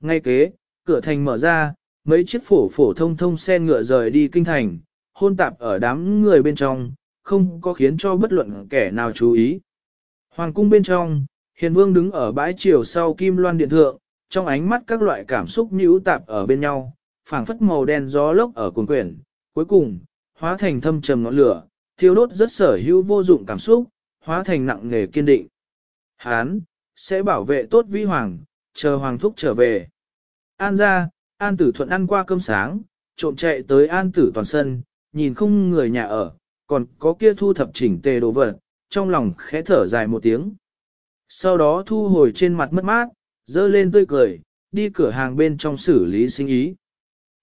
Ngay kế, cửa thành mở ra, mấy chiếc phổ phổ thông thông xe ngựa rời đi kinh thành, hôn tạp ở đám người bên trong, không có khiến cho bất luận kẻ nào chú ý. Hoàng cung bên trong, hiền vương đứng ở bãi chiều sau kim loan điện thượng, trong ánh mắt các loại cảm xúc nhũ tạp ở bên nhau, phảng phất màu đen gió lốc ở cuồng quyển, cuối cùng, hóa thành thâm trầm ngọn lửa, thiêu đốt rất sở hữu vô dụng cảm xúc, hóa thành nặng nề kiên định. Hán, sẽ bảo vệ tốt vi hoàng, chờ hoàng thúc trở về. An ra, an tử thuận ăn qua cơm sáng, trộm chạy tới an tử toàn sân, nhìn không người nhà ở, còn có kia thu thập chỉnh tề đồ vật, trong lòng khẽ thở dài một tiếng. Sau đó thu hồi trên mặt mất mát, dơ lên tươi cười, đi cửa hàng bên trong xử lý sinh ý.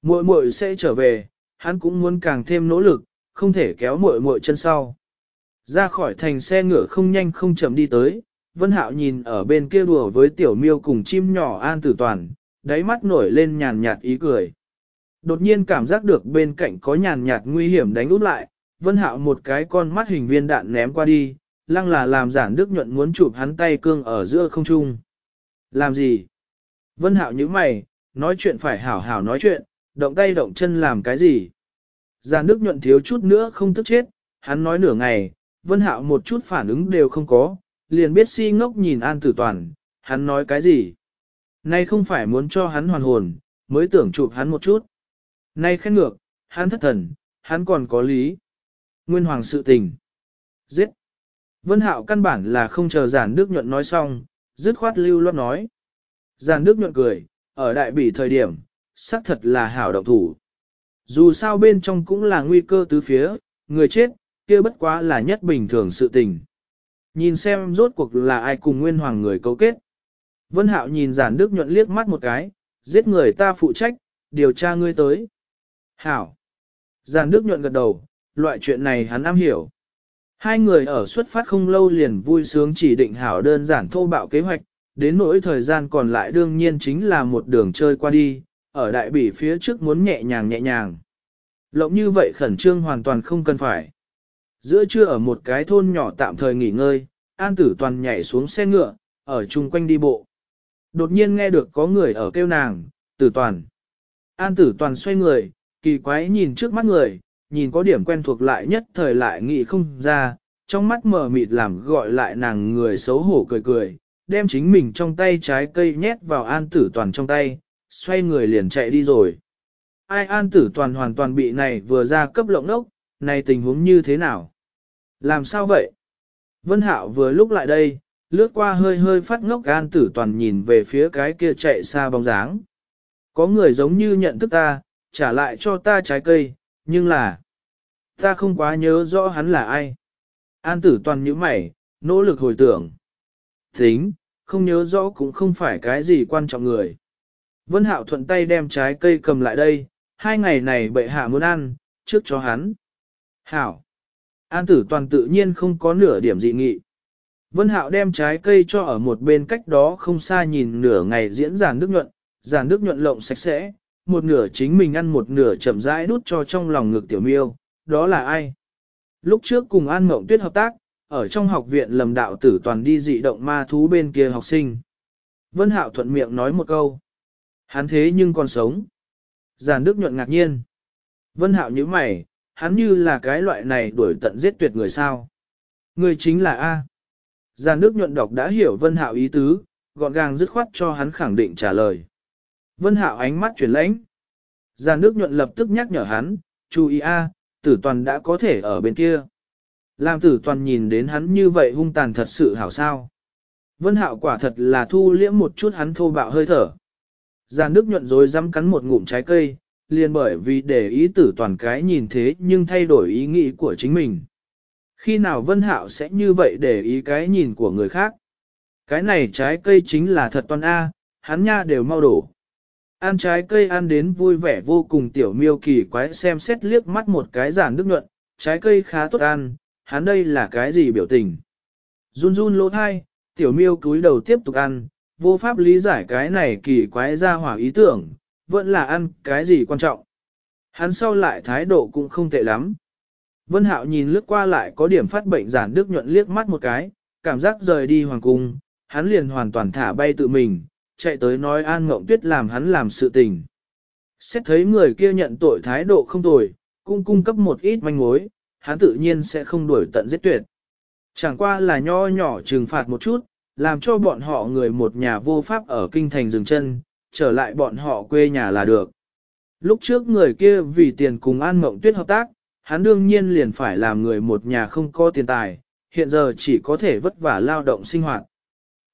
Muội muội sẽ trở về, hắn cũng muốn càng thêm nỗ lực, không thể kéo muội muội chân sau. Ra khỏi thành xe ngựa không nhanh không chậm đi tới, Vân Hạo nhìn ở bên kia đùa với tiểu miêu cùng chim nhỏ an tử toàn, đáy mắt nổi lên nhàn nhạt ý cười. Đột nhiên cảm giác được bên cạnh có nhàn nhạt nguy hiểm đánh út lại, Vân Hạo một cái con mắt hình viên đạn ném qua đi, lăng là làm giản đức nhuận muốn chụp hắn tay cương ở giữa không trung. Làm gì? Vân Hạo nhíu mày, nói chuyện phải hảo hảo nói chuyện, động tay động chân làm cái gì? Giản đức nhuận thiếu chút nữa không tức chết, hắn nói nửa ngày, Vân Hạo một chút phản ứng đều không có, liền biết si ngốc nhìn An Tử Toàn, hắn nói cái gì? Nay không phải muốn cho hắn hoàn hồn, mới tưởng chụp hắn một chút. Nay khen ngược, hắn thất thần, hắn còn có lý. Nguyên hoàng sự tình. Giết. Vân Hạo căn bản là không chờ giản đức nhuận nói xong, dứt khoát lưu loát nói. Giản đức nhuận cười, ở đại bỉ thời điểm, xác thật là hảo động thủ. Dù sao bên trong cũng là nguy cơ tứ phía, người chết, kia bất quá là nhất bình thường sự tình. Nhìn xem rốt cuộc là ai cùng nguyên hoàng người cấu kết. Vân Hạo nhìn giản đức nhuận liếc mắt một cái, giết người ta phụ trách, điều tra ngươi tới. Hảo. Giản đức nhuận gật đầu, loại chuyện này hắn am hiểu. Hai người ở xuất phát không lâu liền vui sướng chỉ định hảo đơn giản thô bạo kế hoạch, đến nỗi thời gian còn lại đương nhiên chính là một đường chơi qua đi, ở đại bỉ phía trước muốn nhẹ nhàng nhẹ nhàng. Lộng như vậy khẩn trương hoàn toàn không cần phải. Giữa trưa ở một cái thôn nhỏ tạm thời nghỉ ngơi, An Tử Toàn nhảy xuống xe ngựa, ở chung quanh đi bộ. Đột nhiên nghe được có người ở kêu nàng, Tử Toàn. An Tử Toàn xoay người, kỳ quái nhìn trước mắt người, nhìn có điểm quen thuộc lại nhất thời lại nghĩ không ra, trong mắt mở mịt làm gọi lại nàng người xấu hổ cười cười, đem chính mình trong tay trái cây nhét vào An Tử Toàn trong tay, xoay người liền chạy đi rồi. Ai An Tử Toàn hoàn toàn bị này vừa ra cấp lộng nốc, này tình huống như thế nào? Làm sao vậy? Vân Hạo vừa lúc lại đây, lướt qua hơi hơi phát ngốc An Tử Toàn nhìn về phía cái kia chạy xa bóng dáng. Có người giống như nhận thức ta, trả lại cho ta trái cây, nhưng là... Ta không quá nhớ rõ hắn là ai. An Tử Toàn nhíu mày, nỗ lực hồi tưởng. Tính, không nhớ rõ cũng không phải cái gì quan trọng người. Vân Hạo thuận tay đem trái cây cầm lại đây, hai ngày này bệ hạ muốn ăn, trước cho hắn. Hảo. An tử toàn tự nhiên không có nửa điểm dị nghị. Vân Hạo đem trái cây cho ở một bên cách đó không xa nhìn nửa ngày diễn giàn nước nhuận, giàn nước nhuận lộng sạch sẽ, một nửa chính mình ăn một nửa chậm rãi đút cho trong lòng ngực tiểu miêu, đó là ai? Lúc trước cùng An Mộng Tuyết hợp tác, ở trong học viện lầm đạo tử toàn đi dị động ma thú bên kia học sinh. Vân Hạo thuận miệng nói một câu. Hắn thế nhưng còn sống. Giàn Đức nhuận ngạc nhiên. Vân Hạo nhíu mày, hắn như là cái loại này đuổi tận giết tuyệt người sao. Người chính là A. Giàn nước nhuận đọc đã hiểu Vân Hạo ý tứ, gọn gàng dứt khoát cho hắn khẳng định trả lời. Vân Hạo ánh mắt chuyển lãnh. Giàn nước nhuận lập tức nhắc nhở hắn, chú ý A, tử toàn đã có thể ở bên kia. Làm tử toàn nhìn đến hắn như vậy hung tàn thật sự hảo sao. Vân Hạo quả thật là thu liễm một chút hắn thô bạo hơi thở. Giàn nước nhuận rồi dám cắn một ngụm trái cây, liền bởi vì để ý tử toàn cái nhìn thế nhưng thay đổi ý nghĩ của chính mình. Khi nào Vân Hạo sẽ như vậy để ý cái nhìn của người khác? Cái này trái cây chính là thật toàn A, hắn nha đều mau đổ. Ăn trái cây ăn đến vui vẻ vô cùng tiểu miêu kỳ quái xem xét liếc mắt một cái giản nước nhuận, trái cây khá tốt ăn, hắn đây là cái gì biểu tình. Run run lỗ thai, tiểu miêu cúi đầu tiếp tục ăn, vô pháp lý giải cái này kỳ quái ra hỏa ý tưởng, vẫn là ăn cái gì quan trọng. Hắn sau lại thái độ cũng không tệ lắm. Vân Hạo nhìn lướt qua lại có điểm phát bệnh giản đức nhuận liếc mắt một cái, cảm giác rời đi hoàng cung, hắn liền hoàn toàn thả bay tự mình, chạy tới nói An Ngộng Tuyết làm hắn làm sự tình. Xét thấy người kia nhận tội thái độ không tồi, cũng cung cấp một ít manh mối, hắn tự nhiên sẽ không đuổi tận giết tuyệt. Chẳng qua là nho nhỏ trừng phạt một chút, làm cho bọn họ người một nhà vô pháp ở kinh thành dừng chân, trở lại bọn họ quê nhà là được. Lúc trước người kia vì tiền cùng An Mộng Tuyết hợp tác, hắn đương nhiên liền phải làm người một nhà không có tiền tài, hiện giờ chỉ có thể vất vả lao động sinh hoạt.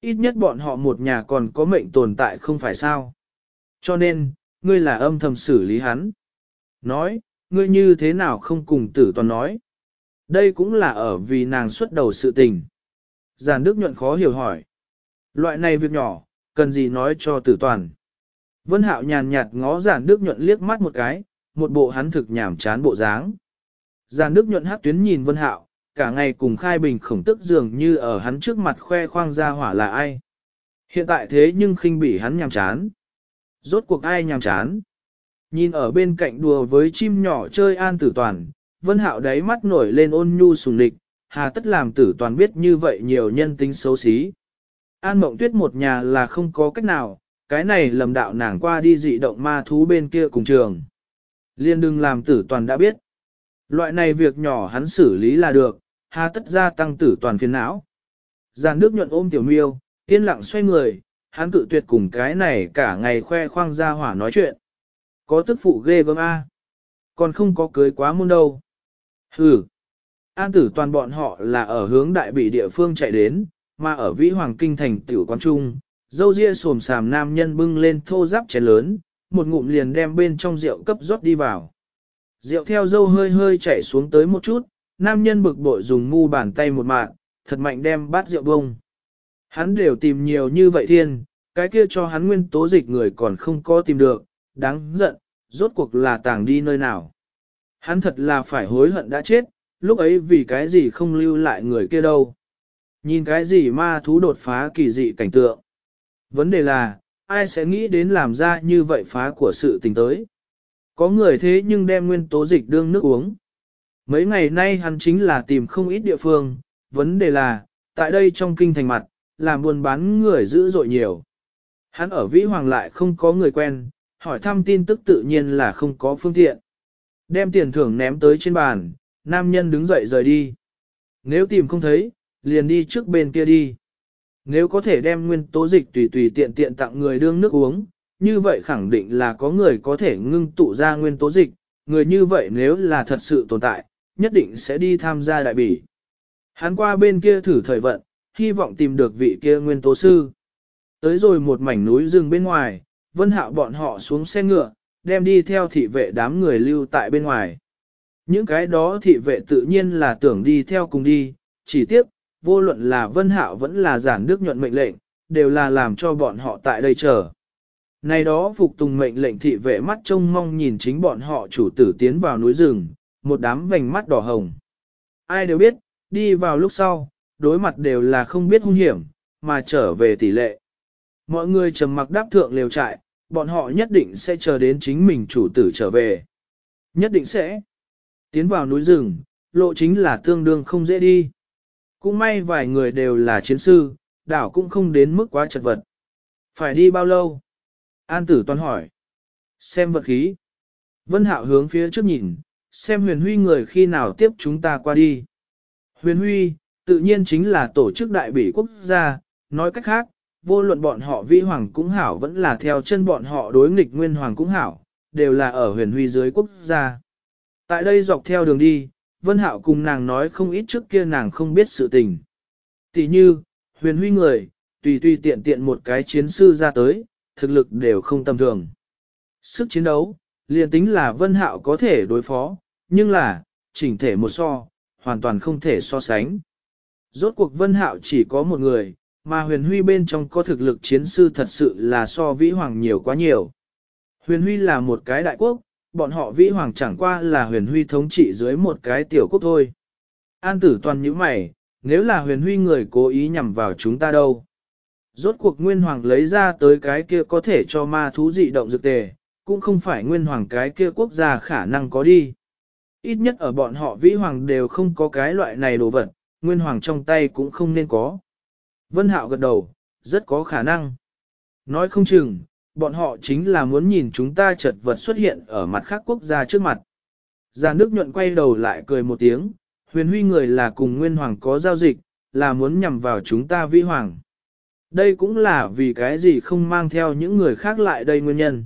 Ít nhất bọn họ một nhà còn có mệnh tồn tại không phải sao. Cho nên, ngươi là âm thầm xử lý hắn. Nói, ngươi như thế nào không cùng tử toàn nói. Đây cũng là ở vì nàng xuất đầu sự tình. Giàn Đức nhuận khó hiểu hỏi. Loại này việc nhỏ, cần gì nói cho tử toàn. Vân Hạo nhàn nhạt ngó Giản Đức nhuận liếc mắt một cái, một bộ hắn thực nhảm chán bộ dáng. Giản Đức nhuận hát tuyến nhìn Vân Hạo, cả ngày cùng khai bình khổng tức dường như ở hắn trước mặt khoe khoang ra hỏa là ai. Hiện tại thế nhưng khinh bỉ hắn nhàm chán. Rốt cuộc ai nhàm chán. Nhìn ở bên cạnh đùa với chim nhỏ chơi an tử toàn, vân hạo đáy mắt nổi lên ôn nhu sùng lịch, hà tất làm tử toàn biết như vậy nhiều nhân tính xấu xí. An mộng tuyết một nhà là không có cách nào, cái này lầm đạo nàng qua đi dị động ma thú bên kia cùng trường. Liên đừng làm tử toàn đã biết. Loại này việc nhỏ hắn xử lý là được, hà tất gia tăng tử toàn phiền não. Giàn nước nhuận ôm tiểu miêu, yên lặng xoay người, hắn cự tuyệt cùng cái này cả ngày khoe khoang ra hỏa nói chuyện. Có tức phụ ghê gớm A. Còn không có cưới quá môn đâu. Hừ. An tử toàn bọn họ là ở hướng đại bị địa phương chạy đến, mà ở Vĩ Hoàng Kinh thành tiểu quan trung, dâu ria sồm sàm nam nhân bưng lên thô giáp chén lớn, một ngụm liền đem bên trong rượu cấp rót đi vào. Rượu theo dâu hơi hơi chảy xuống tới một chút, nam nhân bực bội dùng mu bàn tay một mạng, thật mạnh đem bát rượu bông. Hắn đều tìm nhiều như vậy thiên, cái kia cho hắn nguyên tố dịch người còn không có tìm được, đáng giận, rốt cuộc là tàng đi nơi nào. Hắn thật là phải hối hận đã chết, lúc ấy vì cái gì không lưu lại người kia đâu. Nhìn cái gì ma thú đột phá kỳ dị cảnh tượng. Vấn đề là, ai sẽ nghĩ đến làm ra như vậy phá của sự tình tới. Có người thế nhưng đem nguyên tố dịch đương nước uống. Mấy ngày nay hắn chính là tìm không ít địa phương, vấn đề là, tại đây trong kinh thành mặt, làm buôn bán người dữ dội nhiều. Hắn ở Vĩ Hoàng lại không có người quen, hỏi thăm tin tức tự nhiên là không có phương tiện. Đem tiền thưởng ném tới trên bàn, nam nhân đứng dậy rời đi. Nếu tìm không thấy, liền đi trước bên kia đi. Nếu có thể đem nguyên tố dịch tùy tùy tiện tiện tặng người đương nước uống, như vậy khẳng định là có người có thể ngưng tụ ra nguyên tố dịch, người như vậy nếu là thật sự tồn tại, nhất định sẽ đi tham gia đại bỉ. Hắn qua bên kia thử thời vận, hy vọng tìm được vị kia nguyên tố sư. Tới rồi một mảnh núi rừng bên ngoài, vân hạo bọn họ xuống xe ngựa, đem đi theo thị vệ đám người lưu tại bên ngoài. Những cái đó thị vệ tự nhiên là tưởng đi theo cùng đi, chỉ tiếp, vô luận là vân hạo vẫn là giản đức nhuận mệnh lệnh, đều là làm cho bọn họ tại đây chờ. Này đó phục tùng mệnh lệnh thị vệ mắt trông mong nhìn chính bọn họ chủ tử tiến vào núi rừng, một đám vành mắt đỏ hồng. Ai đều biết, đi vào lúc sau, đối mặt đều là không biết hung hiểm, mà trở về tỷ lệ. Mọi người trầm mặc đáp thượng liều trại, bọn họ nhất định sẽ chờ đến chính mình chủ tử trở về. Nhất định sẽ. Tiến vào núi rừng, lộ chính là tương đương không dễ đi. Cũng may vài người đều là chiến sư, đảo cũng không đến mức quá chật vật. Phải đi bao lâu? An tử toàn hỏi. Xem vật khí. Vân hạo hướng phía trước nhìn, xem huyền huy người khi nào tiếp chúng ta qua đi. Huyền huy, tự nhiên chính là tổ chức đại bỉ quốc gia, nói cách khác, vô luận bọn họ vĩ hoàng cũng hảo vẫn là theo chân bọn họ đối nghịch nguyên hoàng cũng hảo, đều là ở huyền huy dưới quốc gia. Tại đây dọc theo đường đi, Vân Hạo cùng nàng nói không ít trước kia nàng không biết sự tình. Tỷ như, huyền huy người, tùy tùy tiện tiện một cái chiến sư ra tới, thực lực đều không tầm thường. Sức chiến đấu, liền tính là Vân Hạo có thể đối phó, nhưng là, chỉnh thể một so, hoàn toàn không thể so sánh. Rốt cuộc Vân Hạo chỉ có một người, mà huyền huy bên trong có thực lực chiến sư thật sự là so vĩ hoàng nhiều quá nhiều. Huyền huy là một cái đại quốc, bọn họ vĩ hoàng chẳng qua là huyền huy thống trị dưới một cái tiểu quốc thôi. An tử toàn những mày, nếu là huyền huy người cố ý nhằm vào chúng ta đâu. Rốt cuộc nguyên hoàng lấy ra tới cái kia có thể cho ma thú dị động dược tề, cũng không phải nguyên hoàng cái kia quốc gia khả năng có đi. Ít nhất ở bọn họ vĩ hoàng đều không có cái loại này đồ vật, nguyên hoàng trong tay cũng không nên có. Vân Hạo gật đầu, rất có khả năng. Nói không chừng, bọn họ chính là muốn nhìn chúng ta chật vật xuất hiện ở mặt khác quốc gia trước mặt. Già nước nhuận quay đầu lại cười một tiếng, huyền huy người là cùng Nguyên Hoàng có giao dịch, là muốn nhằm vào chúng ta vi hoàng. Đây cũng là vì cái gì không mang theo những người khác lại đây nguyên nhân.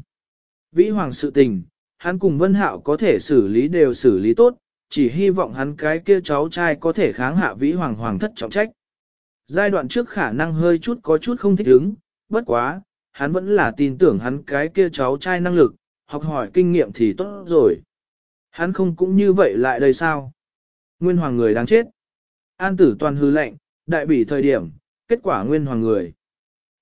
Vĩ hoàng sự tình, hắn cùng Vân Hạo có thể xử lý đều xử lý tốt, chỉ hy vọng hắn cái kia cháu trai có thể kháng hạ vĩ hoàng hoàng thất trọng trách. Giai đoạn trước khả năng hơi chút có chút không thích ứng, bất quá, hắn vẫn là tin tưởng hắn cái kia cháu trai năng lực, học hỏi kinh nghiệm thì tốt rồi. Hắn không cũng như vậy lại đây sao? Nguyên hoàng người đáng chết. An tử toàn hư lệnh, đại bỉ thời điểm, kết quả nguyên hoàng người.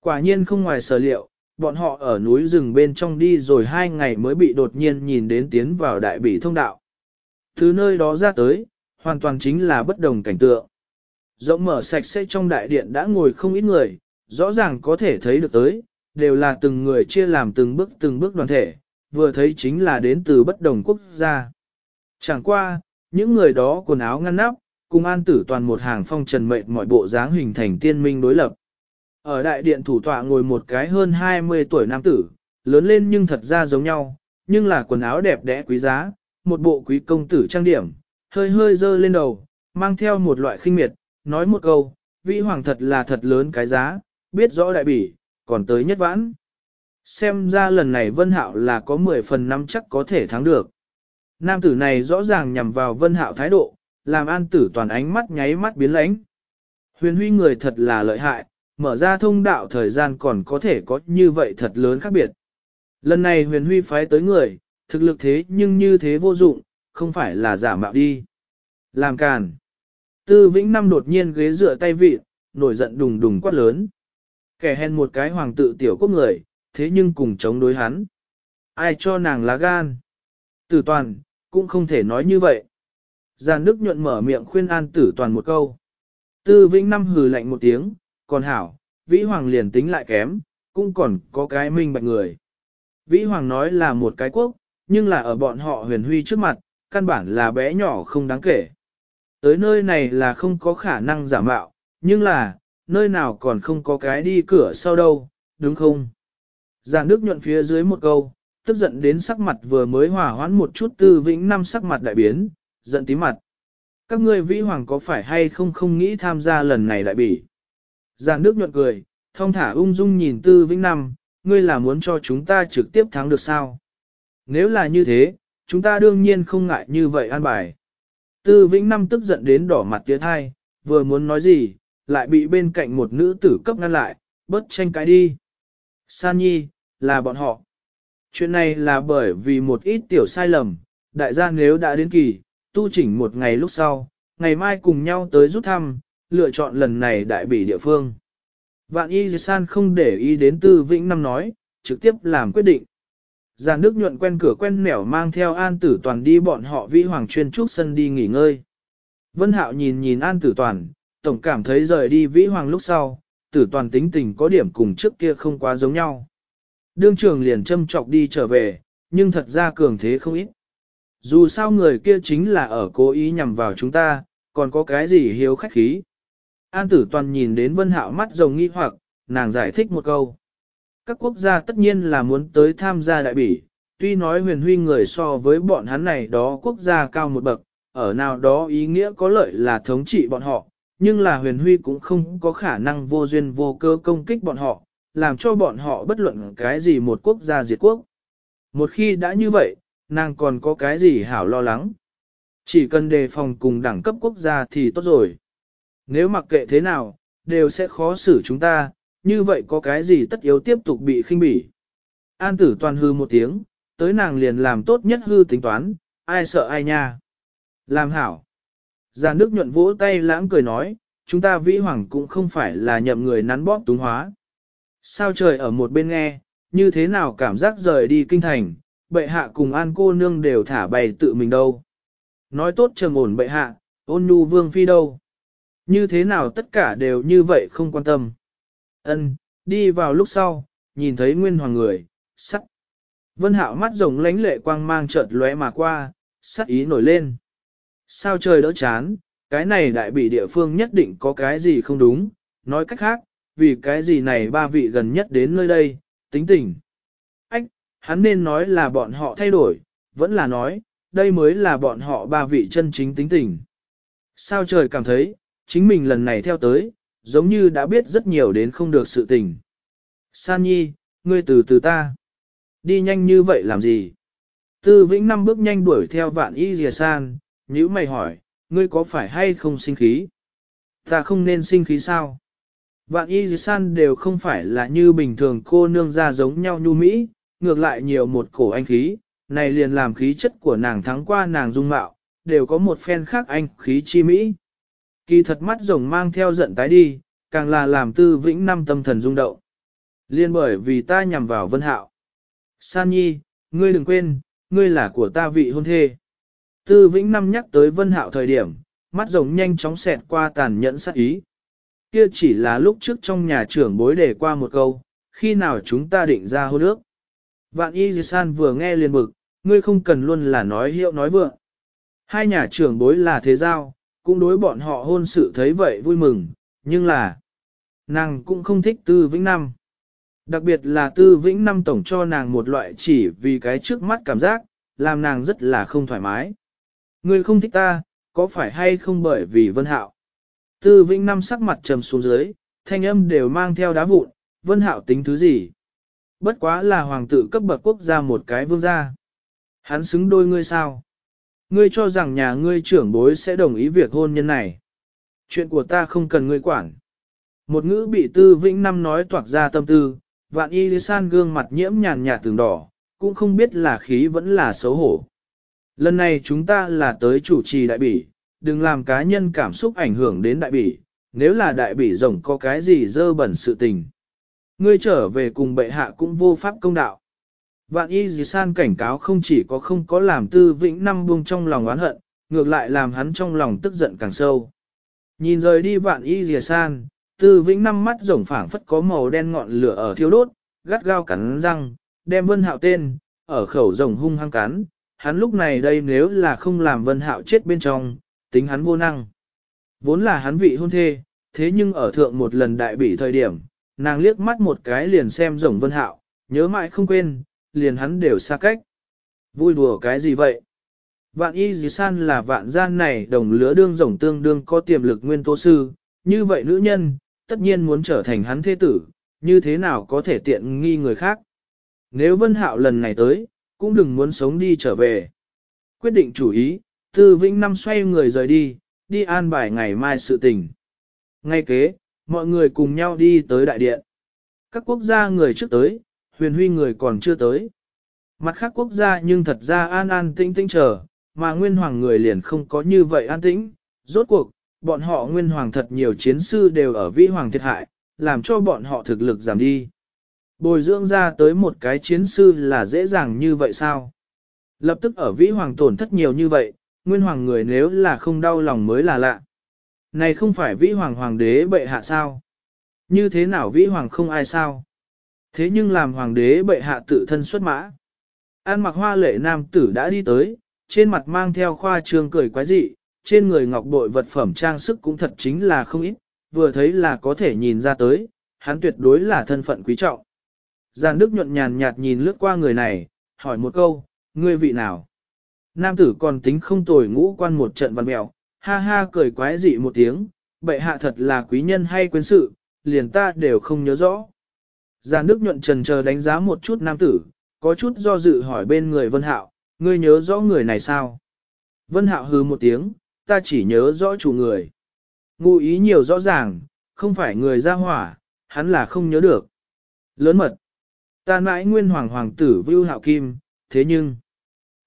Quả nhiên không ngoài sở liệu, bọn họ ở núi rừng bên trong đi rồi hai ngày mới bị đột nhiên nhìn đến tiến vào đại bỉ thông đạo. Thứ nơi đó ra tới, hoàn toàn chính là bất đồng cảnh tượng. Rộng mở sạch sẽ trong đại điện đã ngồi không ít người, rõ ràng có thể thấy được tới, đều là từng người chia làm từng bước từng bước đoàn thể, vừa thấy chính là đến từ bất đồng quốc gia. Chẳng qua, những người đó quần áo ngăn nắp, cùng an tử toàn một hàng phong trần mệnh mọi bộ dáng hình thành tiên minh đối lập. Ở đại điện thủ tọa ngồi một cái hơn 20 tuổi nam tử, lớn lên nhưng thật ra giống nhau, nhưng là quần áo đẹp đẽ quý giá, một bộ quý công tử trang điểm, hơi hơi dơ lên đầu, mang theo một loại khinh miệt, nói một câu, vị hoàng thật là thật lớn cái giá, biết rõ đại bỉ, còn tới nhất vãn. Xem ra lần này Vân Hạo là có 10 phần năm chắc có thể thắng được. Nam tử này rõ ràng nhằm vào Vân Hạo thái độ, làm an tử toàn ánh mắt nháy mắt biến lãnh. Huyền huy người thật là lợi hại, mở ra thông đạo thời gian còn có thể có như vậy thật lớn khác biệt. Lần này huyền huy phái tới người, thực lực thế nhưng như thế vô dụng, không phải là giả mạo đi. Làm càn. Tư Vĩnh Năm đột nhiên ghế dựa tay vị, nổi giận đùng đùng quát lớn. Kẻ hèn một cái hoàng tự tiểu quốc người, thế nhưng cùng chống đối hắn. Ai cho nàng lá gan? Tử toàn, cũng không thể nói như vậy. Giàn Đức nhuận mở miệng khuyên an tử toàn một câu. Tư Vĩnh Năm hừ lạnh một tiếng, còn hảo, Vĩ Hoàng liền tính lại kém, cũng còn có cái minh bạch người. Vĩ Hoàng nói là một cái quốc, nhưng là ở bọn họ huyền huy trước mặt, căn bản là bé nhỏ không đáng kể. Tới nơi này là không có khả năng giả mạo, nhưng là, nơi nào còn không có cái đi cửa sau đâu, đúng không? Giảng Đức nhuận phía dưới một câu, tức giận đến sắc mặt vừa mới hòa hoãn một chút tư vĩnh năm sắc mặt đại biến, giận tí mặt. Các ngươi vĩ hoàng có phải hay không không nghĩ tham gia lần này đại bỉ? Giảng Đức nhuận cười, thông thả ung dung nhìn tư vĩnh năm, ngươi là muốn cho chúng ta trực tiếp thắng được sao? Nếu là như thế, chúng ta đương nhiên không ngại như vậy an bài. Tư Vĩnh Năm tức giận đến đỏ mặt tiến hai, vừa muốn nói gì, lại bị bên cạnh một nữ tử cấp ngăn lại, bớt tranh cái đi. San Nhi, là bọn họ. Chuyện này là bởi vì một ít tiểu sai lầm, đại gia nếu đã đến kỳ, tu chỉnh một ngày lúc sau, ngày mai cùng nhau tới rút thăm, lựa chọn lần này đại bỉ địa phương. Vạn Y San không để ý đến Tư Vĩnh Năm nói, trực tiếp làm quyết định. Giàn Đức nhuận quen cửa quen nẻo mang theo An Tử Toàn đi bọn họ vĩ hoàng chuyên trúc sân đi nghỉ ngơi. Vân Hạo nhìn nhìn An Tử Toàn, tổng cảm thấy rời đi vĩ hoàng lúc sau, Tử Toàn tính tình có điểm cùng trước kia không quá giống nhau. Đương trường liền châm chọc đi trở về, nhưng thật ra cường thế không ít. Dù sao người kia chính là ở cố ý nhằm vào chúng ta, còn có cái gì hiếu khách khí. An Tử Toàn nhìn đến Vân Hạo mắt rồng nghi hoặc, nàng giải thích một câu các quốc gia tất nhiên là muốn tới tham gia đại bỉ, tuy nói huyền huy người so với bọn hắn này đó quốc gia cao một bậc, ở nào đó ý nghĩa có lợi là thống trị bọn họ, nhưng là huyền huy cũng không có khả năng vô duyên vô cơ công kích bọn họ, làm cho bọn họ bất luận cái gì một quốc gia diệt quốc. Một khi đã như vậy, nàng còn có cái gì hảo lo lắng. Chỉ cần đề phòng cùng đẳng cấp quốc gia thì tốt rồi. Nếu mặc kệ thế nào, đều sẽ khó xử chúng ta, như vậy có cái gì tất yếu tiếp tục bị khinh bỉ. An tử toàn hư một tiếng, tới nàng liền làm tốt nhất hư tính toán, ai sợ ai nha. Làm hảo. Già nước nhuận vỗ tay lãng cười nói, chúng ta vĩ hoàng cũng không phải là nhậm người nắn bóp túng hóa. Sao trời ở một bên nghe, như thế nào cảm giác rời đi kinh thành, bệ hạ cùng an cô nương đều thả bày tự mình đâu. Nói tốt trầm ổn bệ hạ, ôn nhu vương phi đâu. Như thế nào tất cả đều như vậy không quan tâm. Ân, đi vào lúc sau, nhìn thấy nguyên hoàng người, sắc. Vân hạo mắt rồng lánh lệ quang mang chợt lóe mà qua, sắc ý nổi lên. Sao trời đỡ chán, cái này đại bị địa phương nhất định có cái gì không đúng, nói cách khác, vì cái gì này ba vị gần nhất đến nơi đây, tính tình. Ách, hắn nên nói là bọn họ thay đổi, vẫn là nói, đây mới là bọn họ ba vị chân chính tính tình. Sao trời cảm thấy, chính mình lần này theo tới, giống như đã biết rất nhiều đến không được sự tình. San nhi, ngươi từ từ ta. Đi nhanh như vậy làm gì? Tư vĩnh năm bước nhanh đuổi theo vạn y dìa san, nhữ mày hỏi, ngươi có phải hay không sinh khí? Ta không nên sinh khí sao? Vạn y dì san đều không phải là như bình thường cô nương ra giống nhau nhu mỹ, ngược lại nhiều một cổ anh khí, này liền làm khí chất của nàng thắng qua nàng dung mạo, đều có một phen khác anh khí chi mỹ. Kỳ thật mắt rồng mang theo giận tái đi, càng là làm tư vĩnh năm tâm thần rung động. Liên bởi vì ta nhằm vào vân hạo. San nhi, ngươi đừng quên, ngươi là của ta vị hôn thê. Tư vĩnh năm nhắc tới vân hạo thời điểm, mắt rồng nhanh chóng xẹt qua tàn nhẫn sát ý. Kia chỉ là lúc trước trong nhà trưởng bối để qua một câu, khi nào chúng ta định ra hôn ước. Vạn y Di san vừa nghe liền bực, ngươi không cần luôn là nói hiệu nói vượng. Hai nhà trưởng bối là thế giao, cũng đối bọn họ hôn sự thấy vậy vui mừng, nhưng là, nàng cũng không thích tư vĩnh năm. Đặc biệt là tư vĩnh năm tổng cho nàng một loại chỉ vì cái trước mắt cảm giác, làm nàng rất là không thoải mái. Ngươi không thích ta, có phải hay không bởi vì vân hạo? Tư vĩnh năm sắc mặt trầm xuống dưới, thanh âm đều mang theo đá vụn, vân hạo tính thứ gì? Bất quá là hoàng tử cấp bậc quốc gia một cái vương gia. Hắn xứng đôi ngươi sao? Ngươi cho rằng nhà ngươi trưởng bối sẽ đồng ý việc hôn nhân này. Chuyện của ta không cần ngươi quản. Một ngữ bị tư vĩnh năm nói toạc ra tâm tư, vạn y san gương mặt nhiễm nhàn nhạt tường đỏ, cũng không biết là khí vẫn là xấu hổ. Lần này chúng ta là tới chủ trì đại bỉ, đừng làm cá nhân cảm xúc ảnh hưởng đến đại bỉ, nếu là đại bỉ rồng có cái gì dơ bẩn sự tình. Ngươi trở về cùng bệ hạ cũng vô pháp công đạo. Vạn y dì san cảnh cáo không chỉ có không có làm tư vĩnh năm buông trong lòng oán hận, ngược lại làm hắn trong lòng tức giận càng sâu. Nhìn rời đi vạn y dì san, tư vĩnh năm mắt rồng phảng phất có màu đen ngọn lửa ở thiêu đốt, gắt gao cắn răng, đem vân hạo tên, ở khẩu rồng hung hăng cắn. Hắn lúc này đây nếu là không làm vân hạo chết bên trong, tính hắn vô năng. Vốn là hắn vị hôn thê, thế nhưng ở thượng một lần đại bỉ thời điểm, nàng liếc mắt một cái liền xem rồng vân hạo, nhớ mãi không quên, liền hắn đều xa cách. Vui đùa cái gì vậy? Vạn y dì san là vạn gian này đồng lứa đương rồng tương đương có tiềm lực nguyên tố sư, như vậy nữ nhân, tất nhiên muốn trở thành hắn thế tử, như thế nào có thể tiện nghi người khác. Nếu vân hạo lần này tới, cũng đừng muốn sống đi trở về. Quyết định chủ ý, tư vĩnh năm xoay người rời đi, đi an bài ngày mai sự tình. Ngay kế, mọi người cùng nhau đi tới đại điện. Các quốc gia người trước tới, huyền huy người còn chưa tới. Mặt khác quốc gia nhưng thật ra an an tĩnh tĩnh chờ, mà nguyên hoàng người liền không có như vậy an tĩnh. Rốt cuộc, bọn họ nguyên hoàng thật nhiều chiến sư đều ở vĩ hoàng thiệt hại, làm cho bọn họ thực lực giảm đi. Bồi dưỡng ra tới một cái chiến sư là dễ dàng như vậy sao? Lập tức ở vĩ hoàng tổn thất nhiều như vậy, nguyên hoàng người nếu là không đau lòng mới là lạ. Này không phải vĩ hoàng hoàng đế bệ hạ sao? Như thế nào vĩ hoàng không ai sao? Thế nhưng làm hoàng đế bệ hạ tự thân xuất mã. An mặc hoa lệ nam tử đã đi tới, trên mặt mang theo khoa trương cười quái dị, trên người ngọc bội vật phẩm trang sức cũng thật chính là không ít, vừa thấy là có thể nhìn ra tới, hắn tuyệt đối là thân phận quý trọng. Giàn Đức nhuận nhàn nhạt nhìn lướt qua người này, hỏi một câu, ngươi vị nào? Nam tử còn tính không tồi ngũ quan một trận văn mèo, ha ha cười quái dị một tiếng, bệ hạ thật là quý nhân hay quyến sự, liền ta đều không nhớ rõ. Giàn Đức nhuận trần chờ đánh giá một chút nam tử, có chút do dự hỏi bên người Vân Hạo, ngươi nhớ rõ người này sao? Vân Hạo hừ một tiếng, ta chỉ nhớ rõ chủ người. Ngụ ý nhiều rõ ràng, không phải người ra hỏa, hắn là không nhớ được. Lớn mật. Ta mãi nguyên hoàng hoàng tử Vưu Hạo Kim, thế nhưng,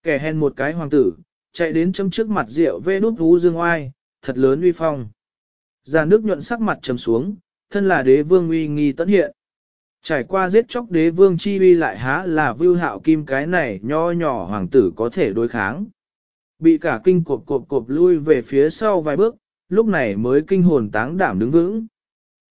kẻ hèn một cái hoàng tử, chạy đến châm trước mặt rượu vê đút vũ dương oai, thật lớn uy phong. Già nước nhuận sắc mặt trầm xuống, thân là đế vương uy nghi tận hiện. Trải qua giết chóc đế vương chi uy lại há là vưu hạo kim cái này nho nhỏ hoàng tử có thể đối kháng. Bị cả kinh cộp cộp cộp lui về phía sau vài bước, lúc này mới kinh hồn táng đảm đứng vững.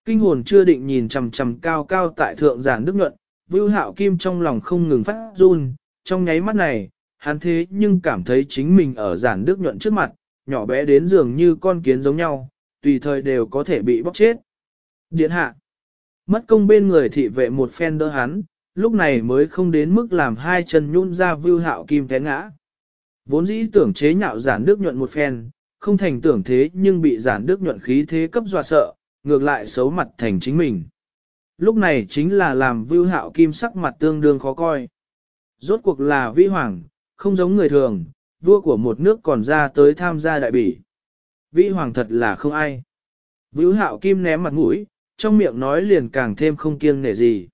Kinh hồn chưa định nhìn chằm chằm cao cao tại thượng giản đức nhuận, vưu hạo kim trong lòng không ngừng phát run, trong nháy mắt này, hắn thế nhưng cảm thấy chính mình ở giản đức nhuận trước mặt, nhỏ bé đến dường như con kiến giống nhau, tùy thời đều có thể bị bóc chết. Điện hạ Mất công bên người thị vệ một phen đỡ hắn, lúc này mới không đến mức làm hai chân nhún ra vưu hạo kim té ngã. Vốn dĩ tưởng chế nhạo giản đức nhuận một phen, không thành tưởng thế nhưng bị giản đức nhuận khí thế cấp dọa sợ, ngược lại xấu mặt thành chính mình. Lúc này chính là làm vưu hạo kim sắc mặt tương đương khó coi. Rốt cuộc là vi hoàng, không giống người thường, vua của một nước còn ra tới tham gia đại bỉ. Vĩ hoàng thật là không ai. Vưu hạo kim ném mặt mũi, trong miệng nói liền càng thêm không kiêng nể gì.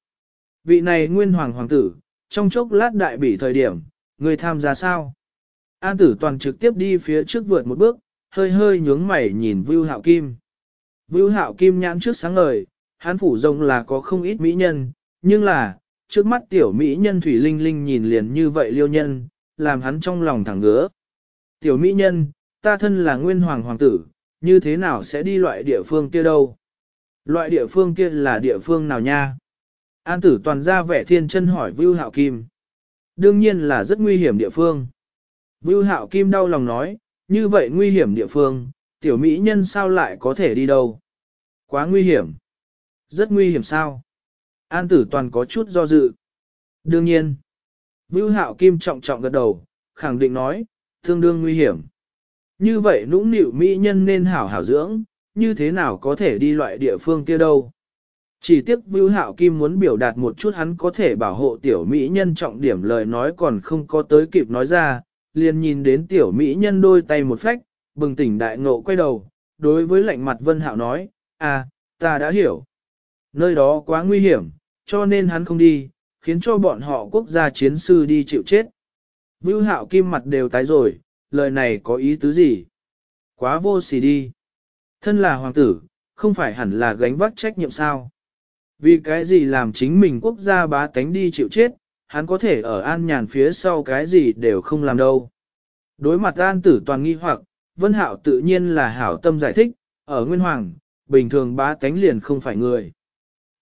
Vị này nguyên hoàng hoàng tử, trong chốc lát đại bỉ thời điểm, người tham gia sao? An tử toàn trực tiếp đi phía trước vượt một bước, hơi hơi nhướng mày nhìn Vưu Hạo Kim. Vưu Hạo Kim nhãn trước sáng ngời, Hán phủ rộng là có không ít mỹ nhân, nhưng là, trước mắt tiểu mỹ nhân Thủy Linh Linh nhìn liền như vậy liêu nhân, làm hắn trong lòng thẳng ngứa. Tiểu mỹ nhân, ta thân là nguyên hoàng hoàng tử, như thế nào sẽ đi loại địa phương kia đâu? Loại địa phương kia là địa phương nào nha? An tử toàn ra vẻ thiên chân hỏi Vưu Hạo Kim. Đương nhiên là rất nguy hiểm địa phương. Vưu Hạo Kim đau lòng nói, như vậy nguy hiểm địa phương, tiểu mỹ nhân sao lại có thể đi đâu? Quá nguy hiểm. Rất nguy hiểm sao? An tử toàn có chút do dự. Đương nhiên. Vưu Hạo Kim trọng trọng gật đầu, khẳng định nói, tương đương nguy hiểm. Như vậy nũng nịu mỹ nhân nên hảo hảo dưỡng, như thế nào có thể đi loại địa phương kia đâu? Chỉ tiếc Vưu Hạo Kim muốn biểu đạt một chút hắn có thể bảo hộ tiểu mỹ nhân trọng điểm lời nói còn không có tới kịp nói ra, liền nhìn đến tiểu mỹ nhân đôi tay một phách, bừng tỉnh đại ngộ quay đầu, đối với lạnh mặt Vân Hạo nói, à, ta đã hiểu. Nơi đó quá nguy hiểm, cho nên hắn không đi, khiến cho bọn họ quốc gia chiến sư đi chịu chết. Vưu Hạo Kim mặt đều tái rồi, lời này có ý tứ gì? Quá vô sỉ đi. Thân là hoàng tử, không phải hẳn là gánh vác trách nhiệm sao? Vì cái gì làm chính mình quốc gia bá tánh đi chịu chết, hắn có thể ở an nhàn phía sau cái gì đều không làm đâu. Đối mặt an tử toàn nghi hoặc, Vân Hạo tự nhiên là hảo tâm giải thích, ở Nguyên Hoàng, bình thường bá tánh liền không phải người.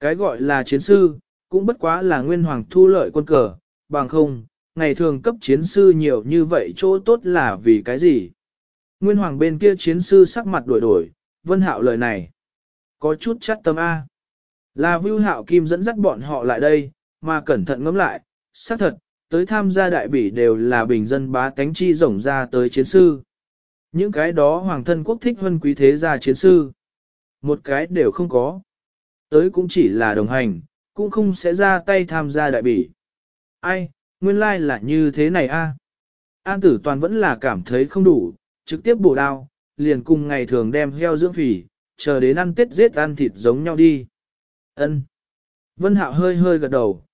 Cái gọi là chiến sư, cũng bất quá là Nguyên Hoàng thu lợi quân cờ, bằng không, ngày thường cấp chiến sư nhiều như vậy chỗ tốt là vì cái gì. Nguyên Hoàng bên kia chiến sư sắc mặt đổi đổi, Vân Hạo lời này. Có chút chắc tâm A. Là Vưu Hạo Kim dẫn dắt bọn họ lại đây, mà cẩn thận ngẫm lại, xác thật, tới tham gia đại bỉ đều là bình dân bá tánh chi rổng ra tới chiến sư. Những cái đó hoàng thân quốc thích hơn quý thế gia chiến sư. Một cái đều không có. Tới cũng chỉ là đồng hành, cũng không sẽ ra tay tham gia đại bỉ. Ai, nguyên lai like là như thế này a. An tử toàn vẫn là cảm thấy không đủ, trực tiếp bổ đao, liền cùng ngày thường đem heo dưỡng phỉ, chờ đến ăn tết giết ăn thịt giống nhau đi. Ân. Vân Hạo hơi hơi gật đầu.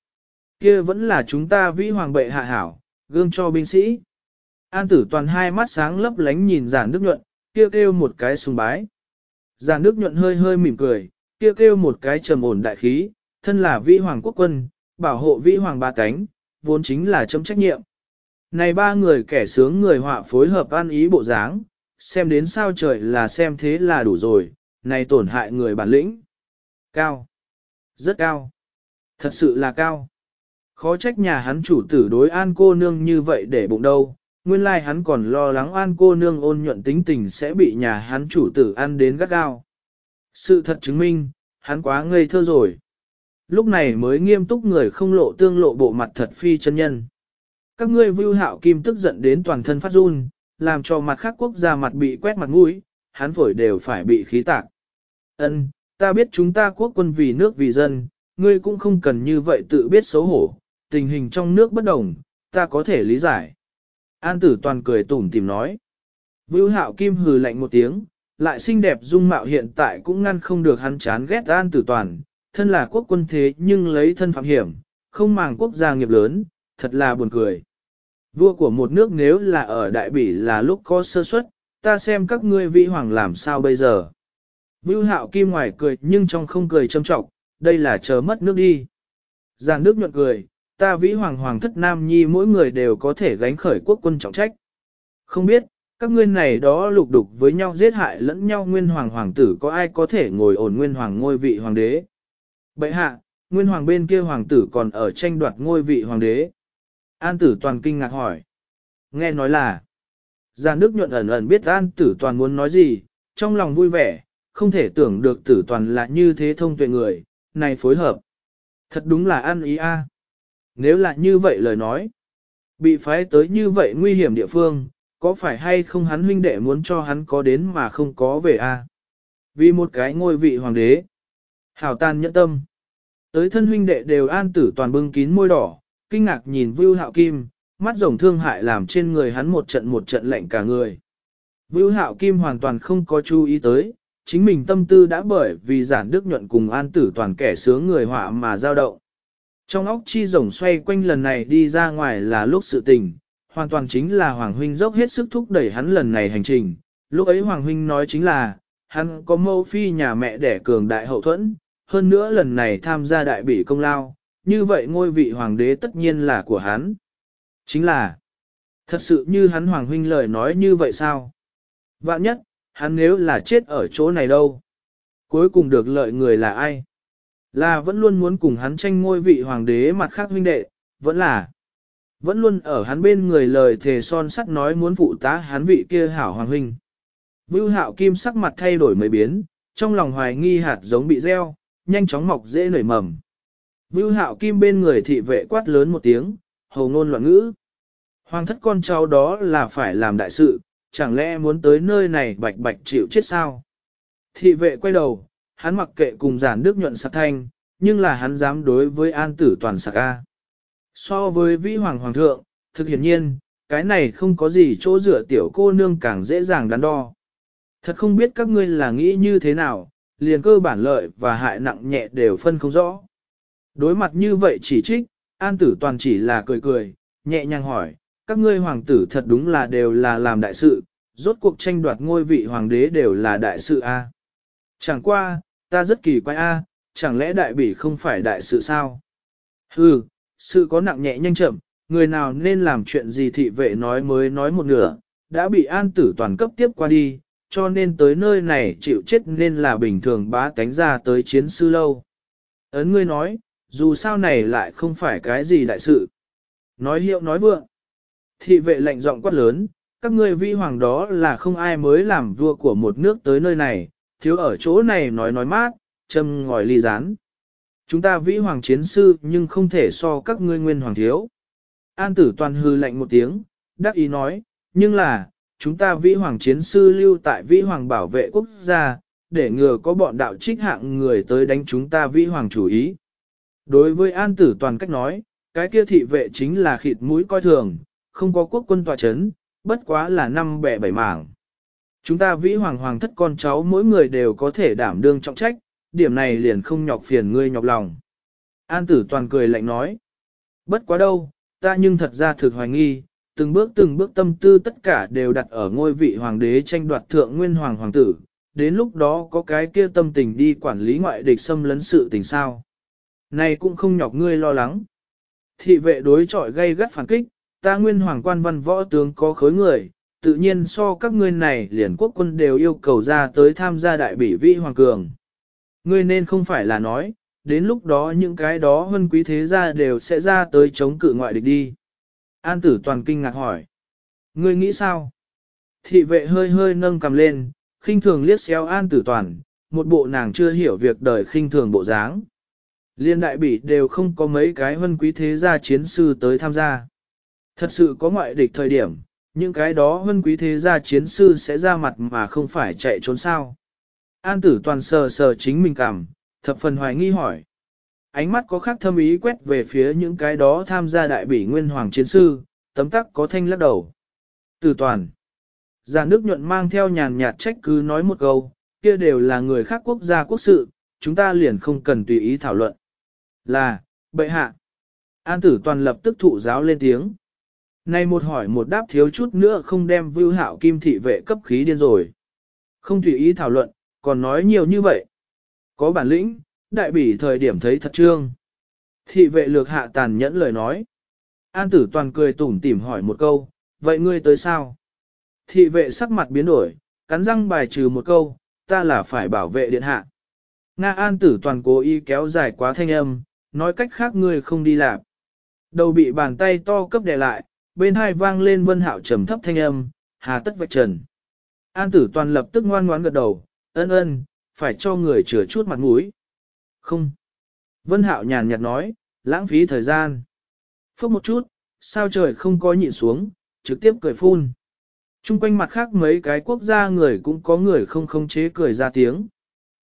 Kia vẫn là chúng ta vĩ hoàng bệ hạ hảo, gương cho binh sĩ. An tử toàn hai mắt sáng lấp lánh nhìn giản nước nhuận, kia kêu, kêu một cái sùng bái. Giản nước nhuận hơi hơi mỉm cười, kia kêu, kêu một cái trầm ổn đại khí, thân là vĩ hoàng quốc quân, bảo hộ vĩ hoàng ba cánh, vốn chính là chấm trách nhiệm. Này ba người kẻ sướng người họa phối hợp an ý bộ dáng, xem đến sao trời là xem thế là đủ rồi, này tổn hại người bản lĩnh. Cao. Rất cao. Thật sự là cao. Khó trách nhà hắn chủ tử đối an cô nương như vậy để bụng đâu, nguyên lai hắn còn lo lắng an cô nương ôn nhuận tính tình sẽ bị nhà hắn chủ tử ăn đến gắt gao. Sự thật chứng minh, hắn quá ngây thơ rồi. Lúc này mới nghiêm túc người không lộ tương lộ bộ mặt thật phi chân nhân. Các ngươi vưu hạo kim tức giận đến toàn thân phát run, làm cho mặt khác quốc gia mặt bị quét mặt mũi, hắn phổi đều phải bị khí tạc. Ân, ta biết chúng ta quốc quân vì nước vì dân, ngươi cũng không cần như vậy tự biết xấu hổ, tình hình trong nước bất đồng, ta có thể lý giải. An tử toàn cười tủm tìm nói. Vưu hạo kim hừ lạnh một tiếng, lại xinh đẹp dung mạo hiện tại cũng ngăn không được hắn chán ghét an tử toàn, thân là quốc quân thế nhưng lấy thân phạm hiểm, không màng quốc gia nghiệp lớn, thật là buồn cười. Vua của một nước nếu là ở đại bỉ là lúc có sơ suất, ta xem các ngươi vĩ hoàng làm sao bây giờ. Vưu hạo kim ngoài cười nhưng trong không cười châm trọng, đây là chờ mất nước đi. Giàn nước nhuận cười, ta vĩ hoàng hoàng thất nam nhi mỗi người đều có thể gánh khởi quốc quân trọng trách. Không biết, các ngươi này đó lục đục với nhau giết hại lẫn nhau nguyên hoàng hoàng tử có ai có thể ngồi ổn nguyên hoàng ngôi vị hoàng đế. Bậy hạ, nguyên hoàng bên kia hoàng tử còn ở tranh đoạt ngôi vị hoàng đế. An tử toàn kinh ngạc hỏi. Nghe nói là, Giàn Đức nhuận ẩn ẩn biết An tử toàn muốn nói gì, trong lòng vui vẻ, không thể tưởng được tử toàn là như thế thông tuệ người, này phối hợp. Thật đúng là ăn ý a. nếu là như vậy lời nói. Bị phái tới như vậy nguy hiểm địa phương, có phải hay không hắn huynh đệ muốn cho hắn có đến mà không có về a? Vì một cái ngôi vị hoàng đế. Hảo tan nhẫn tâm. Tới thân huynh đệ đều an tử toàn bưng kín môi đỏ, kinh ngạc nhìn Vưu Hạo Kim, mắt rồng thương hại làm trên người hắn một trận một trận lạnh cả người. Vưu Hạo Kim hoàn toàn không có chú ý tới, chính mình tâm tư đã bởi vì giản đức nhuận cùng an tử toàn kẻ sướng người họa mà dao động. Trong óc chi rồng xoay quanh lần này đi ra ngoài là lúc sự tình, hoàn toàn chính là Hoàng Huynh dốc hết sức thúc đẩy hắn lần này hành trình. Lúc ấy Hoàng Huynh nói chính là, hắn có mâu phi nhà mẹ đẻ cường đại hậu thuẫn, hơn nữa lần này tham gia đại bỉ công lao, như vậy ngôi vị hoàng đế tất nhiên là của hắn. Chính là, thật sự như hắn Hoàng Huynh lời nói như vậy sao? Vạn nhất, hắn nếu là chết ở chỗ này đâu? Cuối cùng được lợi người là ai? Là vẫn luôn muốn cùng hắn tranh ngôi vị hoàng đế mặt khác huynh đệ, vẫn là vẫn luôn ở hắn bên người lời thề son sắt nói muốn phụ tá hắn vị kia hảo hoàng huynh. Vưu hạo kim sắc mặt thay đổi mấy biến, trong lòng hoài nghi hạt giống bị gieo, nhanh chóng mọc dễ nảy mầm. Vưu hạo kim bên người thị vệ quát lớn một tiếng, hầu ngôn loạn ngữ. Hoàng thất con cháu đó là phải làm đại sự, chẳng lẽ muốn tới nơi này bạch bạch chịu chết sao? Thị vệ quay đầu, hắn mặc kệ cùng giản đức nhuận sạc thanh, nhưng là hắn dám đối với an tử toàn sạc A. So với vĩ hoàng hoàng thượng, thực hiển nhiên, cái này không có gì chỗ rửa tiểu cô nương càng dễ dàng đắn đo. Thật không biết các ngươi là nghĩ như thế nào, liền cơ bản lợi và hại nặng nhẹ đều phân không rõ. Đối mặt như vậy chỉ trích, an tử toàn chỉ là cười cười, nhẹ nhàng hỏi, các ngươi hoàng tử thật đúng là đều là làm đại sự, rốt cuộc tranh đoạt ngôi vị hoàng đế đều là đại sự a. Chẳng qua, ta rất kỳ quái a, chẳng lẽ đại bỉ không phải đại sự sao? Hừ, sự có nặng nhẹ nhanh chậm, người nào nên làm chuyện gì thị vệ nói mới nói một nửa, đã bị an tử toàn cấp tiếp qua đi, cho nên tới nơi này chịu chết nên là bình thường bá tánh ra tới chiến sư lâu. Ấn ngươi nói, dù sao này lại không phải cái gì đại sự. Nói hiệu nói vượng. Thị vệ lệnh giọng quát lớn, các ngươi vi hoàng đó là không ai mới làm vua của một nước tới nơi này, thiếu ở chỗ này nói nói mát, châm ngòi ly rán. Chúng ta vĩ hoàng chiến sư nhưng không thể so các ngươi nguyên hoàng thiếu. An tử toàn hư lạnh một tiếng, đắc ý nói, nhưng là, chúng ta vĩ hoàng chiến sư lưu tại vĩ hoàng bảo vệ quốc gia, để ngừa có bọn đạo trích hạng người tới đánh chúng ta vĩ hoàng chủ ý. Đối với an tử toàn cách nói, cái kia thị vệ chính là khịt mũi coi thường, không có quốc quân tòa chấn, bất quá là năm bẻ bảy mảng. Chúng ta vĩ hoàng hoàng thất con cháu mỗi người đều có thể đảm đương trọng trách, điểm này liền không nhọc phiền ngươi nhọc lòng. An tử toàn cười lạnh nói. Bất quá đâu, ta nhưng thật ra thực hoài nghi, từng bước từng bước tâm tư tất cả đều đặt ở ngôi vị hoàng đế tranh đoạt thượng nguyên hoàng hoàng tử, đến lúc đó có cái kia tâm tình đi quản lý ngoại địch xâm lấn sự tình sao. Này cũng không nhọc ngươi lo lắng. Thị vệ đối chọi gây gắt phản kích, ta nguyên hoàng quan văn võ tướng có khối người, tự nhiên so các ngươi này liền quốc quân đều yêu cầu ra tới tham gia đại bỉ vi hoàng cường. Ngươi nên không phải là nói, đến lúc đó những cái đó hơn quý thế gia đều sẽ ra tới chống cự ngoại địch đi. An tử toàn kinh ngạc hỏi. Ngươi nghĩ sao? Thị vệ hơi hơi nâng cầm lên, khinh thường liếc xéo an tử toàn, một bộ nàng chưa hiểu việc đời khinh thường bộ dáng. Liên đại bỉ đều không có mấy cái hân quý thế gia chiến sư tới tham gia. Thật sự có ngoại địch thời điểm, những cái đó hân quý thế gia chiến sư sẽ ra mặt mà không phải chạy trốn sao. An tử toàn sờ sờ chính mình cảm, thập phần hoài nghi hỏi. Ánh mắt có khác thâm ý quét về phía những cái đó tham gia đại bỉ nguyên hoàng chiến sư, tấm tắc có thanh lắc đầu. Tử toàn. Già nước nhuận mang theo nhàn nhạt trách cứ nói một câu, kia đều là người khác quốc gia quốc sự, chúng ta liền không cần tùy ý thảo luận. Là, bệ hạ. An tử toàn lập tức thụ giáo lên tiếng. Này một hỏi một đáp thiếu chút nữa không đem vưu hạo kim thị vệ cấp khí điên rồi. Không tùy ý thảo luận, còn nói nhiều như vậy. Có bản lĩnh, đại bỉ thời điểm thấy thật trương. Thị vệ lược hạ tàn nhẫn lời nói. An tử toàn cười tủm tỉm hỏi một câu, vậy ngươi tới sao? Thị vệ sắc mặt biến đổi, cắn răng bài trừ một câu, ta là phải bảo vệ điện hạ. Nga an tử toàn cố ý kéo dài quá thanh âm, nói cách khác ngươi không đi làm. Đầu bị bàn tay to cấp đè lại, bên hai vang lên vân hạo trầm thấp thanh âm, hà tất vạch trần. An tử toàn lập tức ngoan ngoãn gật đầu, ân ân, phải cho người chừa chút mặt mũi. Không. Vân hạo nhàn nhạt nói, lãng phí thời gian. Phước một chút, sao trời không có nhịn xuống, trực tiếp cười phun. Trung quanh mặt khác mấy cái quốc gia người cũng có người không không chế cười ra tiếng.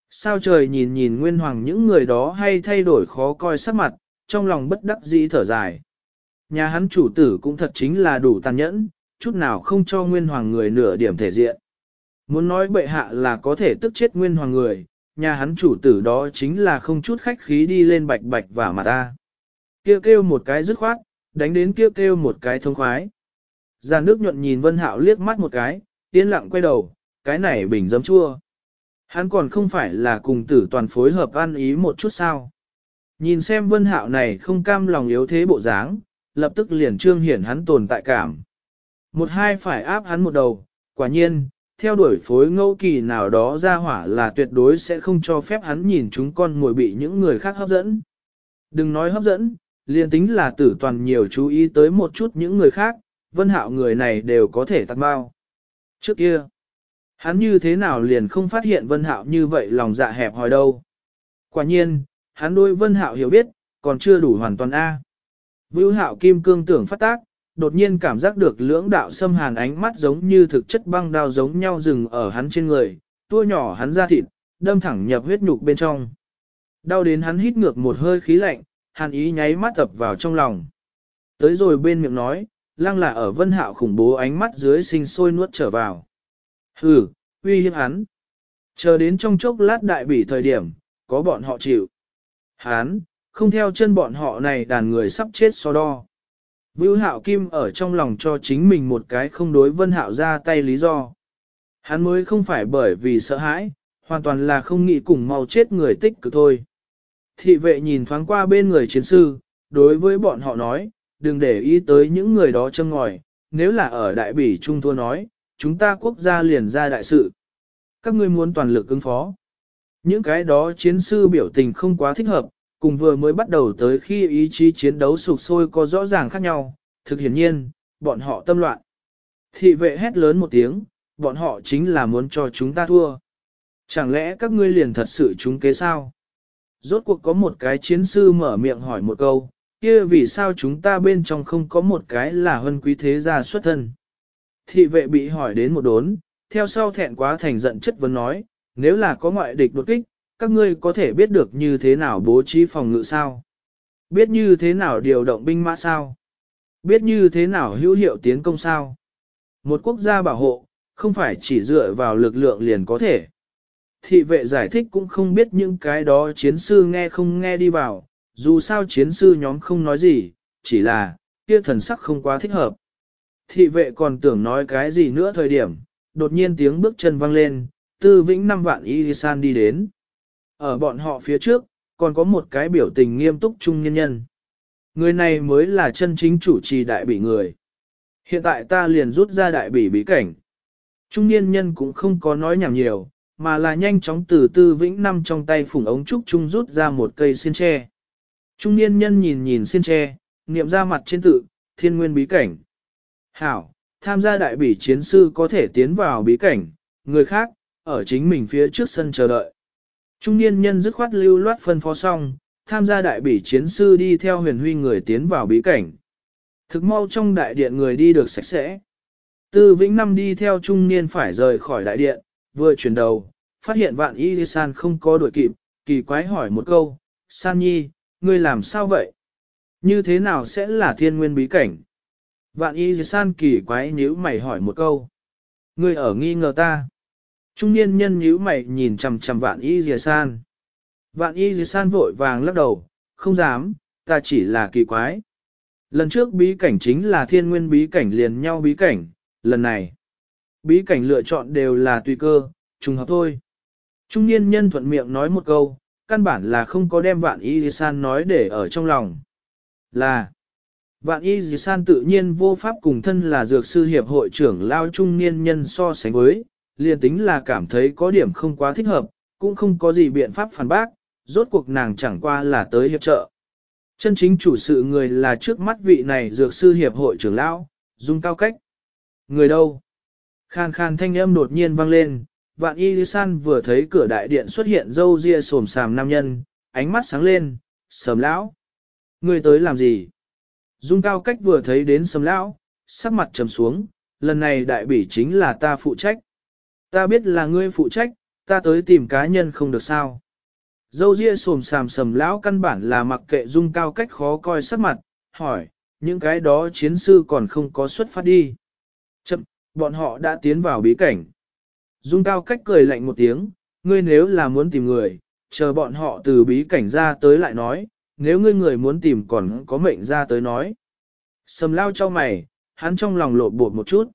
Sao trời nhìn nhìn nguyên hoàng những người đó hay thay đổi khó coi sắc mặt, trong lòng bất đắc dĩ thở dài. Nhà hắn chủ tử cũng thật chính là đủ tàn nhẫn, chút nào không cho nguyên hoàng người nửa điểm thể diện. Muốn nói bệ hạ là có thể tức chết nguyên hoàng người, nhà hắn chủ tử đó chính là không chút khách khí đi lên bạch bạch và mà ta. Kêu kêu một cái dứt khoát, đánh đến kêu kêu một cái thông khoái. Giàn nước nhuận nhìn Vân Hạo liếc mắt một cái, yên lặng quay đầu, cái này bình giấm chua. Hắn còn không phải là cùng tử toàn phối hợp ăn ý một chút sao. Nhìn xem Vân Hạo này không cam lòng yếu thế bộ dáng, lập tức liền trương hiển hắn tồn tại cảm. Một hai phải áp hắn một đầu, quả nhiên, theo đuổi phối ngẫu kỳ nào đó ra hỏa là tuyệt đối sẽ không cho phép hắn nhìn chúng con ngồi bị những người khác hấp dẫn. Đừng nói hấp dẫn, liền tính là tử toàn nhiều chú ý tới một chút những người khác, vân hạo người này đều có thể tặng bao. Trước kia, hắn như thế nào liền không phát hiện vân hạo như vậy lòng dạ hẹp hòi đâu. Quả nhiên, hắn đôi vân hạo hiểu biết, còn chưa đủ hoàn toàn A. Vưu hạo kim cương tưởng phát tác, đột nhiên cảm giác được lưỡng đạo xâm hàn ánh mắt giống như thực chất băng đao giống nhau dừng ở hắn trên người, tua nhỏ hắn ra thịt, đâm thẳng nhập huyết nhục bên trong. Đau đến hắn hít ngược một hơi khí lạnh, hàn ý nháy mắt tập vào trong lòng. Tới rồi bên miệng nói, lăng là ở vân hạo khủng bố ánh mắt dưới sinh sôi nuốt trở vào. Hừ, uy hiếp hắn. Chờ đến trong chốc lát đại bỉ thời điểm, có bọn họ chịu. hắn không theo chân bọn họ này đàn người sắp chết so đo. Vưu hạo kim ở trong lòng cho chính mình một cái không đối vân hạo ra tay lý do. Hắn mới không phải bởi vì sợ hãi, hoàn toàn là không nghĩ cùng mau chết người tích cực thôi. Thị vệ nhìn thoáng qua bên người chiến sư, đối với bọn họ nói, đừng để ý tới những người đó châm ngòi, nếu là ở đại bỉ trung thua nói, chúng ta quốc gia liền ra đại sự. Các ngươi muốn toàn lực ứng phó. Những cái đó chiến sư biểu tình không quá thích hợp, cùng vừa mới bắt đầu tới khi ý chí chiến đấu sụp sôi có rõ ràng khác nhau, thực hiển nhiên, bọn họ tâm loạn. Thị vệ hét lớn một tiếng, bọn họ chính là muốn cho chúng ta thua. Chẳng lẽ các ngươi liền thật sự chúng kế sao? Rốt cuộc có một cái chiến sư mở miệng hỏi một câu, kia vì sao chúng ta bên trong không có một cái là hân quý thế gia xuất thân? Thị vệ bị hỏi đến một đốn, theo sau thẹn quá thành giận chất vấn nói, nếu là có ngoại địch đột kích, các ngươi có thể biết được như thế nào bố trí phòng ngự sao? Biết như thế nào điều động binh mã sao? Biết như thế nào hữu hiệu tiến công sao? Một quốc gia bảo hộ, không phải chỉ dựa vào lực lượng liền có thể. Thị vệ giải thích cũng không biết những cái đó chiến sư nghe không nghe đi vào, dù sao chiến sư nhóm không nói gì, chỉ là, kia thần sắc không quá thích hợp. Thị vệ còn tưởng nói cái gì nữa thời điểm, đột nhiên tiếng bước chân vang lên, tư vĩnh năm vạn y san đi đến. Ở bọn họ phía trước, còn có một cái biểu tình nghiêm túc trung nhân nhân. Người này mới là chân chính chủ trì đại bỉ người. Hiện tại ta liền rút ra đại bỉ bí cảnh. Trung niên nhân cũng không có nói nhảm nhiều, mà là nhanh chóng từ tư vĩnh năm trong tay phủng ống trúc trung rút ra một cây xiên tre. Trung niên nhân nhìn nhìn xiên tre, niệm ra mặt trên tự, thiên nguyên bí cảnh. Hảo, tham gia đại bỉ chiến sư có thể tiến vào bí cảnh, người khác, ở chính mình phía trước sân chờ đợi. Trung niên nhân dứt khoát lưu loát phân phó xong, tham gia đại bỉ chiến sư đi theo huyền huy người tiến vào bí cảnh. Thực mau trong đại điện người đi được sạch sẽ. Tư Vĩnh Năm đi theo trung niên phải rời khỏi đại điện, vừa chuyển đầu, phát hiện vạn y san không có đuổi kịp, kỳ quái hỏi một câu, San Nhi, ngươi làm sao vậy? Như thế nào sẽ là thiên nguyên bí cảnh? Vạn y san kỳ quái nhíu mày hỏi một câu. Ngươi ở nghi ngờ ta. Trung niên nhân nhíu mày nhìn chằm chằm vạn y dìa san. Vạn y dìa san vội vàng lắc đầu, không dám, ta chỉ là kỳ quái. Lần trước bí cảnh chính là thiên nguyên bí cảnh liền nhau bí cảnh, lần này. Bí cảnh lựa chọn đều là tùy cơ, trùng hợp thôi. Trung niên nhân thuận miệng nói một câu, căn bản là không có đem vạn y dìa san nói để ở trong lòng. Là, vạn y dìa san tự nhiên vô pháp cùng thân là dược sư hiệp hội trưởng lao trung niên nhân so sánh với, liền tính là cảm thấy có điểm không quá thích hợp, cũng không có gì biện pháp phản bác, rốt cuộc nàng chẳng qua là tới hiệp trợ. Chân chính chủ sự người là trước mắt vị này dược sư hiệp hội trưởng lão, dung cao cách. Người đâu? Khan khan thanh âm đột nhiên vang lên, vạn y san vừa thấy cửa đại điện xuất hiện dâu ria sồm sàm nam nhân, ánh mắt sáng lên, sầm lão. Người tới làm gì? Dung cao cách vừa thấy đến sầm lão, sắc mặt trầm xuống, lần này đại bỉ chính là ta phụ trách. Ta biết là ngươi phụ trách, ta tới tìm cá nhân không được sao. Dâu ria sồm sàm sầm lão căn bản là mặc kệ dung cao cách khó coi sắc mặt, hỏi, những cái đó chiến sư còn không có xuất phát đi. Chậm, bọn họ đã tiến vào bí cảnh. Dung cao cách cười lạnh một tiếng, ngươi nếu là muốn tìm người, chờ bọn họ từ bí cảnh ra tới lại nói, nếu ngươi người muốn tìm còn có mệnh ra tới nói. Sầm lao cho mày, hắn trong lòng lộ bột một chút.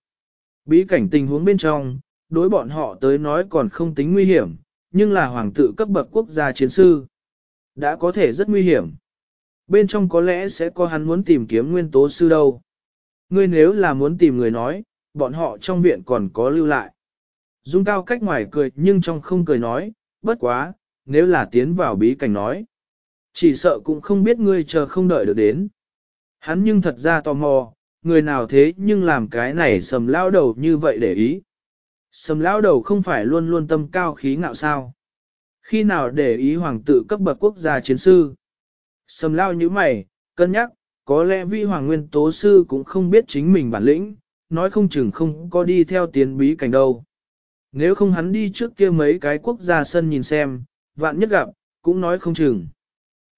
Bí cảnh tình huống bên trong, đối bọn họ tới nói còn không tính nguy hiểm, nhưng là hoàng tự cấp bậc quốc gia chiến sư. Đã có thể rất nguy hiểm. Bên trong có lẽ sẽ có hắn muốn tìm kiếm nguyên tố sư đâu. Ngươi nếu là muốn tìm người nói, bọn họ trong viện còn có lưu lại. Dung cao cách ngoài cười nhưng trong không cười nói, bất quá, nếu là tiến vào bí cảnh nói. Chỉ sợ cũng không biết ngươi chờ không đợi được đến. Hắn nhưng thật ra tò mò, người nào thế nhưng làm cái này sầm lao đầu như vậy để ý. Sầm Lão đầu không phải luôn luôn tâm cao khí ngạo sao. Khi nào để ý hoàng tử cấp bậc quốc gia chiến sư. Sầm lao như mày, cân nhắc, có lẽ vi hoàng nguyên tố sư cũng không biết chính mình bản lĩnh, nói không chừng không có đi theo tiến bí cảnh đâu. Nếu không hắn đi trước kia mấy cái quốc gia sân nhìn xem, vạn nhất gặp, cũng nói không chừng.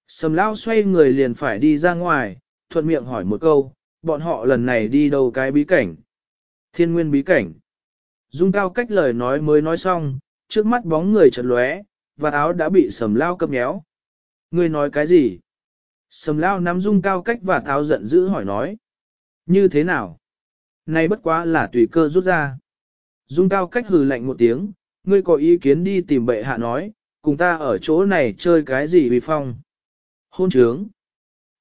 Sầm lao xoay người liền phải đi ra ngoài, thuận miệng hỏi một câu, bọn họ lần này đi đâu cái bí cảnh? Thiên nguyên bí cảnh. Dung cao cách lời nói mới nói xong, trước mắt bóng người chợt lóe, và áo đã bị sầm lao cấp nhéo. Ngươi nói cái gì? Sầm lao nắm dung cao cách và tháo giận dữ hỏi nói. Như thế nào? Nay bất quá là tùy cơ rút ra. Dung cao cách hừ lạnh một tiếng, ngươi có ý kiến đi tìm bệ hạ nói, cùng ta ở chỗ này chơi cái gì vì phong. Hôn trướng.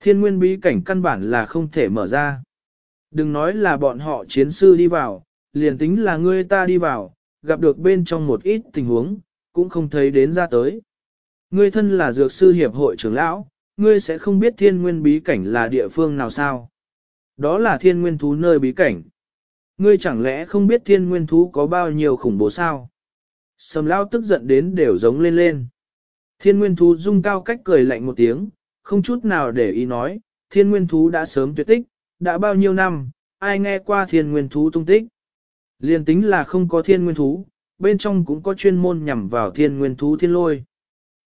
Thiên nguyên bí cảnh căn bản là không thể mở ra. Đừng nói là bọn họ chiến sư đi vào, liền tính là ngươi ta đi vào, gặp được bên trong một ít tình huống, cũng không thấy đến ra tới. Ngươi thân là dược sư hiệp hội trưởng lão, ngươi sẽ không biết thiên nguyên bí cảnh là địa phương nào sao. Đó là thiên nguyên thú nơi bí cảnh. Ngươi chẳng lẽ không biết thiên nguyên thú có bao nhiêu khủng bố sao? Sầm lao tức giận đến đều giống lên lên. Thiên nguyên thú rung cao cách cười lạnh một tiếng, không chút nào để ý nói, thiên nguyên thú đã sớm tuyệt tích, đã bao nhiêu năm, ai nghe qua thiên nguyên thú tung tích. Liên tính là không có thiên nguyên thú, bên trong cũng có chuyên môn nhằm vào thiên nguyên thú thiên lôi.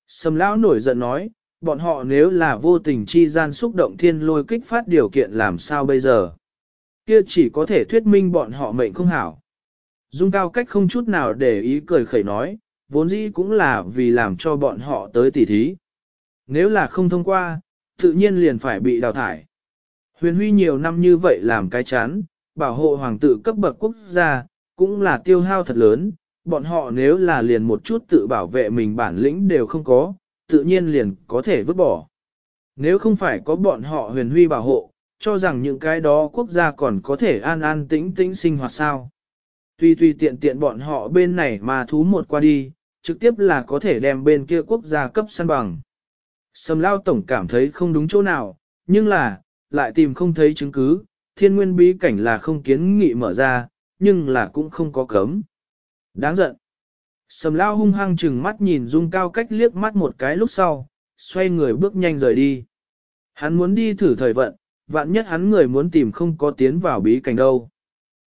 Sầm lão nổi giận nói, bọn họ nếu là vô tình chi gian xúc động thiên lôi kích phát điều kiện làm sao bây giờ. Kia chỉ có thể thuyết minh bọn họ mệnh không hảo. Dung cao cách không chút nào để ý cười khẩy nói, vốn dĩ cũng là vì làm cho bọn họ tới tỉ thí. Nếu là không thông qua, tự nhiên liền phải bị đào thải. Huyền huy nhiều năm như vậy làm cái chán, bảo hộ hoàng tử cấp bậc quốc gia, cũng là tiêu hao thật lớn, bọn họ nếu là liền một chút tự bảo vệ mình bản lĩnh đều không có, tự nhiên liền có thể vứt bỏ. Nếu không phải có bọn họ huyền huy bảo hộ, cho rằng những cái đó quốc gia còn có thể an an tĩnh tĩnh sinh hoạt sao. Tuy tuy tiện tiện bọn họ bên này mà thú một qua đi, trực tiếp là có thể đem bên kia quốc gia cấp săn bằng. Sầm lao tổng cảm thấy không đúng chỗ nào, nhưng là, lại tìm không thấy chứng cứ, thiên nguyên bí cảnh là không kiến nghị mở ra, nhưng là cũng không có cấm. Đáng giận. Sầm lao hung hăng chừng mắt nhìn dung cao cách liếc mắt một cái lúc sau, xoay người bước nhanh rời đi. Hắn muốn đi thử thời vận, vạn nhất hắn người muốn tìm không có tiến vào bí cảnh đâu.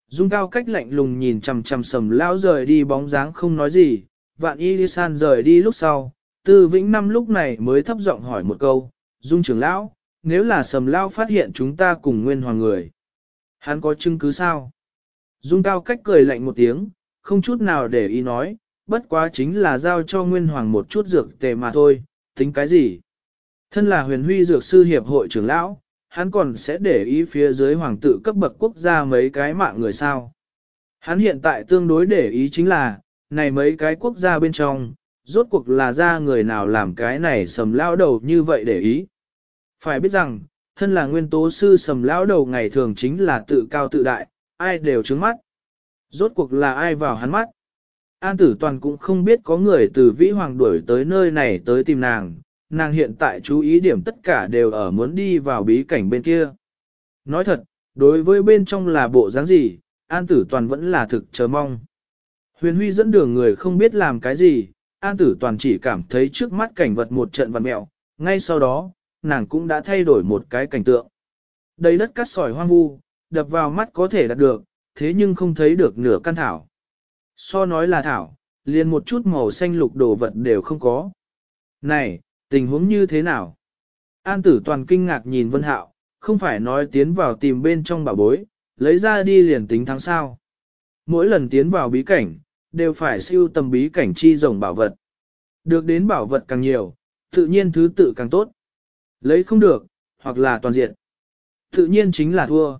Dung cao cách lạnh lùng nhìn chằm chằm sầm lao rời đi bóng dáng không nói gì, vạn y san rời đi lúc sau, tư vĩnh năm lúc này mới thấp giọng hỏi một câu, Dung trưởng lão, nếu là sầm lao phát hiện chúng ta cùng nguyên hoàng người. Hắn có chứng cứ sao? Dung cao cách cười lạnh một tiếng, không chút nào để ý nói, bất quá chính là giao cho nguyên hoàng một chút dược tề mà thôi, tính cái gì? Thân là huyền huy dược sư hiệp hội trưởng lão, hắn còn sẽ để ý phía dưới hoàng tự cấp bậc quốc gia mấy cái mạng người sao. Hắn hiện tại tương đối để ý chính là, này mấy cái quốc gia bên trong, rốt cuộc là ra người nào làm cái này sầm lao đầu như vậy để ý. Phải biết rằng, thân là nguyên tố sư sầm lão đầu ngày thường chính là tự cao tự đại, ai đều trứng mắt. Rốt cuộc là ai vào hắn mắt. An tử toàn cũng không biết có người từ vĩ hoàng đuổi tới nơi này tới tìm nàng, nàng hiện tại chú ý điểm tất cả đều ở muốn đi vào bí cảnh bên kia. Nói thật, đối với bên trong là bộ dáng gì, an tử toàn vẫn là thực chờ mong. Huyền huy dẫn đường người không biết làm cái gì, an tử toàn chỉ cảm thấy trước mắt cảnh vật một trận vật mẹo, ngay sau đó, nàng cũng đã thay đổi một cái cảnh tượng. đầy đất cát sỏi hoang vu, đập vào mắt có thể đạt được, thế nhưng không thấy được nửa căn thảo. So nói là thảo, liền một chút màu xanh lục đồ vật đều không có. Này, tình huống như thế nào? An tử toàn kinh ngạc nhìn Vân Hạo, không phải nói tiến vào tìm bên trong bảo bối, lấy ra đi liền tính thắng sao. Mỗi lần tiến vào bí cảnh, đều phải siêu tầm bí cảnh chi rồng bảo vật. Được đến bảo vật càng nhiều, tự nhiên thứ tự càng tốt. Lấy không được, hoặc là toàn diện. Tự nhiên chính là thua.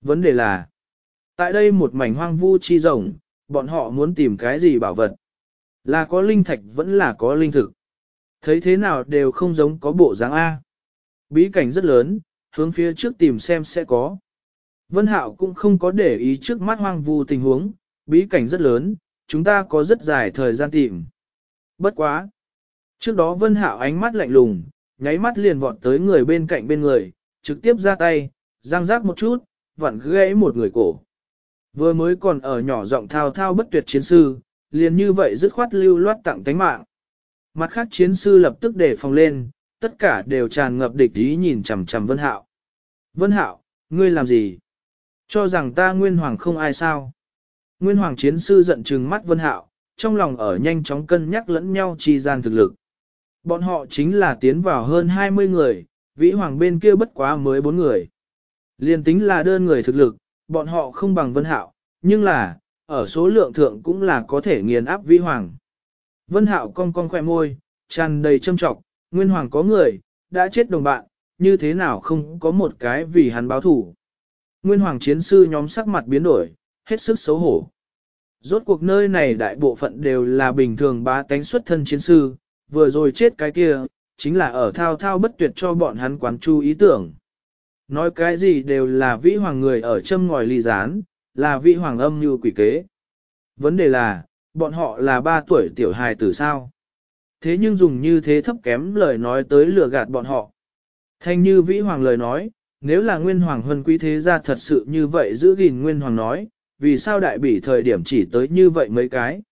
Vấn đề là, tại đây một mảnh hoang vu chi rồng, bọn họ muốn tìm cái gì bảo vật. Là có linh thạch vẫn là có linh thực. Thấy thế nào đều không giống có bộ dáng A. Bí cảnh rất lớn, hướng phía trước tìm xem sẽ có. Vân Hạo cũng không có để ý trước mắt hoang vu tình huống, bí cảnh rất lớn, chúng ta có rất dài thời gian tìm. Bất quá. Trước đó Vân Hạo ánh mắt lạnh lùng, nháy mắt liền vọt tới người bên cạnh bên người, trực tiếp ra tay, răng rác một chút, vặn gãy một người cổ. Vừa mới còn ở nhỏ giọng thao thao bất tuyệt chiến sư, liền như vậy dứt khoát lưu loát tặng tánh mạng. Mặt khác chiến sư lập tức đề phòng lên, tất cả đều tràn ngập địch ý nhìn chằm chằm Vân Hạo. Vân Hạo, ngươi làm gì? Cho rằng ta Nguyên Hoàng không ai sao? Nguyên Hoàng chiến sư giận trừng mắt Vân Hạo, trong lòng ở nhanh chóng cân nhắc lẫn nhau chi gian thực lực. Bọn họ chính là tiến vào hơn 20 người, vĩ hoàng bên kia bất quá mới 4 người. Liên tính là đơn người thực lực, bọn họ không bằng Vân Hạo, nhưng là, ở số lượng thượng cũng là có thể nghiền áp vĩ hoàng. Vân Hạo cong cong khỏe môi, tràn đầy châm trọng, nguyên hoàng có người, đã chết đồng bạn, như thế nào không có một cái vì hắn báo thủ. Nguyên hoàng chiến sư nhóm sắc mặt biến đổi, hết sức xấu hổ. Rốt cuộc nơi này đại bộ phận đều là bình thường bá tánh xuất thân chiến sư, vừa rồi chết cái kia, chính là ở thao thao bất tuyệt cho bọn hắn quán chu ý tưởng. Nói cái gì đều là vĩ hoàng người ở châm ngòi ly gián, là vĩ hoàng âm như quỷ kế. Vấn đề là, bọn họ là ba tuổi tiểu hài tử sao. Thế nhưng dùng như thế thấp kém lời nói tới lừa gạt bọn họ. Thanh như vĩ hoàng lời nói, nếu là nguyên hoàng huân quý thế gia thật sự như vậy giữ gìn nguyên hoàng nói, vì sao đại bỉ thời điểm chỉ tới như vậy mấy cái.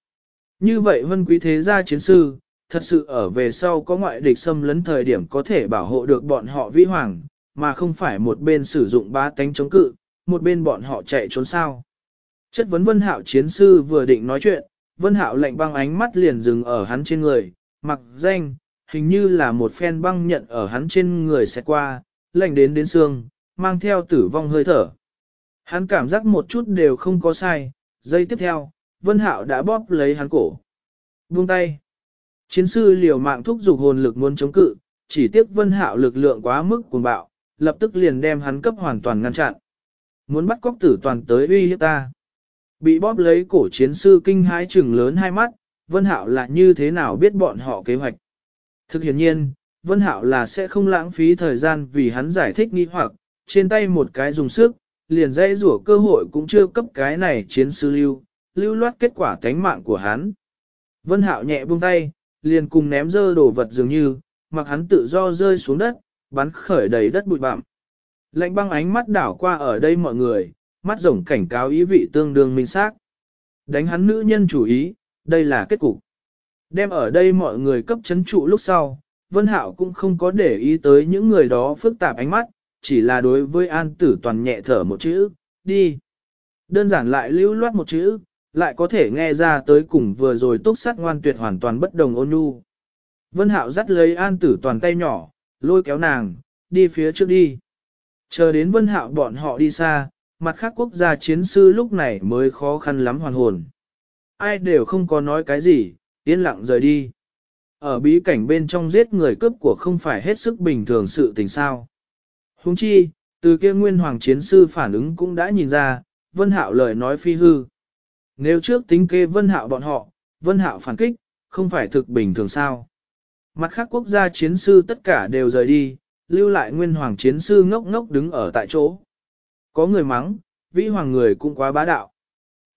Như vậy huân quý thế gia chiến sư, thật sự ở về sau có ngoại địch xâm lấn thời điểm có thể bảo hộ được bọn họ vĩ hoàng, mà không phải một bên sử dụng ba tánh chống cự, một bên bọn họ chạy trốn sao. Chất vấn Vân Hạo chiến sư vừa định nói chuyện, Vân Hạo lạnh băng ánh mắt liền dừng ở hắn trên người, mặc danh, hình như là một phen băng nhận ở hắn trên người sẽ qua, lạnh đến đến xương, mang theo tử vong hơi thở. Hắn cảm giác một chút đều không có sai, giây tiếp theo, Vân Hạo đã bóp lấy hắn cổ. Buông tay. Chiến sư liều mạng thúc giục hồn lực muốn chống cự, chỉ tiếc Vân Hạo lực lượng quá mức cuồng bạo, lập tức liền đem hắn cấp hoàn toàn ngăn chặn. Muốn bắt cóc tử toàn tới uy hiếp ta. Bị bóp lấy cổ chiến sư kinh hãi trừng lớn hai mắt, Vân Hạo là như thế nào biết bọn họ kế hoạch. Thực hiện nhiên, Vân Hạo là sẽ không lãng phí thời gian vì hắn giải thích nghi hoặc, trên tay một cái dùng sức, liền dây rủa cơ hội cũng chưa cấp cái này chiến sư lưu, lưu loát kết quả tánh mạng của hắn. Vân Hạo nhẹ buông tay, liền cùng ném dơ đồ vật dường như, mặc hắn tự do rơi xuống đất, bắn khởi đầy đất bụi bặm. Lạnh băng ánh mắt đảo qua ở đây mọi người, mắt rồng cảnh cáo ý vị tương đương minh xác. Đánh hắn nữ nhân chủ ý, đây là kết cục. Đem ở đây mọi người cấp chấn trụ lúc sau, Vân Hạo cũng không có để ý tới những người đó phức tạp ánh mắt, chỉ là đối với An Tử Toàn nhẹ thở một chữ, đi. Đơn giản lại lưu loát một chữ, lại có thể nghe ra tới cùng vừa rồi túc sát ngoan tuyệt hoàn toàn bất đồng ôn nhu. Vân Hạo dắt lấy An Tử Toàn tay nhỏ, lôi kéo nàng, đi phía trước đi. Chờ đến Vân Hạo bọn họ đi xa, mặt khác quốc gia chiến sư lúc này mới khó khăn lắm hoàn hồn. Ai đều không có nói cái gì, yên lặng rời đi. Ở bí cảnh bên trong giết người cướp của không phải hết sức bình thường sự tình sao. Huống chi, từ kia nguyên hoàng chiến sư phản ứng cũng đã nhìn ra, Vân Hạo lời nói phi hư. Nếu trước tính kê Vân Hạo bọn họ, Vân Hạo phản kích, không phải thực bình thường sao. Mặt khác quốc gia chiến sư tất cả đều rời đi, lưu lại nguyên hoàng chiến sư ngốc ngốc đứng ở tại chỗ. Có người mắng, vĩ hoàng người cũng quá bá đạo.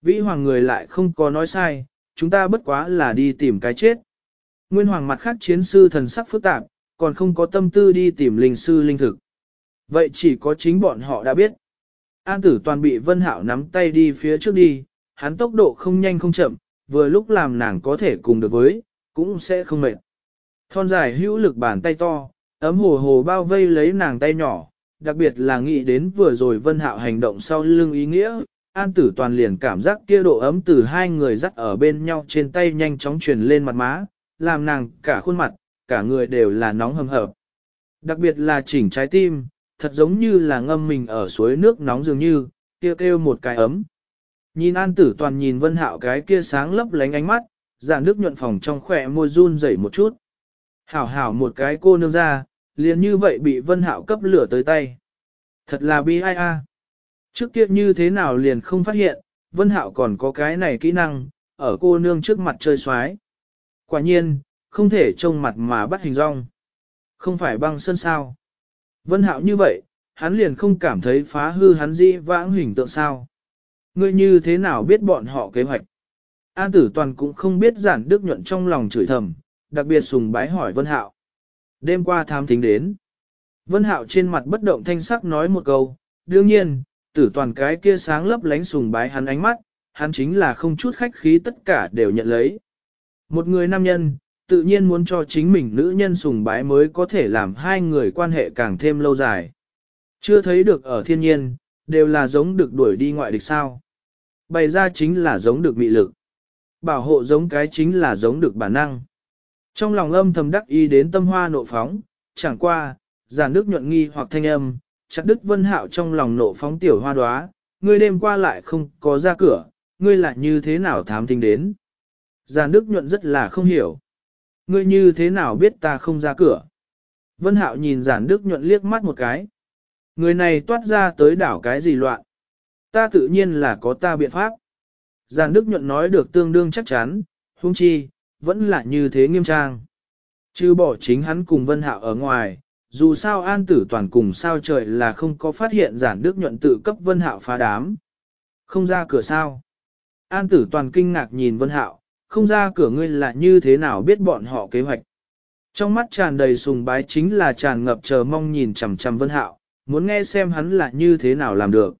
Vĩ hoàng người lại không có nói sai, chúng ta bất quá là đi tìm cái chết. Nguyên hoàng mặt khác chiến sư thần sắc phức tạp, còn không có tâm tư đi tìm linh sư linh thực. Vậy chỉ có chính bọn họ đã biết. An tử toàn bị vân hạo nắm tay đi phía trước đi, hắn tốc độ không nhanh không chậm, vừa lúc làm nàng có thể cùng được với, cũng sẽ không mệt. Thon dài hữu lực bàn tay to, ấm hồ hồ bao vây lấy nàng tay nhỏ, đặc biệt là nghĩ đến vừa rồi Vân Hạo hành động sau lưng ý nghĩa, An Tử Toàn liền cảm giác kia độ ấm từ hai người dắt ở bên nhau trên tay nhanh chóng truyền lên mặt má, làm nàng cả khuôn mặt, cả người đều là nóng hầm hập. Đặc biệt là chỉnh trái tim, thật giống như là ngâm mình ở suối nước nóng dường như, kia kêu, kêu một cái ấm. Nhìn An Tử Toàn nhìn Vân Hạo cái kia sáng lấp lánh ánh mắt, dạng nước nhuận phòng trong khỏe môi run rẩy một chút. Hảo hảo một cái cô nương ra, liền như vậy bị Vân Hạo cấp lửa tới tay. Thật là bi ai a. Trước kia như thế nào liền không phát hiện, Vân Hạo còn có cái này kỹ năng, ở cô nương trước mặt chơi xoái. Quả nhiên, không thể trông mặt mà bắt hình rong. Không phải băng sân sao. Vân Hạo như vậy, hắn liền không cảm thấy phá hư hắn di vãng hình tượng sao. Ngươi như thế nào biết bọn họ kế hoạch? An tử toàn cũng không biết giản đức nhuận trong lòng chửi thầm, đặc biệt sùng bái hỏi Vân Hạo. Đêm qua tham thính đến. Vân Hạo trên mặt bất động thanh sắc nói một câu, đương nhiên, tử toàn cái kia sáng lấp lánh sùng bái hắn ánh mắt, hắn chính là không chút khách khí tất cả đều nhận lấy. Một người nam nhân, tự nhiên muốn cho chính mình nữ nhân sùng bái mới có thể làm hai người quan hệ càng thêm lâu dài. Chưa thấy được ở thiên nhiên, đều là giống được đuổi đi ngoại địch sao. Bày ra chính là giống được mị lực. Bảo hộ giống cái chính là giống được bản năng. Trong lòng âm thầm đắc ý đến tâm hoa nộ phóng, chẳng qua, giàn nước nhuận nghi hoặc thanh âm, chặt đứt vân hạo trong lòng nộ phóng tiểu hoa đóa ngươi đêm qua lại không có ra cửa, ngươi lại như thế nào thám thính đến. giàn nước nhuận rất là không hiểu. Ngươi như thế nào biết ta không ra cửa. Vân hạo nhìn giản đức nhuận liếc mắt một cái. Người này toát ra tới đảo cái gì loạn. Ta tự nhiên là có ta biện pháp. Giản đức nhuận nói được tương đương chắc chắn, huống chi, vẫn là như thế nghiêm trang. Chứ bỏ chính hắn cùng Vân Hạo ở ngoài, dù sao an tử toàn cùng sao trời là không có phát hiện giản đức nhuận tự cấp Vân Hạo phá đám. Không ra cửa sao. An tử toàn kinh ngạc nhìn Vân Hạo, không ra cửa ngươi là như thế nào biết bọn họ kế hoạch. Trong mắt tràn đầy sùng bái chính là tràn ngập chờ mong nhìn chằm chằm Vân Hạo, muốn nghe xem hắn là như thế nào làm được.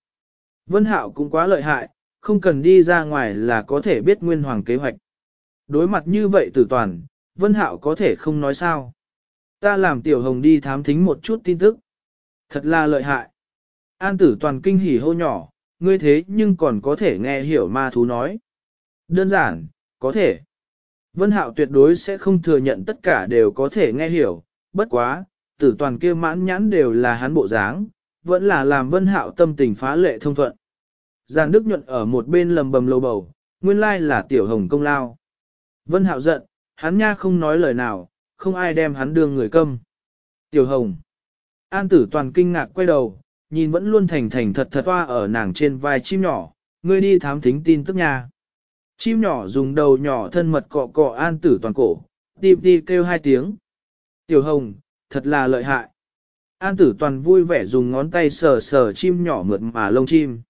Vân Hạo cũng quá lợi hại, không cần đi ra ngoài là có thể biết nguyên hoàng kế hoạch. Đối mặt như vậy tử toàn, Vân Hạo có thể không nói sao. Ta làm Tiểu Hồng đi thám thính một chút tin tức. Thật là lợi hại. An tử toàn kinh hỉ hô nhỏ, ngươi thế nhưng còn có thể nghe hiểu ma thú nói. Đơn giản, có thể. Vân Hạo tuyệt đối sẽ không thừa nhận tất cả đều có thể nghe hiểu, bất quá, tử toàn kia mãn nhãn đều là hắn bộ dáng, vẫn là làm Vân Hạo tâm tình phá lệ thông thuận. Giàn Đức nhuận ở một bên lầm bầm lầu bầu, nguyên lai là tiểu hồng công lao. Vân Hạo giận, hắn nha không nói lời nào, không ai đem hắn đưa người câm. Tiểu hồng. An tử toàn kinh ngạc quay đầu, nhìn vẫn luôn thành thành thật thật toa ở nàng trên vai chim nhỏ, ngươi đi thám thính tin tức nha. Chim nhỏ dùng đầu nhỏ thân mật cọ cọ an tử toàn cổ, tìm ti kêu hai tiếng. Tiểu hồng, thật là lợi hại. An tử toàn vui vẻ dùng ngón tay sờ sờ chim nhỏ mượt mà lông chim.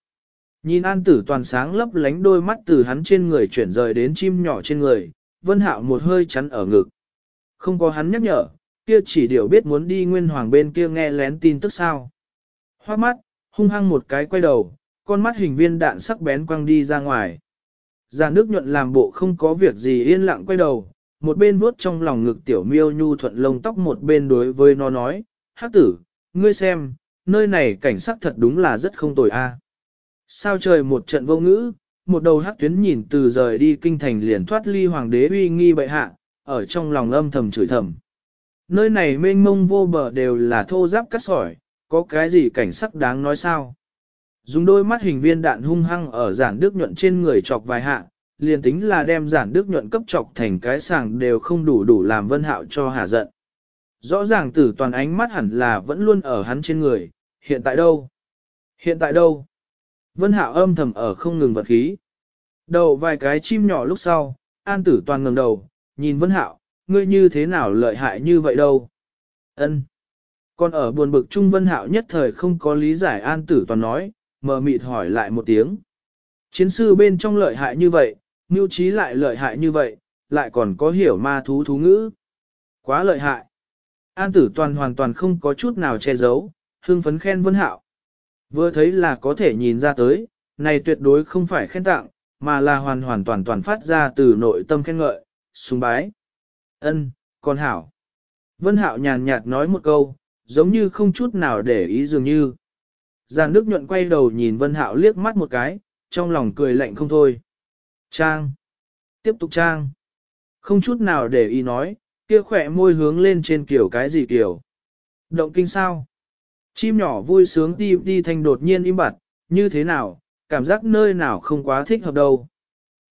Nhìn an tử toàn sáng lấp lánh đôi mắt từ hắn trên người chuyển rời đến chim nhỏ trên người, vân hạo một hơi chắn ở ngực. Không có hắn nhắc nhở, kia chỉ điều biết muốn đi nguyên hoàng bên kia nghe lén tin tức sao. Hoa mắt, hung hăng một cái quay đầu, con mắt hình viên đạn sắc bén quăng đi ra ngoài. Già nước nhuận làm bộ không có việc gì yên lặng quay đầu, một bên vuốt trong lòng ngực tiểu miêu nhu thuận lông tóc một bên đối với nó nói, hát tử, ngươi xem, nơi này cảnh sắc thật đúng là rất không tồi a. Sao trời một trận vô ngữ, một đầu hắc tuyến nhìn từ rời đi kinh thành liền thoát ly hoàng đế uy nghi bệ hạ, ở trong lòng âm thầm chửi thầm. Nơi này mênh mông vô bờ đều là thô giáp cắt sỏi, có cái gì cảnh sắc đáng nói sao? Dùng đôi mắt hình viên đạn hung hăng ở giản đức nhuận trên người chọc vài hạ, liền tính là đem giản đức nhuận cấp chọc thành cái sàng đều không đủ đủ làm vân hạo cho hà giận. Rõ ràng tử toàn ánh mắt hẳn là vẫn luôn ở hắn trên người, hiện tại đâu? Hiện tại đâu? Vân hạo âm thầm ở không ngừng vật khí. Đầu vài cái chim nhỏ lúc sau, an tử toàn ngẩng đầu, nhìn vân hạo, ngươi như thế nào lợi hại như vậy đâu? Ân. Còn ở buồn bực Trung Vân Hạo nhất thời không có lý giải an tử toàn nói, mờ mịt hỏi lại một tiếng. Chiến sư bên trong lợi hại như vậy, mưu trí lại lợi hại như vậy, lại còn có hiểu ma thú thú ngữ. Quá lợi hại. An tử toàn hoàn toàn không có chút nào che giấu, hương phấn khen vân hạo. Vừa thấy là có thể nhìn ra tới, này tuyệt đối không phải khen tặng, mà là hoàn hoàn toàn toàn phát ra từ nội tâm khen ngợi, sùng bái. Ân, con hảo. Vân hạo nhàn nhạt nói một câu, giống như không chút nào để ý dường như. Giàn Đức nhuận quay đầu nhìn Vân Hạo liếc mắt một cái, trong lòng cười lạnh không thôi. Trang. Tiếp tục trang. Không chút nào để ý nói, kia khỏe môi hướng lên trên kiểu cái gì kiểu. Động kinh sao? Chim nhỏ vui sướng đi đi thanh đột nhiên im bặt, như thế nào, cảm giác nơi nào không quá thích hợp đâu.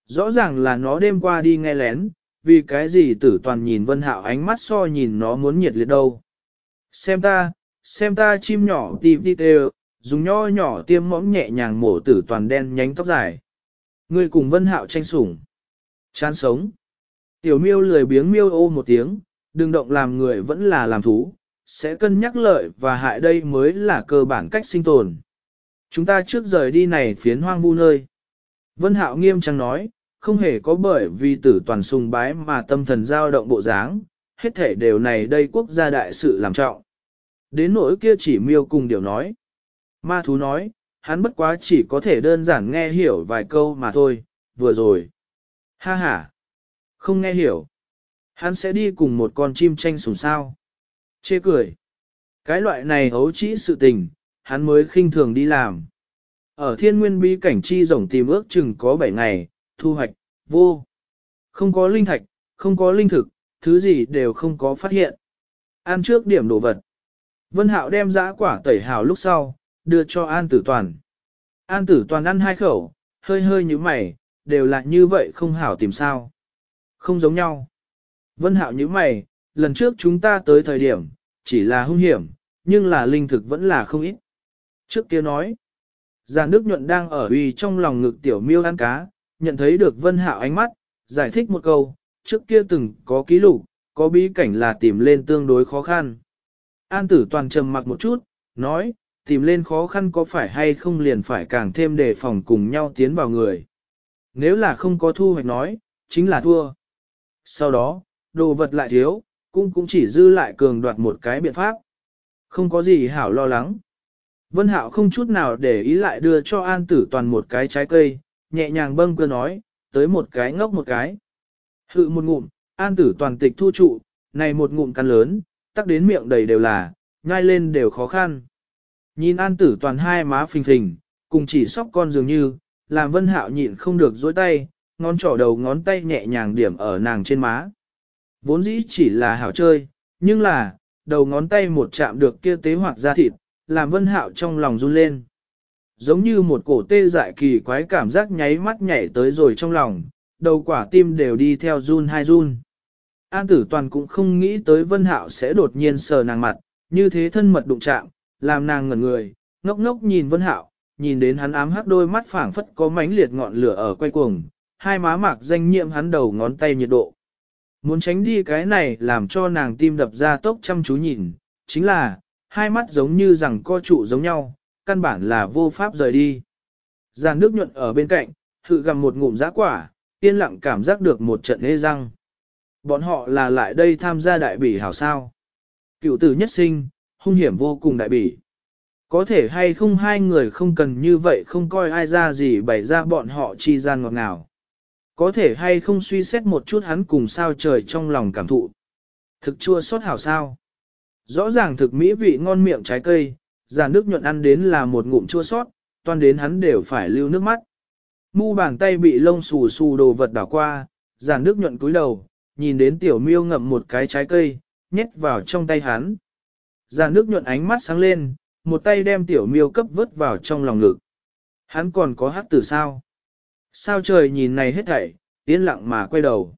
Rõ ràng là nó đêm qua đi nghe lén, vì cái gì tử toàn nhìn vân hạo ánh mắt so nhìn nó muốn nhiệt liệt đâu. Xem ta, xem ta chim nhỏ đi đi đều, dùng nho nhỏ tiêm mõm nhẹ nhàng mổ tử toàn đen nhánh tóc dài. Người cùng vân hạo tranh sủng. Chán sống. Tiểu miêu lười biếng miêu ô một tiếng, đừng động làm người vẫn là làm thú, sẽ cân nhắc lợi và hại đây mới là cơ bản cách sinh tồn. Chúng ta trước rời đi này phiến hoang vu nơi. Vân Hạo nghiêm trang nói, không hề có bởi vì tử toàn sùng bái mà tâm thần dao động bộ dáng, hết thể đều này đây quốc gia đại sự làm trọng. Đến nỗi kia chỉ miêu cùng điều nói. Ma thú nói, hắn bất quá chỉ có thể đơn giản nghe hiểu vài câu mà thôi, vừa rồi. Ha ha, không nghe hiểu. Hắn sẽ đi cùng một con chim tranh sùng sao. Chê cười. Cái loại này hấu trĩ sự tình, hắn mới khinh thường đi làm. Ở thiên nguyên bí cảnh chi rồng tìm ước chừng có 7 ngày, thu hoạch, vô. Không có linh thạch, không có linh thực, thứ gì đều không có phát hiện. an trước điểm đồ vật. Vân Hạo đem giã quả tẩy hào lúc sau, đưa cho An Tử Toàn. An Tử Toàn ăn hai khẩu, hơi hơi như mày, đều là như vậy không hảo tìm sao. Không giống nhau. Vân Hạo như mày, lần trước chúng ta tới thời điểm, chỉ là hung hiểm, nhưng là linh thực vẫn là không ít. Trước kia nói, Già nước nhuận đang ở uy trong lòng ngực tiểu miêu ăn cá, nhận thấy được vân hạo ánh mắt, giải thích một câu, trước kia từng có ký lục, có bí cảnh là tìm lên tương đối khó khăn. An tử toàn trầm mặc một chút, nói, tìm lên khó khăn có phải hay không liền phải càng thêm đề phòng cùng nhau tiến vào người. Nếu là không có thu hoạch nói, chính là thua. Sau đó, đồ vật lại thiếu, cũng cũng chỉ dư lại cường đoạt một cái biện pháp. Không có gì hảo lo lắng. Vân Hạo không chút nào để ý lại đưa cho An Tử Toàn một cái trái cây, nhẹ nhàng bâng cơ nói, tới một cái ngốc một cái. Hự một ngụm, An Tử Toàn tịch thu trụ, này một ngụm cắn lớn, tắc đến miệng đầy đều là, nhai lên đều khó khăn. Nhìn An Tử Toàn hai má phình phình, cùng chỉ sóc con dường như, làm Vân Hạo nhịn không được dối tay, ngón trỏ đầu ngón tay nhẹ nhàng điểm ở nàng trên má. Vốn dĩ chỉ là hảo chơi, nhưng là, đầu ngón tay một chạm được kia tế hoạt ra thịt, làm vân hạo trong lòng run lên. Giống như một cổ tê dại kỳ quái cảm giác nháy mắt nhảy tới rồi trong lòng, đầu quả tim đều đi theo run hai run. An tử toàn cũng không nghĩ tới vân hạo sẽ đột nhiên sờ nàng mặt, như thế thân mật đụng chạm, làm nàng ngẩn người, ngốc ngốc nhìn vân hạo, nhìn đến hắn ám hắc đôi mắt phảng phất có mánh liệt ngọn lửa ở quay cuồng, hai má mạc danh nhiệm hắn đầu ngón tay nhiệt độ. Muốn tránh đi cái này làm cho nàng tim đập ra tốc chăm chú nhìn, chính là, hai mắt giống như rằng co trụ giống nhau, căn bản là vô pháp rời đi. Giàn nước nhuận ở bên cạnh, thử gầm một ngụm giã quả, yên lặng cảm giác được một trận ê răng. Bọn họ là lại đây tham gia đại bỉ hảo sao. Cựu tử nhất sinh, hung hiểm vô cùng đại bỉ. Có thể hay không hai người không cần như vậy không coi ai ra gì bày ra bọn họ chi gian ngọt ngào. Có thể hay không suy xét một chút hắn cùng sao trời trong lòng cảm thụ. Thực chua xót hảo sao. Rõ ràng thực mỹ vị ngon miệng trái cây, già nước nhuận ăn đến là một ngụm chua xót, toàn đến hắn đều phải lưu nước mắt. Mu bàn tay bị lông xù xù đồ vật đảo qua, già nước nhuận cúi đầu, nhìn đến tiểu miêu ngậm một cái trái cây, nhét vào trong tay hắn. Già nước nhuận ánh mắt sáng lên, một tay đem tiểu miêu cấp vớt vào trong lòng ngực. Hắn còn có hát tử sao? Sao trời nhìn này hết thảy, yên lặng mà quay đầu.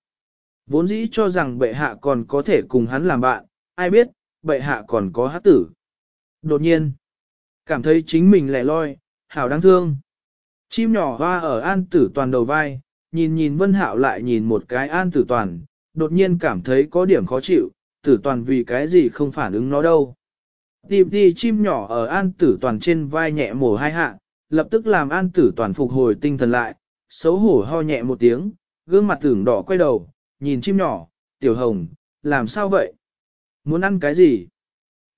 Vốn dĩ cho rằng bệ hạ còn có thể cùng hắn làm bạn, ai biết, bệ hạ còn có hát tử. Đột nhiên, cảm thấy chính mình lẻ loi, hảo đáng thương. Chim nhỏ hoa ở an tử toàn đầu vai, nhìn nhìn vân hạo lại nhìn một cái an tử toàn, đột nhiên cảm thấy có điểm khó chịu, tử toàn vì cái gì không phản ứng nó đâu. Tìm đi chim nhỏ ở an tử toàn trên vai nhẹ mổ hai hạ, lập tức làm an tử toàn phục hồi tinh thần lại, xấu hổ ho nhẹ một tiếng, gương mặt tưởng đỏ quay đầu, nhìn chim nhỏ, tiểu hồng, làm sao vậy? Muốn ăn cái gì?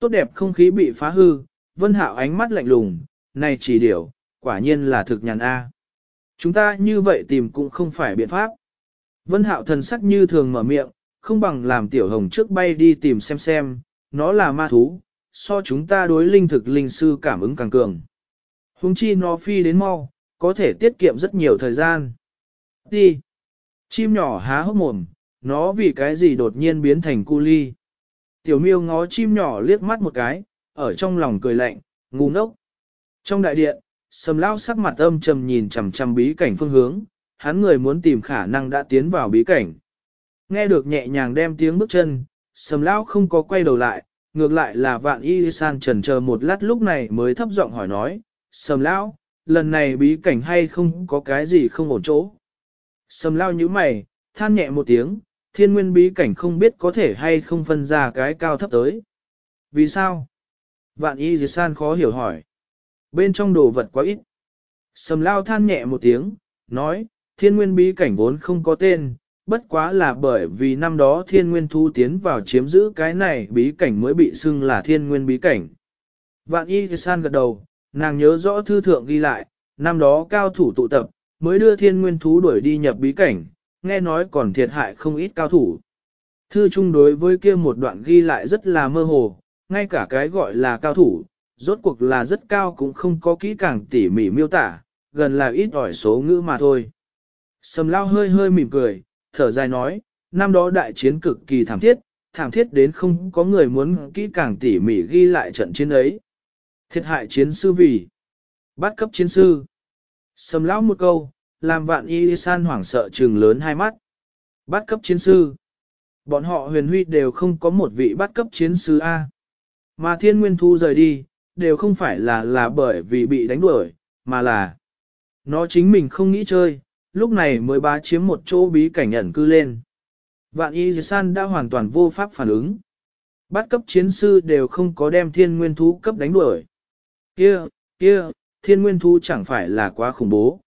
Tốt đẹp không khí bị phá hư, vân hạo ánh mắt lạnh lùng, này chỉ điểu, quả nhiên là thực nhàn A. Chúng ta như vậy tìm cũng không phải biện pháp. Vân hạo thần sắc như thường mở miệng, không bằng làm tiểu hồng trước bay đi tìm xem xem, nó là ma thú, so chúng ta đối linh thực linh sư cảm ứng càng cường. Hùng chi nó phi đến mau, có thể tiết kiệm rất nhiều thời gian. Đi! Chim nhỏ há hốc mồm, nó vì cái gì đột nhiên biến thành cu ly. Tiểu miêu ngó chim nhỏ liếc mắt một cái, ở trong lòng cười lạnh, ngu ngốc. Trong đại điện, sầm lao sắc mặt âm trầm nhìn chằm chằm bí cảnh phương hướng, hắn người muốn tìm khả năng đã tiến vào bí cảnh. Nghe được nhẹ nhàng đem tiếng bước chân, sầm lao không có quay đầu lại, ngược lại là vạn y san trần chờ một lát lúc này mới thấp giọng hỏi nói, sầm lao, lần này bí cảnh hay không có cái gì không ổn chỗ. Sầm lao như mày, than nhẹ một tiếng, thiên nguyên bí cảnh không biết có thể hay không phân ra cái cao thấp tới. Vì sao? Vạn y san khó hiểu hỏi. Bên trong đồ vật quá ít. Sầm lao than nhẹ một tiếng, nói, thiên nguyên bí cảnh vốn không có tên, bất quá là bởi vì năm đó thiên nguyên thu tiến vào chiếm giữ cái này bí cảnh mới bị xưng là thiên nguyên bí cảnh. Vạn y san gật đầu, nàng nhớ rõ thư thượng ghi lại, năm đó cao thủ tụ tập, mới đưa thiên nguyên thú đuổi đi nhập bí cảnh, nghe nói còn thiệt hại không ít cao thủ. Thư chung đối với kia một đoạn ghi lại rất là mơ hồ, ngay cả cái gọi là cao thủ, rốt cuộc là rất cao cũng không có kỹ càng tỉ mỉ miêu tả, gần là ít ỏi số ngữ mà thôi. Sầm lao hơi hơi mỉm cười, thở dài nói, năm đó đại chiến cực kỳ thảm thiết, thảm thiết đến không có người muốn kỹ càng tỉ mỉ ghi lại trận chiến ấy. Thiệt hại chiến sư vì bắt cấp chiến sư. Sầm lão một câu, làm vạn y san hoảng sợ trừng lớn hai mắt. Bắt cấp chiến sư. Bọn họ huyền huy đều không có một vị bắt cấp chiến sư A. Mà thiên nguyên thu rời đi, đều không phải là là bởi vì bị đánh đuổi, mà là nó chính mình không nghĩ chơi, lúc này mới bá chiếm một chỗ bí cảnh ẩn cư lên. Vạn y san đã hoàn toàn vô pháp phản ứng. Bắt cấp chiến sư đều không có đem thiên nguyên thú cấp đánh đuổi. Kia, kia, thiên nguyên thú chẳng phải là quá khủng bố.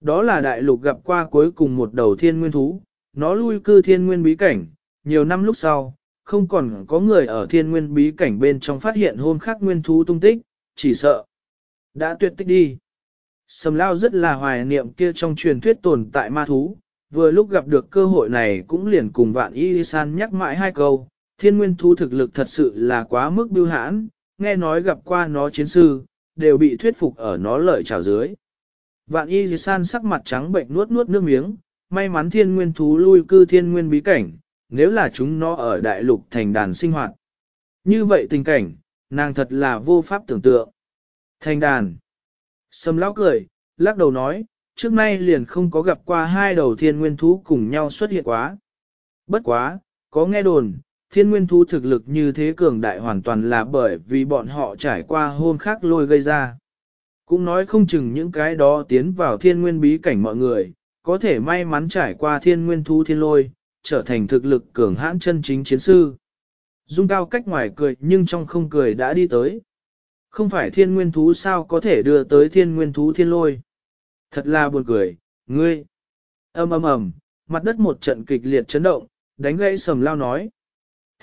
Đó là đại lục gặp qua cuối cùng một đầu thiên nguyên thú, nó lui cư thiên nguyên bí cảnh, nhiều năm lúc sau, không còn có người ở thiên nguyên bí cảnh bên trong phát hiện hôn khắc nguyên thú tung tích, chỉ sợ. Đã tuyệt tích đi. Sầm lao rất là hoài niệm kia trong truyền thuyết tồn tại ma thú, vừa lúc gặp được cơ hội này cũng liền cùng vạn y san nhắc mãi hai câu, thiên nguyên thú thực lực thật sự là quá mức biêu hãn, nghe nói gặp qua nó chiến sư, đều bị thuyết phục ở nó lợi trào dưới. Vạn y san sắc mặt trắng bệnh nuốt nuốt nước miếng, may mắn thiên nguyên thú lui cư thiên nguyên bí cảnh, nếu là chúng nó ở đại lục thành đàn sinh hoạt. Như vậy tình cảnh, nàng thật là vô pháp tưởng tượng. Thành đàn. Sầm lão cười, lắc đầu nói, trước nay liền không có gặp qua hai đầu thiên nguyên thú cùng nhau xuất hiện quá. Bất quá, có nghe đồn, thiên nguyên thú thực lực như thế cường đại hoàn toàn là bởi vì bọn họ trải qua hôn khác lôi gây ra. Cũng nói không chừng những cái đó tiến vào thiên nguyên bí cảnh mọi người, có thể may mắn trải qua thiên nguyên thú thiên lôi, trở thành thực lực cường hãn chân chính chiến sư. Dung cao cách ngoài cười nhưng trong không cười đã đi tới. Không phải thiên nguyên thú sao có thể đưa tới thiên nguyên thú thiên lôi. Thật là buồn cười, ngươi. ầm ầm ầm, mặt đất một trận kịch liệt chấn động, đánh gãy sầm lao nói.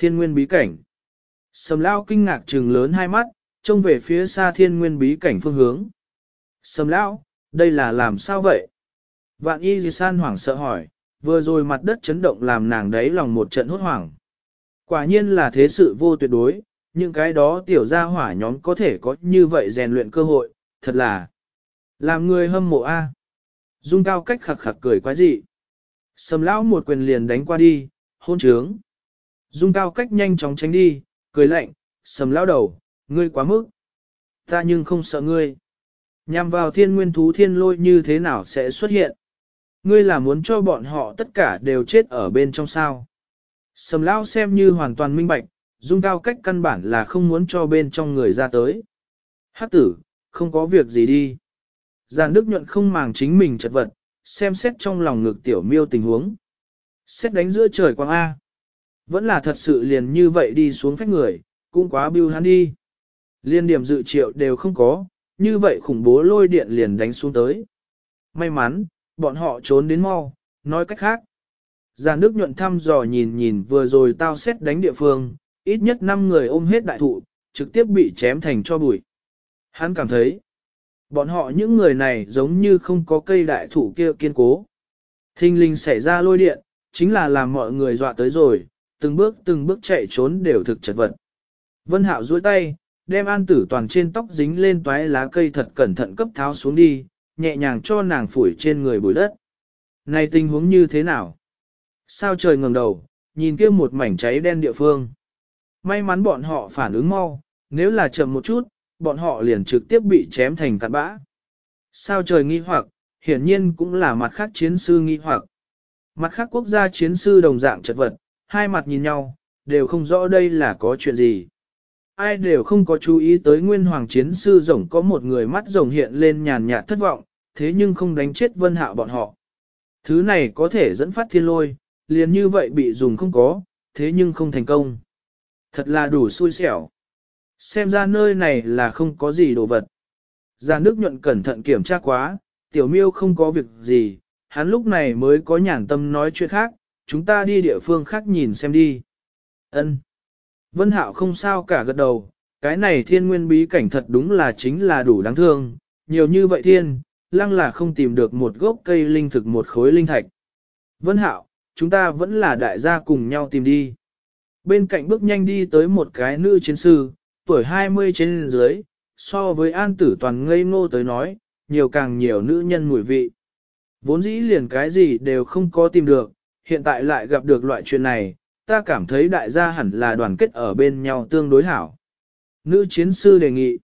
Thiên nguyên bí cảnh. Sầm lao kinh ngạc trừng lớn hai mắt, trông về phía xa thiên nguyên bí cảnh phương hướng. Sầm Lão, đây là làm sao vậy? Vạn y di san hoảng sợ hỏi, vừa rồi mặt đất chấn động làm nàng đấy lòng một trận hốt hoảng. Quả nhiên là thế sự vô tuyệt đối, những cái đó tiểu gia hỏa nhóm có thể có như vậy rèn luyện cơ hội, thật là làm người hâm mộ A. Dung cao cách khặc khặc cười quái dị. Sầm lão một quyền liền đánh qua đi, hôn trướng. Dung cao cách nhanh chóng tránh đi, cười lạnh, sầm lão đầu, ngươi quá mức. Ta nhưng không sợ ngươi. Nhằm vào thiên nguyên thú thiên lôi như thế nào sẽ xuất hiện. Ngươi là muốn cho bọn họ tất cả đều chết ở bên trong sao. Sầm lão xem như hoàn toàn minh bạch, dung cao cách căn bản là không muốn cho bên trong người ra tới. Hát tử, không có việc gì đi. Giàn Đức nhuận không màng chính mình chật vật, xem xét trong lòng ngực tiểu miêu tình huống. Xét đánh giữa trời quang A. Vẫn là thật sự liền như vậy đi xuống phách người, cũng quá biêu hắn đi. Liên điểm dự triệu đều không có, như vậy khủng bố lôi điện liền đánh xuống tới. May mắn, bọn họ trốn đến mau, nói cách khác. Giàn Đức nhuận thăm dò nhìn nhìn vừa rồi tao xét đánh địa phương, ít nhất 5 người ôm hết đại thụ, trực tiếp bị chém thành cho bụi. Hắn cảm thấy, bọn họ những người này giống như không có cây đại thụ kia kiên cố. Thinh linh xảy ra lôi điện, chính là làm mọi người dọa tới rồi, từng bước từng bước chạy trốn đều thực chật vật. Vân Hạo duỗi tay, đem an tử toàn trên tóc dính lên toái lá cây thật cẩn thận cấp tháo xuống đi, nhẹ nhàng cho nàng phủi trên người bụi đất. Này tình huống như thế nào? Sao trời ngẩng đầu, nhìn kia một mảnh cháy đen địa phương. May mắn bọn họ phản ứng mau, nếu là chậm một chút, bọn họ liền trực tiếp bị chém thành cặn bã. Sao trời nghi hoặc, hiển nhiên cũng là mặt khác chiến sư nghi hoặc. Mặt khác quốc gia chiến sư đồng dạng chật vật, hai mặt nhìn nhau, đều không rõ đây là có chuyện gì. Ai đều không có chú ý tới nguyên hoàng chiến sư rồng có một người mắt rồng hiện lên nhàn nhạt thất vọng, thế nhưng không đánh chết vân hạo bọn họ. Thứ này có thể dẫn phát thiên lôi, liền như vậy bị dùng không có, thế nhưng không thành công. Thật là đủ xui xẻo. Xem ra nơi này là không có gì đồ vật. Gia nước nhuận cẩn thận kiểm tra quá, tiểu miêu không có việc gì, hắn lúc này mới có nhàn tâm nói chuyện khác, chúng ta đi địa phương khác nhìn xem đi. Ân. Vân Hạo không sao cả gật đầu, cái này thiên nguyên bí cảnh thật đúng là chính là đủ đáng thương, nhiều như vậy thiên, lăng là không tìm được một gốc cây linh thực một khối linh thạch. Vân Hạo, chúng ta vẫn là đại gia cùng nhau tìm đi. Bên cạnh bước nhanh đi tới một cái nữ chiến sư, tuổi 20 trên dưới, so với an tử toàn ngây ngô tới nói, nhiều càng nhiều nữ nhân mùi vị. Vốn dĩ liền cái gì đều không có tìm được, hiện tại lại gặp được loại chuyện này, ta cảm thấy đại gia hẳn là đoàn kết ở bên nhau tương đối hảo. Nữ chiến sư đề nghị.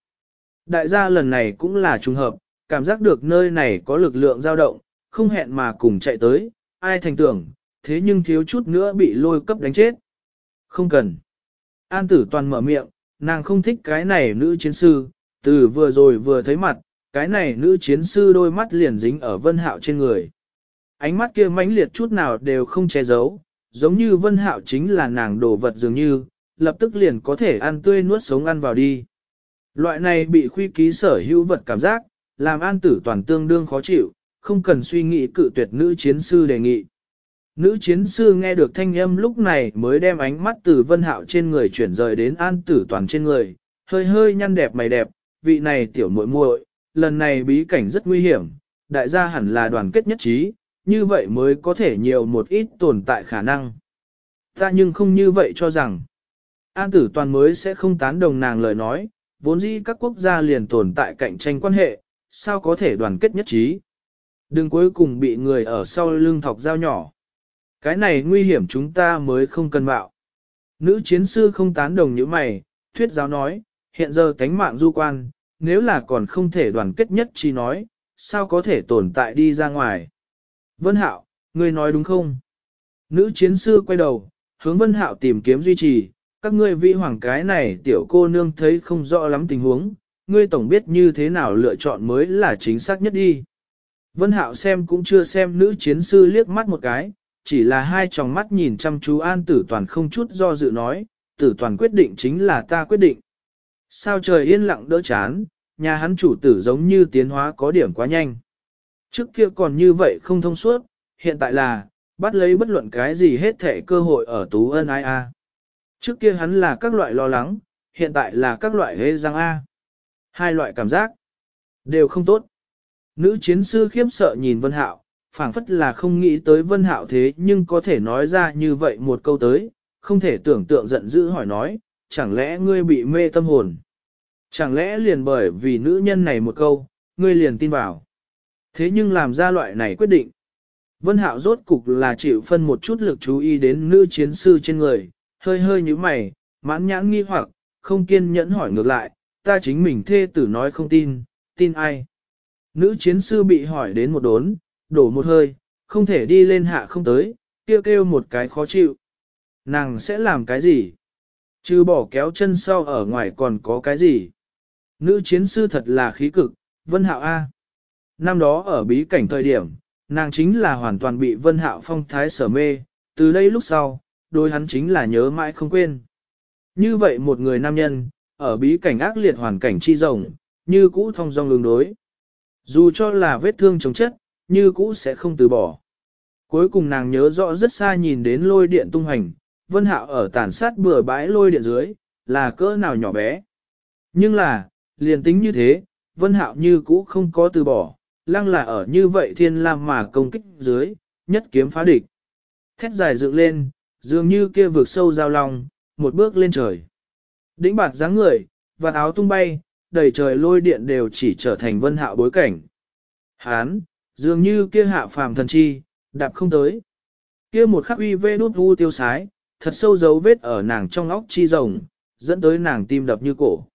Đại gia lần này cũng là trùng hợp, cảm giác được nơi này có lực lượng dao động, không hẹn mà cùng chạy tới, ai thành tưởng, thế nhưng thiếu chút nữa bị lôi cấp đánh chết. Không cần. An tử toàn mở miệng, nàng không thích cái này nữ chiến sư, từ vừa rồi vừa thấy mặt, cái này nữ chiến sư đôi mắt liền dính ở vân hạo trên người. Ánh mắt kia mãnh liệt chút nào đều không che giấu, giống như vân hạo chính là nàng đồ vật dường như, lập tức liền có thể ăn tươi nuốt sống ăn vào đi. Loại này bị khuy ký sở hữu vật cảm giác, làm an tử toàn tương đương khó chịu, không cần suy nghĩ cự tuyệt nữ chiến sư đề nghị. Nữ chiến sư nghe được thanh âm lúc này mới đem ánh mắt từ vân hạo trên người chuyển rời đến an tử toàn trên người, hơi hơi nhăn đẹp mày đẹp, vị này tiểu muội muội, lần này bí cảnh rất nguy hiểm, đại gia hẳn là đoàn kết nhất trí, như vậy mới có thể nhiều một ít tồn tại khả năng. Ta nhưng không như vậy cho rằng, an tử toàn mới sẽ không tán đồng nàng lời nói, vốn dĩ các quốc gia liền tồn tại cạnh tranh quan hệ, sao có thể đoàn kết nhất trí. Đừng cuối cùng bị người ở sau lưng thọc dao nhỏ. Cái này nguy hiểm chúng ta mới không cần bạo. Nữ chiến sư không tán đồng như mày, thuyết giáo nói, hiện giờ cánh mạng du quan, nếu là còn không thể đoàn kết nhất trí nói, sao có thể tồn tại đi ra ngoài. Vân Hạo, ngươi nói đúng không? Nữ chiến sư quay đầu, hướng Vân Hạo tìm kiếm duy trì, các ngươi vị hoàng cái này tiểu cô nương thấy không rõ lắm tình huống, ngươi tổng biết như thế nào lựa chọn mới là chính xác nhất đi. Vân Hạo xem cũng chưa xem nữ chiến sư liếc mắt một cái, chỉ là hai tròng mắt nhìn chăm chú an tử toàn không chút do dự nói, tử toàn quyết định chính là ta quyết định. Sao trời yên lặng đỡ chán, nhà hắn chủ tử giống như tiến hóa có điểm quá nhanh. Trước kia còn như vậy không thông suốt, hiện tại là, bắt lấy bất luận cái gì hết thể cơ hội ở tú ân ai a. Trước kia hắn là các loại lo lắng, hiện tại là các loại hê răng A. Hai loại cảm giác, đều không tốt. Nữ chiến sư khiếp sợ nhìn Vân Hạo, phảng phất là không nghĩ tới Vân Hạo thế nhưng có thể nói ra như vậy một câu tới, không thể tưởng tượng giận dữ hỏi nói, chẳng lẽ ngươi bị mê tâm hồn? Chẳng lẽ liền bởi vì nữ nhân này một câu, ngươi liền tin vào? Thế nhưng làm ra loại này quyết định. Vân Hạo rốt cục là chịu phân một chút lực chú ý đến nữ chiến sư trên người, hơi hơi như mày, mãn nhãn nghi hoặc, không kiên nhẫn hỏi ngược lại, ta chính mình thê tử nói không tin, tin ai? Nữ chiến sư bị hỏi đến một đốn, đổ một hơi, không thể đi lên hạ không tới, kêu kêu một cái khó chịu. Nàng sẽ làm cái gì? Chứ bỏ kéo chân sau ở ngoài còn có cái gì? Nữ chiến sư thật là khí cực, Vân Hạo A. Năm đó ở bí cảnh thời điểm, nàng chính là hoàn toàn bị Vân Hạo phong thái sở mê, từ đây lúc sau, đối hắn chính là nhớ mãi không quên. Như vậy một người nam nhân, ở bí cảnh ác liệt hoàn cảnh chi rồng, như cũ thông dong lương đối. Dù cho là vết thương chống chất, như cũ sẽ không từ bỏ. Cuối cùng nàng nhớ rõ rất xa nhìn đến lôi điện tung hành, vân hạo ở tàn sát bừa bãi lôi điện dưới, là cỡ nào nhỏ bé. Nhưng là, liền tính như thế, vân hạo như cũ không có từ bỏ, lăng là ở như vậy thiên lam mà công kích dưới, nhất kiếm phá địch. Thét dài dựng lên, dường như kia vượt sâu giao long, một bước lên trời. Đĩnh bạt dáng người, và áo tung bay, đầy trời lôi điện đều chỉ trở thành vân hạo bối cảnh. Hán, dường như kia hạ phàm thần chi, đạp không tới. Kia một khắc uy vê đút vu tiêu sái, thật sâu dấu vết ở nàng trong óc chi rồng, dẫn tới nàng tim đập như cổ.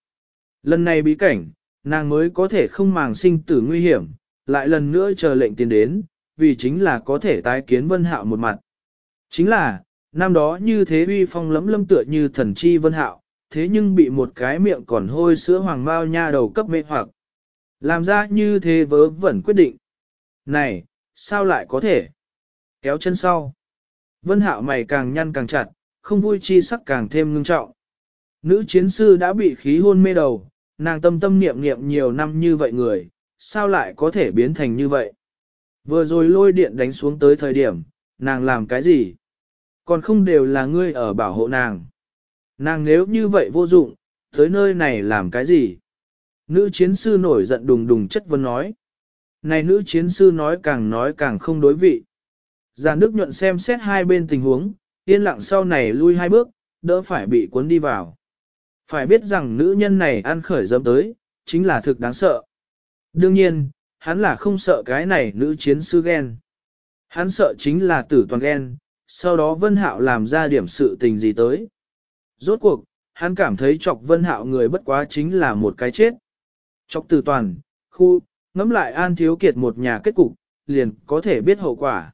Lần này bí cảnh, nàng mới có thể không màng sinh tử nguy hiểm, lại lần nữa chờ lệnh tiền đến, vì chính là có thể tái kiến vân hạo một mặt. Chính là, năm đó như thế uy phong lấm lâm tựa như thần chi vân hạo, thế nhưng bị một cái miệng còn hôi sữa hoàng mao nha đầu cấp mê hoặc. Làm ra như thế vớ vẩn quyết định. Này, sao lại có thể? Kéo chân sau. Vân hạo mày càng nhăn càng chặt, không vui chi sắc càng thêm ngưng trọng. Nữ chiến sư đã bị khí hôn mê đầu, nàng tâm tâm niệm niệm nhiều năm như vậy người, sao lại có thể biến thành như vậy? Vừa rồi lôi điện đánh xuống tới thời điểm, nàng làm cái gì? Còn không đều là ngươi ở bảo hộ nàng. Nàng nếu như vậy vô dụng, tới nơi này làm cái gì? Nữ chiến sư nổi giận đùng đùng chất vấn nói. Này nữ chiến sư nói càng nói càng không đối vị. Giàn Đức nhuận xem xét hai bên tình huống, yên lặng sau này lui hai bước, đỡ phải bị cuốn đi vào. Phải biết rằng nữ nhân này ăn khởi dâm tới, chính là thực đáng sợ. Đương nhiên, hắn là không sợ cái này nữ chiến sư ghen. Hắn sợ chính là tử toàn ghen, sau đó Vân Hạo làm ra điểm sự tình gì tới. Rốt cuộc, hắn cảm thấy chọc Vân Hạo người bất quá chính là một cái chết. Chọc tử toàn, khu, ngắm lại An Thiếu Kiệt một nhà kết cục, liền có thể biết hậu quả.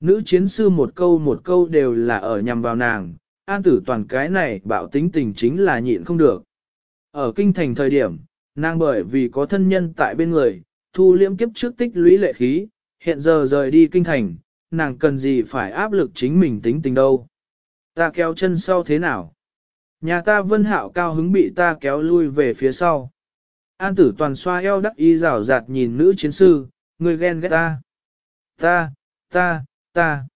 Nữ chiến sư một câu một câu đều là ở nhằm vào nàng, An tử toàn cái này bạo tính tình chính là nhịn không được. Ở kinh thành thời điểm, nàng bởi vì có thân nhân tại bên người, thu liễm kiếp trước tích lũy lệ khí, hiện giờ rời đi kinh thành, nàng cần gì phải áp lực chính mình tính tình đâu. Ta kéo chân sau thế nào? Nhà ta vân hạo cao hứng bị ta kéo lui về phía sau. An tử toàn xoa eo đắc y rào rạt nhìn nữ chiến sư, người ghen ghét ta. Ta, ta, ta,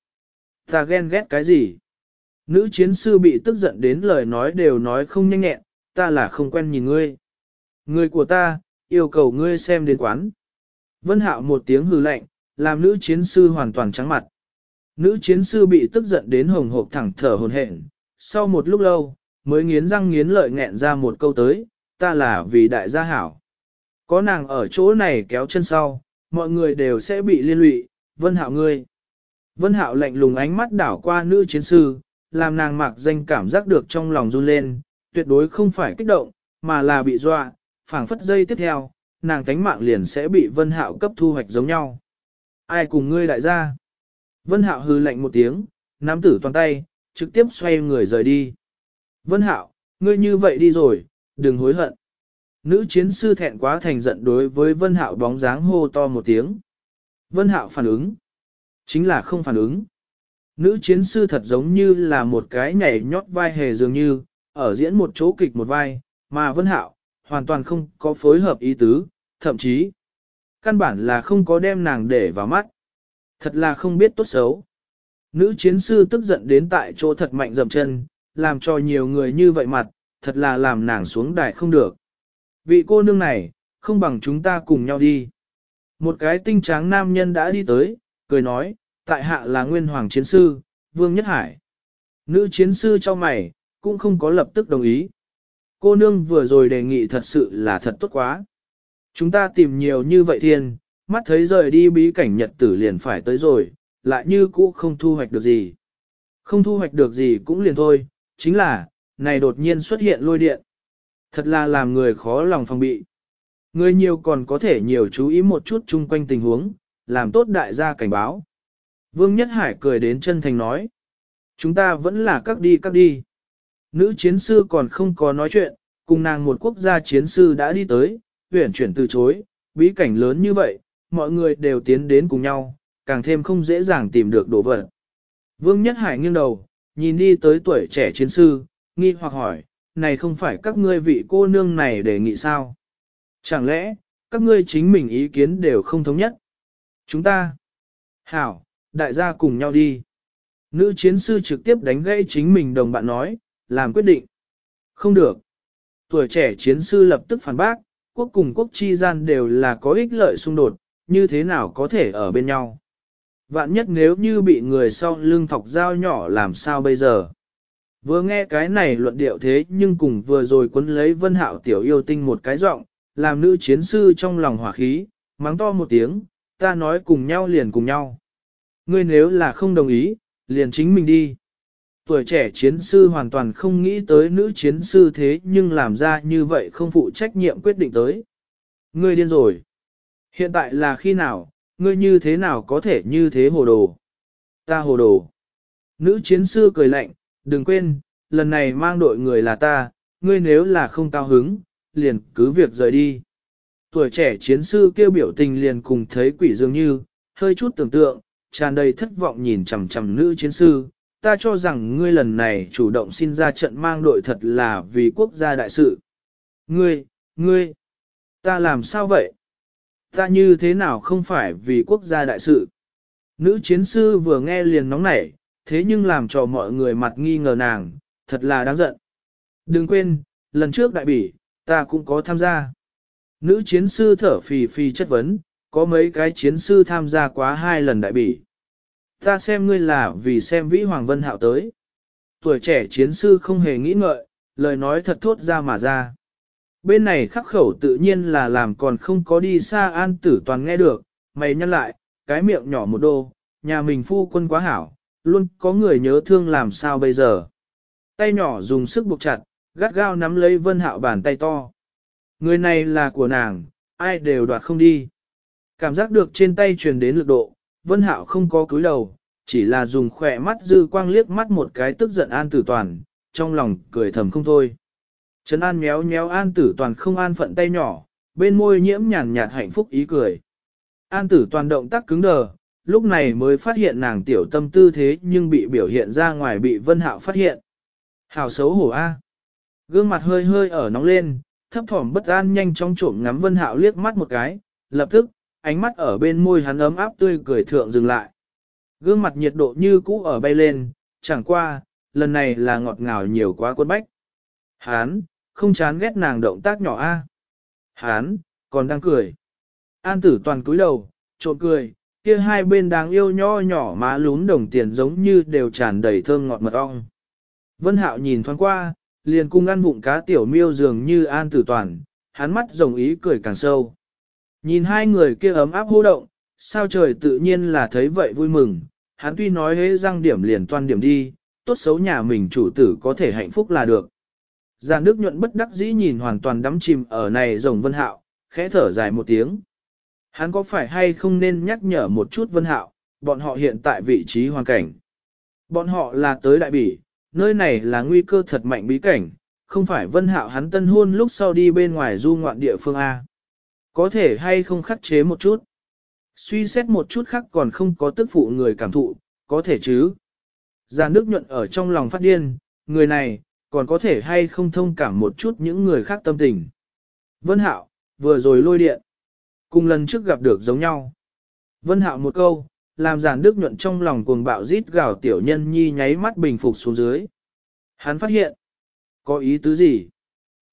ta ghen ghét cái gì? Nữ chiến sư bị tức giận đến lời nói đều nói không nhanh nhẹn, ta là không quen nhìn ngươi. Người của ta, yêu cầu ngươi xem đến quán. Vân hạo một tiếng hừ lạnh, làm nữ chiến sư hoàn toàn trắng mặt. Nữ chiến sư bị tức giận đến hồng hộp thẳng thở hồn hển. Sau một lúc lâu, mới nghiến răng nghiến lợi nghẹn ra một câu tới, ta là vì đại gia hảo. Có nàng ở chỗ này kéo chân sau, mọi người đều sẽ bị liên lụy, vân hạo ngươi. Vân hạo lạnh lùng ánh mắt đảo qua nữ chiến sư, làm nàng mặc danh cảm giác được trong lòng run lên, tuyệt đối không phải kích động, mà là bị dọa, phảng phất dây tiếp theo, nàng tánh mạng liền sẽ bị vân hạo cấp thu hoạch giống nhau. Ai cùng ngươi đại gia? Vân hạo hừ lạnh một tiếng, nắm tử toàn tay, trực tiếp xoay người rời đi. Vân hạo, ngươi như vậy đi rồi, đừng hối hận. Nữ chiến sư thẹn quá thành giận đối với vân hạo bóng dáng hô to một tiếng. Vân hạo phản ứng. Chính là không phản ứng. Nữ chiến sư thật giống như là một cái nhảy nhót vai hề dường như, ở diễn một chỗ kịch một vai, mà Vân Hạo, hoàn toàn không có phối hợp ý tứ, thậm chí, căn bản là không có đem nàng để vào mắt. Thật là không biết tốt xấu. Nữ chiến sư tức giận đến tại chỗ thật mạnh dầm chân, làm cho nhiều người như vậy mặt, thật là làm nàng xuống đài không được. Vị cô nương này, không bằng chúng ta cùng nhau đi. Một cái tinh tráng nam nhân đã đi tới, cười nói, tại hạ là nguyên hoàng chiến sư, Vương Nhất Hải. Nữ chiến sư cho mày, cũng không có lập tức đồng ý. Cô nương vừa rồi đề nghị thật sự là thật tốt quá. Chúng ta tìm nhiều như vậy thiên, mắt thấy rời đi bí cảnh nhật tử liền phải tới rồi, lại như cũ không thu hoạch được gì. Không thu hoạch được gì cũng liền thôi, chính là, này đột nhiên xuất hiện lôi điện. Thật là làm người khó lòng phòng bị. Người nhiều còn có thể nhiều chú ý một chút chung quanh tình huống, làm tốt đại gia cảnh báo. Vương Nhất Hải cười đến chân thành nói. Chúng ta vẫn là các đi các đi. Nữ chiến sư còn không có nói chuyện, cùng nàng một quốc gia chiến sư đã đi tới, huyển chuyển từ chối, bí cảnh lớn như vậy, mọi người đều tiến đến cùng nhau, càng thêm không dễ dàng tìm được đồ vật. Vương Nhất Hải nghiêng đầu, nhìn đi tới tuổi trẻ chiến sư, nghi hoặc hỏi, này không phải các ngươi vị cô nương này đề nghị sao? Chẳng lẽ, các ngươi chính mình ý kiến đều không thống nhất? Chúng ta, hảo, đại gia cùng nhau đi. Nữ chiến sư trực tiếp đánh gãy chính mình đồng bạn nói, làm quyết định. Không được. Tuổi trẻ chiến sư lập tức phản bác, quốc cùng quốc chi gian đều là có ích lợi xung đột, như thế nào có thể ở bên nhau. Vạn nhất nếu như bị người sau lưng thọc dao nhỏ làm sao bây giờ. Vừa nghe cái này luận điệu thế nhưng cùng vừa rồi quấn lấy vân hạo tiểu yêu tinh một cái giọng, làm nữ chiến sư trong lòng hỏa khí, mắng to một tiếng, ta nói cùng nhau liền cùng nhau. Ngươi nếu là không đồng ý, liền chính mình đi. Tuổi trẻ chiến sư hoàn toàn không nghĩ tới nữ chiến sư thế nhưng làm ra như vậy không phụ trách nhiệm quyết định tới. Ngươi điên rồi. Hiện tại là khi nào, ngươi như thế nào có thể như thế hồ đồ? Ta hồ đồ. Nữ chiến sư cười lạnh, đừng quên, lần này mang đội người là ta, ngươi nếu là không cao hứng, liền cứ việc rời đi. Tuổi trẻ chiến sư kêu biểu tình liền cùng thấy quỷ dường như, hơi chút tưởng tượng, tràn đầy thất vọng nhìn chằm chằm nữ chiến sư. Ta cho rằng ngươi lần này chủ động xin ra trận mang đội thật là vì quốc gia đại sự. Ngươi, ngươi, ta làm sao vậy? Ta như thế nào không phải vì quốc gia đại sự? Nữ chiến sư vừa nghe liền nóng nảy, thế nhưng làm cho mọi người mặt nghi ngờ nàng, thật là đáng giận. Đừng quên, lần trước đại bỉ, ta cũng có tham gia. Nữ chiến sư thở phì phì chất vấn, có mấy cái chiến sư tham gia quá hai lần đại bỉ. Ta xem ngươi là vì xem Vĩ Hoàng Vân Hạo tới. Tuổi trẻ chiến sư không hề nghĩ ngợi, lời nói thật thốt ra mà ra. Bên này khắc khẩu tự nhiên là làm còn không có đi xa an tử toàn nghe được, mày nhăn lại, cái miệng nhỏ một đô, nhà mình phu quân quá hảo, luôn có người nhớ thương làm sao bây giờ. Tay nhỏ dùng sức buộc chặt, gắt gao nắm lấy vân hạo bàn tay to. Người này là của nàng, ai đều đoạt không đi. Cảm giác được trên tay truyền đến lực độ, vân hạo không có cúi đầu, chỉ là dùng khỏe mắt dư quang liếc mắt một cái tức giận an tử toàn, trong lòng cười thầm không thôi. Trấn an méo méo an tử toàn không an phận tay nhỏ, bên môi nhiễm nhàn nhạt hạnh phúc ý cười. An tử toàn động tác cứng đờ, lúc này mới phát hiện nàng tiểu tâm tư thế nhưng bị biểu hiện ra ngoài bị vân hạo phát hiện. Hảo xấu hổ a. Gương mặt hơi hơi ở nóng lên, thấp thỏm bất an nhanh chóng trộm ngắm vân hạo liếc mắt một cái, lập tức, ánh mắt ở bên môi hắn ấm áp tươi cười thượng dừng lại. Gương mặt nhiệt độ như cũ ở bay lên, chẳng qua, lần này là ngọt ngào nhiều quá quân bách. Hán, không chán ghét nàng động tác nhỏ a. Hán, còn đang cười. An tử toàn cúi đầu, trộn cười, kia hai bên đáng yêu nho nhỏ má lún đồng tiền giống như đều tràn đầy thơm ngọt mật ong. Vân Hạo nhìn thoáng qua, liền cung ăn vụng cá tiểu miêu dường như an tử toàn, hắn mắt rồng ý cười càng sâu. Nhìn hai người kia ấm áp hô động, sao trời tự nhiên là thấy vậy vui mừng, hắn tuy nói hế răng điểm liền toan điểm đi, tốt xấu nhà mình chủ tử có thể hạnh phúc là được. Giàn Đức nhuận bất đắc dĩ nhìn hoàn toàn đắm chìm ở này rồng Vân Hạo, khẽ thở dài một tiếng. Hắn có phải hay không nên nhắc nhở một chút Vân Hạo, bọn họ hiện tại vị trí hoàn cảnh. Bọn họ là tới đại bỉ, nơi này là nguy cơ thật mạnh bí cảnh, không phải Vân Hạo hắn tân hôn lúc sau đi bên ngoài du ngoạn địa phương A. Có thể hay không khắc chế một chút. Suy xét một chút khác còn không có tức phụ người cảm thụ, có thể chứ. Giàn nước nhuận ở trong lòng phát điên, người này, còn có thể hay không thông cảm một chút những người khác tâm tình. Vân Hạo, vừa rồi lôi điện. Cùng lần trước gặp được giống nhau. Vân Hạo một câu, làm giản đức nhuận trong lòng cuồng bạo rít gào tiểu nhân nhi nháy mắt bình phục xuống dưới. Hắn phát hiện, có ý tứ gì?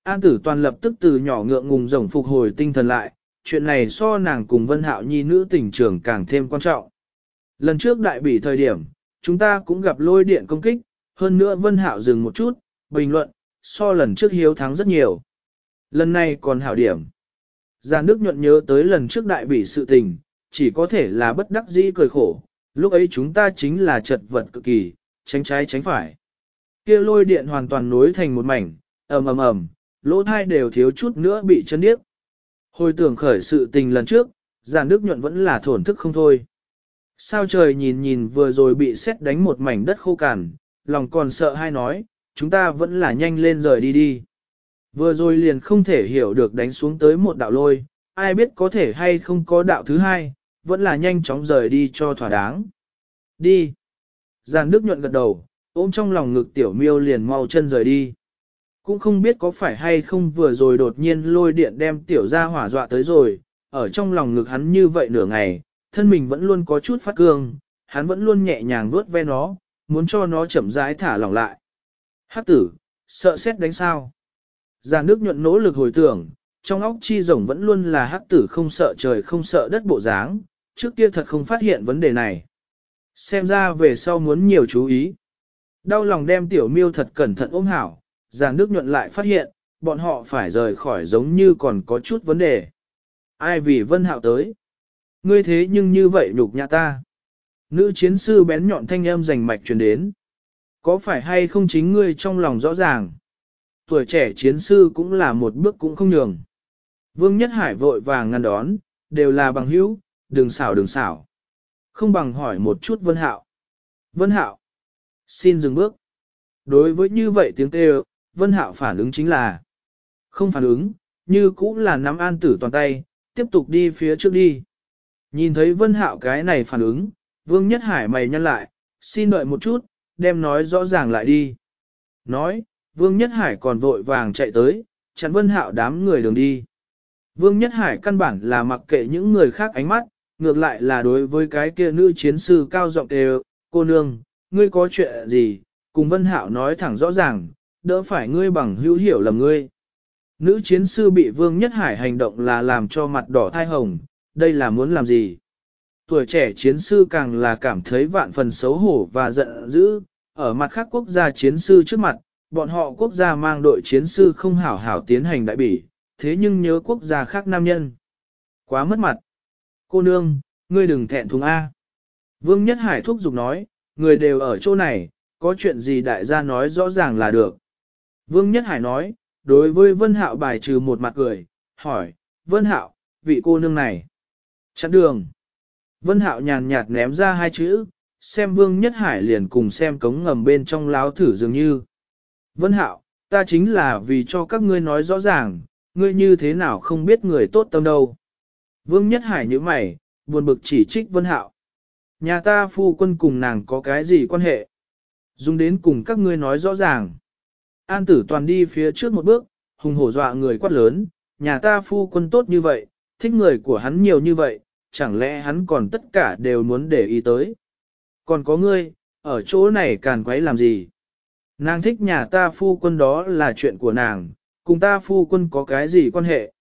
An tử toàn lập tức từ nhỏ ngượng ngùng rồng phục hồi tinh thần lại, chuyện này so nàng cùng Vân Hạo nhi nữ tình trưởng càng thêm quan trọng. Lần trước đại bỉ thời điểm, chúng ta cũng gặp lôi điện công kích, hơn nữa Vân Hạo dừng một chút, bình luận, so lần trước hiếu thắng rất nhiều. Lần này còn hảo điểm. Giàn Đức nhuận nhớ tới lần trước đại bỉ sự tình, chỉ có thể là bất đắc dĩ cười khổ, lúc ấy chúng ta chính là chật vật cực kỳ, tránh trái tránh phải. Kia lôi điện hoàn toàn nối thành một mảnh, ầm ầm ầm, lỗ thai đều thiếu chút nữa bị chân điếc. Hồi tưởng khởi sự tình lần trước, giàn đức nhuận vẫn là thổn thức không thôi. Sao trời nhìn nhìn vừa rồi bị xét đánh một mảnh đất khô cằn, lòng còn sợ hay nói, chúng ta vẫn là nhanh lên rời đi đi. Vừa rồi liền không thể hiểu được đánh xuống tới một đạo lôi, ai biết có thể hay không có đạo thứ hai, vẫn là nhanh chóng rời đi cho thỏa đáng. Đi. Giàn Đức nhuận gật đầu, ôm trong lòng ngực tiểu miêu liền mau chân rời đi. Cũng không biết có phải hay không vừa rồi đột nhiên lôi điện đem tiểu ra hỏa dọa tới rồi, ở trong lòng ngực hắn như vậy nửa ngày, thân mình vẫn luôn có chút phát cương, hắn vẫn luôn nhẹ nhàng vuốt ve nó, muốn cho nó chậm rãi thả lỏng lại. Hát tử, sợ xét đánh sao. Già nước nhuận nỗ lực hồi tưởng, trong óc chi rồng vẫn luôn là hắc tử không sợ trời không sợ đất bộ dáng, trước kia thật không phát hiện vấn đề này. Xem ra về sau muốn nhiều chú ý. Đau lòng đem tiểu miêu thật cẩn thận ôm hảo, giàn nước nhuận lại phát hiện, bọn họ phải rời khỏi giống như còn có chút vấn đề. Ai vì vân hạo tới? Ngươi thế nhưng như vậy nhục nhã ta. Nữ chiến sư bén nhọn thanh âm rành mạch truyền đến. Có phải hay không chính ngươi trong lòng rõ ràng? Tuổi trẻ chiến sư cũng là một bước cũng không nhường. Vương Nhất Hải vội vàng ngăn đón, đều là bằng hữu, đừng xảo đừng xảo. Không bằng hỏi một chút Vân Hạo. Vân Hạo, xin dừng bước. Đối với như vậy tiếng kêu, Vân Hạo phản ứng chính là không phản ứng, như cũng là nắm an tử toàn tay, tiếp tục đi phía trước đi. Nhìn thấy Vân Hạo cái này phản ứng, Vương Nhất Hải mày nhăn lại, xin đợi một chút, đem nói rõ ràng lại đi. Nói, Vương Nhất Hải còn vội vàng chạy tới, chặn Vân Hạo đám người đường đi. Vương Nhất Hải căn bản là mặc kệ những người khác ánh mắt, ngược lại là đối với cái kia nữ chiến sư cao giọng đều, cô nương, ngươi có chuyện gì, cùng Vân Hạo nói thẳng rõ ràng, đỡ phải ngươi bằng hữu hiểu lầm ngươi. Nữ chiến sư bị Vương Nhất Hải hành động là làm cho mặt đỏ thai hồng, đây là muốn làm gì? Tuổi trẻ chiến sư càng là cảm thấy vạn phần xấu hổ và giận dữ, ở mặt khác quốc gia chiến sư trước mặt, bọn họ quốc gia mang đội chiến sư không hảo hảo tiến hành đại bỉ, thế nhưng nhớ quốc gia khác nam nhân. Quá mất mặt. Cô nương, ngươi đừng thẹn thùng A. Vương Nhất Hải thúc giục nói, người đều ở chỗ này, có chuyện gì đại gia nói rõ ràng là được. Vương Nhất Hải nói, đối với Vân Hạo bài trừ một mặt cười, hỏi, Vân Hạo, vị cô nương này. Chặn đường. Vân Hạo nhàn nhạt ném ra hai chữ, xem Vương Nhất Hải liền cùng xem cống ngầm bên trong láo thử dường như. Vân Hạo, ta chính là vì cho các ngươi nói rõ ràng, ngươi như thế nào không biết người tốt tâm đâu. Vương Nhất Hải như mày, buồn bực chỉ trích Vân Hạo. Nhà ta phu quân cùng nàng có cái gì quan hệ? Dùng đến cùng các ngươi nói rõ ràng. An tử toàn đi phía trước một bước, hùng hổ dọa người quát lớn, nhà ta phu quân tốt như vậy, thích người của hắn nhiều như vậy, chẳng lẽ hắn còn tất cả đều muốn để ý tới. Còn có ngươi, ở chỗ này càn quấy làm gì? Nàng thích nhà ta phu quân đó là chuyện của nàng, cùng ta phu quân có cái gì quan hệ?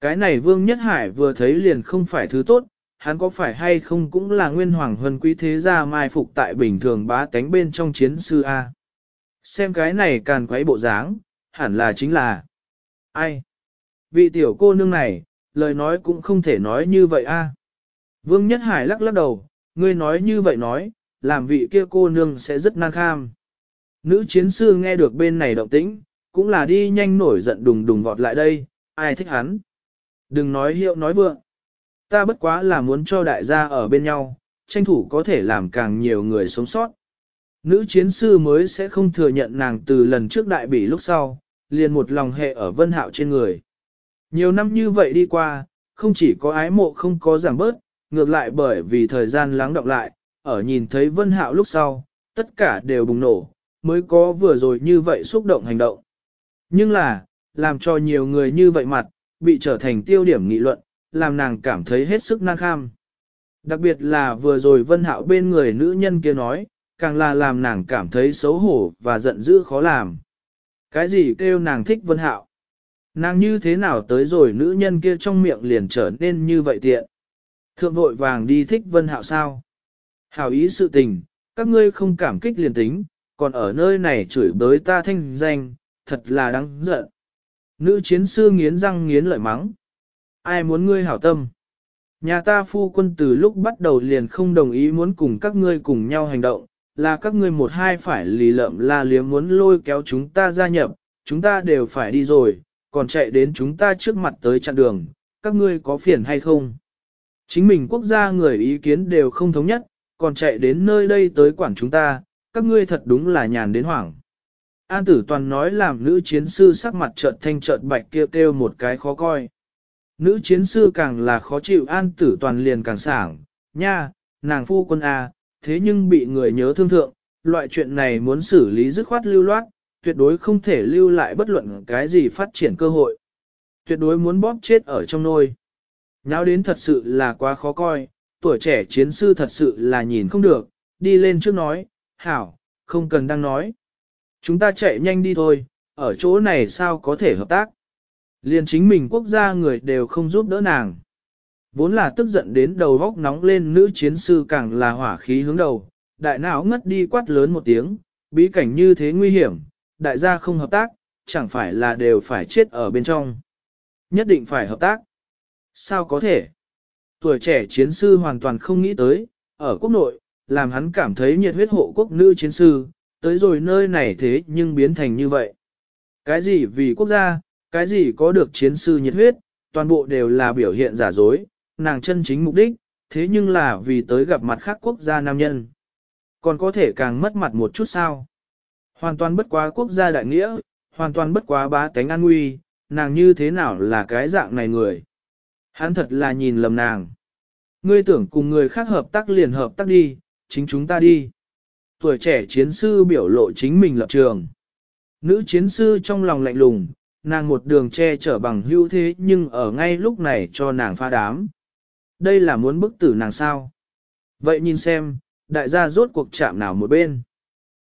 Cái này Vương Nhất Hải vừa thấy liền không phải thứ tốt, hắn có phải hay không cũng là nguyên hoàng huân quý thế gia mai phục tại bình thường bá tánh bên trong chiến sư A. Xem cái này càn quấy bộ dáng, hẳn là chính là ai? Vị tiểu cô nương này, lời nói cũng không thể nói như vậy a. Vương Nhất Hải lắc lắc đầu, ngươi nói như vậy nói, làm vị kia cô nương sẽ rất năng kham. Nữ chiến sư nghe được bên này động tĩnh, cũng là đi nhanh nổi giận đùng đùng vọt lại đây, ai thích hắn. Đừng nói hiệu nói vượng. Ta bất quá là muốn cho đại gia ở bên nhau, tranh thủ có thể làm càng nhiều người sống sót. Nữ chiến sư mới sẽ không thừa nhận nàng từ lần trước đại bỉ lúc sau, liền một lòng hệ ở vân hạo trên người. Nhiều năm như vậy đi qua, không chỉ có ái mộ không có giảm bớt, ngược lại bởi vì thời gian lắng đọng lại, ở nhìn thấy vân hạo lúc sau, tất cả đều bùng nổ, mới có vừa rồi như vậy xúc động hành động. Nhưng là, làm cho nhiều người như vậy mặt, bị trở thành tiêu điểm nghị luận, làm nàng cảm thấy hết sức năng kham. Đặc biệt là vừa rồi vân hạo bên người nữ nhân kia nói, càng là làm nàng cảm thấy xấu hổ và giận dữ khó làm. Cái gì kêu nàng thích vân hạo? Nàng như thế nào tới rồi nữ nhân kia trong miệng liền trở nên như vậy tiện? Thượng vội vàng đi thích vân hạo sao? Hảo ý sự tình, các ngươi không cảm kích liền tính, còn ở nơi này chửi bới ta thanh danh, thật là đáng giận. Nữ chiến sư nghiến răng nghiến lợi mắng. Ai muốn ngươi hảo tâm? Nhà ta phu quân từ lúc bắt đầu liền không đồng ý muốn cùng các ngươi cùng nhau hành động, là các ngươi một hai phải lì lợm la liếm muốn lôi kéo chúng ta gia nhập, chúng ta đều phải đi rồi, còn chạy đến chúng ta trước mặt tới chặn đường, các ngươi có phiền hay không? Chính mình quốc gia người ý kiến đều không thống nhất, còn chạy đến nơi đây tới quản chúng ta, các ngươi thật đúng là nhàn đến hoảng. An tử toàn nói làm nữ chiến sư sắc mặt trợn thanh trợn bạch kia kêu một cái khó coi. Nữ chiến sư càng là khó chịu an tử toàn liền càng sảng, nha, nàng phu quân A, thế nhưng bị người nhớ thương thượng, loại chuyện này muốn xử lý dứt khoát lưu loát, tuyệt đối không thể lưu lại bất luận cái gì phát triển cơ hội. Tuyệt đối muốn bóp chết ở trong nôi. Nháo đến thật sự là quá khó coi, tuổi trẻ chiến sư thật sự là nhìn không được, đi lên trước nói, hảo, không cần đang nói. Chúng ta chạy nhanh đi thôi, ở chỗ này sao có thể hợp tác. Liền chính mình quốc gia người đều không giúp đỡ nàng. Vốn là tức giận đến đầu góc nóng lên nữ chiến sư càng là hỏa khí hướng đầu, đại não ngất đi quát lớn một tiếng, Bí cảnh như thế nguy hiểm, đại gia không hợp tác, chẳng phải là đều phải chết ở bên trong. Nhất định phải hợp tác. Sao có thể? Tuổi trẻ chiến sư hoàn toàn không nghĩ tới, ở quốc nội, làm hắn cảm thấy nhiệt huyết hộ quốc nữ chiến sư, tới rồi nơi này thế nhưng biến thành như vậy. Cái gì vì quốc gia, cái gì có được chiến sư nhiệt huyết, toàn bộ đều là biểu hiện giả dối, nàng chân chính mục đích, thế nhưng là vì tới gặp mặt khác quốc gia nam nhân. Còn có thể càng mất mặt một chút sao. Hoàn toàn bất quá quốc gia đại nghĩa, hoàn toàn bất quá bá tánh an nguy, nàng như thế nào là cái dạng này người. Hắn thật là nhìn lầm nàng. Ngươi tưởng cùng người khác hợp tác liền hợp tác đi, chính chúng ta đi. Tuổi trẻ chiến sư biểu lộ chính mình lập trường. Nữ chiến sư trong lòng lạnh lùng, nàng một đường che chở bằng hưu thế nhưng ở ngay lúc này cho nàng pha đám. Đây là muốn bức tử nàng sao? Vậy nhìn xem, đại gia rốt cuộc chạm nào một bên.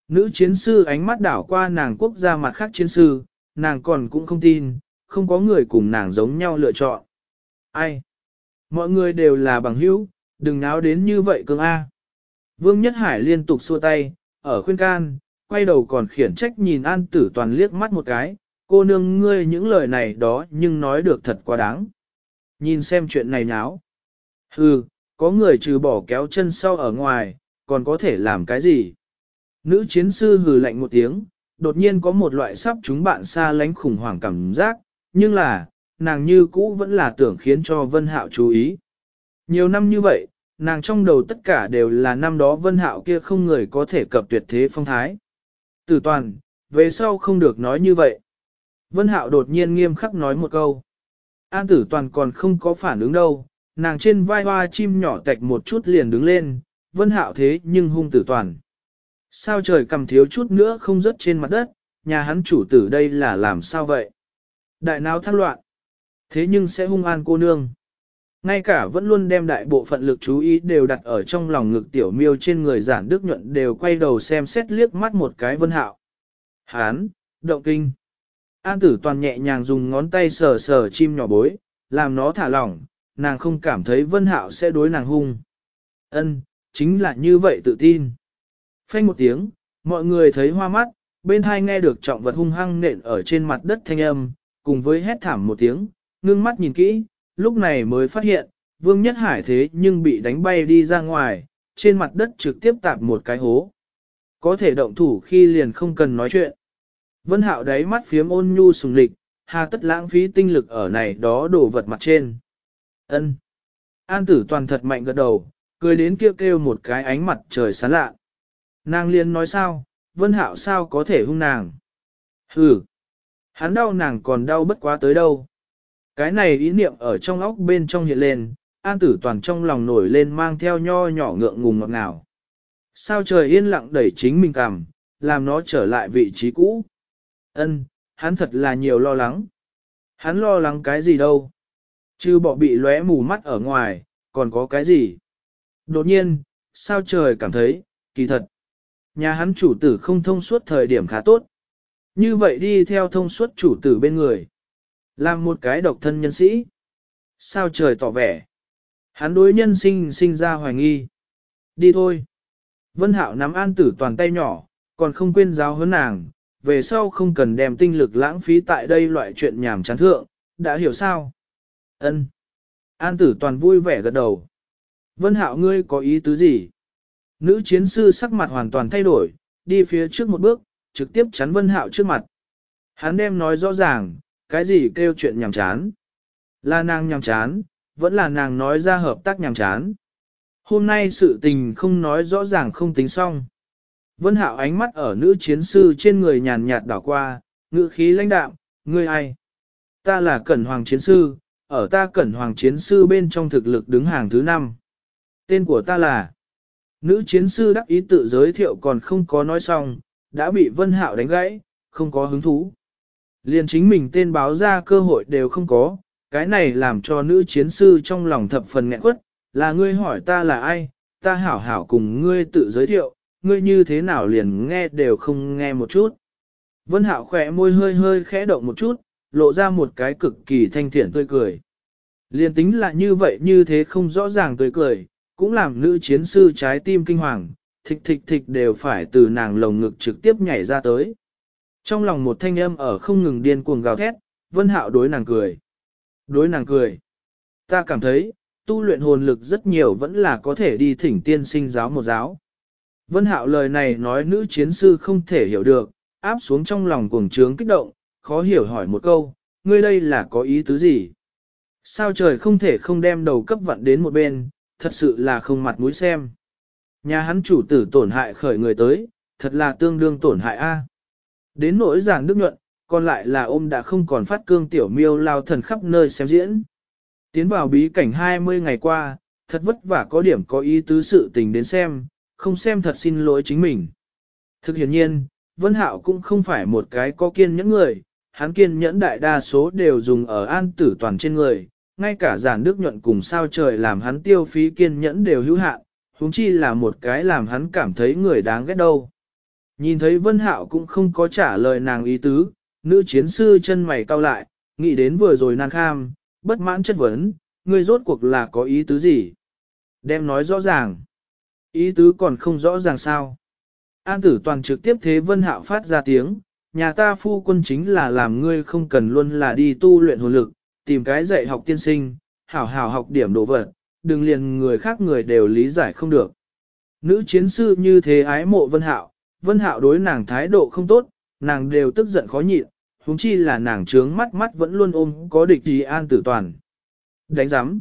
Nữ chiến sư ánh mắt đảo qua nàng quốc gia mặt khác chiến sư, nàng còn cũng không tin, không có người cùng nàng giống nhau lựa chọn. Ai? Mọi người đều là bằng hữu, đừng náo đến như vậy cương A. Vương Nhất Hải liên tục xua tay, ở khuyên can, quay đầu còn khiển trách nhìn An Tử Toàn liếc mắt một cái, cô nương ngươi những lời này đó nhưng nói được thật quá đáng. Nhìn xem chuyện này nháo. Hừ, có người trừ bỏ kéo chân sau ở ngoài, còn có thể làm cái gì? Nữ chiến sư hừ lạnh một tiếng, đột nhiên có một loại sắp chúng bạn xa lánh khủng hoảng cảm giác, nhưng là, nàng như cũ vẫn là tưởng khiến cho Vân Hạo chú ý. Nhiều năm như vậy, nàng trong đầu tất cả đều là năm đó Vân Hạo kia không người có thể cập tuyệt thế phong thái. Tử toàn, về sau không được nói như vậy. Vân Hạo đột nhiên nghiêm khắc nói một câu. An tử toàn còn không có phản ứng đâu, nàng trên vai hoa chim nhỏ tạch một chút liền đứng lên, Vân Hạo thế nhưng hung tử toàn. Sao trời cầm thiếu chút nữa không rớt trên mặt đất, nhà hắn chủ tử đây là làm sao vậy? Đại nào thăng loạn. Thế nhưng sẽ hung an cô nương. Ngay cả vẫn luôn đem đại bộ phận lực chú ý đều đặt ở trong lòng ngực tiểu miêu trên người giản đức nhuận đều quay đầu xem xét liếc mắt một cái vân hạo. Hán, động kinh. An tử toàn nhẹ nhàng dùng ngón tay sờ sờ chim nhỏ bối, làm nó thả lỏng, nàng không cảm thấy vân hạo sẽ đối nàng hung. Ân, chính là như vậy tự tin. Phanh một tiếng, mọi người thấy hoa mắt, bên hai nghe được trọng vật hung hăng nện ở trên mặt đất thanh âm, cùng với hét thảm một tiếng, ngưng mắt nhìn kỹ, lúc này mới phát hiện, Vương Nhất Hải thế nhưng bị đánh bay đi ra ngoài, trên mặt đất trực tiếp tạp một cái hố. Có thể động thủ khi liền không cần nói chuyện. Vân Hạo đáy mắt phiếm ôn nhu sùng lịch, hà tất lãng phí tinh lực ở này đó đổ vật mặt trên. Ân. An tử toàn thật mạnh gật đầu, cười đến kêu kêu một cái ánh mặt trời sáng lạ. Nàng liền nói sao, Vân Hạo sao có thể hung nàng. Hừ. Hắn đau nàng còn đau bất quá tới đâu. Cái này ý niệm ở trong óc bên trong hiện lên, an tử toàn trong lòng nổi lên mang theo nho nhỏ ngượng ngùng ngọt ngào. Sao trời yên lặng đẩy chính mình cằm, làm nó trở lại vị trí cũ. Ân, hắn thật là nhiều lo lắng. Hắn lo lắng cái gì đâu. Chứ bỏ bị lóe mù mắt ở ngoài, còn có cái gì. Đột nhiên, sao trời cảm thấy, kỳ thật. Nhà hắn chủ tử không thông suốt thời điểm khá tốt. Như vậy đi theo thông suốt chủ tử bên người. Làm một cái độc thân nhân sĩ. Sao trời tỏ vẻ. Hắn đối nhân sinh sinh ra hoài nghi. Đi thôi. Vân Hạo nắm an tử toàn tay nhỏ, còn không quên giáo huấn nàng, về sau không cần đem tinh lực lãng phí tại đây loại chuyện nhảm chán thượng, đã hiểu sao? Ân. An tử toàn vui vẻ gật đầu. Vân Hạo ngươi có ý tứ gì? Nữ chiến sư sắc mặt hoàn toàn thay đổi, đi phía trước một bước, trực tiếp chắn Vân Hạo trước mặt. Hắn đem nói rõ ràng, cái gì kêu chuyện nhảm chán. Là nàng nhảm chán, vẫn là nàng nói ra hợp tác nhảm chán. Hôm nay sự tình không nói rõ ràng không tính xong. Vân Hạo ánh mắt ở nữ chiến sư trên người nhàn nhạt đảo qua, ngữ khí lãnh đạm, ngươi ai? Ta là Cẩn Hoàng chiến sư, ở ta Cẩn Hoàng chiến sư bên trong thực lực đứng hàng thứ năm. Tên của ta là Nữ chiến sư đắc ý tự giới thiệu còn không có nói xong, đã bị Vân Hạo đánh gãy, không có hứng thú. Liền chính mình tên báo ra cơ hội đều không có, cái này làm cho nữ chiến sư trong lòng thập phần nghẹn quất, là ngươi hỏi ta là ai, ta hảo hảo cùng ngươi tự giới thiệu, ngươi như thế nào liền nghe đều không nghe một chút. Vân Hạo khỏe môi hơi hơi khẽ động một chút, lộ ra một cái cực kỳ thanh thiện tươi cười. Liền tính là như vậy như thế không rõ ràng tươi cười, cũng làm nữ chiến sư trái tim kinh hoàng, thịch thịch thịch đều phải từ nàng lồng ngực trực tiếp nhảy ra tới. Trong lòng một thanh âm ở không ngừng điên cuồng gào thét, Vân Hạo đối nàng cười. Đối nàng cười. Ta cảm thấy, tu luyện hồn lực rất nhiều vẫn là có thể đi thỉnh tiên sinh giáo một giáo. Vân Hạo lời này nói nữ chiến sư không thể hiểu được, áp xuống trong lòng cuồng trướng kích động, khó hiểu hỏi một câu, ngươi đây là có ý tứ gì? Sao trời không thể không đem đầu cấp vặn đến một bên, thật sự là không mặt mũi xem. Nhà hắn chủ tử tổn hại khởi người tới, thật là tương đương tổn hại a. Đến nỗi giảng đức nhuận, còn lại là ôm đã không còn phát cương tiểu miêu lao thần khắp nơi xem diễn. Tiến vào bí cảnh 20 ngày qua, thật vất vả có điểm có ý tứ sự tình đến xem, không xem thật xin lỗi chính mình. Thực hiện nhiên, Vân Hạo cũng không phải một cái có kiên những người, hắn kiên nhẫn đại đa số đều dùng ở an tử toàn trên người, ngay cả giản đức nhuận cùng sao trời làm hắn tiêu phí kiên nhẫn đều hữu hạn, huống chi là một cái làm hắn cảm thấy người đáng ghét đâu. Nhìn thấy Vân Hạo cũng không có trả lời nàng ý tứ, nữ chiến sư chân mày cau lại, nghĩ đến vừa rồi nàng kham, bất mãn chất vấn, ngươi rốt cuộc là có ý tứ gì? Đem nói rõ ràng. Ý tứ còn không rõ ràng sao? An tử toàn trực tiếp thế Vân Hạo phát ra tiếng, nhà ta phu quân chính là làm ngươi không cần luôn là đi tu luyện hồn lực, tìm cái dạy học tiên sinh, hảo hảo học điểm đồ vật, đừng liền người khác người đều lý giải không được. Nữ chiến sư như thế ái mộ Vân Hạo, Vân Hạo đối nàng thái độ không tốt, nàng đều tức giận khó nhịn, huống chi là nàng trướng mắt mắt vẫn luôn ôm có địch gì an tử toàn. Đánh giám.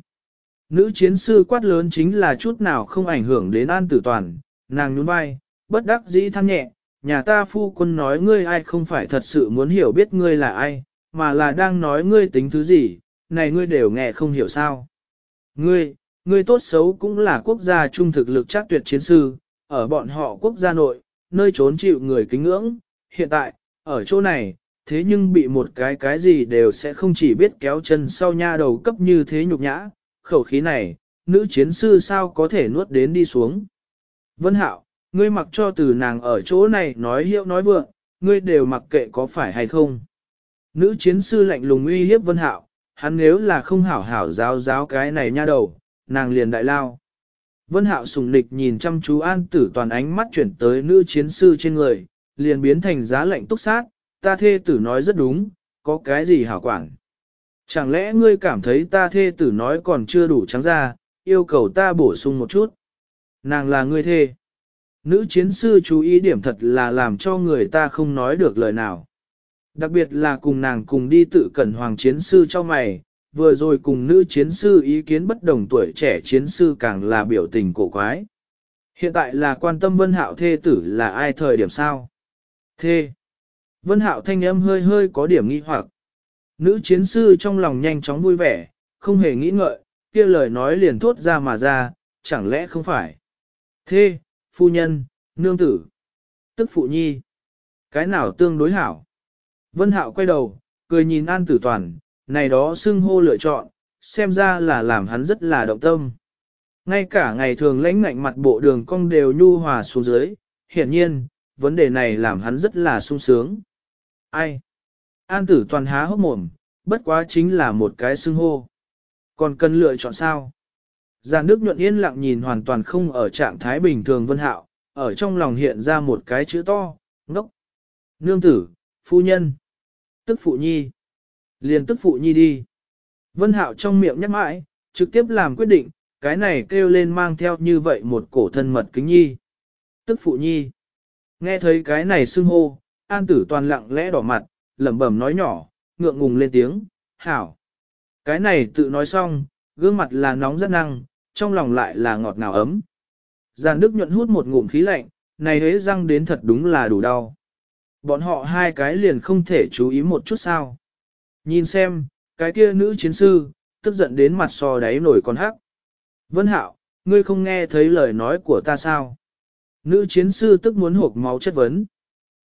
Nữ chiến sư quát lớn chính là chút nào không ảnh hưởng đến an tử toàn, nàng nhún vai, bất đắc dĩ than nhẹ, nhà ta phu quân nói ngươi ai không phải thật sự muốn hiểu biết ngươi là ai, mà là đang nói ngươi tính thứ gì, này ngươi đều nghe không hiểu sao. Ngươi, ngươi tốt xấu cũng là quốc gia trung thực lực chắc tuyệt chiến sư, ở bọn họ quốc gia nội, nơi trốn chịu người kính ngưỡng, hiện tại, ở chỗ này, thế nhưng bị một cái cái gì đều sẽ không chỉ biết kéo chân sau nha đầu cấp như thế nhục nhã, khẩu khí này, nữ chiến sư sao có thể nuốt đến đi xuống. Vân Hạo, ngươi mặc cho từ nàng ở chỗ này nói hiệu nói vượng, ngươi đều mặc kệ có phải hay không. Nữ chiến sư lạnh lùng uy hiếp Vân Hạo, hắn nếu là không hảo hảo giáo giáo cái này nha đầu, nàng liền đại lao. Vân Hạo sùng nịch nhìn chăm chú an tử toàn ánh mắt chuyển tới nữ chiến sư trên người, liền biến thành giá lạnh túc sát, ta thê tử nói rất đúng, có cái gì hảo quản. Chẳng lẽ ngươi cảm thấy ta thê tử nói còn chưa đủ trắng ra, yêu cầu ta bổ sung một chút. Nàng là ngươi thê. Nữ chiến sư chú ý điểm thật là làm cho người ta không nói được lời nào. Đặc biệt là cùng nàng cùng đi tự cẩn hoàng chiến sư cho mày, vừa rồi cùng nữ chiến sư ý kiến bất đồng tuổi trẻ chiến sư càng là biểu tình cổ quái. Hiện tại là quan tâm vân hạo thê tử là ai thời điểm sao? Thê. Vân hạo thanh âm hơi hơi có điểm nghi hoặc. Nữ chiến sư trong lòng nhanh chóng vui vẻ, không hề nghĩ ngợi, kia lời nói liền thốt ra mà ra, chẳng lẽ không phải. Thê, phu nhân, nương tử, tức phụ nhi. Cái nào tương đối hảo? Vân hạo quay đầu, cười nhìn an tử toàn, này đó xưng hô lựa chọn, xem ra là làm hắn rất là động tâm. Ngay cả ngày thường lãnh ngạnh mặt bộ đường cong đều nhu hòa xuống dưới, hiển nhiên, vấn đề này làm hắn rất là sung sướng. Ai? An tử toàn há hốc mồm, bất quá chính là một cái xưng hô. Còn cần lựa chọn sao? Giàn nước nhuận yên lặng nhìn hoàn toàn không ở trạng thái bình thường vân hạo, ở trong lòng hiện ra một cái chữ to, ngốc. Nương tử, phu nhân, tức phụ nhi. Liền tức phụ nhi đi. Vân hạo trong miệng nhắc mãi, trực tiếp làm quyết định, cái này kêu lên mang theo như vậy một cổ thân mật kính nhi. Tức phụ nhi. Nghe thấy cái này xưng hô, an tử toàn lặng lẽ đỏ mặt, lẩm bẩm nói nhỏ, ngượng ngùng lên tiếng, hảo. Cái này tự nói xong, gương mặt là nóng rất năng, trong lòng lại là ngọt ngào ấm. Giàn Đức nhuận hút một ngụm khí lạnh, này hế răng đến thật đúng là đủ đau. Bọn họ hai cái liền không thể chú ý một chút sao. Nhìn xem, cái kia nữ chiến sư, tức giận đến mặt sò đáy nổi con hắc. Vân Hạo, ngươi không nghe thấy lời nói của ta sao? Nữ chiến sư tức muốn hộp máu chất vấn.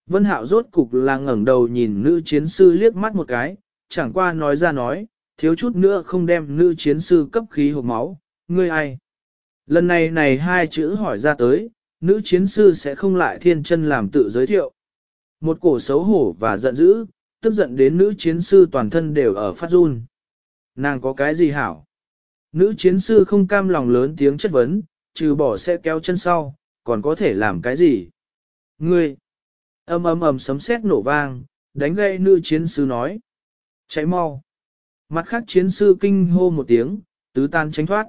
Vân Hạo rốt cục là ngẩng đầu nhìn nữ chiến sư liếc mắt một cái, chẳng qua nói ra nói, thiếu chút nữa không đem nữ chiến sư cấp khí hộp máu, ngươi ai? Lần này này hai chữ hỏi ra tới, nữ chiến sư sẽ không lại thiên chân làm tự giới thiệu. Một cổ xấu hổ và giận dữ, tức giận đến nữ chiến sư toàn thân đều ở phát run. Nàng có cái gì hảo? Nữ chiến sư không cam lòng lớn tiếng chất vấn, trừ bỏ sẽ kéo chân sau, còn có thể làm cái gì? Ngươi! Âm ầm ầm sấm sét nổ vang, đánh gây nữ chiến sư nói. Cháy mau! Mặt khác chiến sư kinh hô một tiếng, tứ tan tránh thoát.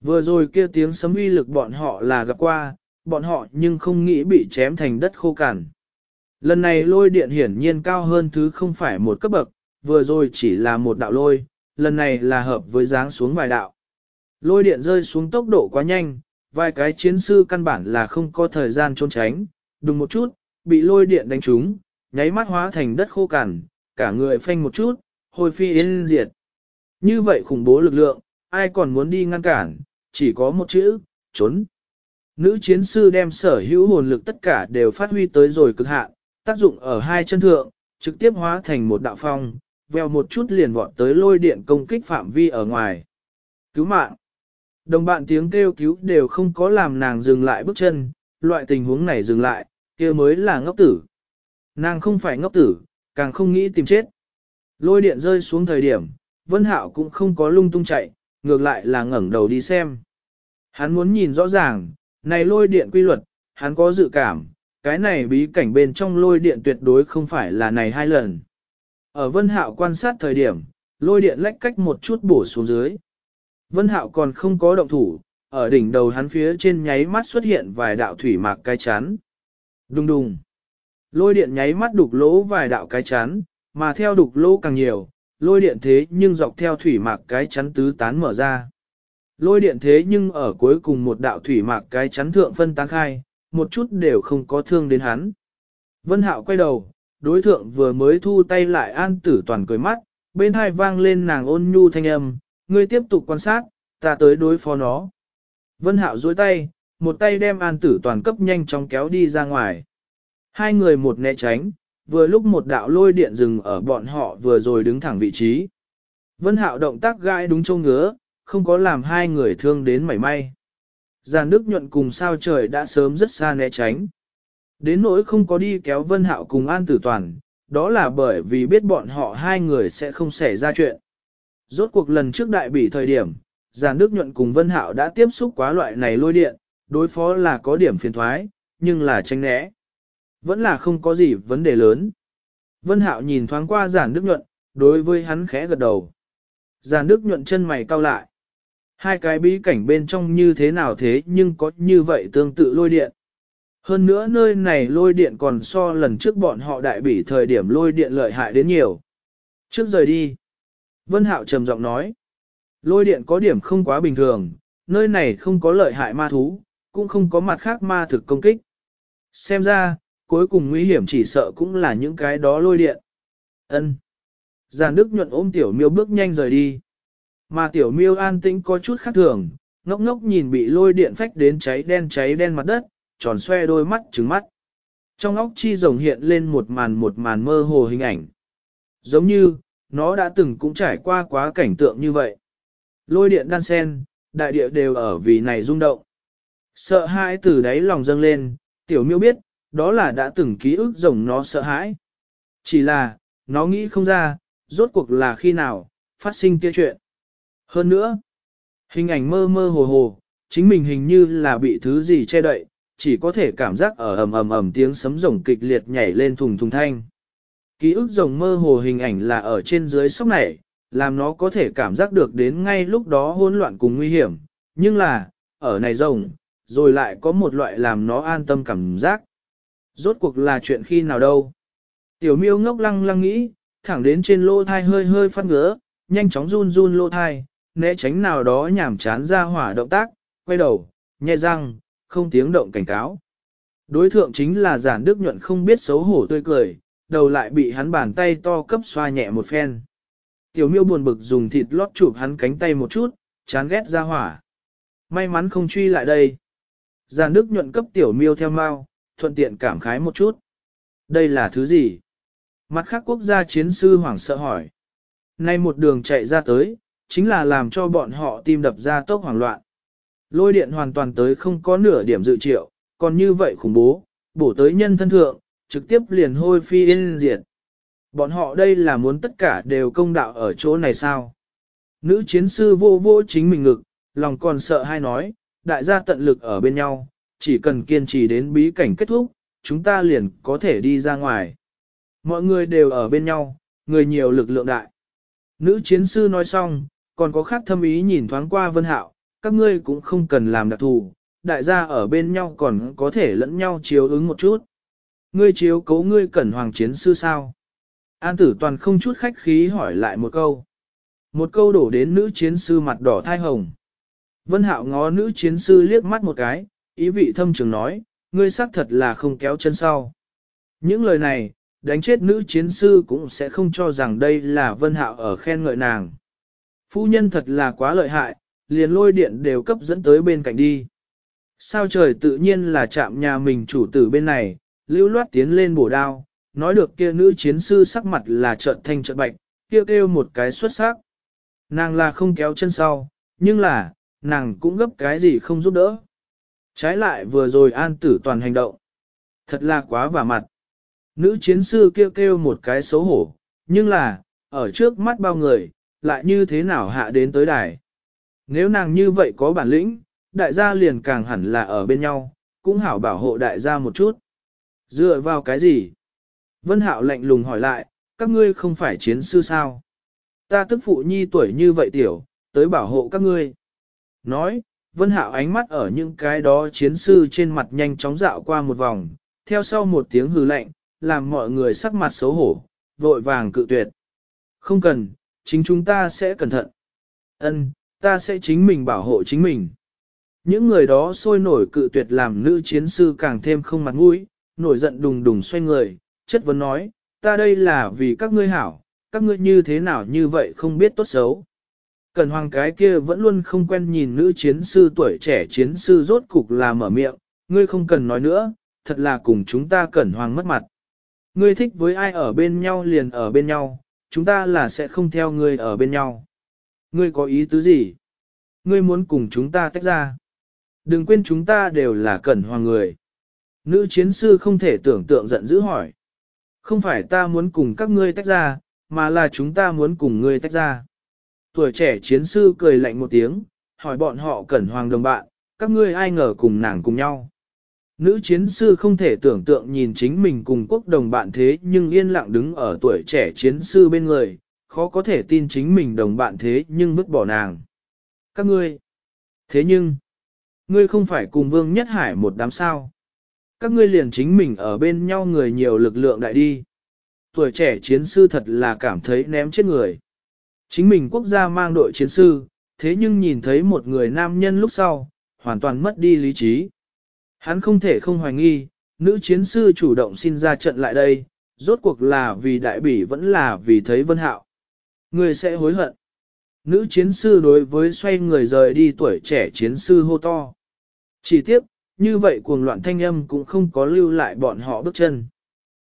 Vừa rồi kia tiếng sấm uy lực bọn họ là gặp qua, bọn họ nhưng không nghĩ bị chém thành đất khô cằn. Lần này lôi điện hiển nhiên cao hơn thứ không phải một cấp bậc, vừa rồi chỉ là một đạo lôi, lần này là hợp với dáng xuống vài đạo. Lôi điện rơi xuống tốc độ quá nhanh, vài cái chiến sư căn bản là không có thời gian trốn tránh, đùng một chút, bị lôi điện đánh trúng, nháy mắt hóa thành đất khô cằn, cả người phanh một chút, hồi phi yên diệt. Như vậy khủng bố lực lượng, ai còn muốn đi ngăn cản, chỉ có một chữ, trốn. Nữ chiến sư đem sở hữu hồn lực tất cả đều phát huy tới rồi cực hạn, tác dụng ở hai chân thượng, trực tiếp hóa thành một đạo phong, veo một chút liền vọt tới lôi điện công kích phạm vi ở ngoài. Cứu mạng! Đồng bạn tiếng kêu cứu đều không có làm nàng dừng lại bước chân, loại tình huống này dừng lại, kia mới là ngốc tử. Nàng không phải ngốc tử, càng không nghĩ tìm chết. Lôi điện rơi xuống thời điểm, Vân Hạo cũng không có lung tung chạy, ngược lại là ngẩng đầu đi xem. Hắn muốn nhìn rõ ràng, này lôi điện quy luật, hắn có dự cảm, cái này bí cảnh bên trong lôi điện tuyệt đối không phải là này hai lần. Ở Vân Hạo quan sát thời điểm, lôi điện lách cách một chút bổ xuống dưới. Vân Hạo còn không có động thủ, ở đỉnh đầu hắn phía trên nháy mắt xuất hiện vài đạo thủy mạc cái chán. Đùng đùng. Lôi điện nháy mắt đục lỗ vài đạo cái chán, mà theo đục lỗ càng nhiều, lôi điện thế nhưng dọc theo thủy mạc cái chắn tứ tán mở ra. Lôi điện thế nhưng ở cuối cùng một đạo thủy mạc cái chắn thượng phân tán khai, một chút đều không có thương đến hắn. Vân Hạo quay đầu, đối thượng vừa mới thu tay lại an tử toàn cười mắt, bên hai vang lên nàng ôn nhu thanh âm, ngươi tiếp tục quan sát, ta tới đối phó nó. Vân Hạo duỗi tay, một tay đem an tử toàn cấp nhanh chóng kéo đi ra ngoài. Hai người một né tránh, vừa lúc một đạo lôi điện dừng ở bọn họ vừa rồi đứng thẳng vị trí. Vân Hạo động tác gai đúng châu ngứa, không có làm hai người thương đến mảy may. Giàn Đức nhuận cùng sao trời đã sớm rất xa né tránh. Đến nỗi không có đi kéo Vân Hạo cùng An Tử Toàn, đó là bởi vì biết bọn họ hai người sẽ không xảy ra chuyện. Rốt cuộc lần trước đại bị thời điểm, Giàn Đức nhuận cùng Vân Hạo đã tiếp xúc quá loại này lôi điện, đối phó là có điểm phiền thoái, nhưng là tranh né. Vẫn là không có gì vấn đề lớn. Vân Hạo nhìn thoáng qua Giản Đức Nhuận, đối với hắn khẽ gật đầu. Giản Đức Nhuận chân mày cau lại. Hai cái bí cảnh bên trong như thế nào thế nhưng có như vậy tương tự lôi điện. Hơn nữa nơi này lôi điện còn so lần trước bọn họ đại bỉ thời điểm lôi điện lợi hại đến nhiều. Trước rời đi. Vân Hạo trầm giọng nói. Lôi điện có điểm không quá bình thường, nơi này không có lợi hại ma thú, cũng không có mặt khác ma thực công kích. Xem ra, cuối cùng nguy hiểm chỉ sợ cũng là những cái đó lôi điện. Ân. Giàn Đức nhuận ôm tiểu miêu bước nhanh rời đi. Mà tiểu miêu an tĩnh có chút khác thường, ngốc ngốc nhìn bị lôi điện phách đến cháy đen cháy đen mặt đất, tròn xoe đôi mắt trứng mắt. Trong óc chi rồng hiện lên một màn một màn mơ hồ hình ảnh. Giống như, nó đã từng cũng trải qua quá cảnh tượng như vậy. Lôi điện đan sen, đại địa đều ở vì này rung động. Sợ hãi từ đáy lòng dâng lên, tiểu miêu biết, đó là đã từng ký ức rồng nó sợ hãi. Chỉ là, nó nghĩ không ra, rốt cuộc là khi nào, phát sinh kia chuyện. Hơn nữa, hình ảnh mơ mơ hồ hồ, chính mình hình như là bị thứ gì che đậy, chỉ có thể cảm giác ở ầm ầm ầm tiếng sấm rồng kịch liệt nhảy lên thùng thùng thanh. Ký ức rồng mơ hồ hình ảnh là ở trên dưới sóc này, làm nó có thể cảm giác được đến ngay lúc đó hỗn loạn cùng nguy hiểm, nhưng là, ở này rồng, rồi lại có một loại làm nó an tâm cảm giác. Rốt cuộc là chuyện khi nào đâu. Tiểu miêu ngốc lăng lăng nghĩ, thẳng đến trên lô thai hơi hơi phát ngứa, nhanh chóng run run lô thai, né tránh nào đó nhảm chán ra hỏa động tác, quay đầu, nhẹ răng, không tiếng động cảnh cáo. Đối thượng chính là giản đức nhuận không biết xấu hổ tươi cười, đầu lại bị hắn bàn tay to cấp xoa nhẹ một phen. Tiểu miêu buồn bực dùng thịt lót chụp hắn cánh tay một chút, chán ghét ra hỏa. May mắn không truy lại đây. Giàn đức nhuận cấp tiểu miêu theo mau, thuận tiện cảm khái một chút. Đây là thứ gì? Mặt khác quốc gia chiến sư hoảng sợ hỏi. Nay một đường chạy ra tới, chính là làm cho bọn họ tim đập ra tốc hoảng loạn. Lôi điện hoàn toàn tới không có nửa điểm dự triệu, còn như vậy khủng bố, bổ tới nhân thân thượng, trực tiếp liền hôi phi yên diệt. Bọn họ đây là muốn tất cả đều công đạo ở chỗ này sao? Nữ chiến sư vô vô chính mình ngực, lòng còn sợ hay nói, đại gia tận lực ở bên nhau, chỉ cần kiên trì đến bí cảnh kết thúc, chúng ta liền có thể đi ra ngoài. Mọi người đều ở bên nhau, người nhiều lực lượng đại. Nữ chiến sư nói xong, còn có khác thâm ý nhìn thoáng qua Vân Hạo, các ngươi cũng không cần làm đặc thù, đại gia ở bên nhau còn có thể lẫn nhau chiếu ứng một chút. Ngươi chiếu cố ngươi cẩn hoàng chiến sư sao? An tử toàn không chút khách khí hỏi lại một câu. Một câu đổ đến nữ chiến sư mặt đỏ thai hồng. Vân Hạo ngó nữ chiến sư liếc mắt một cái, ý vị thâm trường nói, ngươi xác thật là không kéo chân sau. Những lời này, đánh chết nữ chiến sư cũng sẽ không cho rằng đây là Vân Hạo ở khen ngợi nàng. Phu nhân thật là quá lợi hại, liền lôi điện đều cấp dẫn tới bên cạnh đi. Sao trời tự nhiên là chạm nhà mình chủ tử bên này, lưu loát tiến lên bổ đao, nói được kia nữ chiến sư sắc mặt là trợn thanh trợn bạch, kêu kêu một cái xuất sắc. Nàng là không kéo chân sau, nhưng là, nàng cũng gấp cái gì không giúp đỡ. Trái lại vừa rồi an tử toàn hành động. Thật là quá vả mặt. Nữ chiến sư kêu kêu một cái xấu hổ, nhưng là, ở trước mắt bao người, lại như thế nào hạ đến tới đài. Nếu nàng như vậy có bản lĩnh, đại gia liền càng hẳn là ở bên nhau, cũng hảo bảo hộ đại gia một chút. Dựa vào cái gì? Vân Hạo lạnh lùng hỏi lại, các ngươi không phải chiến sư sao? Ta tức phụ nhi tuổi như vậy tiểu, tới bảo hộ các ngươi. Nói, Vân Hạo ánh mắt ở những cái đó chiến sư trên mặt nhanh chóng dạo qua một vòng, theo sau một tiếng hừ lạnh, làm mọi người sắc mặt xấu hổ, vội vàng cự tuyệt. Không cần, chính chúng ta sẽ cẩn thận. Ân, ta sẽ chính mình bảo hộ chính mình. Những người đó sôi nổi cự tuyệt làm nữ chiến sư càng thêm không mặt mũi, nổi giận đùng đùng xoay người, chất vấn nói, ta đây là vì các ngươi hảo, các ngươi như thế nào như vậy không biết tốt xấu. Cần hoàng cái kia vẫn luôn không quen nhìn nữ chiến sư tuổi trẻ chiến sư rốt cục là mở miệng, ngươi không cần nói nữa, thật là cùng chúng ta cẩn hoàng mất mặt. Ngươi thích với ai ở bên nhau liền ở bên nhau, chúng ta là sẽ không theo ngươi ở bên nhau. Ngươi có ý tứ gì? Ngươi muốn cùng chúng ta tách ra. Đừng quên chúng ta đều là cẩn hoàng người. Nữ chiến sư không thể tưởng tượng giận dữ hỏi. Không phải ta muốn cùng các ngươi tách ra, mà là chúng ta muốn cùng ngươi tách ra. Tuổi trẻ chiến sư cười lạnh một tiếng, hỏi bọn họ cẩn hoàng đồng bạn, các ngươi ai ngờ cùng nàng cùng nhau. Nữ chiến sư không thể tưởng tượng nhìn chính mình cùng quốc đồng bạn thế nhưng yên lặng đứng ở tuổi trẻ chiến sư bên người, khó có thể tin chính mình đồng bạn thế nhưng vứt bỏ nàng. Các ngươi, thế nhưng, ngươi không phải cùng vương nhất hải một đám sao. Các ngươi liền chính mình ở bên nhau người nhiều lực lượng đại đi. Tuổi trẻ chiến sư thật là cảm thấy ném chết người. Chính mình quốc gia mang đội chiến sư, thế nhưng nhìn thấy một người nam nhân lúc sau, hoàn toàn mất đi lý trí. Hắn không thể không hoài nghi, nữ chiến sư chủ động xin ra trận lại đây, rốt cuộc là vì đại bỉ vẫn là vì thấy vân hạo. Người sẽ hối hận. Nữ chiến sư đối với xoay người rời đi tuổi trẻ chiến sư hô to. Chỉ tiếp, như vậy cuồng loạn thanh âm cũng không có lưu lại bọn họ bước chân.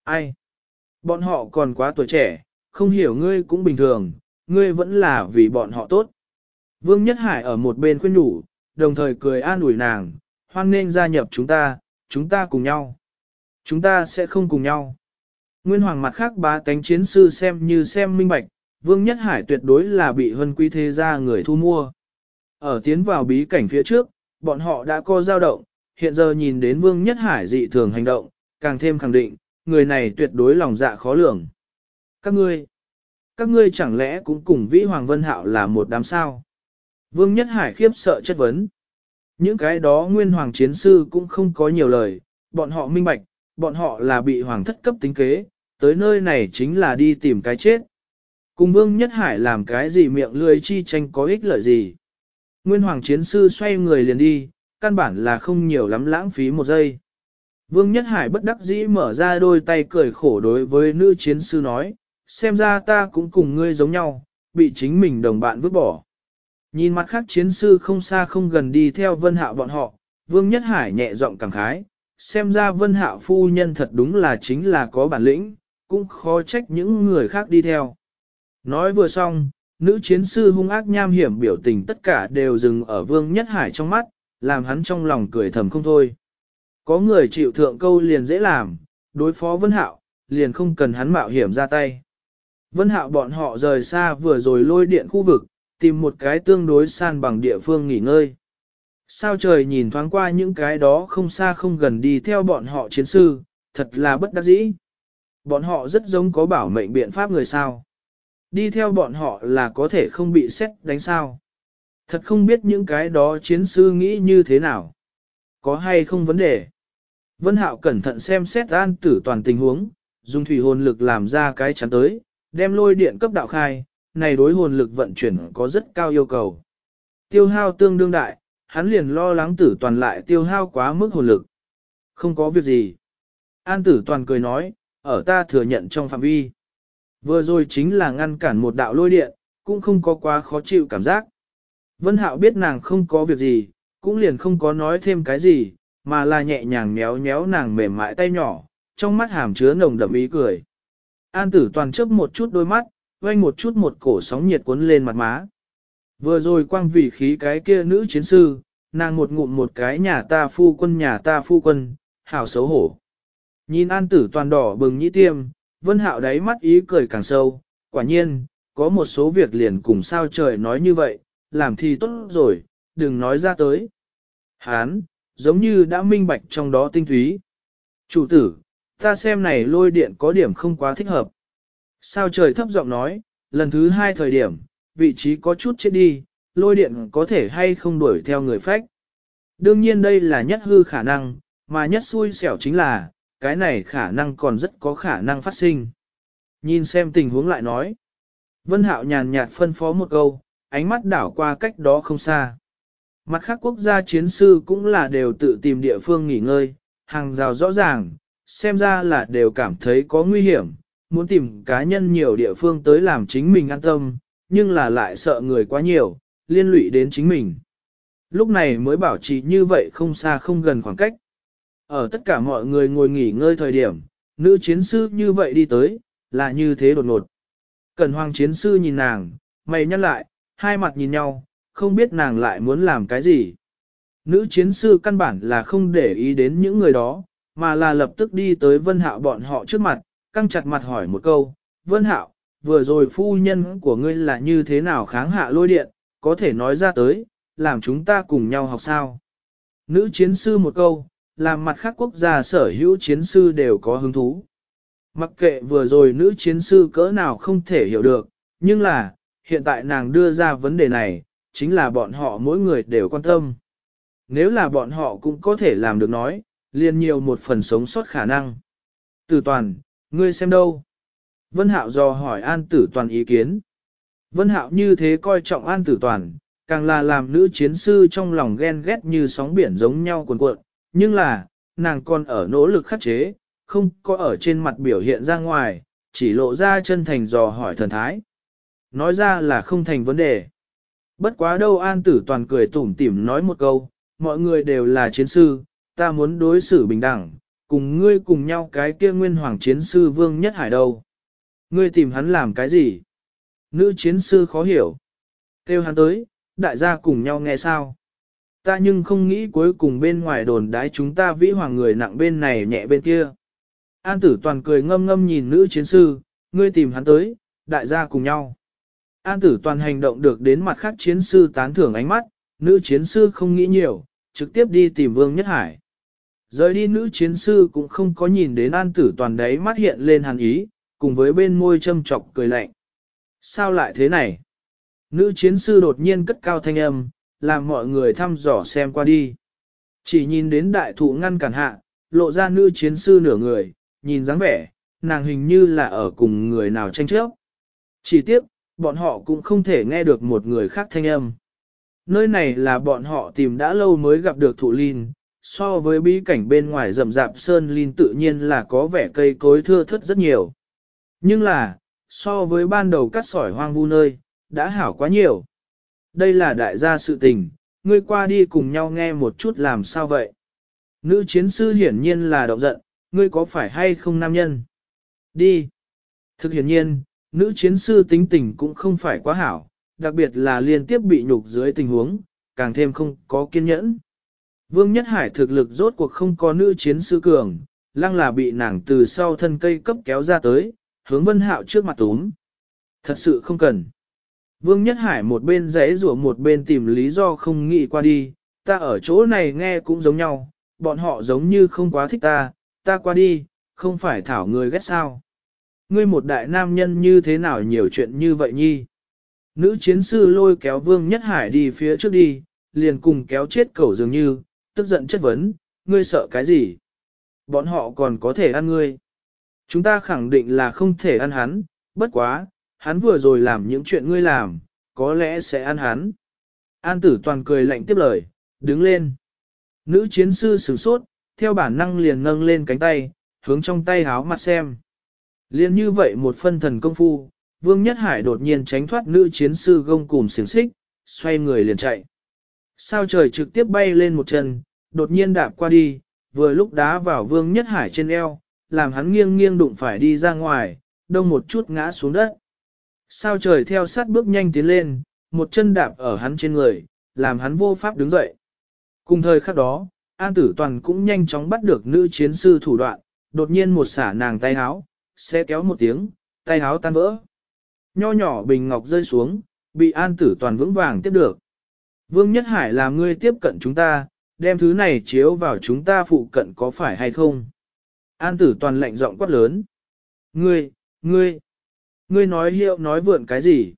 Ai? Bọn họ còn quá tuổi trẻ, không hiểu ngươi cũng bình thường, ngươi vẫn là vì bọn họ tốt. Vương Nhất Hải ở một bên khuyên nhủ, đồng thời cười an ủi nàng, hoan nên gia nhập chúng ta, chúng ta cùng nhau. Chúng ta sẽ không cùng nhau. Nguyên hoàng mặt khác ba tánh chiến sư xem như xem minh bạch, Vương Nhất Hải tuyệt đối là bị hân quý thế gia người thu mua. Ở tiến vào bí cảnh phía trước, bọn họ đã có dao động, hiện giờ nhìn đến Vương Nhất Hải dị thường hành động, càng thêm khẳng định, người này tuyệt đối lòng dạ khó lường. Các ngươi, các ngươi chẳng lẽ cũng cùng Vĩ Hoàng Vân Hạo là một đám sao? Vương Nhất Hải khiếp sợ chất vấn. Những cái đó nguyên hoàng chiến sư cũng không có nhiều lời, bọn họ minh bạch, bọn họ là bị hoàng thất cấp tính kế, tới nơi này chính là đi tìm cái chết. Cùng Vương Nhất Hải làm cái gì miệng lưỡi chi tranh có ích lợi gì. Nguyên hoàng chiến sư xoay người liền đi, căn bản là không nhiều lắm lãng phí một giây. Vương Nhất Hải bất đắc dĩ mở ra đôi tay cười khổ đối với nữ chiến sư nói, xem ra ta cũng cùng ngươi giống nhau, bị chính mình đồng bạn vứt bỏ. Nhìn mặt khác chiến sư không xa không gần đi theo vân hạo bọn họ, Vương Nhất Hải nhẹ giọng cảm khái, xem ra vân hạo phu nhân thật đúng là chính là có bản lĩnh, cũng khó trách những người khác đi theo. Nói vừa xong, nữ chiến sư hung ác nham hiểm biểu tình tất cả đều dừng ở Vương Nhất Hải trong mắt, làm hắn trong lòng cười thầm không thôi. Có người chịu thượng câu liền dễ làm, đối phó Vân Hạo, liền không cần hắn mạo hiểm ra tay. Vân Hạo bọn họ rời xa vừa rồi lôi điện khu vực, tìm một cái tương đối san bằng địa phương nghỉ ngơi. Sao trời nhìn thoáng qua những cái đó không xa không gần đi theo bọn họ chiến sư, thật là bất đắc dĩ. Bọn họ rất giống có bảo mệnh biện pháp người sao. Đi theo bọn họ là có thể không bị xét đánh sao. Thật không biết những cái đó chiến sư nghĩ như thế nào. Có hay không vấn đề. Vân Hạo cẩn thận xem xét an tử toàn tình huống, dùng thủy hồn lực làm ra cái chắn tới, đem lôi điện cấp đạo khai, này đối hồn lực vận chuyển có rất cao yêu cầu. Tiêu hao tương đương đại, hắn liền lo lắng tử toàn lại tiêu hao quá mức hồn lực. Không có việc gì. An tử toàn cười nói, ở ta thừa nhận trong phạm vi. Vừa rồi chính là ngăn cản một đạo lôi điện, cũng không có quá khó chịu cảm giác. Vân Hạo biết nàng không có việc gì, cũng liền không có nói thêm cái gì, mà là nhẹ nhàng méo méo nàng mềm mại tay nhỏ, trong mắt hàm chứa nồng đậm ý cười. An tử toàn chớp một chút đôi mắt, quanh một chút một cổ sóng nhiệt cuốn lên mặt má. Vừa rồi quang vị khí cái kia nữ chiến sư, nàng một ngụm một cái nhà ta phu quân nhà ta phu quân, hảo xấu hổ. Nhìn an tử toàn đỏ bừng nhĩ tiêm, vân hạo đáy mắt ý cười càng sâu, quả nhiên, có một số việc liền cùng sao trời nói như vậy, làm thì tốt rồi, đừng nói ra tới. Hán, giống như đã minh bạch trong đó tinh túy. Chủ tử, ta xem này lôi điện có điểm không quá thích hợp. Sao trời thấp giọng nói, lần thứ hai thời điểm, vị trí có chút chết đi, lôi điện có thể hay không đuổi theo người phách. Đương nhiên đây là nhất hư khả năng, mà nhất xui xẻo chính là, cái này khả năng còn rất có khả năng phát sinh. Nhìn xem tình huống lại nói. Vân Hạo nhàn nhạt phân phó một câu, ánh mắt đảo qua cách đó không xa. Mặt khác quốc gia chiến sư cũng là đều tự tìm địa phương nghỉ ngơi, hàng rào rõ ràng, xem ra là đều cảm thấy có nguy hiểm, muốn tìm cá nhân nhiều địa phương tới làm chính mình an tâm, nhưng là lại sợ người quá nhiều, liên lụy đến chính mình. Lúc này mới bảo trì như vậy không xa không gần khoảng cách. Ở tất cả mọi người ngồi nghỉ ngơi thời điểm, nữ chiến sư như vậy đi tới, là như thế đột ngột. Cần hoàng chiến sư nhìn nàng, mày nhắc lại, hai mặt nhìn nhau, không biết nàng lại muốn làm cái gì. Nữ chiến sư căn bản là không để ý đến những người đó, mà là lập tức đi tới vân hạo bọn họ trước mặt, căng chặt mặt hỏi một câu, vân hạo, vừa rồi phu nhân của ngươi là như thế nào kháng hạ lôi điện, có thể nói ra tới, làm chúng ta cùng nhau học sao. Nữ chiến sư một câu, làm mặt khác quốc gia sở hữu chiến sư đều có hứng thú. Mặc kệ vừa rồi nữ chiến sư cỡ nào không thể hiểu được, nhưng là, hiện tại nàng đưa ra vấn đề này, chính là bọn họ mỗi người đều quan tâm. Nếu là bọn họ cũng có thể làm được nói, liền nhiều một phần sống sót khả năng. Tử toàn, ngươi xem đâu? Vân Hạo dò hỏi An Tử Toàn ý kiến. Vân Hạo như thế coi trọng An Tử Toàn, càng là làm nữ chiến sư trong lòng ghen ghét như sóng biển giống nhau cuồn cuộn, nhưng là, nàng còn ở nỗ lực khắc chế, không có ở trên mặt biểu hiện ra ngoài, chỉ lộ ra chân thành dò hỏi thần thái. Nói ra là không thành vấn đề. Bất quá đâu An Tử Toàn cười tủm tỉm nói một câu, mọi người đều là chiến sư, ta muốn đối xử bình đẳng, cùng ngươi cùng nhau cái kia nguyên hoàng chiến sư vương nhất hải đâu. Ngươi tìm hắn làm cái gì? Nữ chiến sư khó hiểu. Kêu hắn tới, đại gia cùng nhau nghe sao? Ta nhưng không nghĩ cuối cùng bên ngoài đồn đái chúng ta vĩ hoàng người nặng bên này nhẹ bên kia. An tử toàn cười ngâm ngâm nhìn nữ chiến sư, ngươi tìm hắn tới, đại gia cùng nhau. An tử toàn hành động được đến mặt khác chiến sư tán thưởng ánh mắt, nữ chiến sư không nghĩ nhiều, trực tiếp đi tìm Vương Nhất Hải. Rời đi nữ chiến sư cũng không có nhìn đến an tử toàn đấy mắt hiện lên hàn ý, cùng với bên môi châm chọc cười lạnh. Sao lại thế này? Nữ chiến sư đột nhiên cất cao thanh âm, làm mọi người thăm dò xem qua đi. Chỉ nhìn đến đại thụ ngăn cản hạ, lộ ra nữ chiến sư nửa người, nhìn dáng vẻ, nàng hình như là ở cùng người nào tranh chấp. Chỉ tiếc, bọn họ cũng không thể nghe được một người khác thanh âm. Nơi này là bọn họ tìm đã lâu mới gặp được thụ linh, so với bí cảnh bên ngoài rậm rạp sơn linh tự nhiên là có vẻ cây cối thưa thất rất nhiều. Nhưng là, so với ban đầu cắt sỏi hoang vu nơi, đã hảo quá nhiều. Đây là đại gia sự tình, ngươi qua đi cùng nhau nghe một chút làm sao vậy. Nữ chiến sư hiển nhiên là động giận, ngươi có phải hay không nam nhân? Đi. Thực hiển nhiên, nữ chiến sư tính tình cũng không phải quá hảo, đặc biệt là liên tiếp bị nhục dưới tình huống, càng thêm không có kiên nhẫn. Vương Nhất Hải thực lực rốt cuộc không có nữ chiến sư cường, lăng là bị nàng từ sau thân cây cấp kéo ra tới, hướng Vân Hạo trước mặt túm. Thật sự không cần. Vương Nhất Hải một bên rẽ rủa một bên tìm lý do không nghĩ qua đi, ta ở chỗ này nghe cũng giống nhau, bọn họ giống như không quá thích ta, ta qua đi, không phải thảo người ghét sao. Ngươi một đại nam nhân như thế nào nhiều chuyện như vậy nhi. Nữ chiến sư lôi kéo Vương Nhất Hải đi phía trước đi, liền cùng kéo chết cẩu dường như, tức giận chất vấn, ngươi sợ cái gì? Bọn họ còn có thể ăn ngươi. Chúng ta khẳng định là không thể ăn hắn, bất quá, hắn vừa rồi làm những chuyện ngươi làm, có lẽ sẽ ăn hắn. An tử toàn cười lạnh tiếp lời, đứng lên. Nữ chiến sư sửng sốt, theo bản năng liền nâng lên cánh tay, hướng trong tay háo mặt xem. Liên như vậy một phân thần công phu, Vương Nhất Hải đột nhiên tránh thoát nữ chiến sư gông cùng xiềng xích, xoay người liền chạy. Sao trời trực tiếp bay lên một chân, đột nhiên đạp qua đi, vừa lúc đá vào Vương Nhất Hải trên eo, làm hắn nghiêng nghiêng đụng phải đi ra ngoài, đông một chút ngã xuống đất. Sao trời theo sát bước nhanh tiến lên, một chân đạp ở hắn trên người, làm hắn vô pháp đứng dậy. Cùng thời khắc đó, An Tử Toàn cũng nhanh chóng bắt được nữ chiến sư thủ đoạn, đột nhiên một xả nàng tay háo, sẽ kéo một tiếng, tay háo tan vỡ. Nho nhỏ bình ngọc rơi xuống, bị An Tử Toàn vững vàng tiếp được. Vương Nhất Hải là ngươi tiếp cận chúng ta, đem thứ này chiếu vào chúng ta phụ cận có phải hay không? An Tử Toàn lạnh giọng quát lớn. Ngươi, ngươi, ngươi nói hiệu nói vượn cái gì?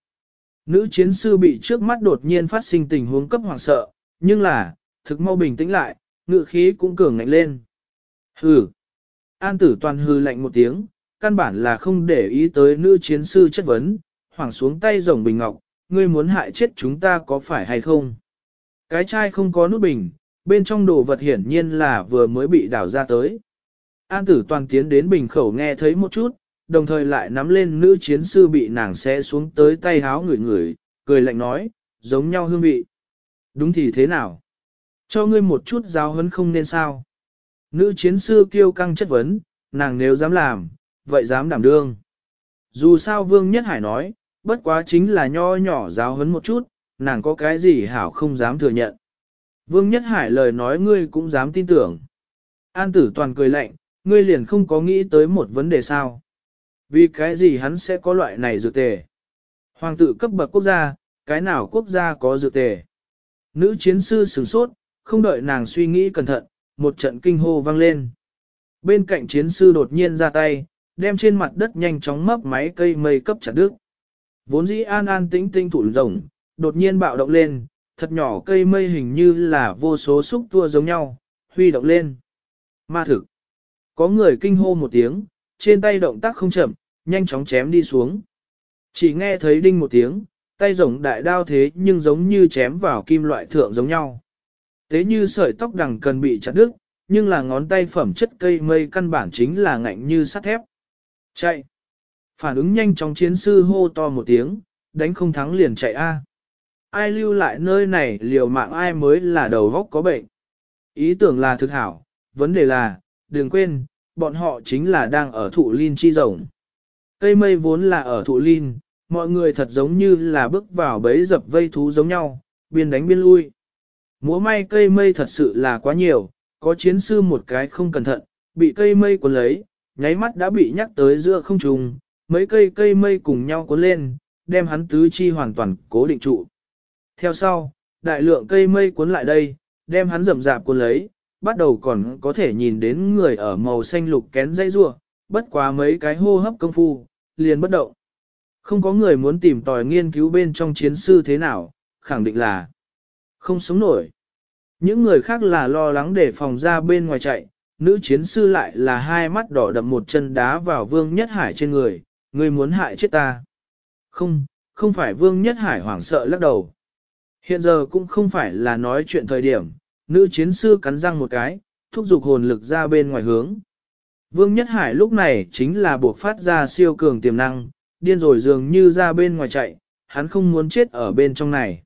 Nữ chiến sư bị trước mắt đột nhiên phát sinh tình huống cấp hoàng sợ, nhưng là, thực mau bình tĩnh lại, ngự khí cũng cường ngạnh lên. Hừ. An tử toàn hư lạnh một tiếng, căn bản là không để ý tới nữ chiến sư chất vấn, hoảng xuống tay rồng bình ngọc, ngươi muốn hại chết chúng ta có phải hay không? Cái chai không có nút bình, bên trong đồ vật hiển nhiên là vừa mới bị đảo ra tới. An tử toàn tiến đến bình khẩu nghe thấy một chút, đồng thời lại nắm lên nữ chiến sư bị nàng xé xuống tới tay háo người người, cười lạnh nói, giống nhau hương vị. Đúng thì thế nào? Cho ngươi một chút giáo huấn không nên sao? Nữ chiến sư kêu căng chất vấn, nàng nếu dám làm, vậy dám đảm đương. Dù sao Vương Nhất Hải nói, bất quá chính là nho nhỏ giáo huấn một chút, nàng có cái gì hảo không dám thừa nhận. Vương Nhất Hải lời nói ngươi cũng dám tin tưởng. An tử toàn cười lạnh, ngươi liền không có nghĩ tới một vấn đề sao. Vì cái gì hắn sẽ có loại này dược tề? Hoàng tử cấp bậc quốc gia, cái nào quốc gia có dược tề? Nữ chiến sư sửng sốt, không đợi nàng suy nghĩ cẩn thận, một trận kinh hô vang lên. Bên cạnh chiến sư đột nhiên ra tay, đem trên mặt đất nhanh chóng mấp máy cây mây cấp chặt đứt. Vốn dĩ an an tĩnh tinh thủ rồng, đột nhiên bạo động lên, thật nhỏ cây mây hình như là vô số xúc tua giống nhau, huy động lên. Ma thực. Có người kinh hô một tiếng, trên tay động tác không chậm, nhanh chóng chém đi xuống. Chỉ nghe thấy đinh một tiếng, tay rồng đại đao thế nhưng giống như chém vào kim loại thượng giống nhau. Thế như sợi tóc đằng cần bị chặt đứt, nhưng là ngón tay phẩm chất cây mây căn bản chính là ngạnh như sắt thép. Chạy! Phản ứng nhanh chóng chiến sư hô to một tiếng, đánh không thắng liền chạy a. Ai lưu lại nơi này liều mạng ai mới là đầu góc có bệnh. Ý tưởng là thực hảo, vấn đề là, đừng quên, bọn họ chính là đang ở thụ linh chi rồng. Cây mây vốn là ở thụ linh, mọi người thật giống như là bước vào bấy dập vây thú giống nhau, biên đánh biên lui. Múa may cây mây thật sự là quá nhiều, có chiến sư một cái không cẩn thận, bị cây mây cuốn lấy, nháy mắt đã bị nhắc tới giữa không trùng, mấy cây cây mây cùng nhau cuốn lên, đem hắn tứ chi hoàn toàn cố định trụ. Theo sau, đại lượng cây mây cuốn lại đây, đem hắn rậm rạp cuốn lấy, bắt đầu còn có thể nhìn đến người ở màu xanh lục kén dây rua, bất quá mấy cái hô hấp công phu, liền bất động. Không có người muốn tìm tòi nghiên cứu bên trong chiến sư thế nào, khẳng định là không sống nổi. Những người khác là lo lắng để phòng ra bên ngoài chạy, nữ chiến sư lại là hai mắt đỏ đậm một chân đá vào vương nhất hải trên người, Ngươi muốn hại chết ta. Không, không phải vương nhất hải hoảng sợ lắc đầu. Hiện giờ cũng không phải là nói chuyện thời điểm, nữ chiến sư cắn răng một cái, thúc giục hồn lực ra bên ngoài hướng. Vương Nhất Hải lúc này chính là buộc phát ra siêu cường tiềm năng, điên rồi dường như ra bên ngoài chạy, hắn không muốn chết ở bên trong này.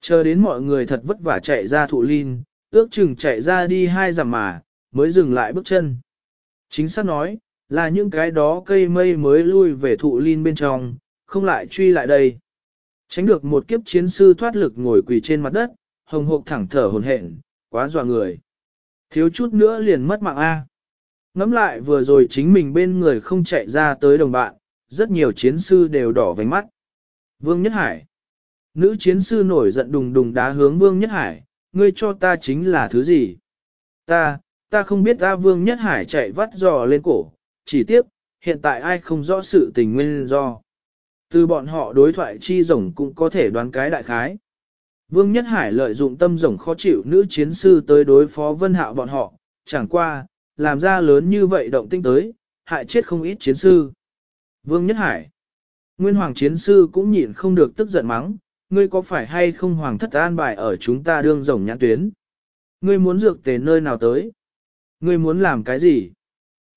Chờ đến mọi người thật vất vả chạy ra thụ linh, ước chừng chạy ra đi hai dặm mà, mới dừng lại bước chân. Chính xác nói, là những cái đó cây mây mới lui về thụ linh bên trong, không lại truy lại đây. Tránh được một kiếp chiến sư thoát lực ngồi quỳ trên mặt đất, hồng hộc thẳng thở hồn hển, quá dọa người. Thiếu chút nữa liền mất mạng A. Ngắm lại vừa rồi chính mình bên người không chạy ra tới đồng bạn, rất nhiều chiến sư đều đỏ vành mắt. Vương Nhất Hải Nữ chiến sư nổi giận đùng đùng đá hướng Vương Nhất Hải, ngươi cho ta chính là thứ gì? Ta, ta không biết ta vương nhất hải chạy vắt giò lên cổ, chỉ tiếc, hiện tại ai không rõ sự tình nguyên do. Từ bọn họ đối thoại chi rồng cũng có thể đoán cái đại khái. Vương Nhất Hải lợi dụng tâm rồng khó chịu nữ chiến sư tới đối phó vân hạo bọn họ, chẳng qua, làm ra lớn như vậy động tinh tới, hại chết không ít chiến sư. Vương Nhất Hải Nguyên Hoàng chiến sư cũng nhịn không được tức giận mắng, ngươi có phải hay không Hoàng thất an bài ở chúng ta đương rồng nhãn tuyến? Ngươi muốn dược tề nơi nào tới? Ngươi muốn làm cái gì?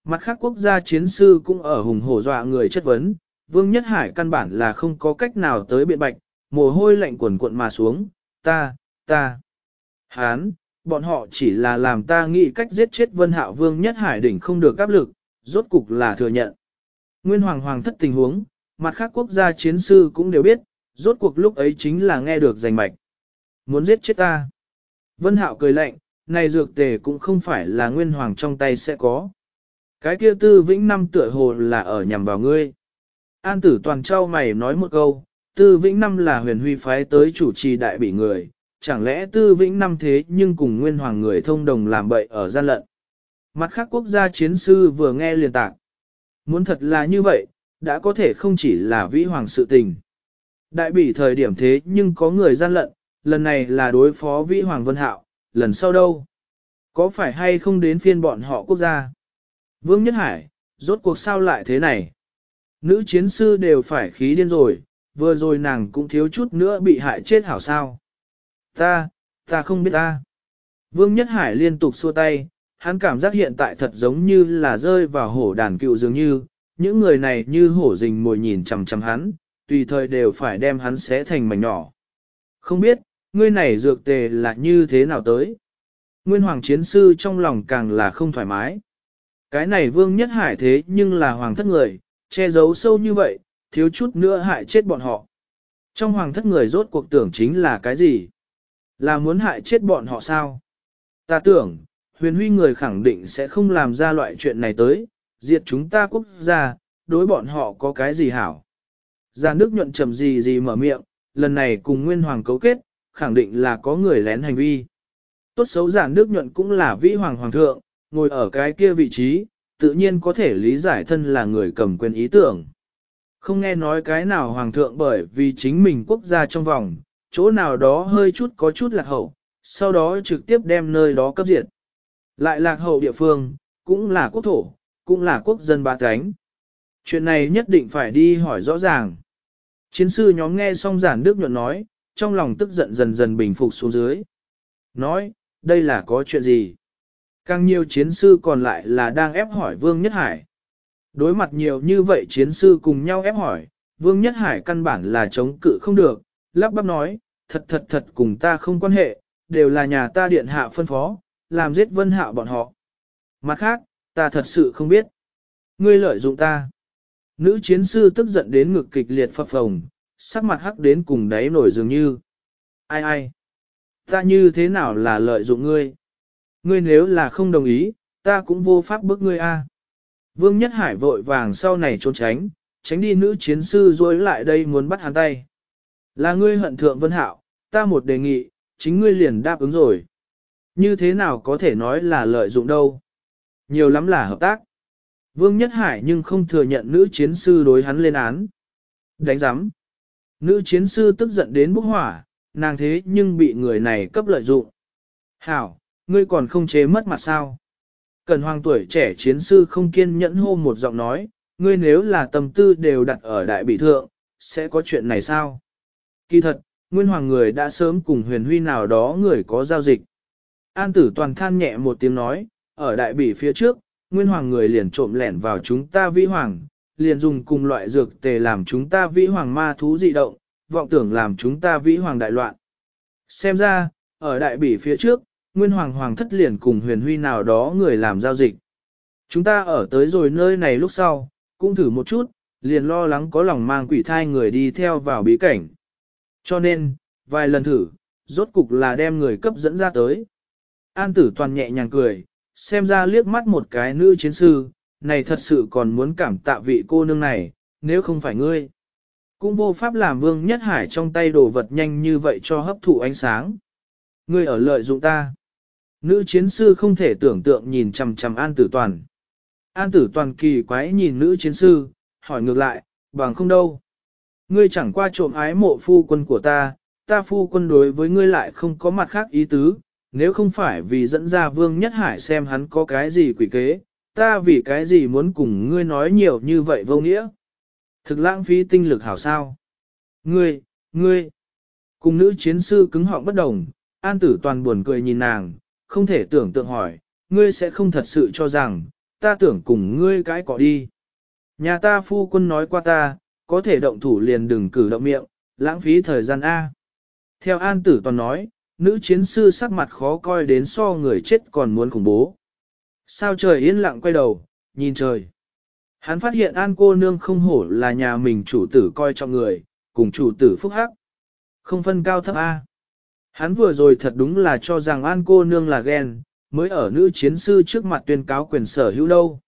Mặt khác quốc gia chiến sư cũng ở hùng hổ dọa người chất vấn, Vương Nhất Hải căn bản là không có cách nào tới biện bạch, mồ hôi lạnh quần cuộn mà xuống, ta, ta. Hán, bọn họ chỉ là làm ta nghĩ cách giết chết Vân Hạo Vương Nhất Hải đỉnh không được áp lực, rốt cục là thừa nhận. Nguyên Hoàng Hoàng thất tình huống, mặt khác quốc gia chiến sư cũng đều biết, rốt cuộc lúc ấy chính là nghe được giành mạch. Muốn giết chết ta. Vân Hạo cười lạnh, này dược tề cũng không phải là Nguyên Hoàng trong tay sẽ có. Cái kia tư vĩnh năm tựa hồ là ở nhằm vào ngươi. An tử toàn trao mày nói một câu, tư vĩnh năm là huyền huy phái tới chủ trì đại bị người, chẳng lẽ tư vĩnh năm thế nhưng cùng nguyên hoàng người thông đồng làm bậy ở gian lận. Mặt khác quốc gia chiến sư vừa nghe liền tạc. Muốn thật là như vậy, đã có thể không chỉ là vĩ hoàng sự tình. Đại bỉ thời điểm thế nhưng có người gian lận, lần này là đối phó vĩ hoàng vân hạo, lần sau đâu? Có phải hay không đến phiên bọn họ quốc gia? Vương Nhất Hải, rốt cuộc sao lại thế này? Nữ chiến sư đều phải khí điên rồi, vừa rồi nàng cũng thiếu chút nữa bị hại chết hảo sao. Ta, ta không biết ta. Vương Nhất Hải liên tục xua tay, hắn cảm giác hiện tại thật giống như là rơi vào hổ đàn cựu dường như, những người này như hổ rình mồi nhìn chằm chằm hắn, tùy thời đều phải đem hắn xé thành mảnh nhỏ. Không biết, ngươi này dược tề là như thế nào tới? Nguyên Hoàng Chiến Sư trong lòng càng là không thoải mái. Cái này Vương Nhất Hải thế nhưng là Hoàng thất người, che giấu sâu như vậy, thiếu chút nữa hại chết bọn họ. Trong Hoàng thất người rốt cuộc tưởng chính là cái gì? Là muốn hại chết bọn họ sao? Ta tưởng, huyền huy người khẳng định sẽ không làm ra loại chuyện này tới, diệt chúng ta quốc gia, đối bọn họ có cái gì hảo. Già nước nhuận trầm gì gì mở miệng, lần này cùng Nguyên Hoàng cấu kết, khẳng định là có người lén hành vi. Tốt xấu giả nước nhuận cũng là vĩ hoàng hoàng thượng, ngồi ở cái kia vị trí, tự nhiên có thể lý giải thân là người cầm quyền ý tưởng. Không nghe nói cái nào hoàng thượng bởi vì chính mình quốc gia trong vòng, chỗ nào đó hơi chút có chút lạc hậu, sau đó trực tiếp đem nơi đó cấp diệt. Lại lạc hậu địa phương, cũng là quốc thổ, cũng là quốc dân ba cánh. Chuyện này nhất định phải đi hỏi rõ ràng. Chiến sư nhóm nghe xong giản đức nhuận nói, trong lòng tức giận dần dần bình phục xuống dưới. Nói, đây là có chuyện gì? Càng nhiều chiến sư còn lại là đang ép hỏi Vương Nhất Hải. Đối mặt nhiều như vậy chiến sư cùng nhau ép hỏi, Vương Nhất Hải căn bản là chống cự không được, lắp bắp nói, thật thật thật cùng ta không quan hệ, đều là nhà ta điện hạ phân phó, làm giết vân hạ bọn họ. Mặt khác, ta thật sự không biết. Ngươi lợi dụng ta. Nữ chiến sư tức giận đến ngực kịch liệt phập phồng, sắc mặt hắc đến cùng đáy nổi dường như. Ai ai? Ta như thế nào là lợi dụng ngươi? Ngươi nếu là không đồng ý, ta cũng vô pháp bức ngươi a. Vương Nhất Hải vội vàng sau này trốn tránh, tránh đi nữ chiến sư dối lại đây muốn bắt hắn tay. Là ngươi hận thượng vân hạo, ta một đề nghị, chính ngươi liền đáp ứng rồi. Như thế nào có thể nói là lợi dụng đâu? Nhiều lắm là hợp tác. Vương Nhất Hải nhưng không thừa nhận nữ chiến sư đối hắn lên án. Đánh giám. Nữ chiến sư tức giận đến bốc hỏa, nàng thế nhưng bị người này cấp lợi dụng. Hảo, ngươi còn không chế mất mặt sao? Cần hoàng tuổi trẻ chiến sư không kiên nhẫn hô một giọng nói, ngươi nếu là tâm tư đều đặt ở đại bị thượng, sẽ có chuyện này sao? Kỳ thật, nguyên hoàng người đã sớm cùng huyền huy nào đó người có giao dịch. An tử toàn than nhẹ một tiếng nói, ở đại bỉ phía trước, nguyên hoàng người liền trộm lẻn vào chúng ta vĩ hoàng, liền dùng cùng loại dược tề làm chúng ta vĩ hoàng ma thú dị động, vọng tưởng làm chúng ta vĩ hoàng đại loạn. Xem ra, ở đại bỉ phía trước, nguyên hoàng hoàng thất liền cùng huyền huy nào đó người làm giao dịch. Chúng ta ở tới rồi nơi này lúc sau, cũng thử một chút, liền lo lắng có lòng mang quỷ thai người đi theo vào bí cảnh. Cho nên, vài lần thử, rốt cục là đem người cấp dẫn ra tới. An tử toàn nhẹ nhàng cười, xem ra liếc mắt một cái nữ chiến sư, này thật sự còn muốn cảm tạ vị cô nương này, nếu không phải ngươi. Cũng vô pháp làm vương nhất hải trong tay đồ vật nhanh như vậy cho hấp thụ ánh sáng. Ngươi ở lợi dụng ta. Nữ chiến sư không thể tưởng tượng nhìn chằm chằm An Tử Toàn. An Tử Toàn kỳ quái nhìn nữ chiến sư, hỏi ngược lại, bằng không đâu. Ngươi chẳng qua trộm ái mộ phu quân của ta, ta phu quân đối với ngươi lại không có mặt khác ý tứ, nếu không phải vì dẫn ra Vương Nhất Hải xem hắn có cái gì quỷ kế, ta vì cái gì muốn cùng ngươi nói nhiều như vậy vô nghĩa. Thực lãng phí tinh lực hảo sao. Ngươi, ngươi, cùng nữ chiến sư cứng họng bất đồng, an tử toàn buồn cười nhìn nàng, không thể tưởng tượng hỏi, ngươi sẽ không thật sự cho rằng, ta tưởng cùng ngươi cái cỏ đi. Nhà ta phu quân nói qua ta, có thể động thủ liền đừng cử động miệng, lãng phí thời gian A. Theo an tử toàn nói, nữ chiến sư sắc mặt khó coi đến so người chết còn muốn khủng bố. Sao trời yên lặng quay đầu, nhìn trời. Hắn phát hiện an cô nương không hổ là nhà mình chủ tử coi trọng người, cùng chủ tử phúc hắc. Không phân cao thấp A. Hắn vừa rồi thật đúng là cho rằng an cô nương là ghen, mới ở nữ chiến sư trước mặt tuyên cáo quyền sở hữu đâu.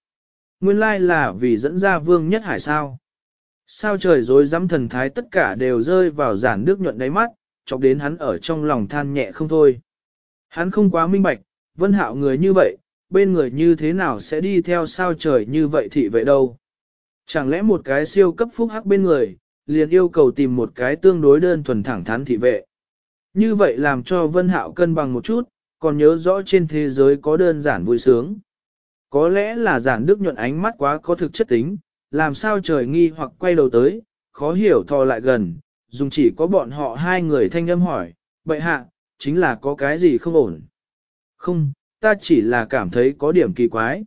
Nguyên lai là vì dẫn ra vương nhất hải sao. Sao trời rồi dám thần thái tất cả đều rơi vào giản nước nhuận đáy mắt, chọc đến hắn ở trong lòng than nhẹ không thôi. Hắn không quá minh bạch, vân hạo người như vậy, bên người như thế nào sẽ đi theo sao trời như vậy thị vậy đâu. Chẳng lẽ một cái siêu cấp phúc hắc bên người, liền yêu cầu tìm một cái tương đối đơn thuần thẳng thắn thị vệ. Như vậy làm cho vân hạo cân bằng một chút, còn nhớ rõ trên thế giới có đơn giản vui sướng. Có lẽ là giản đức nhuận ánh mắt quá có thực chất tính, làm sao trời nghi hoặc quay đầu tới, khó hiểu thò lại gần, dùng chỉ có bọn họ hai người thanh âm hỏi, bậy hạ, chính là có cái gì không ổn. Không, ta chỉ là cảm thấy có điểm kỳ quái.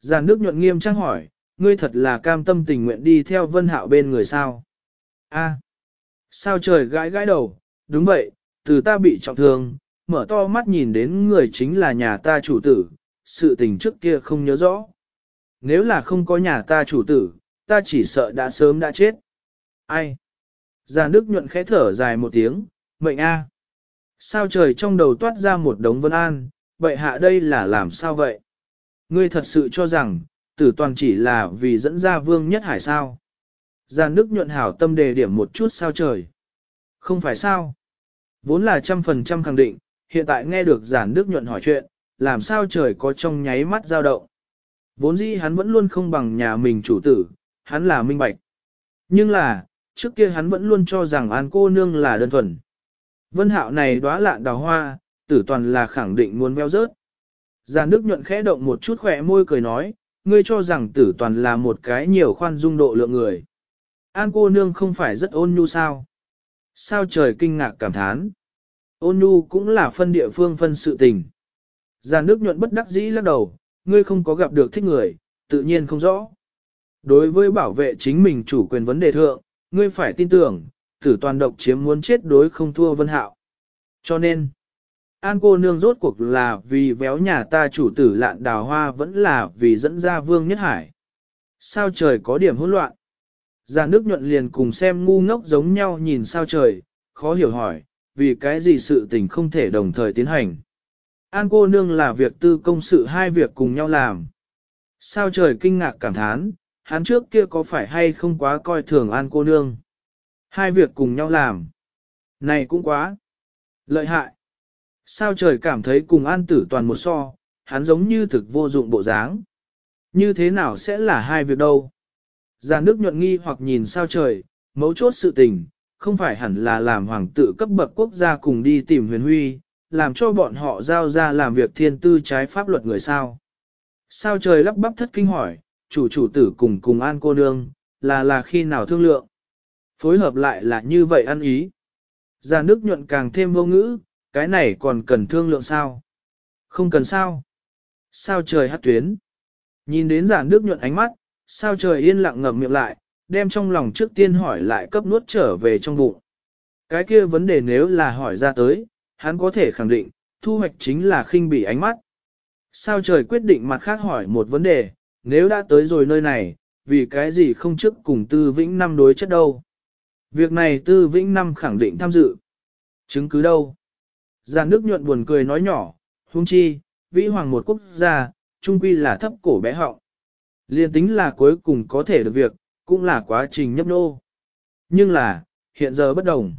Giàn nước nhuận nghiêm trang hỏi, ngươi thật là cam tâm tình nguyện đi theo vân hạo bên người sao? A, sao trời gãi gãi đầu, đúng vậy, từ ta bị trọng thương, mở to mắt nhìn đến người chính là nhà ta chủ tử, sự tình trước kia không nhớ rõ. Nếu là không có nhà ta chủ tử, ta chỉ sợ đã sớm đã chết. Ai? Giàn Đức nhuận khẽ thở dài một tiếng, mệnh a. Sao trời trong đầu toát ra một đống vân an, vậy hạ đây là làm sao vậy? Ngươi thật sự cho rằng, tử toàn chỉ là vì dẫn ra vương nhất hải sao? Giàn Đức nhuận hảo tâm đề điểm một chút sao trời. Không phải sao? Vốn là trăm phần trăm khẳng định, hiện tại nghe được giản Đức nhuận hỏi chuyện, làm sao trời có trong nháy mắt dao động. Vốn dĩ hắn vẫn luôn không bằng nhà mình chủ tử, hắn là minh bạch. Nhưng là, trước kia hắn vẫn luôn cho rằng an cô nương là đơn thuần. Vân hạo này đóa lạn đào hoa, tử toàn là khẳng định muốn veo rớt. Giàn Đức nhuận khẽ động một chút khỏe môi cười nói, ngươi cho rằng tử toàn là một cái nhiều khoan dung độ lượng người. An cô nương không phải rất ôn nhu sao? Sao trời kinh ngạc cảm thán? Ôn nhu cũng là phân địa phương phân sự tình. Giàn nước nhuận bất đắc dĩ lắc đầu, ngươi không có gặp được thích người, tự nhiên không rõ. Đối với bảo vệ chính mình chủ quyền vấn đề thượng, ngươi phải tin tưởng, tử toàn độc chiếm muốn chết đối không thua vân hạo. Cho nên, An cô nương rốt cuộc là vì véo nhà ta chủ tử lạn đào hoa vẫn là vì dẫn ra vương nhất hải. Sao trời có điểm hỗn loạn? Già nước nhuận liền cùng xem ngu ngốc giống nhau nhìn sao trời, khó hiểu hỏi, vì cái gì sự tình không thể đồng thời tiến hành. An cô nương là việc tư công sự hai việc cùng nhau làm. Sao trời kinh ngạc cảm thán, hắn trước kia có phải hay không quá coi thường an cô nương. Hai việc cùng nhau làm. Này cũng quá. Lợi hại. Sao trời cảm thấy cùng an tử toàn một so, hắn giống như thực vô dụng bộ dáng. Như thế nào sẽ là hai việc đâu? Già nước nhuận nghi hoặc nhìn sao trời, mấu chốt sự tình, không phải hẳn là làm hoàng tử cấp bậc quốc gia cùng đi tìm huyền huy, làm cho bọn họ giao ra làm việc thiên tư trái pháp luật người sao. Sao trời lắp bắp thất kinh hỏi, chủ chủ tử cùng cùng an cô nương, là là khi nào thương lượng. Phối hợp lại là như vậy ăn ý. Già nước nhuận càng thêm vô ngữ, cái này còn cần thương lượng sao? Không cần sao? Sao trời hát tuyến? Nhìn đến giàn nước nhuận ánh mắt, sao trời yên lặng ngậm miệng lại, đem trong lòng trước tiên hỏi lại cấp nuốt trở về trong bụng. Cái kia vấn đề nếu là hỏi ra tới, hắn có thể khẳng định, thu hoạch chính là khinh bỉ ánh mắt. Sao trời quyết định mặt khác hỏi một vấn đề, nếu đã tới rồi nơi này, vì cái gì không trước cùng tư vĩnh năm đối chất đâu. Việc này tư vĩnh năm khẳng định tham dự. Chứng cứ đâu? Giàn nước nhuận buồn cười nói nhỏ, huống chi, vĩ hoàng một quốc gia, trung quy là thấp cổ bé họng. Liên tính là cuối cùng có thể được việc, cũng là quá trình nhấp nô. Nhưng là, hiện giờ bất đồng.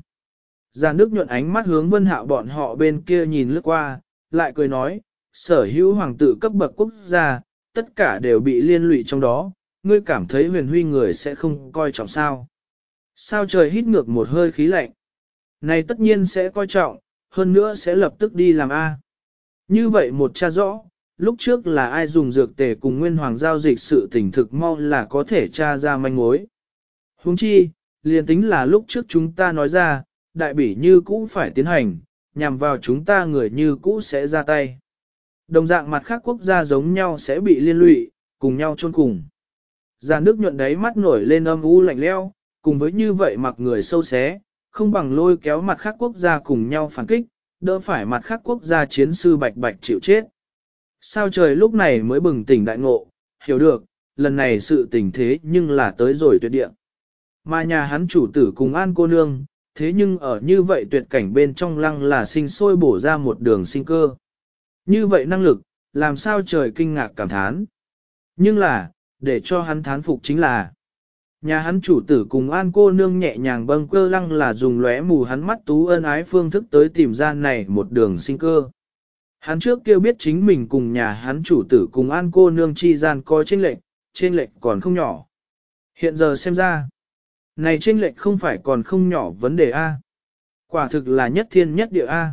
Giàn Đức nhuận ánh mắt hướng vân hạo bọn họ bên kia nhìn lướt qua, lại cười nói, sở hữu hoàng tử cấp bậc quốc gia, tất cả đều bị liên lụy trong đó, ngươi cảm thấy huyền huy người sẽ không coi trọng sao. Sao trời hít ngược một hơi khí lạnh. Này tất nhiên sẽ coi trọng, hơn nữa sẽ lập tức đi làm A. Như vậy một cha rõ, lúc trước là ai dùng dược tề cùng nguyên hoàng giao dịch sự tình thực mau là có thể tra ra manh mối. Huống chi, liền tính là lúc trước chúng ta nói ra, đại bỉ như cũ phải tiến hành, nhằm vào chúng ta người như cũ sẽ ra tay. Đồng dạng mặt khác quốc gia giống nhau sẽ bị liên lụy, cùng nhau chôn cùng. Già nước nhuận đáy mắt nổi lên âm u lạnh leo, cùng với như vậy mặc người sâu xé, không bằng lôi kéo mặt khác quốc gia cùng nhau phản kích, đỡ phải mặt khác quốc gia chiến sư bạch bạch chịu chết. Sao trời lúc này mới bừng tỉnh đại ngộ, hiểu được, lần này sự tình thế nhưng là tới rồi tuyệt địa. Mà nhà hắn chủ tử cùng an cô nương, thế nhưng ở như vậy tuyệt cảnh bên trong lăng là sinh sôi bổ ra một đường sinh cơ. Như vậy năng lực, làm sao trời kinh ngạc cảm thán. Nhưng là, để cho hắn thán phục chính là, nhà hắn chủ tử cùng an cô nương nhẹ nhàng bâng cơ lăng là dùng lóe mù hắn mắt tú ân ái phương thức tới tìm ra này một đường sinh cơ. Hắn trước kêu biết chính mình cùng nhà hắn chủ tử cùng an cô nương chi gian coi trên lệnh, trên lệnh còn không nhỏ. Hiện giờ xem ra, này trên lệnh không phải còn không nhỏ vấn đề A. Quả thực là nhất thiên nhất địa A.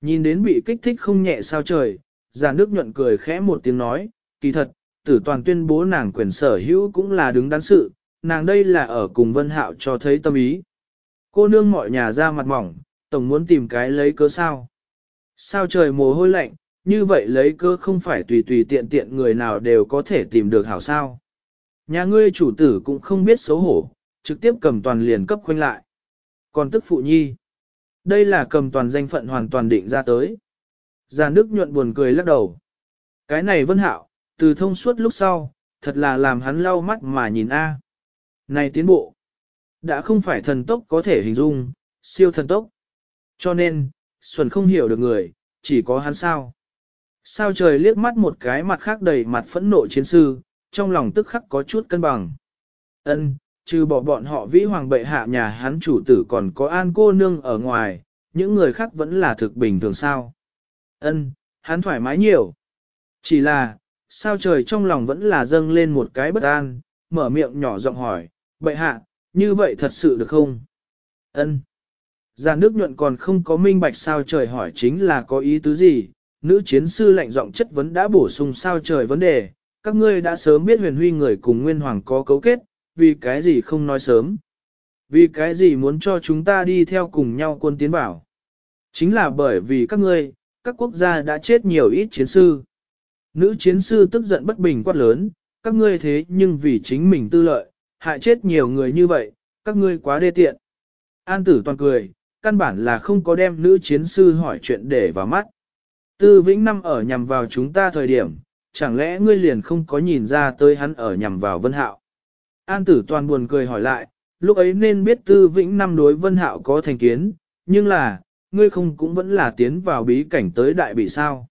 Nhìn đến bị kích thích không nhẹ sao trời, giàn nước nhuận cười khẽ một tiếng nói, kỳ thật, tử toàn tuyên bố nàng quyền sở hữu cũng là đứng đắn sự, nàng đây là ở cùng vân hạo cho thấy tâm ý. Cô nương mọi nhà ra mặt mỏng, tổng muốn tìm cái lấy cớ sao. Sao trời mồ hôi lạnh, như vậy lấy cơ không phải tùy tùy tiện tiện người nào đều có thể tìm được hảo sao. Nhà ngươi chủ tử cũng không biết xấu hổ, trực tiếp cầm toàn liền cấp khoanh lại. Còn tức phụ nhi, đây là cầm toàn danh phận hoàn toàn định ra tới. Già nước nhuận buồn cười lắc đầu. Cái này vân hạo, từ thông suốt lúc sau, thật là làm hắn lau mắt mà nhìn a. Này tiến bộ, đã không phải thần tốc có thể hình dung, siêu thần tốc. Cho nên, xuẩn không hiểu được người, chỉ có hắn sao. Sao trời liếc mắt một cái mặt khác đầy mặt phẫn nộ chiến sư, trong lòng tức khắc có chút cân bằng. Ân, trừ bỏ bọn họ vĩ hoàng bệ hạ nhà hắn chủ tử còn có an cô nương ở ngoài, những người khác vẫn là thực bình thường sao. Ân, hắn thoải mái nhiều. Chỉ là, sao trời trong lòng vẫn là dâng lên một cái bất an, mở miệng nhỏ giọng hỏi, bệ hạ, như vậy thật sự được không? Ân. Già nước nhuận còn không có minh bạch sao trời hỏi chính là có ý tứ gì, nữ chiến sư lạnh giọng chất vấn đã bổ sung sao trời vấn đề, các ngươi đã sớm biết huyền huy người cùng nguyên hoàng có cấu kết, vì cái gì không nói sớm. Vì cái gì muốn cho chúng ta đi theo cùng nhau quân tiến bảo. Chính là bởi vì các ngươi, các quốc gia đã chết nhiều ít chiến sư. Nữ chiến sư tức giận bất bình quát lớn, các ngươi thế nhưng vì chính mình tư lợi, hại chết nhiều người như vậy, các ngươi quá đê tiện. An tử toàn cười, căn bản là không có đem nữ chiến sư hỏi chuyện để vào mắt. Tư Vĩnh Năm ở nhằm vào chúng ta thời điểm, chẳng lẽ ngươi liền không có nhìn ra tới hắn ở nhằm vào Vân Hạo? An tử toàn buồn cười hỏi lại, lúc ấy nên biết Tư Vĩnh Năm đối Vân Hạo có thành kiến, nhưng là, ngươi không cũng vẫn là tiến vào bí cảnh tới đại bị sao?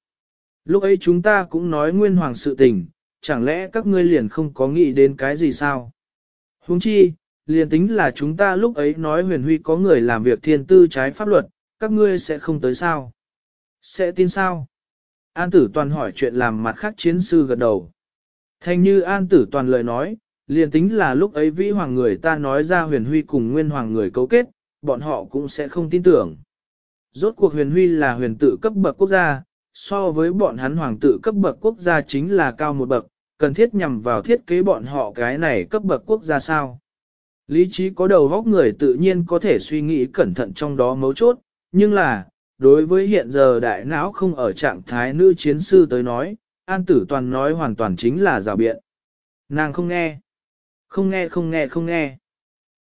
Lúc ấy chúng ta cũng nói nguyên hoàng sự tình, chẳng lẽ các ngươi liền không có nghĩ đến cái gì sao? Huống chi, liền tính là chúng ta lúc ấy nói huyền huy có người làm việc thiên tư trái pháp luật, các ngươi sẽ không tới sao? Sẽ tin sao? An tử toàn hỏi chuyện làm mặt khác chiến sư gật đầu. Thành như an tử toàn lời nói, liền tính là lúc ấy vĩ hoàng người ta nói ra huyền huy cùng nguyên hoàng người cấu kết, bọn họ cũng sẽ không tin tưởng. Rốt cuộc huyền huy là huyền tự cấp bậc quốc gia, so với bọn hắn hoàng tự cấp bậc quốc gia chính là cao một bậc, cần thiết nhằm vào thiết kế bọn họ cái này cấp bậc quốc gia sao. Lý trí có đầu góc người tự nhiên có thể suy nghĩ cẩn thận trong đó mấu chốt, nhưng là, đối với hiện giờ đại não không ở trạng thái nữ chiến sư tới nói, An Tử Toàn nói hoàn toàn chính là rào biện. Nàng không nghe. Không nghe không nghe không nghe.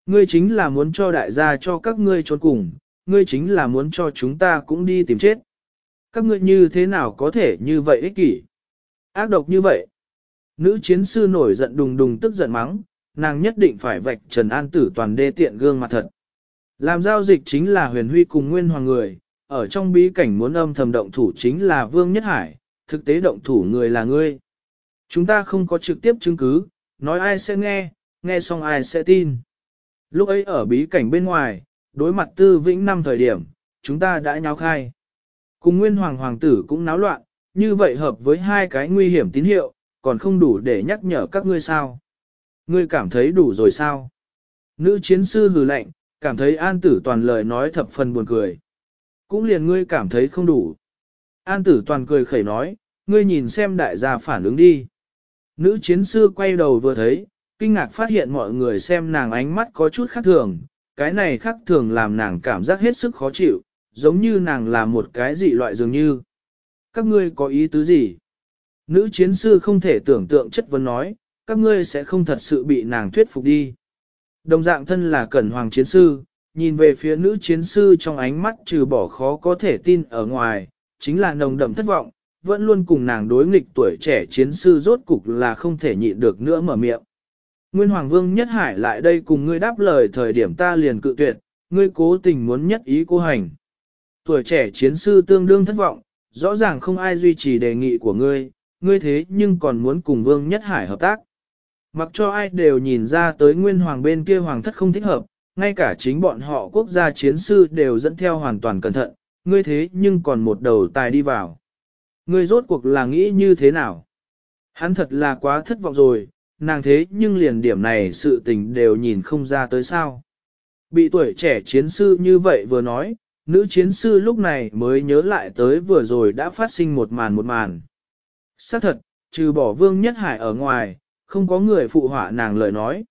Ngươi chính là muốn cho đại gia cho các ngươi trốn cùng, ngươi chính là muốn cho chúng ta cũng đi tìm chết. Các ngươi như thế nào có thể như vậy ích kỷ? Ác độc như vậy. Nữ chiến sư nổi giận đùng đùng tức giận mắng, nàng nhất định phải vạch Trần An Tử toàn đê tiện gương mặt thật. Làm giao dịch chính là huyền huy cùng nguyên hoàng người, ở trong bí cảnh muốn âm thầm động thủ chính là Vương Nhất Hải, thực tế động thủ người là ngươi. Chúng ta không có trực tiếp chứng cứ, nói ai sẽ nghe, nghe xong ai sẽ tin. Lúc ấy ở bí cảnh bên ngoài, đối mặt tư vĩnh năm thời điểm, chúng ta đã nháo khai. Cùng nguyên hoàng hoàng tử cũng náo loạn, như vậy hợp với hai cái nguy hiểm tín hiệu, còn không đủ để nhắc nhở các ngươi sao. Ngươi cảm thấy đủ rồi sao? Nữ chiến sư hừ lạnh, cảm thấy an tử toàn lời nói thập phần buồn cười. Cũng liền ngươi cảm thấy không đủ. An tử toàn cười khẩy nói, ngươi nhìn xem đại gia phản ứng đi. Nữ chiến sư quay đầu vừa thấy, kinh ngạc phát hiện mọi người xem nàng ánh mắt có chút khác thường, cái này khác thường làm nàng cảm giác hết sức khó chịu, giống như nàng là một cái dị loại dường như. Các ngươi có ý tứ gì? Nữ chiến sư không thể tưởng tượng chất vấn nói, các ngươi sẽ không thật sự bị nàng thuyết phục đi. Đồng dạng thân là cẩn hoàng chiến sư, nhìn về phía nữ chiến sư trong ánh mắt trừ bỏ khó có thể tin ở ngoài, chính là nồng đậm thất vọng, vẫn luôn cùng nàng đối nghịch tuổi trẻ chiến sư rốt cục là không thể nhịn được nữa mở miệng. Nguyên Hoàng Vương Nhất Hải lại đây cùng ngươi đáp lời thời điểm ta liền cự tuyệt, ngươi cố tình muốn nhất ý cô hành. Tuổi trẻ chiến sư tương đương thất vọng, rõ ràng không ai duy trì đề nghị của ngươi, ngươi thế nhưng còn muốn cùng Vương Nhất Hải hợp tác. Mặc cho ai đều nhìn ra tới Nguyên Hoàng bên kia Hoàng thất không thích hợp, ngay cả chính bọn họ quốc gia chiến sư đều dẫn theo hoàn toàn cẩn thận, ngươi thế nhưng còn một đầu tài đi vào. Ngươi rốt cuộc là nghĩ như thế nào? Hắn thật là quá thất vọng rồi, nàng thế nhưng liền điểm này sự tình đều nhìn không ra tới sao. Bị tuổi trẻ chiến sư như vậy vừa nói, nữ chiến sư lúc này mới nhớ lại tới vừa rồi đã phát sinh một màn một màn. Xác thật, trừ bỏ vương nhất hải ở ngoài, không có người phụ họa nàng lời nói.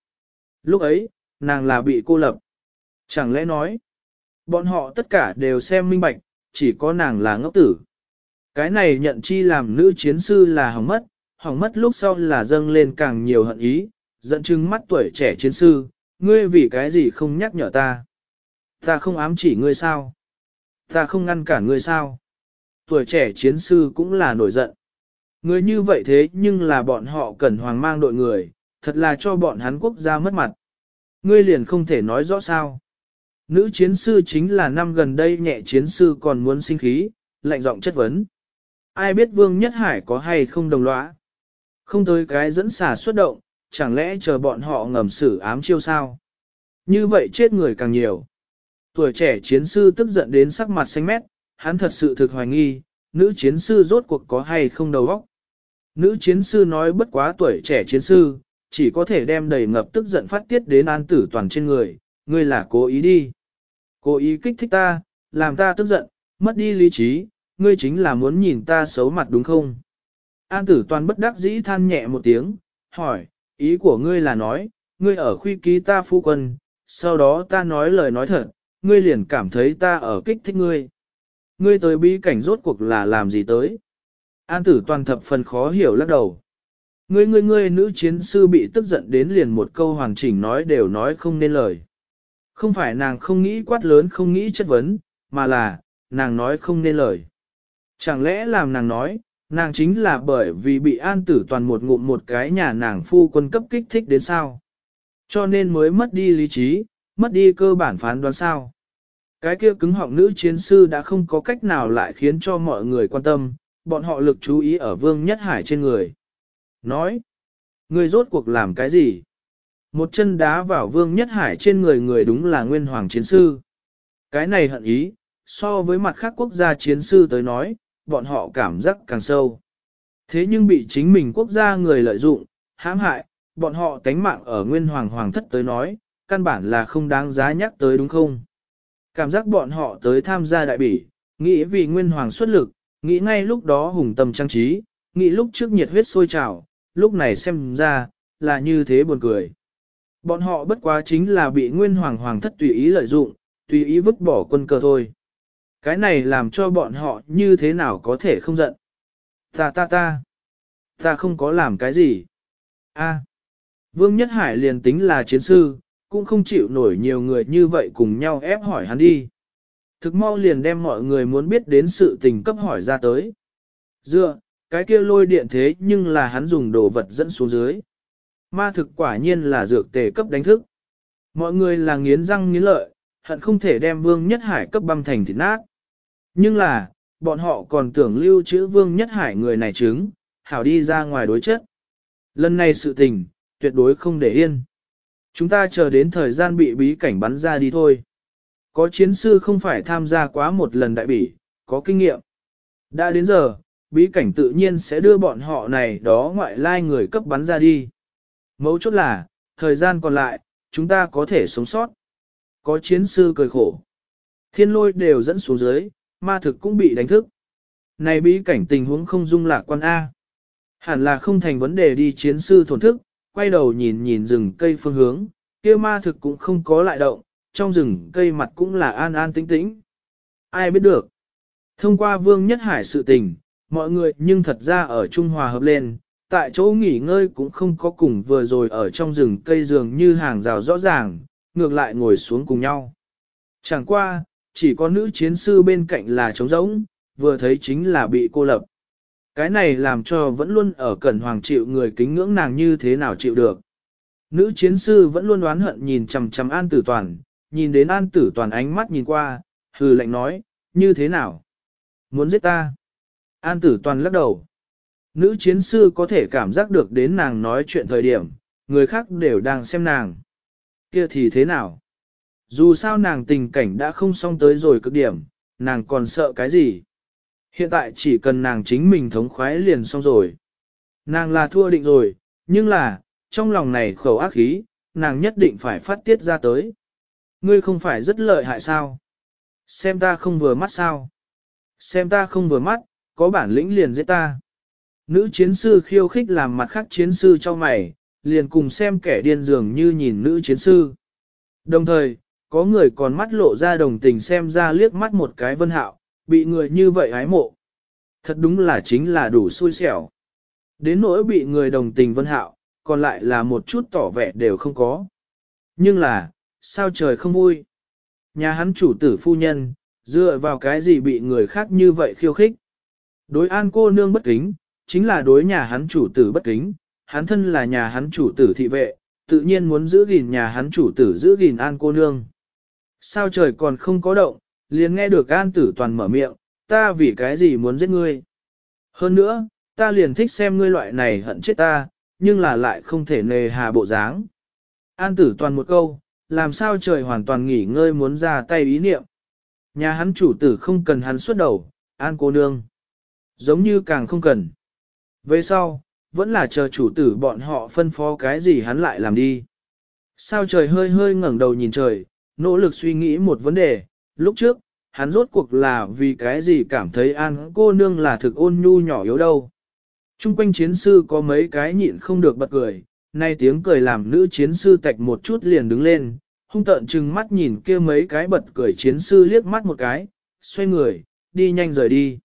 Lúc ấy, nàng là bị cô lập. Chẳng lẽ nói, bọn họ tất cả đều xem minh bạch, chỉ có nàng là ngốc tử. Cái này nhận chi làm nữ chiến sư là hỏng mất, hỏng mất lúc sau là dâng lên càng nhiều hận ý, dẫn chứng mắt tuổi trẻ chiến sư, ngươi vì cái gì không nhắc nhở ta. Ta không ám chỉ ngươi sao? Ta không ngăn cản ngươi sao? Tuổi trẻ chiến sư cũng là nổi giận. Người như vậy thế nhưng là bọn họ cần hoàng mang đội người, thật là cho bọn hắn quốc gia mất mặt. Ngươi liền không thể nói rõ sao. Nữ chiến sư chính là năm gần đây nhẹ chiến sư còn muốn sinh khí, lạnh giọng chất vấn. Ai biết Vương Nhất Hải có hay không đồng lõa? Không tới cái dẫn xả xuất động, chẳng lẽ chờ bọn họ ngầm xử ám chiêu sao? Như vậy chết người càng nhiều. Tuổi trẻ chiến sư tức giận đến sắc mặt xanh mét, hắn thật sự thực hoài nghi, nữ chiến sư rốt cuộc có hay không đầu óc. Nữ chiến sư nói bất quá tuổi trẻ chiến sư, chỉ có thể đem đầy ngập tức giận phát tiết đến an tử toàn trên người, ngươi là cố ý đi. Cố ý kích thích ta, làm ta tức giận, mất đi lý trí, ngươi chính là muốn nhìn ta xấu mặt đúng không? An tử toàn bất đắc dĩ than nhẹ một tiếng, hỏi, ý của ngươi là nói, ngươi ở khuy ký ta phu quân, sau đó ta nói lời nói thật, ngươi liền cảm thấy ta ở kích thích ngươi. Ngươi tới bi cảnh rốt cuộc là làm gì tới? An tử toàn thập phần khó hiểu lắc đầu. Ngươi ngươi ngươi nữ chiến sư bị tức giận đến liền một câu hoàn chỉnh nói đều nói không nên lời. Không phải nàng không nghĩ quát lớn không nghĩ chất vấn, mà là, nàng nói không nên lời. Chẳng lẽ làm nàng nói, nàng chính là bởi vì bị an tử toàn một ngụm một cái nhà nàng phu quân cấp kích thích đến sao. Cho nên mới mất đi lý trí, mất đi cơ bản phán đoán sao. Cái kia cứng họng nữ chiến sư đã không có cách nào lại khiến cho mọi người quan tâm, bọn họ lực chú ý ở vương nhất hải trên người. Nói, người rốt cuộc làm cái gì? Một chân đá vào vương nhất hải trên người người đúng là nguyên hoàng chiến sư. Cái này hận ý, so với mặt khác quốc gia chiến sư tới nói, bọn họ cảm giác càng sâu. Thế nhưng bị chính mình quốc gia người lợi dụng, hãm hại, bọn họ tánh mạng ở nguyên hoàng hoàng thất tới nói, căn bản là không đáng giá nhắc tới đúng không? Cảm giác bọn họ tới tham gia đại bỉ, nghĩ vì nguyên hoàng xuất lực, nghĩ ngay lúc đó hùng tâm trang trí, nghĩ lúc trước nhiệt huyết sôi trào, lúc này xem ra, là như thế buồn cười. Bọn họ bất quá chính là bị nguyên hoàng hoàng thất tùy ý lợi dụng, tùy ý vứt bỏ quân cờ thôi. Cái này làm cho bọn họ như thế nào có thể không giận. Ta ta ta, ta không có làm cái gì. A, Vương Nhất Hải liền tính là chiến sư, cũng không chịu nổi nhiều người như vậy cùng nhau ép hỏi hắn đi. Thực mau liền đem mọi người muốn biết đến sự tình cấp hỏi ra tới. Dựa, cái kia lôi điện thế nhưng là hắn dùng đồ vật dẫn xuống dưới. Ma thực quả nhiên là dược tề cấp đánh thức. Mọi người là nghiến răng nghiến lợi, hận không thể đem Vương Nhất Hải cấp băm thành thịt nát. Nhưng là, bọn họ còn tưởng lưu trữ Vương Nhất Hải người này chứng, hảo đi ra ngoài đối chất. Lần này sự tình, tuyệt đối không để yên. Chúng ta chờ đến thời gian bị bí cảnh bắn ra đi thôi. Có chiến sư không phải tham gia quá một lần đại bỉ, có kinh nghiệm. Đã đến giờ, bí cảnh tự nhiên sẽ đưa bọn họ này đó ngoại lai người cấp bắn ra đi. Mấu chốt là, thời gian còn lại, chúng ta có thể sống sót. Có chiến sư cười khổ. Thiên lôi đều dẫn xuống dưới, ma thực cũng bị đánh thức. Này bí cảnh tình huống không dung lạc quan A. Hẳn là không thành vấn đề đi chiến sư thổn thức, quay đầu nhìn nhìn rừng cây phương hướng, kia ma thực cũng không có lại động, trong rừng cây mặt cũng là an an tĩnh tĩnh. Ai biết được. Thông qua vương nhất hải sự tình, mọi người nhưng thật ra ở Trung Hòa hợp lên, tại chỗ nghỉ ngơi cũng không có cùng vừa rồi ở trong rừng cây dường như hàng rào rõ ràng, ngược lại ngồi xuống cùng nhau. Chẳng qua, chỉ có nữ chiến sư bên cạnh là trống rỗng, vừa thấy chính là bị cô lập. Cái này làm cho vẫn luôn ở cẩn hoàng chịu người kính ngưỡng nàng như thế nào chịu được. Nữ chiến sư vẫn luôn oán hận nhìn chằm chằm an tử toàn, nhìn đến an tử toàn ánh mắt nhìn qua, hừ lạnh nói, như thế nào? Muốn giết ta? An tử toàn lắc đầu. Nữ chiến sư có thể cảm giác được đến nàng nói chuyện thời điểm, người khác đều đang xem nàng. Kia thì thế nào? Dù sao nàng tình cảnh đã không xong tới rồi cực điểm, nàng còn sợ cái gì? Hiện tại chỉ cần nàng chính mình thống khoái liền xong rồi. Nàng là thua định rồi, nhưng là, trong lòng này khẩu ác khí, nàng nhất định phải phát tiết ra tới. Ngươi không phải rất lợi hại sao? Xem ta không vừa mắt sao? Xem ta không vừa mắt, có bản lĩnh liền giết ta. Nữ chiến sư khiêu khích làm mặt khác chiến sư cho mày, liền cùng xem kẻ điên dường như nhìn nữ chiến sư. Đồng thời, có người còn mắt lộ ra đồng tình xem ra liếc mắt một cái vân hạo, bị người như vậy hái mộ. Thật đúng là chính là đủ xui xẻo. Đến nỗi bị người đồng tình vân hạo, còn lại là một chút tỏ vẻ đều không có. Nhưng là, sao trời không vui? Nhà hắn chủ tử phu nhân, dựa vào cái gì bị người khác như vậy khiêu khích? Đối an cô nương bất kính, chính là đối nhà hắn chủ tử bất kính, hắn thân là nhà hắn chủ tử thị vệ, tự nhiên muốn giữ gìn nhà hắn chủ tử giữ gìn an cô nương. Sao trời còn không có động, liền nghe được an tử toàn mở miệng, ta vì cái gì muốn giết ngươi. Hơn nữa, ta liền thích xem ngươi loại này hận chết ta, nhưng là lại không thể nề hà bộ dáng. An tử toàn một câu, làm sao trời hoàn toàn nghỉ ngơi muốn ra tay ý niệm. Nhà hắn chủ tử không cần hắn xuất đầu, an cô nương. Giống như càng không cần. Về sau, vẫn là chờ chủ tử bọn họ phân phó cái gì hắn lại làm đi. Sao trời hơi hơi ngẩng đầu nhìn trời, nỗ lực suy nghĩ một vấn đề, lúc trước, hắn rốt cuộc là vì cái gì cảm thấy an cô nương là thực ôn nhu nhỏ yếu đâu. Trung quanh chiến sư có mấy cái nhịn không được bật cười, nay tiếng cười làm nữ chiến sư tạch một chút liền đứng lên, hung tợn chừng mắt nhìn kia mấy cái bật cười chiến sư liếc mắt một cái, xoay người, đi nhanh rời đi.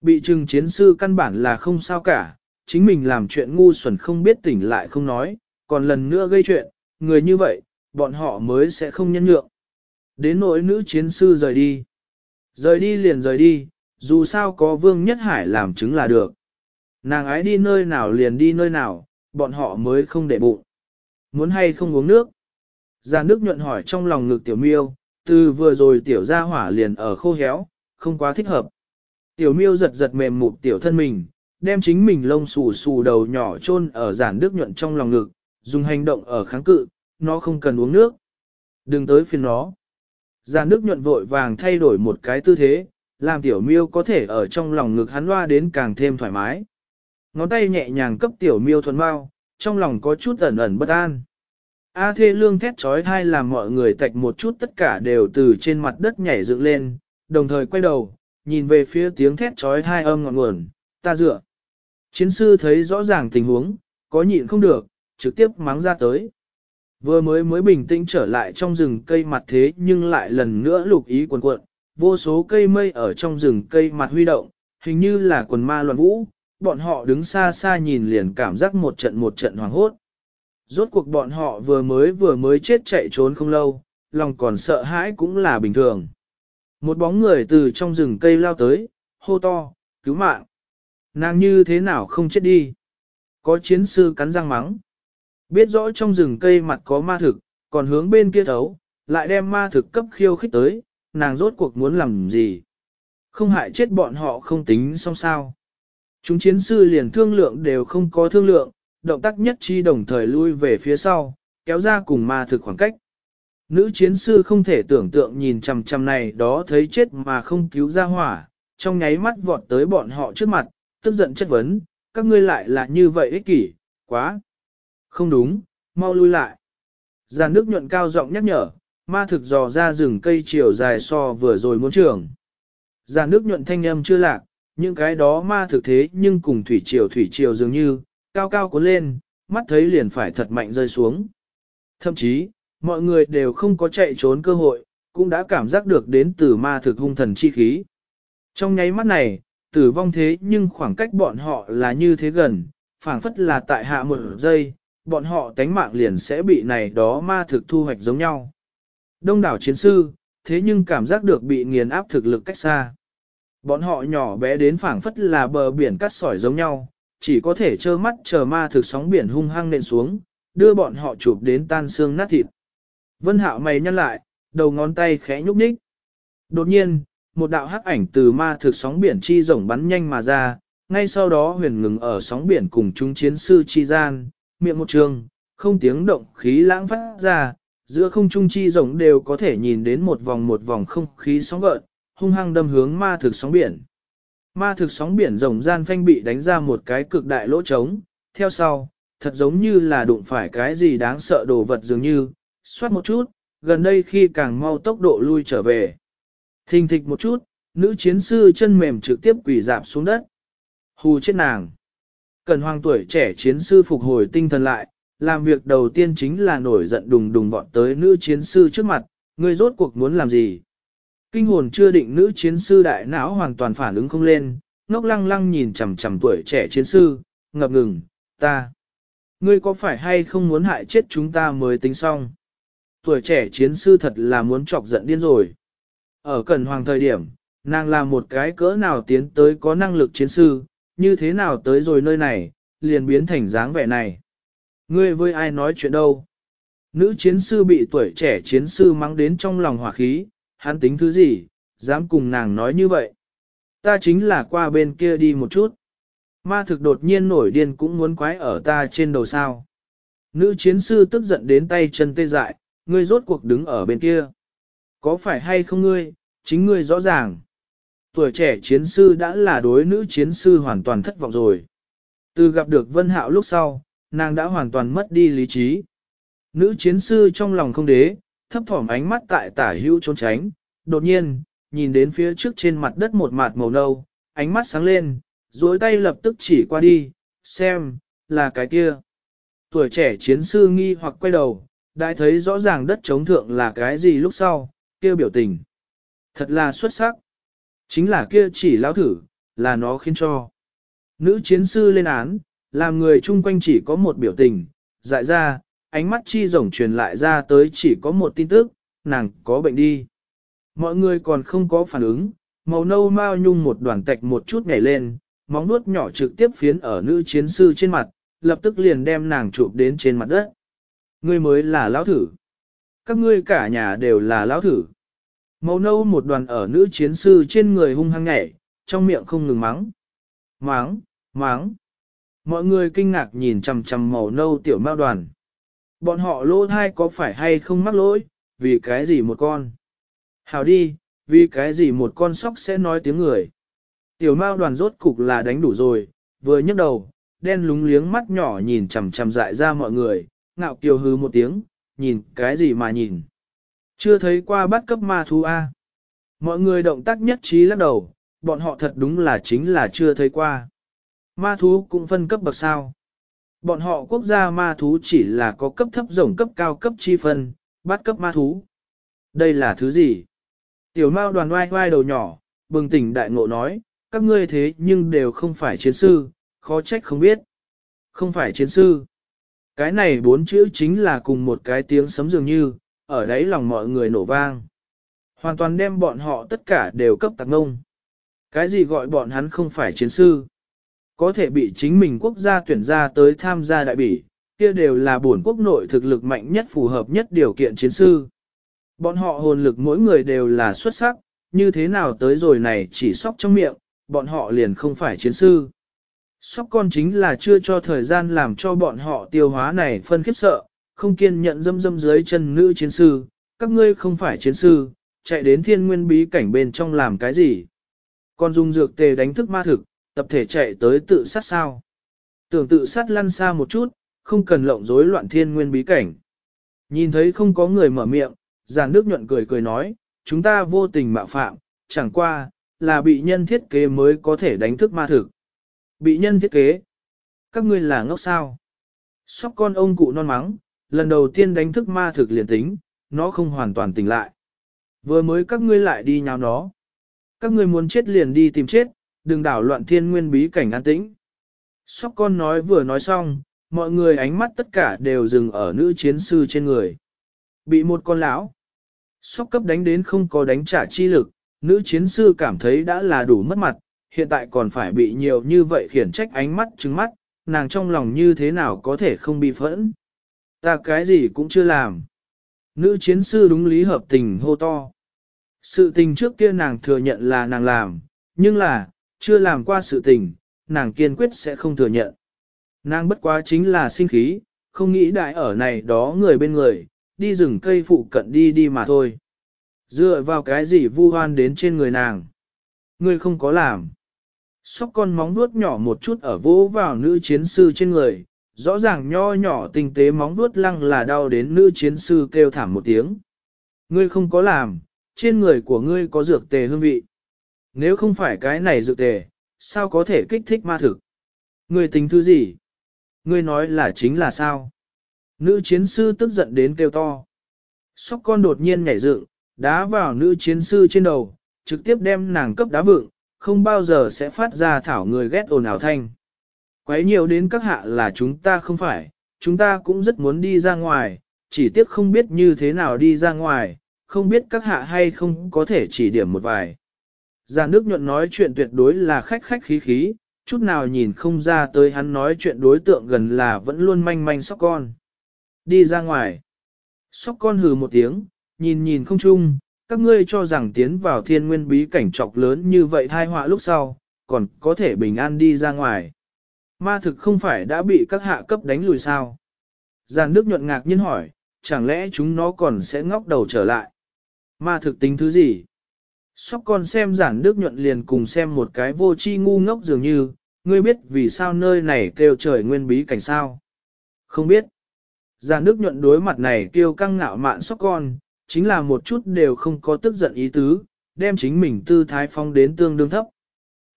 Bị chừng chiến sư căn bản là không sao cả, chính mình làm chuyện ngu xuẩn không biết tỉnh lại không nói, còn lần nữa gây chuyện, người như vậy, bọn họ mới sẽ không nhân nhượng. Đến nỗi nữ chiến sư rời đi. Rời đi liền rời đi, dù sao có Vương Nhất Hải làm chứng là được. Nàng ái đi nơi nào liền đi nơi nào, bọn họ mới không để bụng. Muốn hay không uống nước? Già nước nhuận hỏi trong lòng ngực tiểu miêu, từ vừa rồi tiểu ra hỏa liền ở khô héo, không quá thích hợp. Tiểu miêu giật giật mềm mụt tiểu thân mình, đem chính mình lông xù xù đầu nhỏ chôn ở giản nước nhuận trong lòng ngực, dùng hành động ở kháng cự, nó không cần uống nước. Đừng tới phiền nó. Giản nước nhuận vội vàng thay đổi một cái tư thế, làm tiểu miêu có thể ở trong lòng ngực hắn loa đến càng thêm thoải mái. Ngón tay nhẹ nhàng cấp tiểu miêu thuần bao, trong lòng có chút ẩn ẩn bất an. A thê lương thét trói thai làm mọi người tạch một chút tất cả đều từ trên mặt đất nhảy dựng lên, đồng thời quay đầu, nhìn về phía tiếng thét trói thai âm ngọn nguồn, ta dựa. Chiến sư thấy rõ ràng tình huống, có nhịn không được, trực tiếp mắng ra tới. Vừa mới mới bình tĩnh trở lại trong rừng cây mặt thế nhưng lại lần nữa lục ý quần cuộn, vô số cây mây ở trong rừng cây mặt huy động, hình như là quần ma loạn vũ, bọn họ đứng xa xa nhìn liền cảm giác một trận một trận hoàng hốt. Rốt cuộc bọn họ vừa mới vừa mới chết chạy trốn không lâu, lòng còn sợ hãi cũng là bình thường. Một bóng người từ trong rừng cây lao tới, hô to, cứu mạng. Nàng như thế nào không chết đi. Có chiến sư cắn răng mắng. Biết rõ trong rừng cây mặt có ma thực, còn hướng bên kia thấu, lại đem ma thực cấp khiêu khích tới, nàng rốt cuộc muốn làm gì. Không hại chết bọn họ không tính xong sao. Chúng chiến sư liền thương lượng đều không có thương lượng, động tác nhất chi đồng thời lui về phía sau, kéo ra cùng ma thực khoảng cách. Nữ chiến sư không thể tưởng tượng nhìn chằm chằm này đó thấy chết mà không cứu ra hỏa, trong nháy mắt vọt tới bọn họ trước mặt, tức giận chất vấn, các ngươi lại là như vậy ích kỷ, quá. Không đúng, mau lui lại. Giàn nước nhuận cao giọng nhắc nhở, ma thực dò ra rừng cây chiều dài so vừa rồi muốn trường. Giàn nước nhuận thanh âm chưa lạc, những cái đó ma thực thế nhưng cùng thủy triều thủy triều dường như, cao cao cuốn lên, mắt thấy liền phải thật mạnh rơi xuống. Thậm chí, mọi người đều không có chạy trốn cơ hội, cũng đã cảm giác được đến từ ma thực hung thần chi khí. Trong nháy mắt này, tử vong thế nhưng khoảng cách bọn họ là như thế gần, phảng phất là tại hạ một giây, bọn họ tánh mạng liền sẽ bị này đó ma thực thu hoạch giống nhau. Đông đảo chiến sư, thế nhưng cảm giác được bị nghiền áp thực lực cách xa. Bọn họ nhỏ bé đến phảng phất là bờ biển cắt sỏi giống nhau, chỉ có thể trơ mắt chờ ma thực sóng biển hung hăng nện xuống, đưa bọn họ chụp đến tan xương nát thịt. Vân hạo mày nhăn lại, đầu ngón tay khẽ nhúc nhích. Đột nhiên, một đạo hắc ảnh từ ma thực sóng biển chi rồng bắn nhanh mà ra, ngay sau đó huyền ngừng ở sóng biển cùng chúng chiến sư chi gian, miệng một trường, không tiếng động khí lãng phát ra, giữa không trung chi rồng đều có thể nhìn đến một vòng một vòng không khí sóng gợn, hung hăng đâm hướng ma thực sóng biển. Ma thực sóng biển rồng gian phanh bị đánh ra một cái cực đại lỗ trống, theo sau, thật giống như là đụng phải cái gì đáng sợ đồ vật dường như, xoát một chút, gần đây khi càng mau tốc độ lui trở về. Thình thịch một chút, nữ chiến sư chân mềm trực tiếp quỳ dạp xuống đất. Hù chết nàng. Cần hoàng tuổi trẻ chiến sư phục hồi tinh thần lại, làm việc đầu tiên chính là nổi giận đùng đùng vọt tới nữ chiến sư trước mặt, người rốt cuộc muốn làm gì. Kinh hồn chưa định nữ chiến sư đại não hoàn toàn phản ứng không lên, ngốc lăng lăng nhìn chằm chằm tuổi trẻ chiến sư, ngập ngừng, ta. Ngươi có phải hay không muốn hại chết chúng ta mới tính xong? Tuổi trẻ chiến sư thật là muốn chọc giận điên rồi. Ở Cần Hoàng thời điểm, nàng là một cái cỡ nào tiến tới có năng lực chiến sư, như thế nào tới rồi nơi này, liền biến thành dáng vẻ này. Ngươi với ai nói chuyện đâu? Nữ chiến sư bị tuổi trẻ chiến sư mắng đến trong lòng hỏa khí, hắn tính thứ gì, dám cùng nàng nói như vậy. Ta chính là qua bên kia đi một chút. Ma thực đột nhiên nổi điên cũng muốn quái ở ta trên đầu sao. Nữ chiến sư tức giận đến tay chân tê dại, ngươi rốt cuộc đứng ở bên kia. Có phải hay không ngươi, chính ngươi rõ ràng. Tuổi trẻ chiến sư đã là đối nữ chiến sư hoàn toàn thất vọng rồi. Từ gặp được Vân Hạo lúc sau, nàng đã hoàn toàn mất đi lý trí. Nữ chiến sư trong lòng không đế, thấp thỏm ánh mắt tại tả hữu trốn tránh, đột nhiên, nhìn đến phía trước trên mặt đất một mạt màu nâu, ánh mắt sáng lên, duỗi tay lập tức chỉ qua đi, xem, là cái kia. Tuổi trẻ chiến sư nghi hoặc quay đầu, đã thấy rõ ràng đất chống thượng là cái gì lúc sau, kia biểu tình. Thật là xuất sắc. Chính là kia chỉ lão thử, là nó khiến cho. Nữ chiến sư lên án, làm người chung quanh chỉ có một biểu tình, dại ra, ánh mắt chi rồng truyền lại ra tới chỉ có một tin tức, nàng có bệnh đi. Mọi người còn không có phản ứng, màu nâu mao nhung một đoàn tạch một chút nhảy lên, móng nuốt nhỏ trực tiếp phiến ở nữ chiến sư trên mặt, lập tức liền đem nàng chụp đến trên mặt đất. Ngươi mới là lão thử. Các ngươi cả nhà đều là lão thử. Màu nâu một đoàn ở nữ chiến sư trên người hung hăng nhảy, trong miệng không ngừng mắng. Mắng, mắng. Mọi người kinh ngạc nhìn chằm chằm màu nâu tiểu mao đoàn. Bọn họ lô thai có phải hay không mắc lỗi, vì cái gì một con. Hào đi, vì cái gì một con sóc sẽ nói tiếng người. Tiểu mao đoàn rốt cục là đánh đủ rồi, vừa nhấc đầu, đen lúng liếng mắt nhỏ nhìn chằm chằm dại ra mọi người, ngạo kiều hư một tiếng, nhìn cái gì mà nhìn. Chưa thấy qua bắt cấp ma thú A. Mọi người động tác nhất trí lắc đầu, bọn họ thật đúng là chính là chưa thấy qua. Ma thú cũng phân cấp bậc sao. Bọn họ quốc gia ma thú chỉ là có cấp thấp rồng cấp cao cấp chi phân, bắt cấp ma thú. Đây là thứ gì? Tiểu mao đoàn oai oai đầu nhỏ, bừng tỉnh đại ngộ nói, các ngươi thế nhưng đều không phải chiến sư, khó trách không biết. Không phải chiến sư. Cái này bốn chữ chính là cùng một cái tiếng sấm dường như, ở đấy lòng mọi người nổ vang. Hoàn toàn đem bọn họ tất cả đều cấp tạc ngông. Cái gì gọi bọn hắn không phải chiến sư? Có thể bị chính mình quốc gia tuyển ra tới tham gia đại bỉ, kia đều là bổn quốc nội thực lực mạnh nhất phù hợp nhất điều kiện chiến sư. Bọn họ hồn lực mỗi người đều là xuất sắc, như thế nào tới rồi này chỉ sóc trong miệng, bọn họ liền không phải chiến sư. Sóc con chính là chưa cho thời gian làm cho bọn họ tiêu hóa này phân khiếp sợ, không kiên nhận dâm dâm dưới chân nữ chiến sư, các ngươi không phải chiến sư, chạy đến thiên nguyên bí cảnh bên trong làm cái gì? Còn dùng dược tề đánh thức ma thực, tập thể chạy tới tự sát sao? Tưởng tự sát lăn xa một chút, không cần lộng rối loạn thiên nguyên bí cảnh. Nhìn thấy không có người mở miệng, giàn đức nhuận cười cười nói, chúng ta vô tình mạo phạm, chẳng qua, là bị nhân thiết kế mới có thể đánh thức ma thực. Bị nhân thiết kế? Các ngươi là ngốc sao? Sóc con ông cụ non mắng, lần đầu tiên đánh thức ma thực liền tính, nó không hoàn toàn tỉnh lại. Vừa mới các ngươi lại đi nhào nó. Các ngươi muốn chết liền đi tìm chết, đừng đảo loạn thiên nguyên bí cảnh an tĩnh. Sóc con nói vừa nói xong, mọi người ánh mắt tất cả đều dừng ở nữ chiến sư trên người. Bị một con lão. Sóc cấp đánh đến không có đánh trả chi lực, nữ chiến sư cảm thấy đã là đủ mất mặt, hiện tại còn phải bị nhiều như vậy khiển trách ánh mắt trứng mắt, nàng trong lòng như thế nào có thể không bị phẫn. Ta cái gì cũng chưa làm. Nữ chiến sư đúng lý hợp tình hô to. Sự tình trước kia nàng thừa nhận là nàng làm, nhưng là, chưa làm qua sự tình, nàng kiên quyết sẽ không thừa nhận. Nàng bất quá chính là sinh khí, không nghĩ đại ở này đó người bên người, đi rừng cây phụ cận đi đi mà thôi. Dựa vào cái gì vu hoan đến trên người nàng. Ngươi không có làm. Sóc con móng vuốt nhỏ một chút ở vỗ vào nữ chiến sư trên người, rõ ràng nho nhỏ tinh tế móng vuốt lăng là đau đến nữ chiến sư kêu thảm một tiếng. Ngươi không có làm, trên người của ngươi có dược tề hương vị. Nếu không phải cái này dự tề, sao có thể kích thích ma thực? Ngươi tính thứ gì? Ngươi nói là chính là sao? Nữ chiến sư tức giận đến kêu to. Sóc con đột nhiên nhảy dựng, đá vào nữ chiến sư trên đầu, trực tiếp đem nàng cấp đá vựng, không bao giờ sẽ phát ra thảo người ghét ồn ào thanh. Quấy nhiều đến các hạ là chúng ta không phải, chúng ta cũng rất muốn đi ra ngoài, chỉ tiếc không biết như thế nào đi ra ngoài, không biết các hạ hay không có thể chỉ điểm một vài. Già nước nhuận nói chuyện tuyệt đối là khách khách khí khí, chút nào nhìn không ra tới hắn nói chuyện đối tượng gần là vẫn luôn manh manh sóc con. Đi ra ngoài. Sóc con hừ một tiếng, nhìn nhìn không chung, các ngươi cho rằng tiến vào thiên nguyên bí cảnh trọc lớn như vậy thai họa lúc sau, còn có thể bình an đi ra ngoài. Ma thực không phải đã bị các hạ cấp đánh lùi sao? Giàn Đức nhuận ngạc nhiên hỏi, chẳng lẽ chúng nó còn sẽ ngóc đầu trở lại? Ma thực tính thứ gì? Sóc con xem giản Đức nhuận liền cùng xem một cái vô chi ngu ngốc dường như, ngươi biết vì sao nơi này kêu trời nguyên bí cảnh sao? Không biết. Giản Đức nhuận đối mặt này kêu căng ngạo mạn sóc con, chính là một chút đều không có tức giận ý tứ, đem chính mình tư thái phong đến tương đương thấp.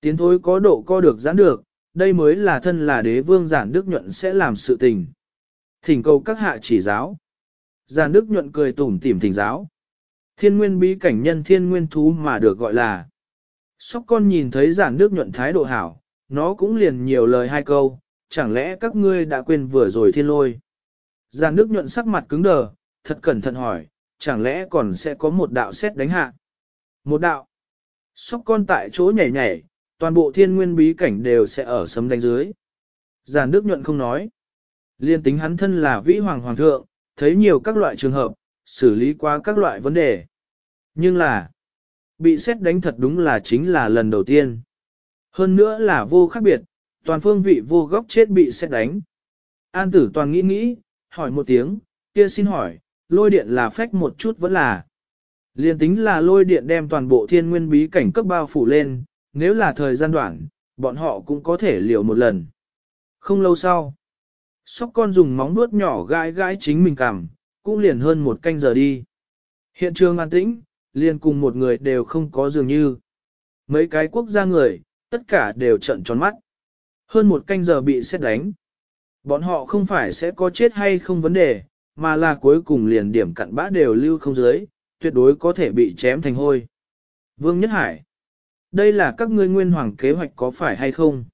Tiến thối có độ co được giãn được, đây mới là thân là đế vương giản đức nhuận sẽ làm sự tình. Thỉnh cầu các hạ chỉ giáo. Giản đức nhuận cười tủm tỉm thỉnh giáo. Thiên nguyên bí cảnh nhân thiên nguyên thú mà được gọi là. Sóc con nhìn thấy giản đức nhuận thái độ hảo, nó cũng liền nhiều lời hai câu, chẳng lẽ các ngươi đã quên vừa rồi thiên lôi. Giản đức nhuận sắc mặt cứng đờ, thật cẩn thận hỏi, chẳng lẽ còn sẽ có một đạo xét đánh hạ? Một đạo. Sóc con tại chỗ nhảy nhảy, toàn bộ thiên nguyên bí cảnh đều sẽ ở sấm đánh dưới. Giàn Đức nhuận không nói. Liên tính hắn thân là vĩ hoàng hoàng thượng, thấy nhiều các loại trường hợp, xử lý qua các loại vấn đề. Nhưng là, bị xét đánh thật đúng là chính là lần đầu tiên. Hơn nữa là vô khác biệt, toàn phương vị vô góc chết bị xét đánh. An tử toàn nghĩ nghĩ, hỏi một tiếng, kia xin hỏi, lôi điện là phách một chút vẫn là. Liên tính là lôi điện đem toàn bộ thiên nguyên bí cảnh cấp bao phủ lên, nếu là thời gian đoạn, bọn họ cũng có thể liều một lần. Không lâu sau, sóc con dùng móng nuốt nhỏ gãi gãi chính mình cằm, cũng liền hơn một canh giờ đi. Hiện trường an tĩnh, liền cùng một người đều không có dường như. Mấy cái quốc gia người, tất cả đều trận tròn mắt. Hơn một canh giờ bị xét đánh. Bọn họ không phải sẽ có chết hay không vấn đề, mà là cuối cùng liền điểm cặn bã đều lưu không dưới, tuyệt đối có thể bị chém thành hôi. Vương Nhất Hải, đây là các ngươi nguyên hoàng kế hoạch có phải hay không?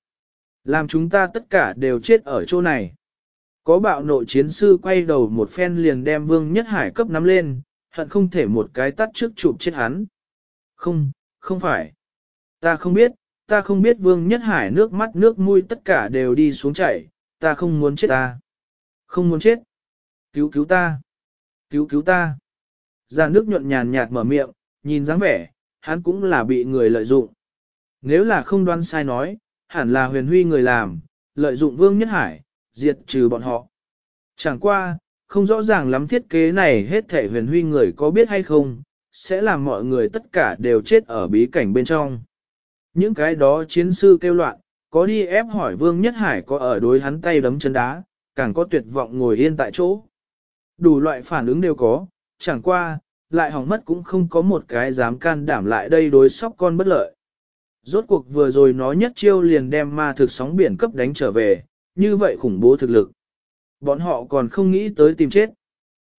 Làm chúng ta tất cả đều chết ở chỗ này. Có bạo nộ chiến sư quay đầu một phen liền đem Vương Nhất Hải cấp nắm lên, hận không thể một cái tắt trước chụp chết hắn. Không, không phải. Ta không biết, ta không biết Vương Nhất Hải nước mắt nước mũi tất cả đều đi xuống chảy, ta không muốn chết ta. Không muốn chết. Cứu cứu ta! Cứu cứu ta! Già nước nhuận nhàn nhạt mở miệng, nhìn dáng vẻ, hắn cũng là bị người lợi dụng. Nếu là không đoán sai nói, hẳn là huyền huy người làm, lợi dụng vương nhất hải, diệt trừ bọn họ. Chẳng qua, không rõ ràng lắm thiết kế này hết thể huyền huy người có biết hay không, sẽ làm mọi người tất cả đều chết ở bí cảnh bên trong. Những cái đó chiến sư kêu loạn, có đi ép hỏi Vương Nhất Hải có ở đối hắn tay đấm chân đá, càng có tuyệt vọng ngồi yên tại chỗ. Đủ loại phản ứng đều có, chẳng qua, lại hỏng mất cũng không có một cái dám can đảm lại đây đối sóc con bất lợi. Rốt cuộc vừa rồi nó nhất chiêu liền đem ma thực sóng biển cấp đánh trở về, như vậy khủng bố thực lực. Bọn họ còn không nghĩ tới tìm chết.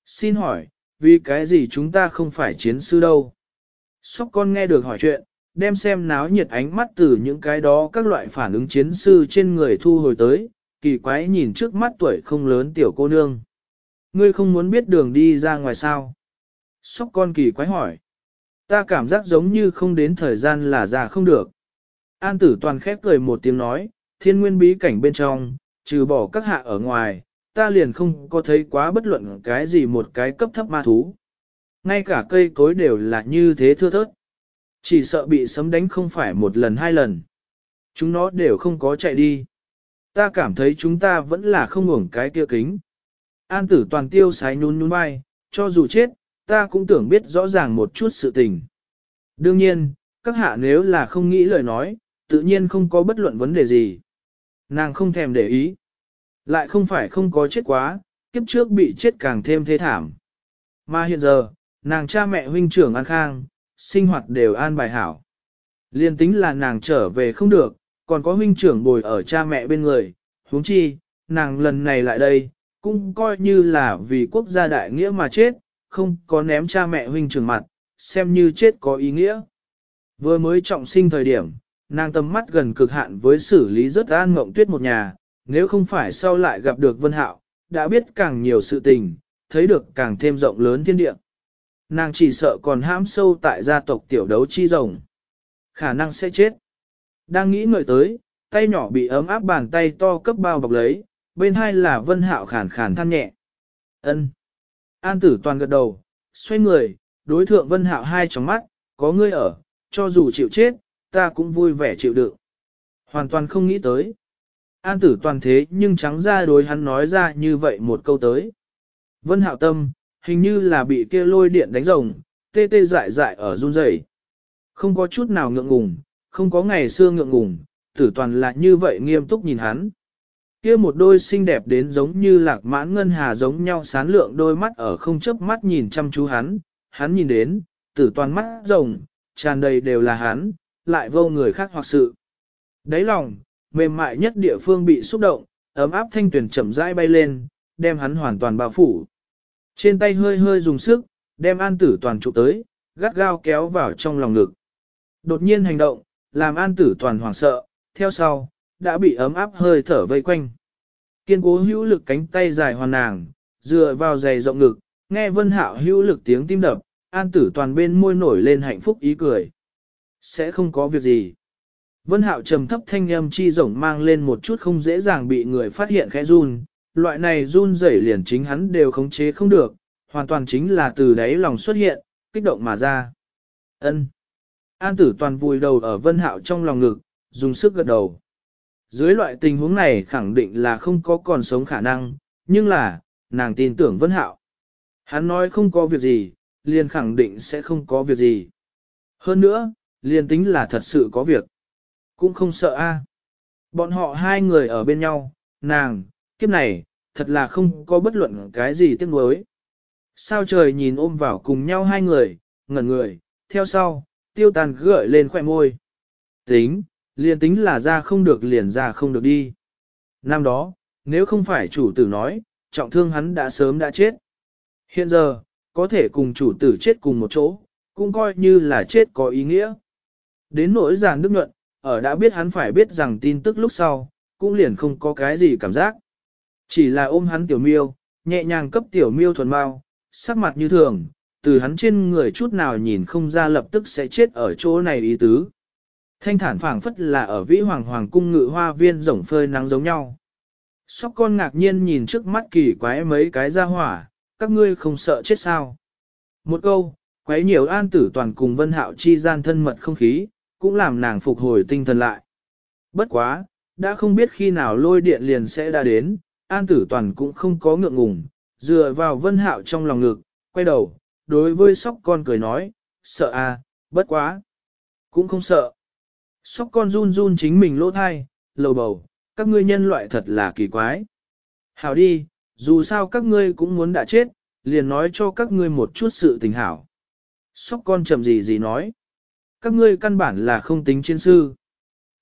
Xin hỏi, vì cái gì chúng ta không phải chiến sư đâu? Sóc con nghe được hỏi chuyện, đem xem náo nhiệt ánh mắt từ những cái đó các loại phản ứng chiến sư trên người thu hồi tới, kỳ quái nhìn trước mắt tuổi không lớn tiểu cô nương. Ngươi không muốn biết đường đi ra ngoài sao? Sóc con kỳ quái hỏi. Ta cảm giác giống như không đến thời gian là già không được. An tử toàn khép cười một tiếng nói, thiên nguyên bí cảnh bên trong, trừ bỏ các hạ ở ngoài, ta liền không có thấy quá bất luận cái gì một cái cấp thấp ma thú. Ngay cả cây cối đều là như thế thưa thớt. Chỉ sợ bị sấm đánh không phải một lần hai lần. Chúng nó đều không có chạy đi. Ta cảm thấy chúng ta vẫn là không ngủng cái kia kính. An tử toàn tiêu sái nhún nhún vai, cho dù chết, ta cũng tưởng biết rõ ràng một chút sự tình. Đương nhiên, các hạ nếu là không nghĩ lời nói, tự nhiên không có bất luận vấn đề gì. Nàng không thèm để ý. Lại không phải không có chết quá, kiếp trước bị chết càng thêm thế thảm. Mà hiện giờ, nàng cha mẹ huynh trưởng an khang, sinh hoạt đều an bài hảo. Liên tính là nàng trở về không được, còn có huynh trưởng bồi ở cha mẹ bên người, huống chi, nàng lần này lại đây, cũng coi như là vì quốc gia đại nghĩa mà chết, không có ném cha mẹ huynh trưởng mặt, xem như chết có ý nghĩa. Vừa mới trọng sinh thời điểm, nàng tầm mắt gần cực hạn với xử lý rất an mộng tuyết một nhà, nếu không phải sau lại gặp được Vân Hạo, đã biết càng nhiều sự tình, thấy được càng thêm rộng lớn thiên địa. Nàng chỉ sợ còn hãm sâu tại gia tộc tiểu đấu chi rồng. Khả năng sẽ chết. Đang nghĩ ngợi tới, tay nhỏ bị ấm áp bàn tay to cấp bao bọc lấy, bên hai là Vân Hạo khàn khàn than nhẹ. Ân. An tử toàn gật đầu, xoay người, đối thượng Vân Hạo hai tròng mắt, có ngươi ở, cho dù chịu chết, ta cũng vui vẻ chịu đựng. Hoàn toàn không nghĩ tới. An tử toàn thế nhưng trắng ra đối hắn nói ra như vậy một câu tới. Vân hạo tâm, hình như là bị kia lôi điện đánh rồng, tê tê dại dại ở run rẩy. Không có chút nào ngượng ngùng, không có ngày xưa ngượng ngùng, tử toàn là như vậy nghiêm túc nhìn hắn. Kia một đôi xinh đẹp đến giống như lạc mãn ngân hà giống nhau sán lượng đôi mắt ở không chớp mắt nhìn chăm chú hắn, hắn nhìn đến, tử toàn mắt rồng, tràn đầy đều là hắn, lại vô người khác hoặc sự. Đấy lòng, mềm mại nhất địa phương bị xúc động, ấm áp thanh tuyển chậm rãi bay lên, đem hắn hoàn toàn bao phủ. Trên tay hơi hơi dùng sức, đem an tử toàn trụ tới, gắt gao kéo vào trong lòng ngực. Đột nhiên hành động, làm an tử toàn hoảng sợ, theo sau, đã bị ấm áp hơi thở vây quanh. Kiên cố hữu lực cánh tay dài hoàn nàng, dựa vào giày rộng ngực, nghe vân hạo hữu lực tiếng tim đập, an tử toàn bên môi nổi lên hạnh phúc ý cười. Sẽ không có việc gì. Vân hạo trầm thấp thanh âm chi rộng mang lên một chút không dễ dàng bị người phát hiện khẽ run, loại này run rẩy liền chính hắn đều khống chế không được, hoàn toàn chính là từ đáy lòng xuất hiện, kích động mà ra. Ân. An tử toàn vùi đầu ở vân hạo trong lòng ngực, dùng sức gật đầu. Dưới loại tình huống này khẳng định là không có còn sống khả năng, nhưng là, nàng tin tưởng vân hạo. Hắn nói không có việc gì, liền khẳng định sẽ không có việc gì. Hơn nữa, liền tính là thật sự có việc. Cũng không sợ a. Bọn họ hai người ở bên nhau, nàng, kiếp này, thật là không có bất luận cái gì tiếc nuối. Sao trời nhìn ôm vào cùng nhau hai người, ngẩn người, theo sau, tiêu tàn gợi lên khỏe môi. Tính, liền tính là ra không được liền ra không được đi. Năm đó, nếu không phải chủ tử nói, trọng thương hắn đã sớm đã chết. Hiện giờ, có thể cùng chủ tử chết cùng một chỗ, cũng coi như là chết có ý nghĩa. Đến nỗi giàn đức nhuận, ở đã biết hắn phải biết rằng tin tức lúc sau, cũng liền không có cái gì cảm giác. Chỉ là ôm hắn tiểu miêu, nhẹ nhàng cấp tiểu miêu thuần bao, sắc mặt như thường, từ hắn trên người chút nào nhìn không ra lập tức sẽ chết ở chỗ này ý tứ. Thanh thản phảng phất là ở vĩ hoàng hoàng cung ngự hoa viên rồng phơi nắng giống nhau. Sóc con ngạc nhiên nhìn trước mắt kỳ quái mấy cái ra hỏa, các ngươi không sợ chết sao. Một câu, quấy nhiều an tử toàn cùng vân hạo chi gian thân mật không khí, cũng làm nàng phục hồi tinh thần lại. Bất quá, đã không biết khi nào lôi điện liền sẽ đã đến, an tử toàn cũng không có ngượng ngùng, Dựa vào vân hạo trong lòng ngực, quay đầu, đối với sóc con cười nói, sợ à, bất quá. Cũng không sợ. Sóc con run run chính mình lỗ thai, lầu bầu, các ngươi nhân loại thật là kỳ quái. Hảo đi, dù sao các ngươi cũng muốn đã chết, liền nói cho các ngươi một chút sự tình hảo. Sóc con chậm gì gì nói. Các ngươi căn bản là không tính chiến sư.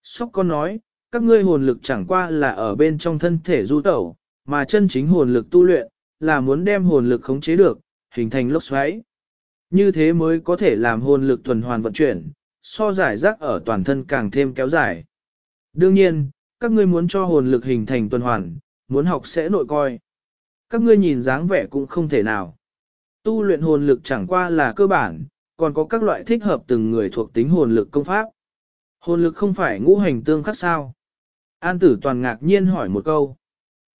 Sóc con nói, các ngươi hồn lực chẳng qua là ở bên trong thân thể du tẩu, mà chân chính hồn lực tu luyện, là muốn đem hồn lực khống chế được, hình thành lốc xoáy. Như thế mới có thể làm hồn lực tuần hoàn vận chuyển, so giải rác ở toàn thân càng thêm kéo dài. Đương nhiên, các ngươi muốn cho hồn lực hình thành tuần hoàn, muốn học sẽ nội coi. Các ngươi nhìn dáng vẻ cũng không thể nào. Tu luyện hồn lực chẳng qua là cơ bản, còn có các loại thích hợp từng người thuộc tính hồn lực công pháp. Hồn lực không phải ngũ hành tương khắc sao? An tử toàn ngạc nhiên hỏi một câu.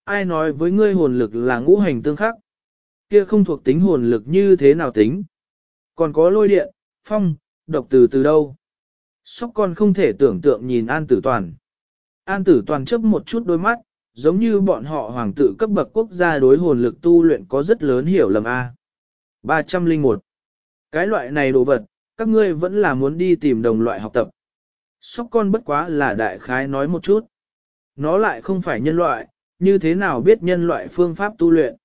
Ai nói với ngươi hồn lực là ngũ hành tương khắc? Kia không thuộc tính hồn lực như thế nào tính? Còn có lôi điện, phong, độc từ từ đâu? Sóc con không thể tưởng tượng nhìn An tử toàn. An tử toàn chấp một chút đôi mắt, giống như bọn họ hoàng tử cấp bậc quốc gia đối hồn lực tu luyện có rất lớn hiểu lầm A. 301. Cái loại này đồ vật, các ngươi vẫn là muốn đi tìm đồng loại học tập. Sóc con bất quá là đại khái nói một chút. Nó lại không phải nhân loại, như thế nào biết nhân loại phương pháp tu luyện.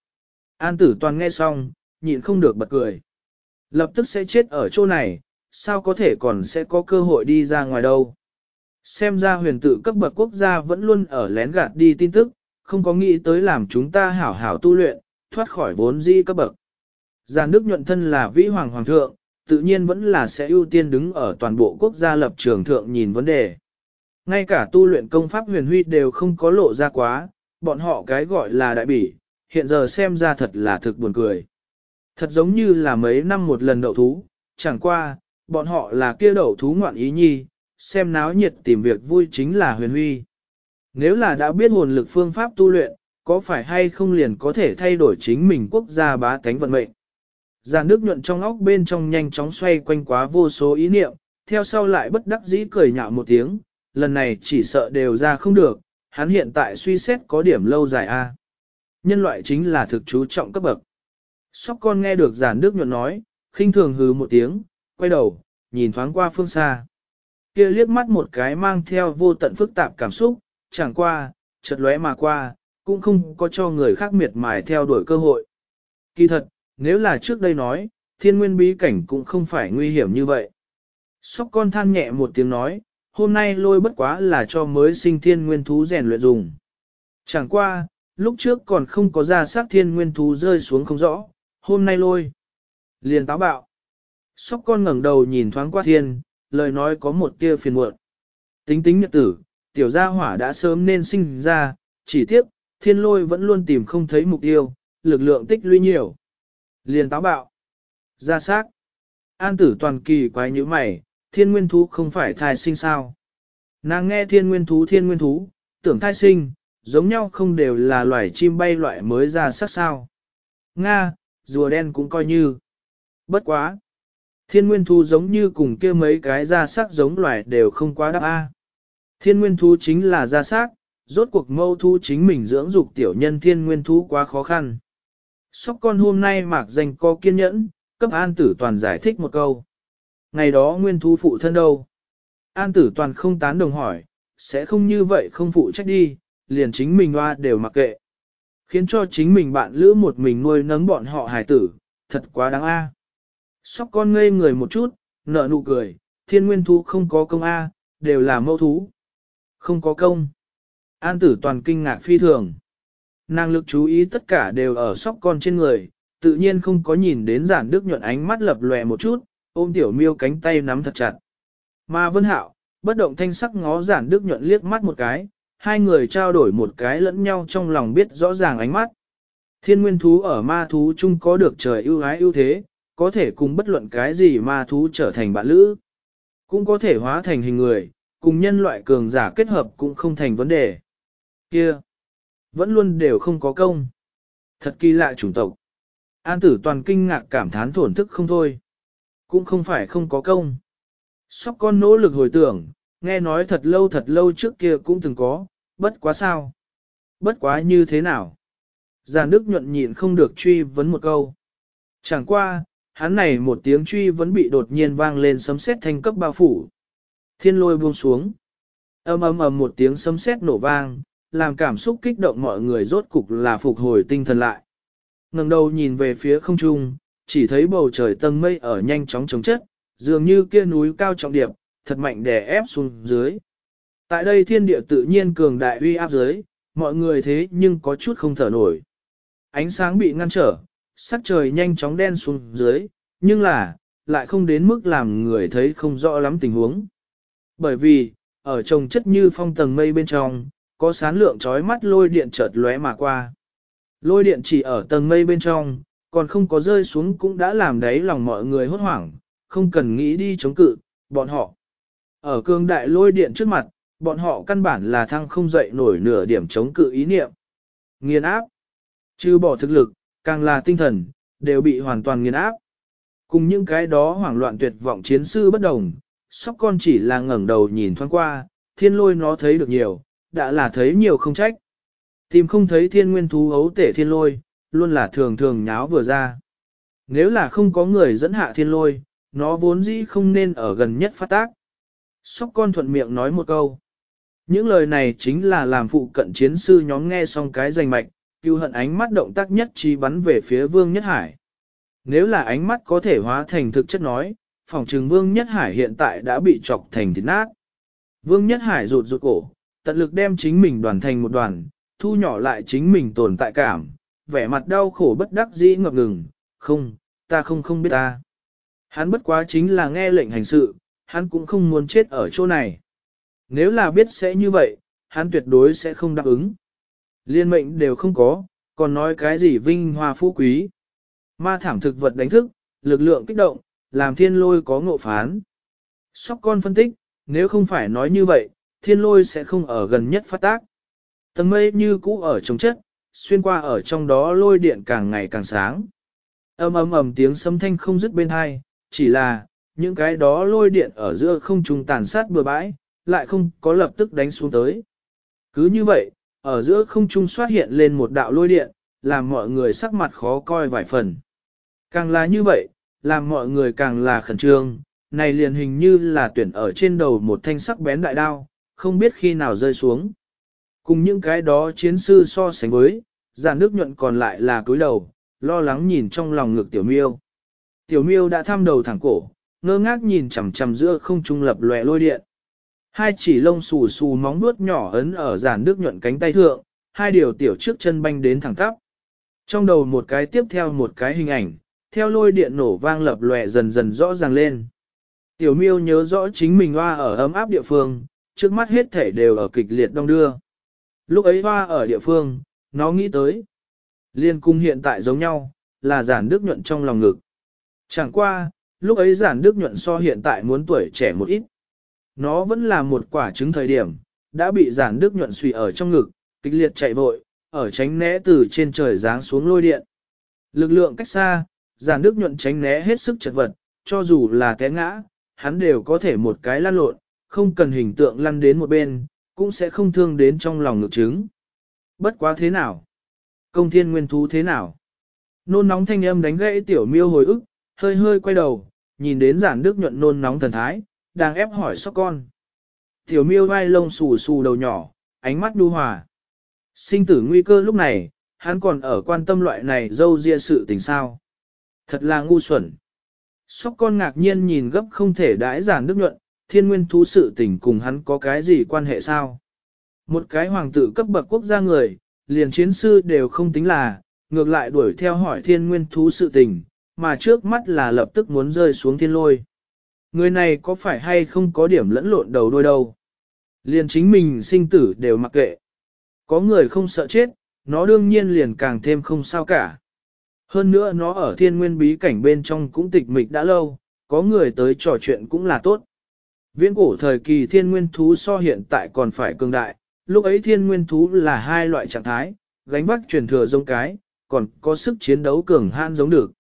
An tử toàn nghe xong, nhịn không được bật cười. Lập tức sẽ chết ở chỗ này, sao có thể còn sẽ có cơ hội đi ra ngoài đâu. Xem ra huyền tự cấp bậc quốc gia vẫn luôn ở lén gạt đi tin tức, không có nghĩ tới làm chúng ta hảo hảo tu luyện, thoát khỏi vốn di cấp bậc. Giàn Đức nhuận thân là vĩ hoàng hoàng thượng, tự nhiên vẫn là sẽ ưu tiên đứng ở toàn bộ quốc gia lập trường thượng nhìn vấn đề. Ngay cả tu luyện công pháp huyền huy đều không có lộ ra quá, bọn họ cái gọi là đại bỉ, hiện giờ xem ra thật là thực buồn cười. Thật giống như là mấy năm một lần đậu thú, chẳng qua, bọn họ là kia đậu thú ngoạn ý nhi, xem náo nhiệt tìm việc vui chính là huyền huy. Nếu là đã biết hồn lực phương pháp tu luyện, có phải hay không liền có thể thay đổi chính mình quốc gia bá tánh vận mệnh. Già nước nhuận trong óc bên trong nhanh chóng xoay quanh quá vô số ý niệm, theo sau lại bất đắc dĩ cười nhạo một tiếng, lần này chỉ sợ đều ra không được, hắn hiện tại suy xét có điểm lâu dài a. Nhân loại chính là thực chú trọng cấp bậc. Sóc con nghe được giản nước nhuận nói, khinh thường hừ một tiếng, quay đầu, nhìn thoáng qua phương xa. Kia liếc mắt một cái mang theo vô tận phức tạp cảm xúc, chẳng qua, chợt lóe mà qua, cũng không có cho người khác miệt mài theo đuổi cơ hội. Kỳ thật, nếu là trước đây nói, thiên nguyên bí cảnh cũng không phải nguy hiểm như vậy. Sóc con than nhẹ một tiếng nói, hôm nay lôi bất quá là cho mới sinh thiên nguyên thú rèn luyện dùng. Chẳng qua, lúc trước còn không có ra xác thiên nguyên thú rơi xuống không rõ, hôm nay lôi. Liền táo bạo. Sóc con ngẩng đầu nhìn thoáng qua thiên, lời nói có một tia phiền muộn. Tính tính nhật tử, tiểu gia hỏa đã sớm nên sinh ra, chỉ tiếc, thiên lôi vẫn luôn tìm không thấy mục tiêu, lực lượng tích lũy nhiều. Liền táo bạo. Ra xác. An tử toàn kỳ quái như mày, thiên nguyên thú không phải thai sinh sao. Nàng nghe thiên nguyên thú thiên nguyên thú, tưởng thai sinh, giống nhau không đều là loài chim bay loại mới ra sắc sao. Nga, rùa đen cũng coi như. Bất quá. Thiên nguyên thú giống như cùng kia mấy cái ra sắc giống loài đều không quá đáp A. Thiên nguyên thú chính là ra sắc, rốt cuộc mâu thu chính mình dưỡng dục tiểu nhân thiên nguyên thú quá khó khăn. Sóc con hôm nay mạc danh có kiên nhẫn, cấp an tử toàn giải thích một câu. Ngày đó nguyên thú phụ thân đâu? An tử toàn không tán đồng hỏi, sẽ không như vậy không phụ trách đi, liền chính mình hoa đều mặc kệ. Khiến cho chính mình bạn lữ một mình nuôi nấng bọn họ hài tử, thật quá đáng a. Sóc con ngây người một chút, nở nụ cười, thiên nguyên thú không có công a, đều là mâu thú. Không có công. An tử toàn kinh ngạc phi thường. Nàng lực chú ý tất cả đều ở sóc con trên người, tự nhiên không có nhìn đến giản đức nhuận ánh mắt lập lòe một chút, ôm tiểu miêu cánh tay nắm thật chặt. Mà vân hạo, bất động thanh sắc ngó giản đức nhuận liếc mắt một cái, hai người trao đổi một cái lẫn nhau trong lòng biết rõ ràng ánh mắt. Thiên nguyên thú ở ma thú chung có được trời ưu ái ưu thế, có thể cùng bất luận cái gì ma thú trở thành bạn lữ. Cũng có thể hóa thành hình người, cùng nhân loại cường giả kết hợp cũng không thành vấn đề. Kia! Vẫn luôn đều không có công. Thật kỳ lạ chủng tộc. An tử toàn kinh ngạc cảm thán thổn thức không thôi. Cũng không phải không có công. Sóc con nỗ lực hồi tưởng, nghe nói thật lâu thật lâu trước kia cũng từng có, bất quá sao. Bất quá như thế nào. Già Đức nhuận nhịn không được truy vấn một câu. Chẳng qua, hắn này một tiếng truy vẫn bị đột nhiên vang lên sấm sét thanh cấp bao phủ. Thiên lôi buông xuống. ầm ầm ầm một tiếng sấm sét nổ vang, làm cảm xúc kích động mọi người rốt cục là phục hồi tinh thần lại. ngẩng đầu nhìn về phía không trung, chỉ thấy bầu trời tầng mây ở nhanh chóng chống chất, dường như kia núi cao trọng điệp, thật mạnh đè ép xuống dưới. Tại đây thiên địa tự nhiên cường đại uy áp dưới, mọi người thế nhưng có chút không thở nổi. Ánh sáng bị ngăn trở, sắc trời nhanh chóng đen xuống dưới, nhưng là, lại không đến mức làm người thấy không rõ lắm tình huống. Bởi vì, ở trồng chất như phong tầng mây bên trong, có sán lượng trói mắt lôi điện chợt lóe mà qua. Lôi điện chỉ ở tầng mây bên trong, còn không có rơi xuống cũng đã làm đáy lòng mọi người hốt hoảng, không cần nghĩ đi chống cự, bọn họ. Ở cương đại lôi điện trước mặt, bọn họ căn bản là thăng không dậy nổi nửa điểm chống cự ý niệm. Nghiền áp. trừ bỏ thực lực, càng là tinh thần, đều bị hoàn toàn nghiền áp. Cùng những cái đó hoảng loạn tuyệt vọng chiến sư bất đồng, sóc con chỉ là ngẩng đầu nhìn thoáng qua, thiên lôi nó thấy được nhiều, đã là thấy nhiều không trách. Tìm không thấy thiên nguyên thú ấu tể thiên lôi, luôn là thường thường nháo vừa ra. Nếu là không có người dẫn hạ thiên lôi, nó vốn dĩ không nên ở gần nhất phát tác. Sóc con thuận miệng nói một câu. Những lời này chính là làm phụ cận chiến sư nhóm nghe xong cái danh mạch, cưu hận ánh mắt động tác nhất trí bắn về phía Vương Nhất Hải. Nếu là ánh mắt có thể hóa thành thực chất nói, phòng trừng Vương Nhất Hải hiện tại đã bị chọc thành thịt nát. Vương Nhất Hải rụt rụt cổ, tận lực đem chính mình đoàn thành một đoàn, thu nhỏ lại chính mình tồn tại cảm, vẻ mặt đau khổ bất đắc dĩ ngập ngừng, không, ta không không biết ta. Hắn bất quá chính là nghe lệnh hành sự, hắn cũng không muốn chết ở chỗ này. Nếu là biết sẽ như vậy, hắn tuyệt đối sẽ không đáp ứng. Liên mệnh đều không có, còn nói cái gì vinh hoa phú quý. Ma thảm thực vật đánh thức, lực lượng kích động, làm thiên lôi có ngộ phán. Sóc con phân tích, nếu không phải nói như vậy, thiên lôi sẽ không ở gần nhất phát tác. Tầng mây như cũ ở trong chất, xuyên qua ở trong đó lôi điện càng ngày càng sáng. ầm ầm ầm tiếng sấm thanh không dứt bên hai, chỉ là, những cái đó lôi điện ở giữa không trung tàn sát bừa bãi, lại không có lập tức đánh xuống tới. Cứ như vậy, ở giữa không trung xuất hiện lên một đạo lôi điện, làm mọi người sắc mặt khó coi vài phần. Càng là như vậy, làm mọi người càng là khẩn trương, này liền hình như là tuyển ở trên đầu một thanh sắc bén đại đao, không biết khi nào rơi xuống. Cùng những cái đó chiến sư so sánh với, giả nước nhuận còn lại là cúi đầu, lo lắng nhìn trong lòng ngực tiểu miêu. Tiểu miêu đã thăm đầu thẳng cổ, ngơ ngác nhìn chằm chằm giữa không trung lập lòe lôi điện. Hai chỉ lông xù xù móng vuốt nhỏ ấn ở giàn nước nhuận cánh tay thượng, hai điều tiểu trước chân banh đến thẳng tắp. Trong đầu một cái tiếp theo một cái hình ảnh, theo lôi điện nổ vang lập lòe dần dần rõ ràng lên. Tiểu miêu nhớ rõ chính mình hoa ở ấm áp địa phương, trước mắt hết thể đều ở kịch liệt đông đưa. Lúc ấy hoa ở địa phương, nó nghĩ tới. Liên cung hiện tại giống nhau, là giản đức nhuận trong lòng ngực. Chẳng qua, lúc ấy giản đức nhuận so hiện tại muốn tuổi trẻ một ít. Nó vẫn là một quả trứng thời điểm, đã bị giản đức nhuận suy ở trong ngực, kịch liệt chạy vội, ở tránh né từ trên trời giáng xuống lôi điện. Lực lượng cách xa, giản đức nhuận tránh né hết sức chật vật, cho dù là té ngã, hắn đều có thể một cái lăn lộn, không cần hình tượng lăn đến một bên, cũng sẽ không thương đến trong lòng ngực trứng. Bất quá thế nào? Công thiên nguyên thú thế nào? Nôn nóng thanh âm đánh gãy tiểu miêu hồi ức, hơi hơi quay đầu, nhìn đến giản đức nhuận nôn nóng thần thái, đang ép hỏi sóc con. Tiểu miêu vai lông xù xù đầu nhỏ, ánh mắt đu hòa. Sinh tử nguy cơ lúc này, hắn còn ở quan tâm loại này dâu ria sự tình sao. Thật là ngu xuẩn. Sóc con ngạc nhiên nhìn gấp không thể đãi giản đức nhuận, thiên nguyên thú sự tình cùng hắn có cái gì quan hệ sao? Một cái hoàng tử cấp bậc quốc gia người, liền chiến sư đều không tính là, ngược lại đuổi theo hỏi thiên nguyên thú sự tình, mà trước mắt là lập tức muốn rơi xuống thiên lôi. Người này có phải hay không có điểm lẫn lộn đầu đôi đâu? Liền chính mình sinh tử đều mặc kệ. Có người không sợ chết, nó đương nhiên liền càng thêm không sao cả. Hơn nữa nó ở thiên nguyên bí cảnh bên trong cũng tịch mịch đã lâu, có người tới trò chuyện cũng là tốt. Viễn cổ thời kỳ thiên nguyên thú so hiện tại còn phải cường đại, lúc ấy thiên nguyên thú là hai loại trạng thái, gánh vác truyền thừa giống cái, còn có sức chiến đấu cường hãn giống được.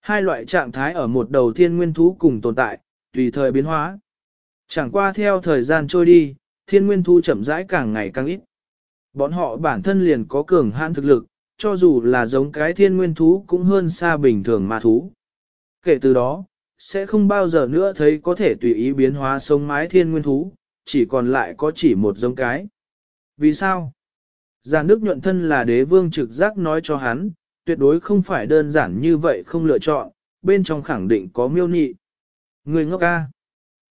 Hai loại trạng thái ở một đầu thiên nguyên thú cùng tồn tại, tùy thời biến hóa. Chẳng qua theo thời gian trôi đi, thiên nguyên thú chậm rãi càng ngày càng ít. Bọn họ bản thân liền có cường hãn thực lực, cho dù là giống cái thiên nguyên thú cũng hơn xa bình thường ma thú. Kể từ đó, sẽ không bao giờ nữa thấy có thể tùy ý biến hóa sống mái thiên nguyên thú, chỉ còn lại có chỉ một giống cái. Vì sao? Già nước nhuận thân là đế vương trực giác nói cho hắn, tuyệt đối không phải đơn giản như vậy không lựa chọn, bên trong khẳng định có miêu nị. Người ngốc ca.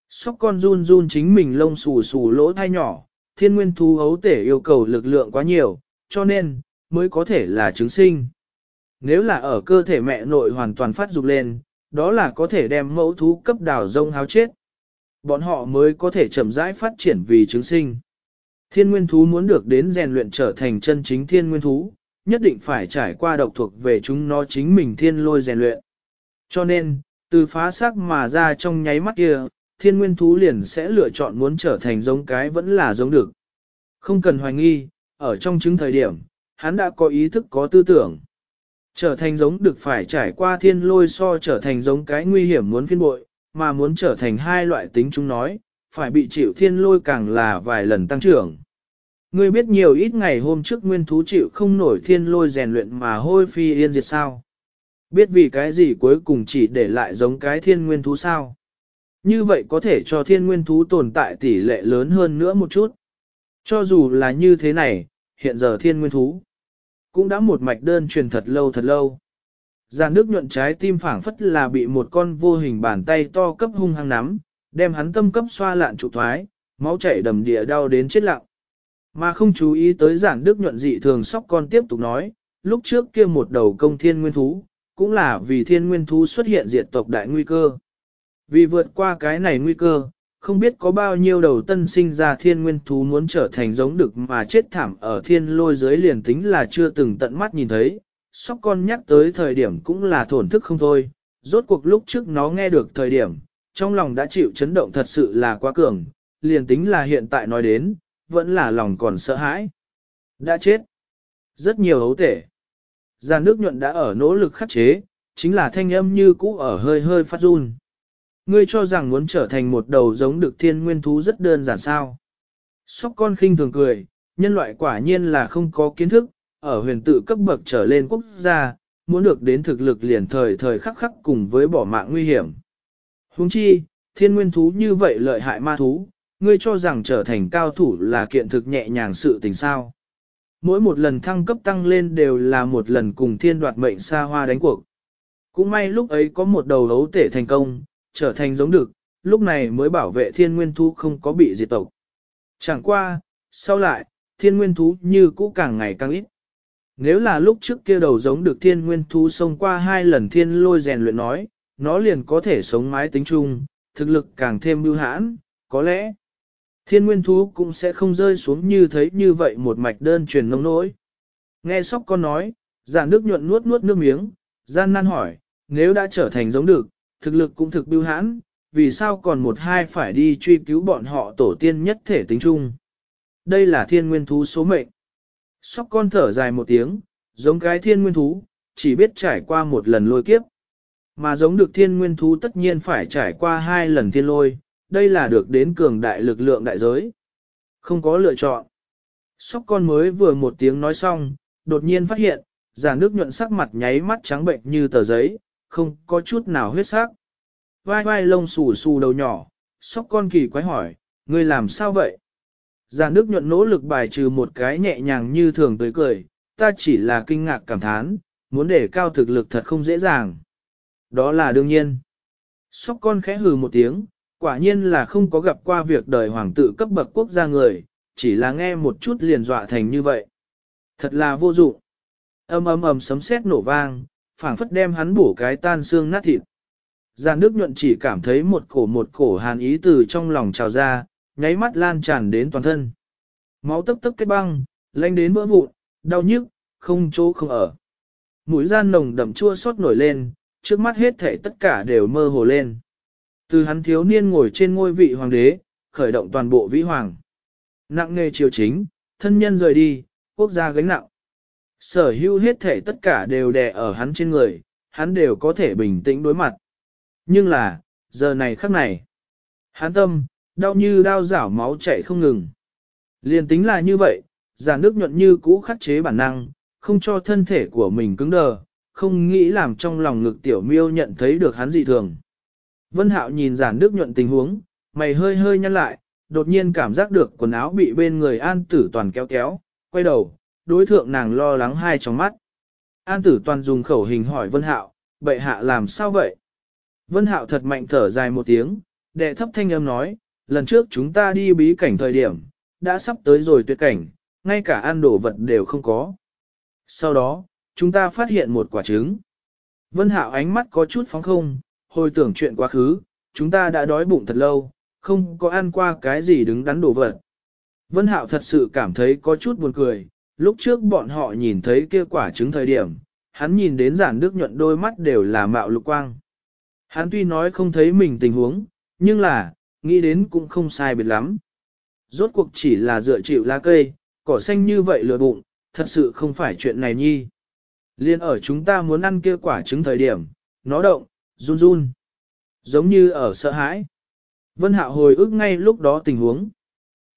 Sóc con run run chính mình lông xù xù lỗ thai nhỏ, thiên nguyên thú hấu tể yêu cầu lực lượng quá nhiều, cho nên, mới có thể là trứng sinh. Nếu là ở cơ thể mẹ nội hoàn toàn phát dục lên, đó là có thể đem mẫu thú cấp đào rông háo chết. Bọn họ mới có thể chậm rãi phát triển vì trứng sinh. Thiên nguyên thú muốn được đến rèn luyện trở thành chân chính thiên nguyên thú, nhất định phải trải qua độc thuộc về chúng nó chính mình thiên lôi rèn luyện. Cho nên, từ phá xác mà ra trong nháy mắt kia, thiên nguyên thú liền sẽ lựa chọn muốn trở thành giống cái vẫn là giống được. Không cần hoài nghi, ở trong chứng thời điểm, hắn đã có ý thức có tư tưởng. Trở thành giống được phải trải qua thiên lôi so trở thành giống cái nguy hiểm muốn phiên bội, mà muốn trở thành hai loại tính chúng nói, phải bị chịu thiên lôi càng là vài lần tăng trưởng. Ngươi biết nhiều ít ngày hôm trước nguyên thú chịu không nổi thiên lôi rèn luyện mà hôi phi yên diệt sao. Biết vì cái gì cuối cùng chỉ để lại giống cái thiên nguyên thú sao. Như vậy có thể cho thiên nguyên thú tồn tại tỷ lệ lớn hơn nữa một chút. Cho dù là như thế này, hiện giờ thiên nguyên thú cũng đã một mạch đơn truyền thật lâu thật lâu. Giàn nước nhuận trái tim phảng phất là bị một con vô hình bàn tay to cấp hung hăng nắm, đem hắn tâm cấp xoa lạn trụ thoái, máu chảy đầm địa đau đến chết lặng. Mà không chú ý tới giản đức nhuận dị thường sóc con tiếp tục nói, lúc trước kia một đầu công thiên nguyên thú, cũng là vì thiên nguyên thú xuất hiện diệt tộc đại nguy cơ. Vì vượt qua cái này nguy cơ, không biết có bao nhiêu đầu tân sinh ra thiên nguyên thú muốn trở thành giống đực mà chết thảm ở thiên lôi dưới liền tính là chưa từng tận mắt nhìn thấy. Sóc con nhắc tới thời điểm cũng là thổn thức không thôi, rốt cuộc lúc trước nó nghe được thời điểm, trong lòng đã chịu chấn động thật sự là quá cường, liền tính là hiện tại nói đến, vẫn là lòng còn sợ hãi. Đã chết. Rất nhiều hấu tể. Giàn nước nhuận đã ở nỗ lực khắc chế, chính là thanh âm như cũ ở hơi hơi phát run. Ngươi cho rằng muốn trở thành một đầu giống được thiên nguyên thú rất đơn giản sao. Sóc con khinh thường cười, nhân loại quả nhiên là không có kiến thức, ở huyền tự cấp bậc trở lên quốc gia, muốn được đến thực lực liền thời thời khắc khắc cùng với bỏ mạng nguy hiểm. Huống chi, thiên nguyên thú như vậy lợi hại ma thú, ngươi cho rằng trở thành cao thủ là kiện thực nhẹ nhàng sự tình sao. Mỗi một lần thăng cấp tăng lên đều là một lần cùng thiên đoạt mệnh xa hoa đánh cuộc. Cũng may lúc ấy có một đầu hấu tể thành công, trở thành giống được, lúc này mới bảo vệ thiên nguyên thú không có bị diệt tộc. Chẳng qua, sau lại, thiên nguyên thú như cũ càng ngày càng ít. Nếu là lúc trước kia đầu giống được thiên nguyên thú xông qua hai lần thiên lôi rèn luyện nói, nó liền có thể sống mái tính chung, thực lực càng thêm mưu hãn, có lẽ thiên nguyên thú cũng sẽ không rơi xuống như thấy như vậy một mạch đơn truyền nông nỗi. Nghe sóc con nói, giả nước nhuận nuốt nuốt nước miếng, gian nan hỏi, nếu đã trở thành giống được, thực lực cũng thực biêu hãn, vì sao còn một hai phải đi truy cứu bọn họ tổ tiên nhất thể tính chung. Đây là thiên nguyên thú số mệnh. Sóc con thở dài một tiếng, giống cái thiên nguyên thú, chỉ biết trải qua một lần lôi kiếp. Mà giống được thiên nguyên thú tất nhiên phải trải qua hai lần thiên lôi, đây là được đến cường đại lực lượng đại giới. Không có lựa chọn. Sóc con mới vừa một tiếng nói xong, đột nhiên phát hiện, giả nước nhuận sắc mặt nháy mắt trắng bệnh như tờ giấy, không có chút nào huyết sắc. Vai vai lông xù xù đầu nhỏ, sóc con kỳ quái hỏi, ngươi làm sao vậy? Giàn nước nhuận nỗ lực bài trừ một cái nhẹ nhàng như thường tới cười, ta chỉ là kinh ngạc cảm thán, muốn để cao thực lực thật không dễ dàng. Đó là đương nhiên. Sóc con khẽ hừ một tiếng, quả nhiên là không có gặp qua việc đời hoàng tử cấp bậc quốc gia người, chỉ là nghe một chút liền dọa thành như vậy. Thật là vô dụng. Âm ầm ầm sấm sét nổ vang, phảng phất đem hắn bổ cái tan xương nát thịt. Giàn nước nhuận chỉ cảm thấy một cổ một cổ hàn ý từ trong lòng trào ra, nháy mắt lan tràn đến toàn thân. Máu tấp tấp kết băng, lanh đến vỡ vụn, đau nhức, không chỗ không ở. Mũi gian nồng đậm chua xót nổi lên, trước mắt hết thể tất cả đều mơ hồ lên. Từ hắn thiếu niên ngồi trên ngôi vị hoàng đế, khởi động toàn bộ vĩ hoàng. Nặng nề triều chính, thân nhân rời đi, quốc gia gánh nặng. Sở hữu hết thể tất cả đều đè ở hắn trên người, hắn đều có thể bình tĩnh đối mặt. Nhưng là, giờ này khắc này, hắn tâm, đau như đau rảo máu chảy không ngừng. Liên tính là như vậy, giả nước nhuận như cũ khắc chế bản năng, không cho thân thể của mình cứng đờ, không nghĩ làm trong lòng ngực tiểu miêu nhận thấy được hắn dị thường. Vân Hạo nhìn giản đức nhuận tình huống, mày hơi hơi nhăn lại, đột nhiên cảm giác được quần áo bị bên người an tử toàn kéo kéo, quay đầu, đối thượng nàng lo lắng hai trong mắt. An tử toàn dùng khẩu hình hỏi Vân Hạo, bệ hạ làm sao vậy? Vân Hạo thật mạnh thở dài một tiếng, đệ thấp thanh âm nói, lần trước chúng ta đi bí cảnh thời điểm, đã sắp tới rồi tuyệt cảnh, ngay cả ăn đồ vật đều không có. Sau đó, chúng ta phát hiện một quả trứng. Vân Hạo ánh mắt có chút phóng không, hồi tưởng chuyện quá khứ, chúng ta đã đói bụng thật lâu, không có ăn qua cái gì đứng đắn đồ vật. Vân Hạo thật sự cảm thấy có chút buồn cười, lúc trước bọn họ nhìn thấy kia quả trứng thời điểm, hắn nhìn đến giản đức nhuận đôi mắt đều là mạo lục quang. Hắn tuy nói không thấy mình tình huống, nhưng là, nghĩ đến cũng không sai biệt lắm. Rốt cuộc chỉ là dựa chịu lá cây, cỏ xanh như vậy lừa bụng, thật sự không phải chuyện này nhi. Liên ở chúng ta muốn ăn kia quả trứng thời điểm, nó động, run run. Giống như ở sợ hãi. Vân Hạo hồi ức ngay lúc đó tình huống.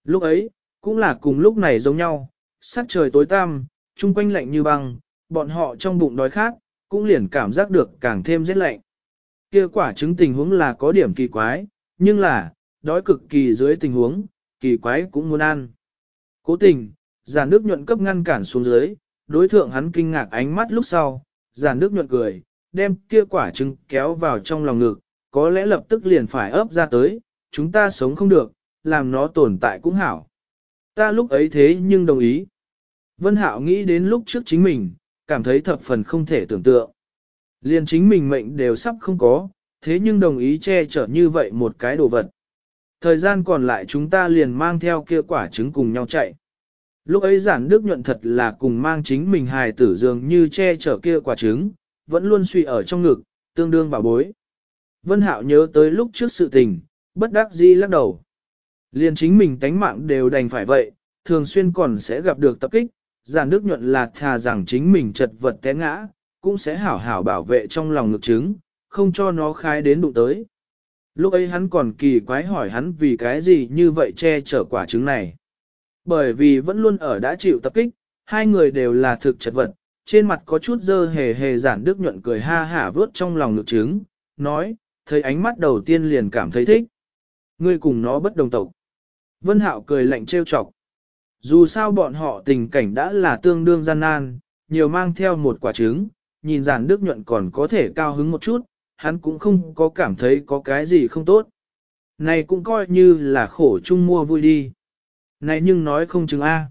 Lúc ấy, cũng là cùng lúc này giống nhau, sắc trời tối tăm, chung quanh lạnh như băng, bọn họ trong bụng đói khát, cũng liền cảm giác được càng thêm rét lạnh. Kia quả trứng tình huống là có điểm kỳ quái, nhưng là, đói cực kỳ dưới tình huống, kỳ quái cũng muốn ăn. Cố tình, giàn nước nhuận cấp ngăn cản xuống dưới, đối thượng hắn kinh ngạc ánh mắt lúc sau, giàn nước nhuận cười, đem kia quả trứng kéo vào trong lòng ngực, có lẽ lập tức liền phải ấp ra tới, chúng ta sống không được, làm nó tồn tại cũng hảo. Ta lúc ấy thế nhưng đồng ý. Vân Hạo nghĩ đến lúc trước chính mình, cảm thấy thập phần không thể tưởng tượng. Liền chính mình mệnh đều sắp không có, thế nhưng đồng ý che chở như vậy một cái đồ vật. Thời gian còn lại chúng ta liền mang theo kia quả trứng cùng nhau chạy. Lúc ấy giản đức nhuận thật là cùng mang chính mình hài tử dường như che chở kia quả trứng, vẫn luôn suy ở trong ngực, tương đương bảo bối. Vân Hạo nhớ tới lúc trước sự tình, bất đắc dĩ lắc đầu. Liền chính mình tánh mạng đều đành phải vậy, thường xuyên còn sẽ gặp được tập kích, giản đức nhuận là thà rằng chính mình chật vật té ngã, cũng sẽ hảo hảo bảo vệ trong lòng ngực trứng, không cho nó khai đến đụng tới. Lúc ấy hắn còn kỳ quái hỏi hắn vì cái gì như vậy che chở quả trứng này. Bởi vì vẫn luôn ở đã chịu tập kích, hai người đều là thực chật vật, trên mặt có chút dơ hề hề giản đức nhuận cười ha hả vớt trong lòng ngực trứng, nói, thấy ánh mắt đầu tiên liền cảm thấy thích. Ngươi cùng nó bất đồng tộc. Vân Hạo cười lạnh trêu chọc. Dù sao bọn họ tình cảnh đã là tương đương gian nan, nhiều mang theo một quả trứng, nhìn giản đức nhuận còn có thể cao hứng một chút, hắn cũng không có cảm thấy có cái gì không tốt. Này cũng coi như là khổ chung mua vui đi. Này nhưng nói không chừng A.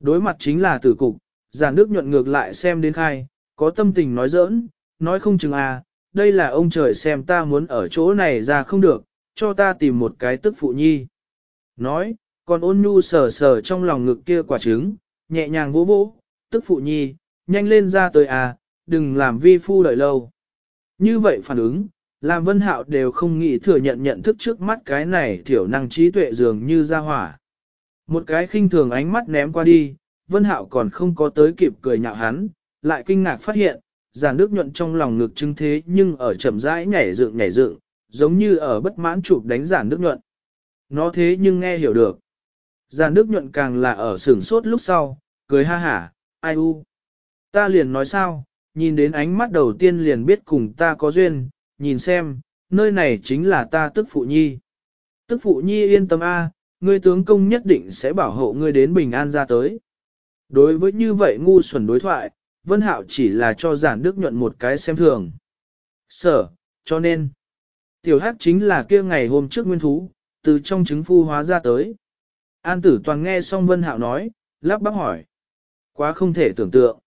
Đối mặt chính là tử cục, giản đức nhuận ngược lại xem đến khai, có tâm tình nói giỡn, nói không chừng A, đây là ông trời xem ta muốn ở chỗ này ra không được, cho ta tìm một cái tức phụ nhi. Nói, còn ôn nhu sờ sờ trong lòng ngực kia quả trứng, nhẹ nhàng vỗ vỗ, tức phụ nhi, nhanh lên ra tới à, đừng làm vi phu đợi lâu. Như vậy phản ứng, làm vân hạo đều không nghĩ thừa nhận nhận thức trước mắt cái này thiểu năng trí tuệ dường như ra hỏa. Một cái khinh thường ánh mắt ném qua đi, vân hạo còn không có tới kịp cười nhạo hắn, lại kinh ngạc phát hiện, giàn nước nhuận trong lòng ngực chứng thế nhưng ở chậm rãi nhảy dựng nhảy dựng, giống như ở bất mãn chụp đánh giản nước nhuận. Nó thế nhưng nghe hiểu được. Giàn Đức nhuận càng là ở sửng sốt lúc sau, cười ha hả, ai u. Ta liền nói sao, nhìn đến ánh mắt đầu tiên liền biết cùng ta có duyên, nhìn xem, nơi này chính là ta tức phụ nhi. Tức phụ nhi yên tâm a, ngươi tướng công nhất định sẽ bảo hộ ngươi đến bình an ra tới. Đối với như vậy ngu xuẩn đối thoại, Vân Hạo chỉ là cho giản đức nhuận một cái xem thường. Sở, cho nên, tiểu hắc chính là kia ngày hôm trước nguyên thú, từ trong trứng phu hóa ra tới. An tử toàn nghe xong Vân Hạo nói, lắp bắp hỏi. Quá không thể tưởng tượng.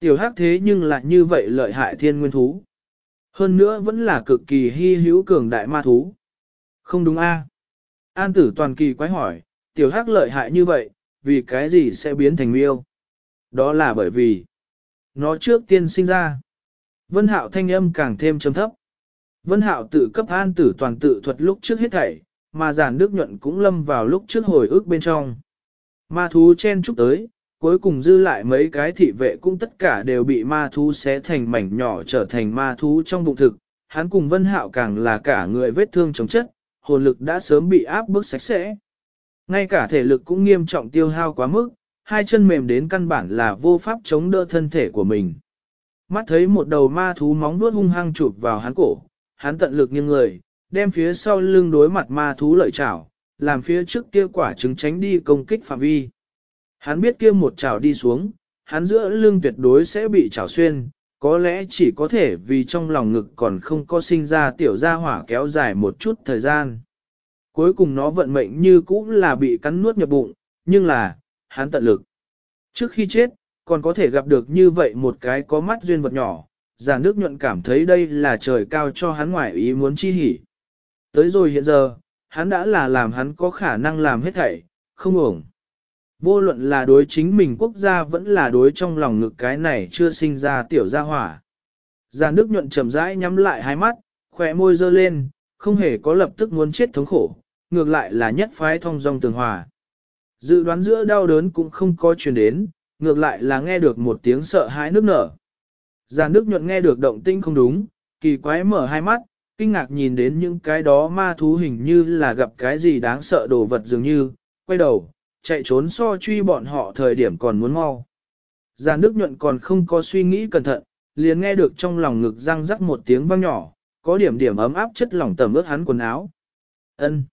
Tiểu hắc thế nhưng lại như vậy lợi hại thiên nguyên thú. Hơn nữa vẫn là cực kỳ hy hữu cường đại ma thú. Không đúng a? An tử toàn kỳ quái hỏi, tiểu hắc lợi hại như vậy, vì cái gì sẽ biến thành miêu? Đó là bởi vì, nó trước tiên sinh ra. Vân hạo thanh âm càng thêm trầm thấp. Vân hạo tự cấp an tử toàn tự thuật lúc trước hết thảy, mà giản đức nhuận cũng lâm vào lúc trước hồi ức bên trong. Ma thú chen chúc tới, cuối cùng dư lại mấy cái thị vệ cũng tất cả đều bị ma thú xé thành mảnh nhỏ trở thành ma thú trong bụng thực. Hắn cùng Vân Hạo càng là cả người vết thương chống chất, hồn lực đã sớm bị áp bức sạch sẽ. Ngay cả thể lực cũng nghiêm trọng tiêu hao quá mức, hai chân mềm đến căn bản là vô pháp chống đỡ thân thể của mình. Mắt thấy một đầu ma thú móng vuốt hung hăng chụp vào hắn cổ, hắn tận lực nghiêng người, đem phía sau lưng đối mặt ma thú lợi chảo, làm phía trước kia quả trứng tránh đi công kích phạm vi. Hắn biết kia một chảo đi xuống, hắn giữa lưng tuyệt đối sẽ bị chảo xuyên, có lẽ chỉ có thể vì trong lòng ngực còn không có sinh ra tiểu gia hỏa kéo dài một chút thời gian. Cuối cùng nó vận mệnh như cũ là bị cắn nuốt nhập bụng, nhưng là, hắn tận lực. Trước khi chết, còn có thể gặp được như vậy một cái có mắt duyên vật nhỏ, giả nước nhuận cảm thấy đây là trời cao cho hắn ngoại ý muốn chi hỉ. Tới rồi hiện giờ, hắn đã là làm hắn có khả năng làm hết thảy, không ổng. Vô luận là đối chính mình quốc gia vẫn là đối trong lòng ngực cái này chưa sinh ra tiểu gia hỏa. Già nước nhuận chậm rãi nhắm lại hai mắt, khỏe môi dơ lên, không hề có lập tức muốn chết thống khổ, ngược lại là nhất phái thông dong tường hòa. Dự đoán giữa đau đớn cũng không có truyền đến, ngược lại là nghe được một tiếng sợ hãi nước nở. Già nước nhuận nghe được động tinh không đúng, kỳ quái mở hai mắt, kinh ngạc nhìn đến những cái đó ma thú hình như là gặp cái gì đáng sợ đồ vật dường như, quay đầu, chạy trốn so truy bọn họ thời điểm còn muốn mau. Giàn nước nhuận còn không có suy nghĩ cẩn thận, liền nghe được trong lòng ngực răng rắc một tiếng vang nhỏ, có điểm điểm ấm áp chất lỏng tầm ướt hắn quần áo. Ân.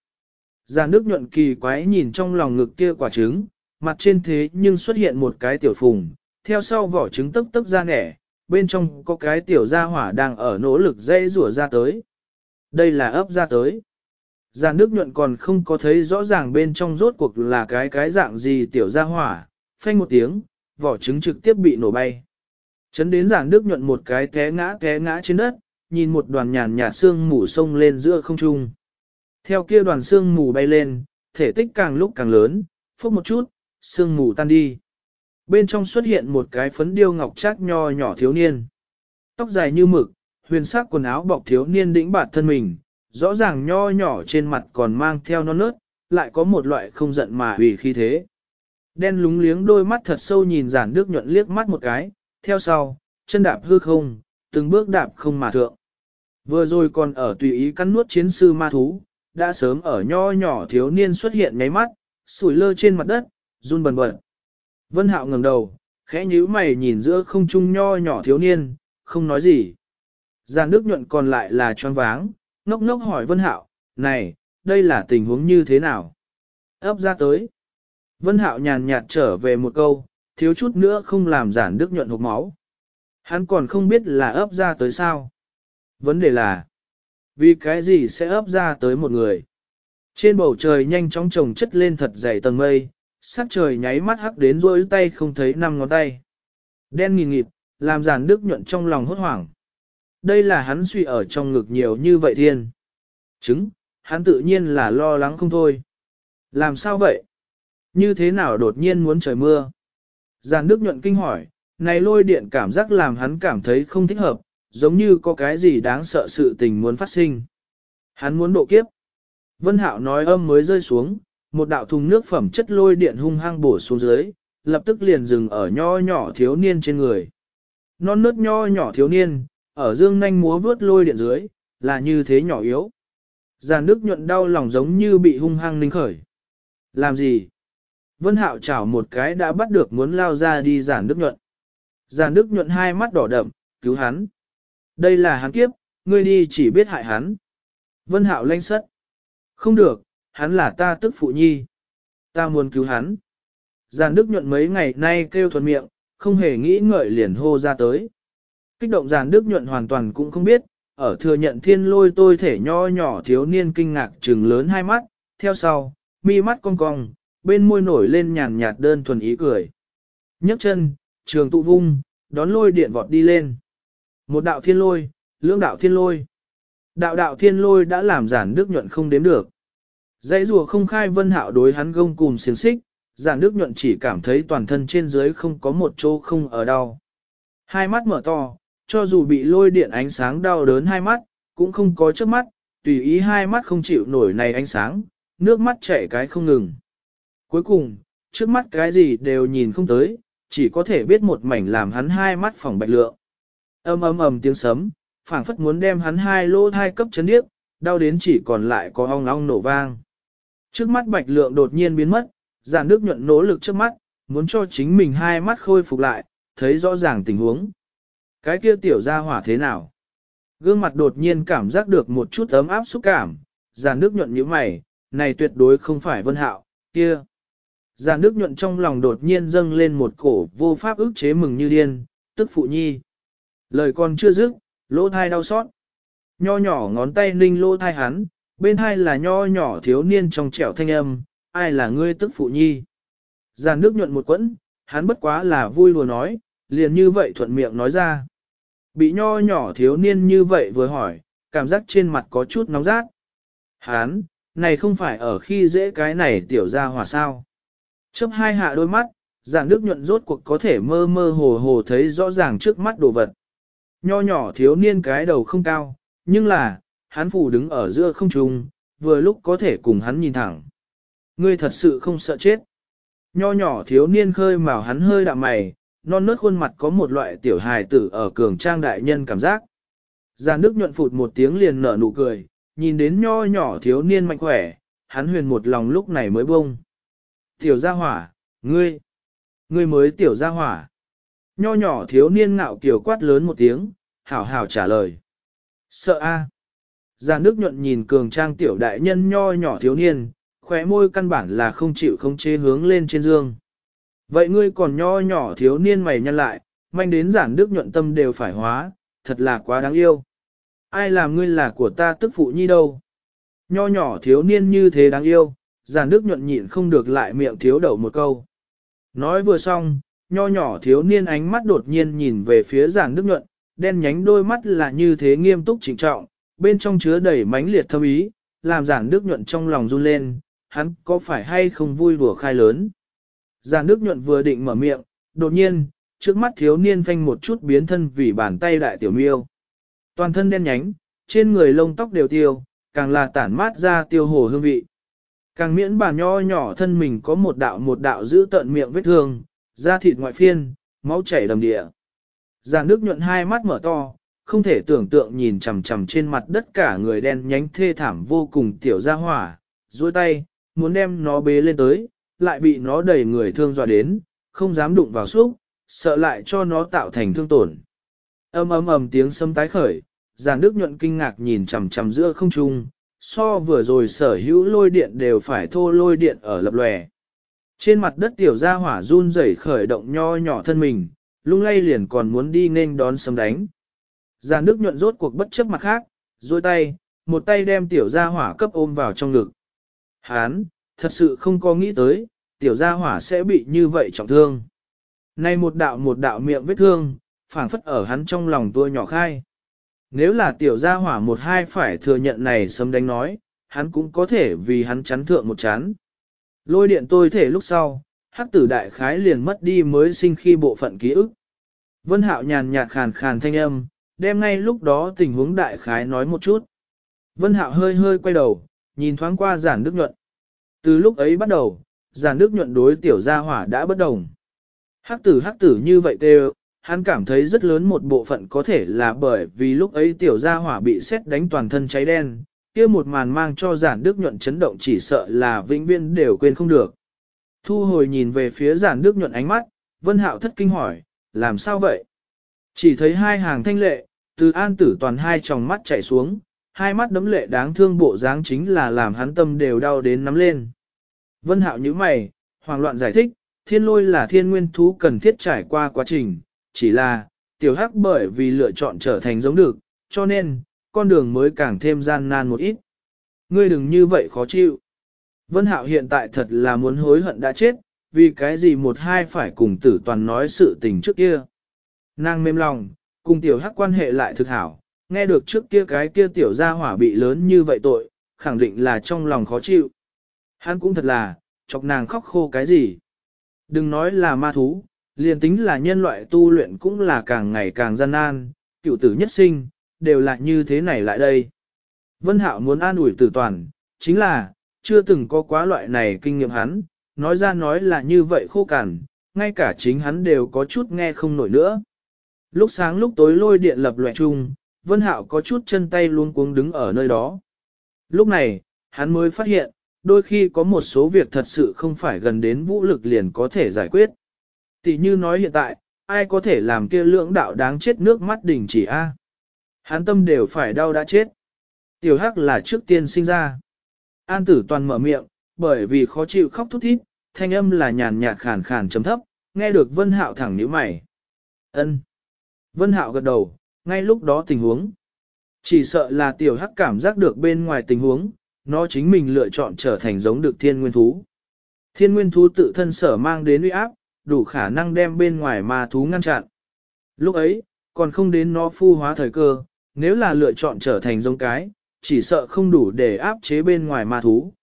Giàn nước nhuận kỳ quái nhìn trong lòng ngực kia quả trứng, mặt trên thế nhưng xuất hiện một cái tiểu phùng, theo sau vỏ trứng tức tức ra nẻ, bên trong có cái tiểu gia hỏa đang ở nỗ lực dây rủa ra tới. Đây là ấp ra tới. Giàn nước nhuận còn không có thấy rõ ràng bên trong rốt cuộc là cái cái dạng gì tiểu gia hỏa, phanh một tiếng, vỏ trứng trực tiếp bị nổ bay. Chấn đến giàn nước nhuận một cái té ngã té ngã trên đất, nhìn một đoàn nhàn nhạt xương mù sông lên giữa không trung. Theo kia đoàn xương mù bay lên, thể tích càng lúc càng lớn, phốc một chút, xương mù tan đi. Bên trong xuất hiện một cái phấn điêu ngọc trác nho nhỏ thiếu niên. Tóc dài như mực, huyền sắc quần áo bọc thiếu niên đĩnh bạt thân mình, rõ ràng nho nhỏ trên mặt còn mang theo non nớt, lại có một loại không giận mà hủy khi thế. Đen lúng liếng đôi mắt thật sâu nhìn giản nước nhuận liếc mắt một cái, theo sau, chân đạp hư không, từng bước đạp không mà thượng. Vừa rồi còn ở tùy ý cắn nuốt chiến sư ma thú, đã sớm ở nho nhỏ thiếu niên xuất hiện ngáy mắt, sủi lơ trên mặt đất, run bần bật. Vân Hạo ngẩng đầu, khẽ nhíu mày nhìn giữa không trung nho nhỏ thiếu niên, không nói gì. Giàn nước nhuận còn lại là choáng váng, ngốc ngốc hỏi Vân Hạo, này, đây là tình huống như thế nào? Ấp ra tới. Vân Hạo nhàn nhạt trở về một câu, thiếu chút nữa không làm giản đức nhuận hộp máu. Hắn còn không biết là ấp ra tới sao. Vấn đề là, vì cái gì sẽ ấp ra tới một người? Trên bầu trời nhanh chóng trồng chất lên thật dày tầng mây, sắc trời nháy mắt hắc đến rôi tay không thấy năm ngón tay. Đen nghìn nghịt, làm giản đức nhuận trong lòng hốt hoảng. Đây là hắn suy ở trong ngực nhiều như vậy thiên. Chứng, hắn tự nhiên là lo lắng không thôi. Làm sao vậy? Như thế nào đột nhiên muốn trời mưa? Giàn Đức nhuận kinh hỏi, này lôi điện cảm giác làm hắn cảm thấy không thích hợp, giống như có cái gì đáng sợ sự tình muốn phát sinh. Hắn muốn độ kiếp. Vân Hạo nói âm mới rơi xuống, một đạo thùng nước phẩm chất lôi điện hung hăng bổ xuống dưới, lập tức liền dừng ở nho nhỏ thiếu niên trên người. Non nớt nho nhỏ thiếu niên, ở dương nanh múa vướt lôi điện dưới, là như thế nhỏ yếu. Giàn Đức nhuận đau lòng giống như bị hung hăng ninh khởi. Làm gì? Vân Hạo chảo một cái đã bắt được muốn lao ra đi giản Đức nhuận. Giản Đức nhuận hai mắt đỏ đậm, cứu hắn. Đây là hắn kiếp, ngươi đi chỉ biết hại hắn. Vân Hạo lanh sất. Không được, hắn là ta tức phụ nhi. Ta muốn cứu hắn. Giàn Đức nhuận mấy ngày nay kêu thuần miệng, không hề nghĩ ngợi liền hô ra tới. Kích động giàn Đức nhuận hoàn toàn cũng không biết, ở thừa nhận thiên lôi tôi thể nho nhỏ thiếu niên kinh ngạc trừng lớn hai mắt, theo sau, mi mắt cong cong, bên môi nổi lên nhàn nhạt đơn thuần ý cười. nhấc chân, trường tụ vung, đón lôi điện vọt đi lên. Một đạo thiên lôi, lưỡng đạo thiên lôi. Đạo đạo thiên lôi đã làm giản đức nhuận không đếm được. Dãy rùa không khai vân hạo đối hắn gông cùng xiềng xích, giản đức nhuận chỉ cảm thấy toàn thân trên dưới không có một chỗ không ở đau. Hai mắt mở to, cho dù bị lôi điện ánh sáng đau đớn hai mắt, cũng không có trước mắt, tùy ý hai mắt không chịu nổi này ánh sáng, nước mắt chảy cái không ngừng. Cuối cùng, trước mắt cái gì đều nhìn không tới, chỉ có thể biết một mảnh làm hắn hai mắt phòng bạch lượng. Âm ầm ầm tiếng sấm, phảng phất muốn đem hắn hai lỗ thai cấp chấn điếc, đau đến chỉ còn lại có ong ong nổ vang. Trước mắt bạch lượng đột nhiên biến mất, giàn nước nhuận nỗ lực trước mắt, muốn cho chính mình hai mắt khôi phục lại, thấy rõ ràng tình huống. Cái kia tiểu gia hỏa thế nào? Gương mặt đột nhiên cảm giác được một chút ấm áp xúc cảm, giàn nước nhuận như mày, này tuyệt đối không phải vân hạo, kia. Giàn nước nhuận trong lòng đột nhiên dâng lên một cổ vô pháp ức chế mừng như điên, tức phụ nhi. Lời còn chưa dứt, lỗ thai đau xót. Nho nhỏ ngón tay ninh lỗ thai hắn, bên hai là nho nhỏ thiếu niên trong trẻo thanh âm, ai là ngươi tức phụ nhi. Giàn nước nhuận một quẫn, hắn bất quá là vui lùa nói, liền như vậy thuận miệng nói ra. Bị nho nhỏ thiếu niên như vậy vừa hỏi, cảm giác trên mặt có chút nóng rát. Hán, này không phải ở khi dễ cái này tiểu ra hòa sao. Chấp hai hạ đôi mắt, giảng đức nhuận rốt cuộc có thể mơ mơ hồ hồ thấy rõ ràng trước mắt đồ vật. Nho nhỏ thiếu niên cái đầu không cao, nhưng là, hắn phủ đứng ở giữa không trung, vừa lúc có thể cùng hắn nhìn thẳng. Ngươi thật sự không sợ chết. Nho nhỏ thiếu niên khơi màu hắn hơi đạm mày, non nớt khuôn mặt có một loại tiểu hài tử ở cường trang đại nhân cảm giác. Già nước nhuận phụt một tiếng liền nở nụ cười, nhìn đến nho nhỏ thiếu niên mạnh khỏe, hắn huyền một lòng lúc này mới bông. Tiểu gia hỏa, ngươi, ngươi mới tiểu gia hỏa. Nho nhỏ thiếu niên ngạo kiểu quát lớn một tiếng, hảo hảo trả lời. Sợ a. À. Nước nhuận nhìn cường trang tiểu đại nhân nho nhỏ thiếu niên, khóe môi căn bản là không chịu không chế hướng lên trên dương. Vậy ngươi còn nho nhỏ thiếu niên mày nhăn lại, manh đến giản đức nhuận tâm đều phải hóa, thật là quá đáng yêu. Ai làm ngươi là của ta tức phụ nhi đâu? Nho nhỏ thiếu niên như thế đáng yêu, giản đức nhuận nhịn không được lại miệng thiếu đầu một câu. Nói vừa xong, nho nhỏ thiếu niên ánh mắt đột nhiên nhìn về phía giản đức nhuận, đen nhánh đôi mắt là như thế nghiêm túc trịnh trọng, bên trong chứa đầy mãnh liệt thâm ý, làm giản đức nhuận trong lòng run lên, hắn có phải hay không vui đùa khai lớn. Già nước nhuận vừa định mở miệng, đột nhiên, trước mắt thiếu niên phanh một chút biến thân vì bàn tay đại tiểu miêu. Toàn thân đen nhánh, trên người lông tóc đều tiêu, càng là tản mát ra tiêu hồ hương vị. Càng miễn bà nho nhỏ thân mình có một đạo một đạo giữ tận miệng vết thương, da thịt ngoại phiên, máu chảy đầm địa. Già nước nhuận hai mắt mở to, không thể tưởng tượng nhìn chằm chằm trên mặt đất cả người đen nhánh thê thảm vô cùng tiểu ra hỏa, duỗi tay, muốn đem nó bế lên tới, lại bị nó đẩy người thương dọa đến, không dám đụng vào xúc, sợ lại cho nó tạo thành thương tổn. Âm ầm ầm tiếng sấm tái khởi, giàn đức nhuận kinh ngạc nhìn chằm chằm giữa không trung, so vừa rồi sở hữu lôi điện đều phải thô lôi điện ở lập lòe. Trên mặt đất tiểu gia hỏa run rẩy khởi động nho nhỏ thân mình, lung lay liền còn muốn đi nên đón sấm đánh. Giàn đức nhuận rốt cuộc bất chấp mặt khác, duỗi tay, một tay đem tiểu gia hỏa cấp ôm vào trong ngực. Hán, thật sự không có nghĩ tới, tiểu gia hỏa sẽ bị như vậy trọng thương. Nay một đạo một đạo miệng vết thương, phảng phất ở hắn trong lòng tua nhỏ khai. Nếu là tiểu gia hỏa một hai phải thừa nhận này sớm đánh nói, hắn cũng có thể vì hắn chắn thượng một chán. Lôi điện tôi thể lúc sau, hắc tử đại khái liền mất đi mới sinh khi bộ phận ký ức. Vân hạo nhàn nhạt khàn khàn thanh âm, đem ngay lúc đó tình huống đại khái nói một chút. Vân hạo hơi hơi quay đầu, nhìn thoáng qua giản đức nhuận. Từ lúc ấy bắt đầu, giàn nước nhuận đối tiểu gia hỏa đã bất đồng. Hắc tử hắc tử như vậy tê hắn cảm thấy rất lớn một bộ phận có thể là bởi vì lúc ấy tiểu gia hỏa bị xét đánh toàn thân cháy đen, kia một màn mang cho giản đức nhuận chấn động chỉ sợ là vĩnh viễn đều quên không được. Thu hồi nhìn về phía giản đức nhuận ánh mắt, vân hạo thất kinh hỏi, làm sao vậy? Chỉ thấy hai hàng thanh lệ, từ an tử toàn hai tròng mắt chảy xuống, hai mắt đấm lệ đáng thương bộ dáng chính là làm hắn tâm đều đau đến nắm lên. Vân hạo như mày, hoàng loạn giải thích, thiên lôi là thiên nguyên thú cần thiết trải qua quá trình, chỉ là, tiểu hắc bởi vì lựa chọn trở thành giống được, cho nên, con đường mới càng thêm gian nan một ít. Ngươi đừng như vậy khó chịu. Vân hạo hiện tại thật là muốn hối hận đã chết, vì cái gì một hai phải cùng tử toàn nói sự tình trước kia. Nàng mềm lòng, cùng tiểu hắc quan hệ lại thực hảo, nghe được trước kia cái kia tiểu gia hỏa bị lớn như vậy tội, khẳng định là trong lòng khó chịu. Hắn cũng thật là, chọc nàng khóc khô cái gì. Đừng nói là ma thú, liền tính là nhân loại tu luyện cũng là càng ngày càng gian nan, cựu tử nhất sinh, đều là như thế này lại đây. Vân Hạo muốn an ủi tử toàn, chính là, chưa từng có quá loại này kinh nghiệm hắn, nói ra nói là như vậy khô cằn, ngay cả chính hắn đều có chút nghe không nổi nữa. Lúc sáng lúc tối lôi điện lập loại chung, Vân Hạo có chút chân tay luôn cuống đứng ở nơi đó. Lúc này, hắn mới phát hiện, đôi khi có một số việc thật sự không phải gần đến vũ lực liền có thể giải quyết. Tỷ như nói hiện tại, ai có thể làm kia lưỡng đạo đáng chết nước mắt đỉnh chỉ a? Hán tâm đều phải đau đã chết. Tiểu hắc là trước tiên sinh ra. An tử toàn mở miệng, bởi vì khó chịu khóc thút thít, thanh âm là nhàn nhạt khàn khàn chấm thấp, nghe được Vân Hạo thẳng nhíu mày. Ân. Vân Hạo gật đầu, ngay lúc đó tình huống. Chỉ sợ là tiểu hắc cảm giác được bên ngoài tình huống, nó chính mình lựa chọn trở thành giống được thiên nguyên thú. Thiên nguyên thú tự thân sở mang đến uy áp, đủ khả năng đem bên ngoài ma thú ngăn chặn. Lúc ấy, còn không đến nó phu hóa thời cơ, nếu là lựa chọn trở thành giống cái, chỉ sợ không đủ để áp chế bên ngoài ma thú.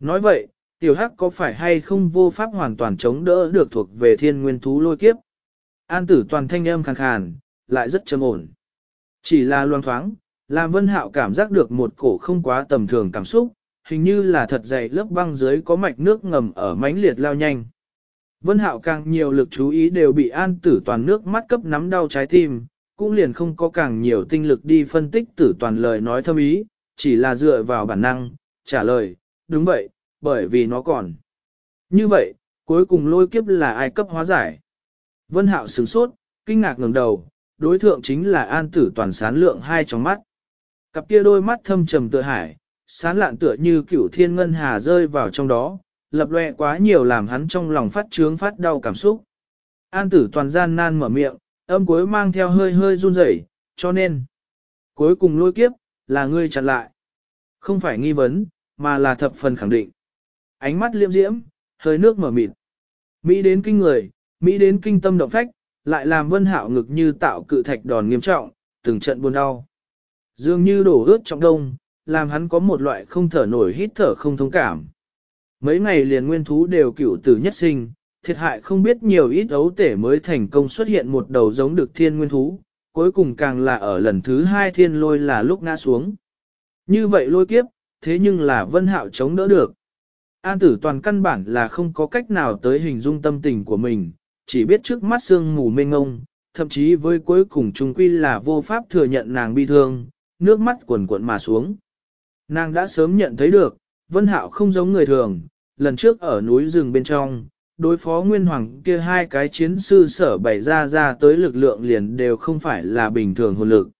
Nói vậy, tiểu hắc có phải hay không vô pháp hoàn toàn chống đỡ được thuộc về thiên nguyên thú lôi kiếp? An tử toàn thanh âm khàn khàn, lại rất trầm ổn. Chỉ là loan thoáng, làm vân hạo cảm giác được một cổ không quá tầm thường cảm xúc, hình như là thật dày lớp băng dưới có mạch nước ngầm ở mãnh liệt lao nhanh. Vân hạo càng nhiều lực chú ý đều bị an tử toàn nước mắt cấp nắm đau trái tim, cũng liền không có càng nhiều tinh lực đi phân tích tử toàn lời nói thâm ý, chỉ là dựa vào bản năng, trả lời, đúng vậy, bởi vì nó còn. Như vậy, cuối cùng lôi kiếp là ai cấp hóa giải? Vân Hạo sửng sốt, kinh ngạc ngẩng đầu, đối thượng chính là an tử toàn sán lượng hai trong mắt. Cặp kia đôi mắt thâm trầm tựa hải, sán lạn tựa như cửu thiên ngân hà rơi vào trong đó, lập loe quá nhiều làm hắn trong lòng phát trướng phát đau cảm xúc. An tử toàn gian nan mở miệng, âm cuối mang theo hơi hơi run rẩy, cho nên, cuối cùng lôi kiếp, là ngươi chặn lại. Không phải nghi vấn, mà là thập phần khẳng định. Ánh mắt liêm diễm, hơi nước mở mịt. Mỹ đến kinh người, Mỹ đến kinh tâm động phách, lại làm vân hạo ngực như tạo cự thạch đòn nghiêm trọng, từng trận buồn đau. Dường như đổ ướt trong đông, làm hắn có một loại không thở nổi hít thở không thông cảm. Mấy ngày liền nguyên thú đều cựu tử nhất sinh, thiệt hại không biết nhiều ít ấu tể mới thành công xuất hiện một đầu giống được thiên nguyên thú, cuối cùng càng là ở lần thứ hai thiên lôi là lúc ngã xuống. Như vậy lôi kiếp, thế nhưng là vân hạo chống đỡ được. An tử toàn căn bản là không có cách nào tới hình dung tâm tình của mình, chỉ biết trước mắt sương mù mênh ngông, thậm chí với cuối cùng trung quy là vô pháp thừa nhận nàng bi thương, nước mắt quần cuộn mà xuống. Nàng đã sớm nhận thấy được, Vân Hạo không giống người thường, lần trước ở núi rừng bên trong, đối phó Nguyên Hoàng kia hai cái chiến sư sở bày ra ra tới lực lượng liền đều không phải là bình thường hồn lực.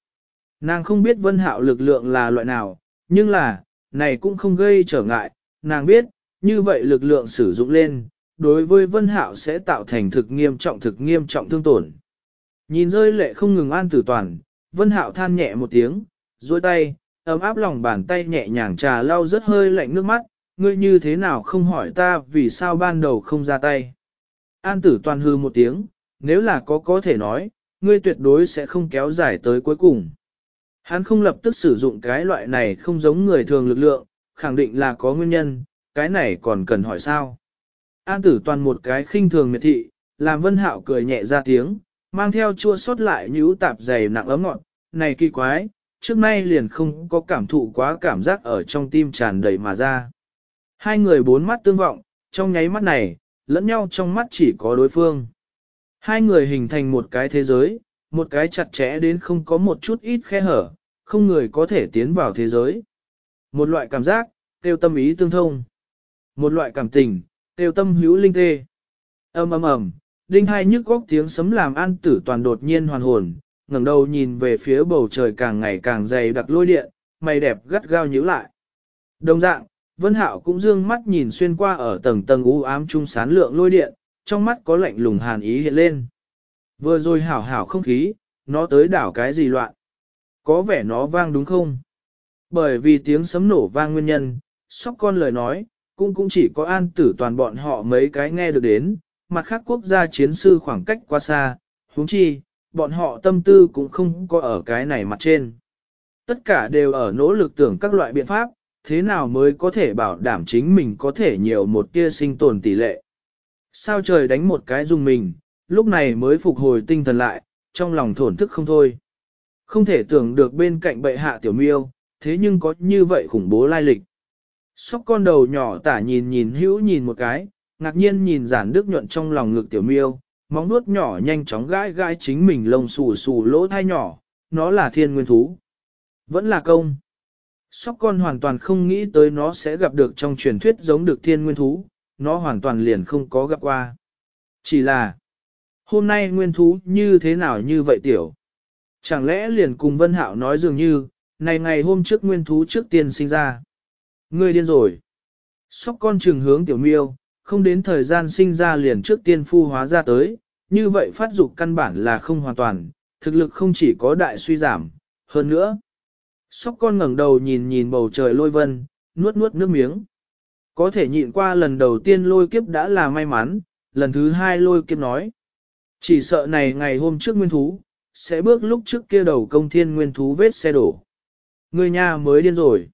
Nàng không biết Vân Hạo lực lượng là loại nào, nhưng là, này cũng không gây trở ngại, nàng biết, như vậy lực lượng sử dụng lên, đối với Vân Hạo sẽ tạo thành thực nghiêm trọng thực nghiêm trọng thương tổn. Nhìn rơi lệ không ngừng an tử toàn, Vân Hạo than nhẹ một tiếng, duỗi tay, ấm áp lòng bàn tay nhẹ nhàng trà lau rất hơi lạnh nước mắt, ngươi như thế nào không hỏi ta vì sao ban đầu không ra tay. An tử toàn hư một tiếng, nếu là có có thể nói, ngươi tuyệt đối sẽ không kéo dài tới cuối cùng. Hắn không lập tức sử dụng cái loại này không giống người thường lực lượng, khẳng định là có nguyên nhân, cái này còn cần hỏi sao. An tử toàn một cái khinh thường miệt thị, làm vân hạo cười nhẹ ra tiếng, mang theo chua xót lại nhũ tạp dày nặng ấm ngọt, này kỳ quái, trước nay liền không có cảm thụ quá cảm giác ở trong tim tràn đầy mà ra. Hai người bốn mắt tương vọng, trong nháy mắt này, lẫn nhau trong mắt chỉ có đối phương. Hai người hình thành một cái thế giới, một cái chặt chẽ đến không có một chút ít khe hở, không người có thể tiến vào thế giới. Một loại cảm giác, tiêu tâm ý tương thông. Một loại cảm tình, tiêu tâm hữu linh tê. ầm ầm ầm, đinh hai nhức góc tiếng sấm làm an tử toàn đột nhiên hoàn hồn, ngẩng đầu nhìn về phía bầu trời càng ngày càng dày đặc lôi điện, mày đẹp gắt gao nhíu lại. Đồng dạng, Vân Hạo cũng dương mắt nhìn xuyên qua ở tầng tầng u ám trung sán lượng lôi điện, trong mắt có lạnh lùng hàn ý hiện lên. Vừa rồi hảo hảo không khí, nó tới đảo cái gì loạn? Có vẻ nó vang đúng không? Bởi vì tiếng sấm nổ vang nguyên nhân, sóc con lời nói, cũng cũng chỉ có an tử toàn bọn họ mấy cái nghe được đến, mặt khác quốc gia chiến sư khoảng cách quá xa, huống chi, bọn họ tâm tư cũng không có ở cái này mặt trên. Tất cả đều ở nỗ lực tưởng các loại biện pháp, thế nào mới có thể bảo đảm chính mình có thể nhiều một tia sinh tồn tỷ lệ. Sao trời đánh một cái dùng mình, lúc này mới phục hồi tinh thần lại, trong lòng thổn thức không thôi. Không thể tưởng được bên cạnh bệ hạ tiểu miêu, thế nhưng có như vậy khủng bố lai lịch. Sóc con đầu nhỏ tả nhìn nhìn hữu nhìn một cái, ngạc nhiên nhìn giản đức nhuận trong lòng ngực tiểu miêu, móng nuốt nhỏ nhanh chóng gãi gãi chính mình lông xù xù lỗ thai nhỏ, nó là thiên nguyên thú. Vẫn là công. Sóc con hoàn toàn không nghĩ tới nó sẽ gặp được trong truyền thuyết giống được thiên nguyên thú, nó hoàn toàn liền không có gặp qua. Chỉ là, Hôm nay nguyên thú như thế nào như vậy tiểu? Chẳng lẽ liền cùng Vân Hạo nói dường như, này ngày hôm trước nguyên thú trước tiên sinh ra. Ngươi điên rồi. Sóc con trừng hướng tiểu miêu, không đến thời gian sinh ra liền trước tiên phu hóa ra tới, như vậy phát dục căn bản là không hoàn toàn, thực lực không chỉ có đại suy giảm, hơn nữa. Sóc con ngẩng đầu nhìn nhìn bầu trời lôi vân, nuốt nuốt nước miếng. Có thể nhịn qua lần đầu tiên lôi kiếp đã là may mắn, lần thứ hai lôi kiếp nói. Chỉ sợ này ngày hôm trước nguyên thú, sẽ bước lúc trước kia đầu công thiên nguyên thú vết xe đổ. Người nhà mới điên rồi.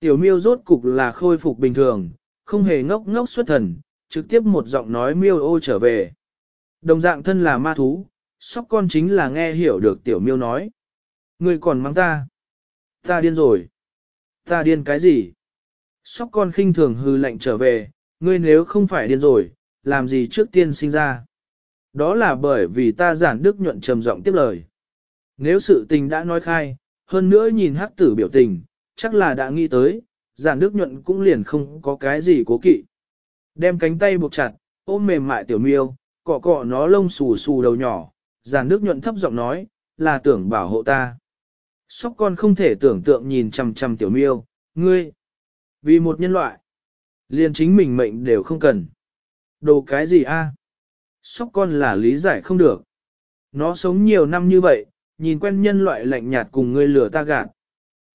Tiểu miêu rốt cục là khôi phục bình thường, không hề ngốc ngốc xuất thần, trực tiếp một giọng nói miêu ô trở về. Đồng dạng thân là ma thú, sóc con chính là nghe hiểu được tiểu miêu nói. Người còn mang ta. Ta điên rồi. Ta điên cái gì? Sóc con khinh thường hư lạnh trở về, ngươi nếu không phải điên rồi, làm gì trước tiên sinh ra? Đó là bởi vì ta giản đức nhuận trầm giọng tiếp lời. Nếu sự tình đã nói khai, hơn nữa nhìn hắc tử biểu tình, chắc là đã nghĩ tới, giản đức nhuận cũng liền không có cái gì cố kỵ. Đem cánh tay buộc chặt, ôm mềm mại tiểu miêu, cọ cọ nó lông xù xù đầu nhỏ, giản đức nhuận thấp giọng nói, là tưởng bảo hộ ta. Sóc con không thể tưởng tượng nhìn chằm chằm tiểu miêu, ngươi, vì một nhân loại, liền chính mình mệnh đều không cần. Đồ cái gì a? Sóc con là lý giải không được. Nó sống nhiều năm như vậy, nhìn quen nhân loại lạnh nhạt cùng ngươi lừa ta gạt.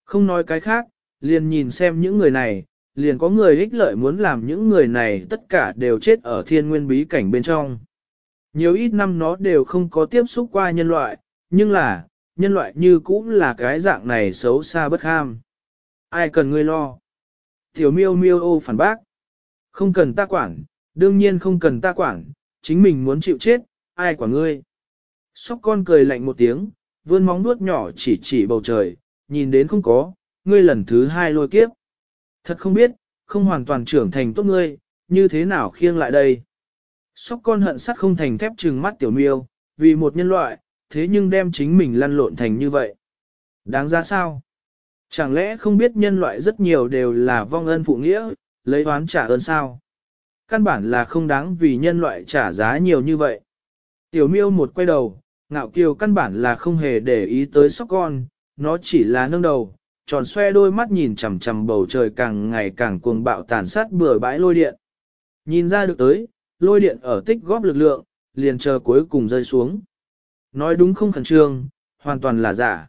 Không nói cái khác, liền nhìn xem những người này, liền có người ích lợi muốn làm những người này tất cả đều chết ở thiên nguyên bí cảnh bên trong. Nhiều ít năm nó đều không có tiếp xúc qua nhân loại, nhưng là, nhân loại như cũng là cái dạng này xấu xa bất ham. Ai cần ngươi lo? Tiểu miêu miêu ô phản bác. Không cần ta quản, đương nhiên không cần ta quản, chính mình muốn chịu chết, ai quản ngươi. Sóc con cười lạnh một tiếng, vươn móng nuốt nhỏ chỉ chỉ bầu trời, nhìn đến không có, ngươi lần thứ hai lôi kiếp. Thật không biết, không hoàn toàn trưởng thành tốt ngươi, như thế nào khiêng lại đây. Sóc con hận sắt không thành thép trừng mắt tiểu miêu, vì một nhân loại, thế nhưng đem chính mình lăn lộn thành như vậy. Đáng ra sao? Chẳng lẽ không biết nhân loại rất nhiều đều là vong ân phụ nghĩa, lấy oán trả ơn sao? Căn bản là không đáng vì nhân loại trả giá nhiều như vậy. Tiểu miêu một quay đầu, ngạo kiều căn bản là không hề để ý tới sóc con, nó chỉ là nâng đầu, tròn xoe đôi mắt nhìn chằm chằm bầu trời càng ngày càng cuồng bạo tàn sát bừa bãi lôi điện. Nhìn ra được tới, lôi điện ở tích góp lực lượng, liền chờ cuối cùng rơi xuống. Nói đúng không khẩn trương, hoàn toàn là giả.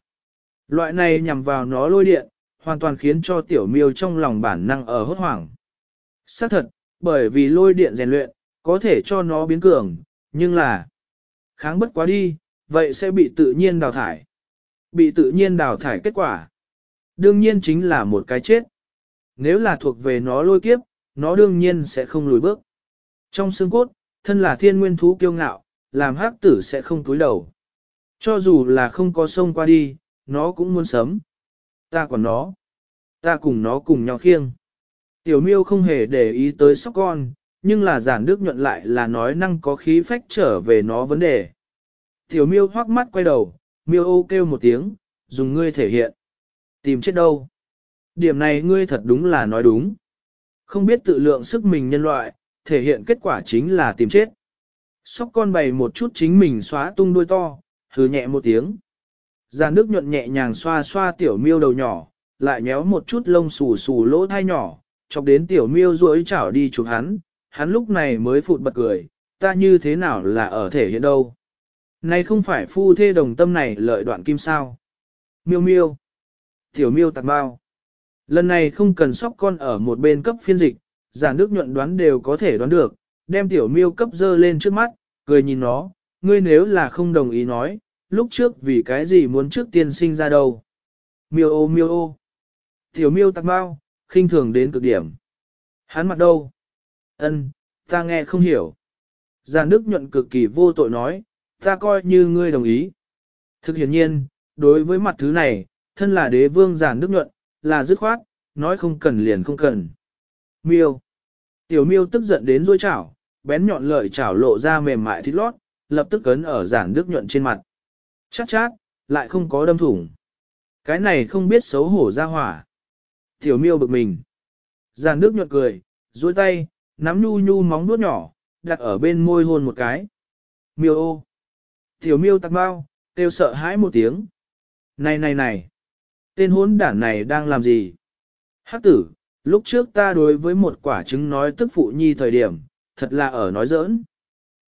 Loại này nhằm vào nó lôi điện, hoàn toàn khiến cho tiểu miêu trong lòng bản năng ở hốt hoảng. Xác thật, bởi vì lôi điện rèn luyện, có thể cho nó biến cường, nhưng là kháng bất quá đi, vậy sẽ bị tự nhiên đào thải. Bị tự nhiên đào thải kết quả. Đương nhiên chính là một cái chết. Nếu là thuộc về nó lôi kiếp, nó đương nhiên sẽ không lùi bước. Trong xương cốt, thân là thiên nguyên thú kiêu ngạo, làm hắc tử sẽ không túi đầu. Cho dù là không có sông qua đi, nó cũng muốn sớm. Ta còn nó. Ta cùng nó cùng nhau khiêng. Tiểu miêu không hề để ý tới sóc con, nhưng là giản đức nhuận lại là nói năng có khí phách trở về nó vấn đề. Tiểu miêu hoắc mắt quay đầu, miêu ô kêu một tiếng, dùng ngươi thể hiện. Tìm chết đâu? Điểm này ngươi thật đúng là nói đúng. Không biết tự lượng sức mình nhân loại, thể hiện kết quả chính là tìm chết. Sóc con bày một chút chính mình xóa tung đuôi to, hừ nhẹ một tiếng. Giàn nước nhuận nhẹ nhàng xoa xoa tiểu miêu đầu nhỏ, lại nhéo một chút lông xù xù lỗ thai nhỏ, chọc đến tiểu miêu rối chảo đi chụp hắn, hắn lúc này mới phụt bật cười, ta như thế nào là ở thể hiện đâu. Này không phải phu thê đồng tâm này lợi đoạn kim sao. Miêu miêu. Tiểu miêu tạc bao. Lần này không cần sóc con ở một bên cấp phiên dịch, giả nước nhuận đoán đều có thể đoán được, đem tiểu miêu cấp dơ lên trước mắt, cười nhìn nó, ngươi nếu là không đồng ý nói, lúc trước vì cái gì muốn trước tiên sinh ra đâu. Miêu ô miêu ô. Tiểu miêu tạc bao, khinh thường đến cực điểm. Hắn mặt đâu? Ân, ta nghe không hiểu. Giả nước nhuận cực kỳ vô tội nói, ta coi như ngươi đồng ý. Thực hiện nhiên, đối với mặt thứ này, thân là đế vương giản Đức nhuận, là dứt khoát, nói không cần liền không cần. Miêu. Tiểu miêu tức giận đến rôi chảo, bén nhọn lợi chảo lộ ra mềm mại thịt lót, lập tức cấn ở giản Đức nhuận trên mặt. Chát chát, lại không có đâm thủng. Cái này không biết xấu hổ ra hỏa. Tiểu miêu bực mình. Giàn nước nhuận cười, duỗi tay, nắm nhu nhu móng nuốt nhỏ, đặt ở bên môi hôn một cái. miêu ô. Tiểu miêu tặc bao, kêu sợ hãi một tiếng. Này này này, tên hốn đản này đang làm gì? Hắc tử, lúc trước ta đối với một quả trứng nói tức phụ nhi thời điểm, thật là ở nói giỡn.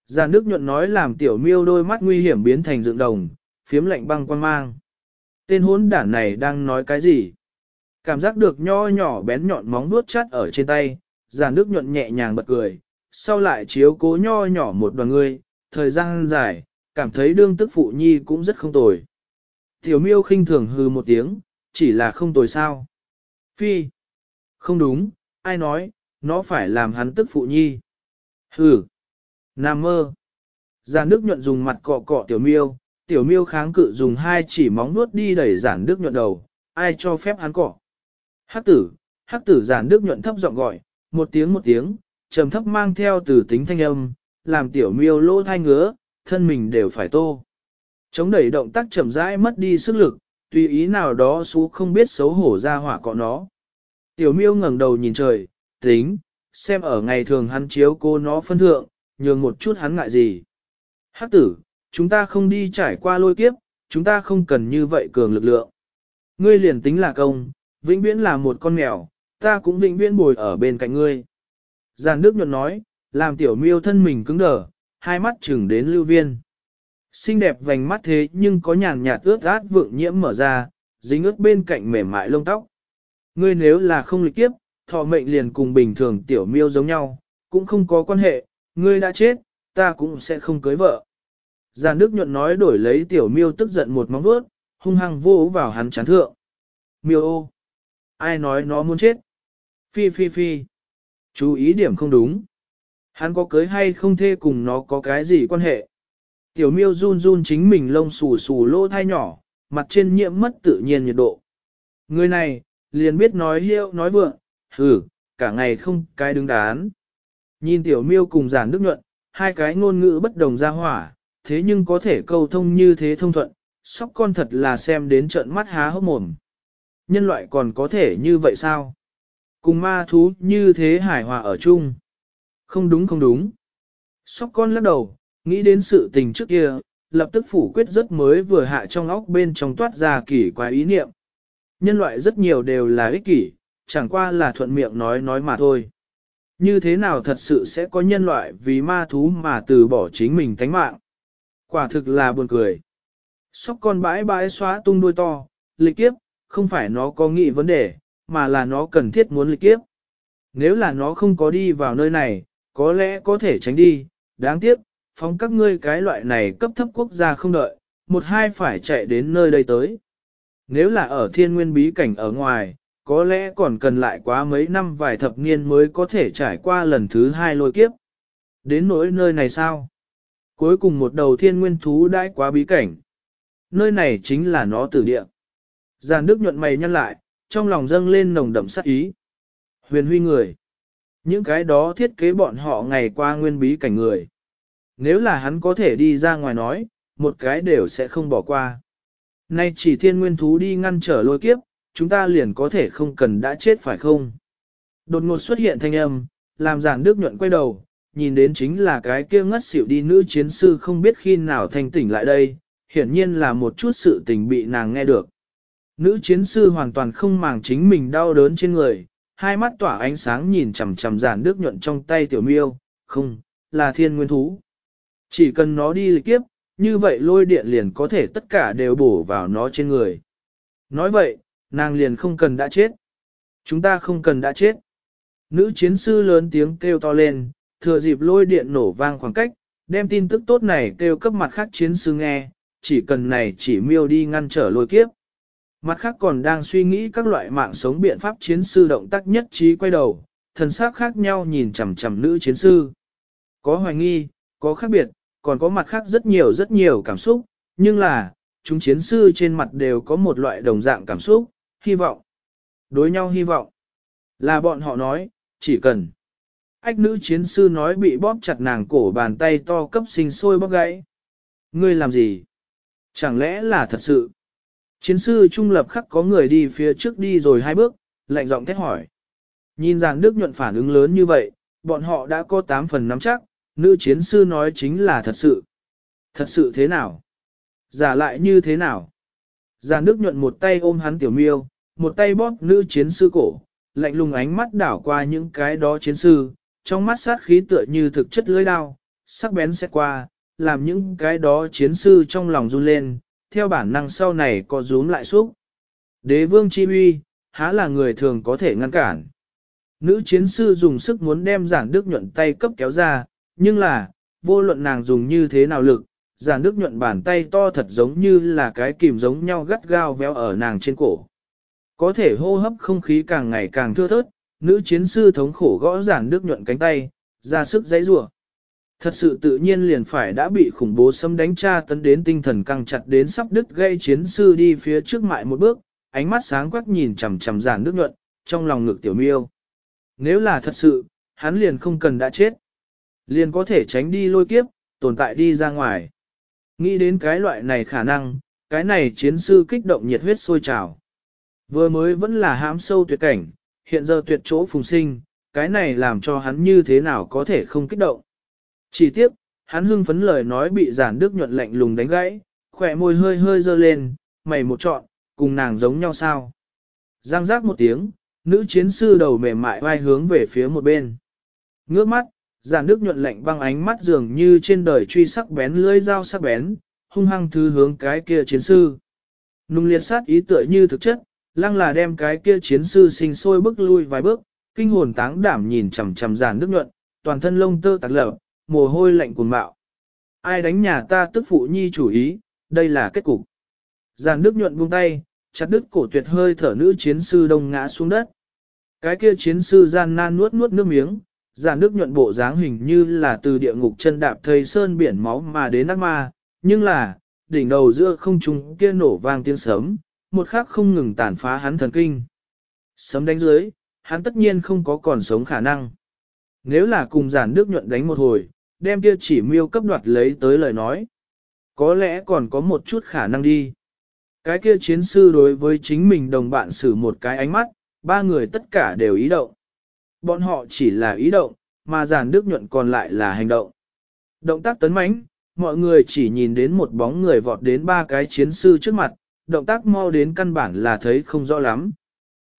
Giàn Đức nhuận nói làm tiểu miêu đôi mắt nguy hiểm biến thành dựng đồng, phiếm lạnh băng quan mang. Tên hốn đản này đang nói cái gì? Cảm giác được nho nhỏ bén nhọn móng vuốt chắt ở trên tay, giàn Đức nhuận nhẹ nhàng bật cười, sau lại chiếu cố nho nhỏ một đoàn người, thời gian dài, cảm thấy đương tức phụ nhi cũng rất không tồi. Tiểu miêu khinh thường hư một tiếng, chỉ là không tồi sao. Phi. Không đúng, ai nói, nó phải làm hắn tức phụ nhi. Hừ. Nam mơ. Giản Đức nhuận dùng mặt cọ cọ tiểu miêu, tiểu miêu kháng cự dùng hai chỉ móng nuốt đi đẩy giản Đức nhuận đầu, ai cho phép hắn cọ. Hắc tử, hắc tử giản Đức nhuận thấp giọng gọi, một tiếng một tiếng, trầm thấp mang theo từ tính thanh âm, làm tiểu miêu lỗ thai ngứa, thân mình đều phải tô. Chống đẩy động tác chậm rãi mất đi sức lực, tùy ý nào đó xú không biết xấu hổ ra hỏa cọ nó. Tiểu miêu ngẩng đầu nhìn trời, tính, xem ở ngày thường hắn chiếu cô nó phân thượng, nhường một chút hắn ngại gì. Hát tử, chúng ta không đi trải qua lôi kiếp, chúng ta không cần như vậy cường lực lượng. Ngươi liền tính là công, vĩnh viễn là một con mèo, ta cũng vĩnh viễn bồi ở bên cạnh ngươi. Giàn Đức nhuận nói, làm tiểu miêu thân mình cứng đờ, hai mắt chừng đến lưu viên. Xinh đẹp vành mắt thế nhưng có nhàn nhạt ướt át vượng nhiễm mở ra, dính ướt bên cạnh mềm mại lông tóc. Ngươi nếu là không lịch kiếp, thọ mệnh liền cùng bình thường tiểu miêu giống nhau, cũng không có quan hệ, ngươi đã chết, ta cũng sẽ không cưới vợ. Giàn Đức nhuận nói đổi lấy tiểu miêu tức giận một móng vuốt, hung hăng vô vào hắn chán thượng. Miêu ô! Ai nói nó muốn chết? Phi phi phi! Chú ý điểm không đúng. Hắn có cưới hay không thê cùng nó có cái gì quan hệ? Tiểu miêu run run chính mình lông xù xù lỗ thai nhỏ, mặt trên nhiễm mất tự nhiên nhiệt độ. Người này, liền biết nói hiệu nói vượng, hừ, cả ngày không cái đứng đán. Nhìn tiểu miêu cùng giản đức nhuận, hai cái ngôn ngữ bất đồng ra hỏa, thế nhưng có thể câu thông như thế thông thuận, sóc con thật là xem đến trận mắt há hốc mồm. Nhân loại còn có thể như vậy sao? Cùng ma thú như thế hải hòa ở chung. Không đúng không đúng. Sóc con lắc đầu, nghĩ đến sự tình trước kia, lập tức phủ quyết rất mới vừa hạ trong óc bên trong toát ra kỳ quái ý niệm. Nhân loại rất nhiều đều là ích kỷ, chẳng qua là thuận miệng nói nói mà thôi. Như thế nào thật sự sẽ có nhân loại vì ma thú mà từ bỏ chính mình tánh mạng? Quả thực là buồn cười. Sóc con bãi bãi xóa tung đuôi to, lịch kiếp, không phải nó có nghĩ vấn đề, mà là nó cần thiết muốn lịch kiếp. Nếu là nó không có đi vào nơi này, có lẽ có thể tránh đi, đáng tiếc, phóng các ngươi cái loại này cấp thấp quốc gia không đợi, một hai phải chạy đến nơi đây tới. Nếu là ở thiên nguyên bí cảnh ở ngoài, có lẽ còn cần lại quá mấy năm vài thập niên mới có thể trải qua lần thứ hai lôi kiếp. Đến nỗi nơi này sao? Cuối cùng một đầu thiên nguyên thú đãi quá bí cảnh. Nơi này chính là nó tử địa. Giàn Đức nhuận mày nhăn lại, trong lòng dâng lên nồng đậm sát ý. Huyền huy người. Những cái đó thiết kế bọn họ ngày qua nguyên bí cảnh người. Nếu là hắn có thể đi ra ngoài nói, một cái đều sẽ không bỏ qua. Nay chỉ thiên nguyên thú đi ngăn trở lôi kiếp, chúng ta liền có thể không cần đã chết phải không? Đột ngột xuất hiện thanh âm, làm giản đức nhuận quay đầu, nhìn đến chính là cái kia ngất xỉu đi nữ chiến sư không biết khi nào thanh tỉnh lại đây, hiển nhiên là một chút sự tình bị nàng nghe được. Nữ chiến sư hoàn toàn không màng chính mình đau đớn trên người, hai mắt tỏa ánh sáng nhìn chằm chằm giản đức nhuận trong tay tiểu miêu, không, là thiên nguyên thú. Chỉ cần nó đi lịch kiếp, như vậy lôi điện liền có thể tất cả đều bổ vào nó trên người. Nói vậy, nàng liền không cần đã chết. Chúng ta không cần đã chết. Nữ chiến sư lớn tiếng kêu to lên, thừa dịp lôi điện nổ vang khoảng cách, đem tin tức tốt này kêu cấp mặt khác chiến sư nghe, chỉ cần này chỉ miêu đi ngăn trở lôi kiếp. Mặt khác còn đang suy nghĩ các loại mạng sống biện pháp chiến sư động tác nhất trí quay đầu, thần sắc khác nhau nhìn chằm chằm nữ chiến sư. Có hoài nghi, có khác biệt, còn có mặt khác rất nhiều rất nhiều cảm xúc, nhưng là, chúng chiến sư trên mặt đều có một loại đồng dạng cảm xúc, hy vọng. Đối nhau hy vọng. Là bọn họ nói, chỉ cần. Ách nữ chiến sư nói bị bóp chặt nàng cổ bàn tay to cấp sinh sôi bóp gãy. Ngươi làm gì? Chẳng lẽ là thật sự? Chiến sư trung lập khắc có người đi phía trước đi rồi hai bước, lạnh giọng thét hỏi. Nhìn rằng Đức nhuận phản ứng lớn như vậy, bọn họ đã có tám phần nắm chắc, nữ chiến sư nói chính là thật sự. Thật sự thế nào? Giả lại như thế nào? Giả Đức nhuận một tay ôm hắn tiểu miêu, một tay bóp nữ chiến sư cổ, lạnh lùng ánh mắt đảo qua những cái đó chiến sư, trong mắt sát khí tựa như thực chất lưỡi đao, sắc bén sẽ qua, làm những cái đó chiến sư trong lòng run lên, theo bản năng sau này có rúm lại xúc. Đế vương chi uy, há là người thường có thể ngăn cản. Nữ chiến sư dùng sức muốn đem giản đức nhuận tay cấp kéo ra, nhưng là, vô luận nàng dùng như thế nào lực, giản đức nhuận bàn tay to thật giống như là cái kìm giống nhau gắt gao véo ở nàng trên cổ. Có thể hô hấp không khí càng ngày càng thưa thớt, nữ chiến sư thống khổ gõ giản đức nhuận cánh tay, ra sức dãy rủa. Thật sự tự nhiên liền phải đã bị khủng bố xâm đánh tra tấn đến tinh thần căng chặt đến sắp đứt gây chiến sư đi phía trước mại một bước, ánh mắt sáng quắc nhìn chằm chằm giản đức nhuận, trong lòng ngực tiểu miêu. Nếu là thật sự, hắn liền không cần đã chết. Liền có thể tránh đi lôi kiếp, tồn tại đi ra ngoài. Nghĩ đến cái loại này khả năng, cái này chiến sư kích động nhiệt huyết sôi trào. Vừa mới vẫn là hãm sâu tuyệt cảnh, hiện giờ tuyệt chỗ phùng sinh, cái này làm cho hắn như thế nào có thể không kích động. Chỉ tiếp, hắn hưng phấn lời nói bị giản đức nhuận lạnh lùng đánh gãy, khỏe môi hơi hơi dơ lên, mày một trọn, cùng nàng giống nhau sao. Giang giác một tiếng, nữ chiến sư đầu mềm mại vai hướng về phía một bên. Ngước mắt, giản đức nhuận lạnh băng ánh mắt dường như trên đời truy sắc bén lưỡi dao sắc bén, hung hăng thứ hướng cái kia chiến sư. Nung liệt sát ý tựa như thực chất, lăng là đem cái kia chiến sư sinh sôi bước lui vài bước, kinh hồn táng đảm nhìn chằm chằm giản đức nhuận, toàn thân lông tơ tạc lở, mồ hôi lạnh cuồng bạo. Ai đánh nhà ta tức phụ nhi chủ ý, đây là kết cục. Giản đức nhuận buông tay, chặt đứt cổ tuyệt hơi thở nữ chiến sư đông ngã xuống đất. Cái kia chiến sư gian nan nuốt nuốt nước miếng, giàn nước nhuận bộ dáng hình như là từ địa ngục chân đạp thây sơn biển máu mà đến ác ma, nhưng là, đỉnh đầu giữa không trung kia nổ vang tiếng sấm, một khắc không ngừng tàn phá hắn thần kinh. Sấm đánh dưới, hắn tất nhiên không có còn sống khả năng. Nếu là cùng giản đức nhuận đánh một hồi, đem kia chỉ miêu cấp đoạt lấy tới lời nói. Có lẽ còn có một chút khả năng đi. Cái kia chiến sư đối với chính mình đồng bạn xử một cái ánh mắt, ba người tất cả đều ý động. Bọn họ chỉ là ý động, mà giản đức nhuận còn lại là hành động. Động tác tấn mãnh, mọi người chỉ nhìn đến một bóng người vọt đến ba cái chiến sư trước mặt, động tác mau đến căn bản là thấy không rõ lắm.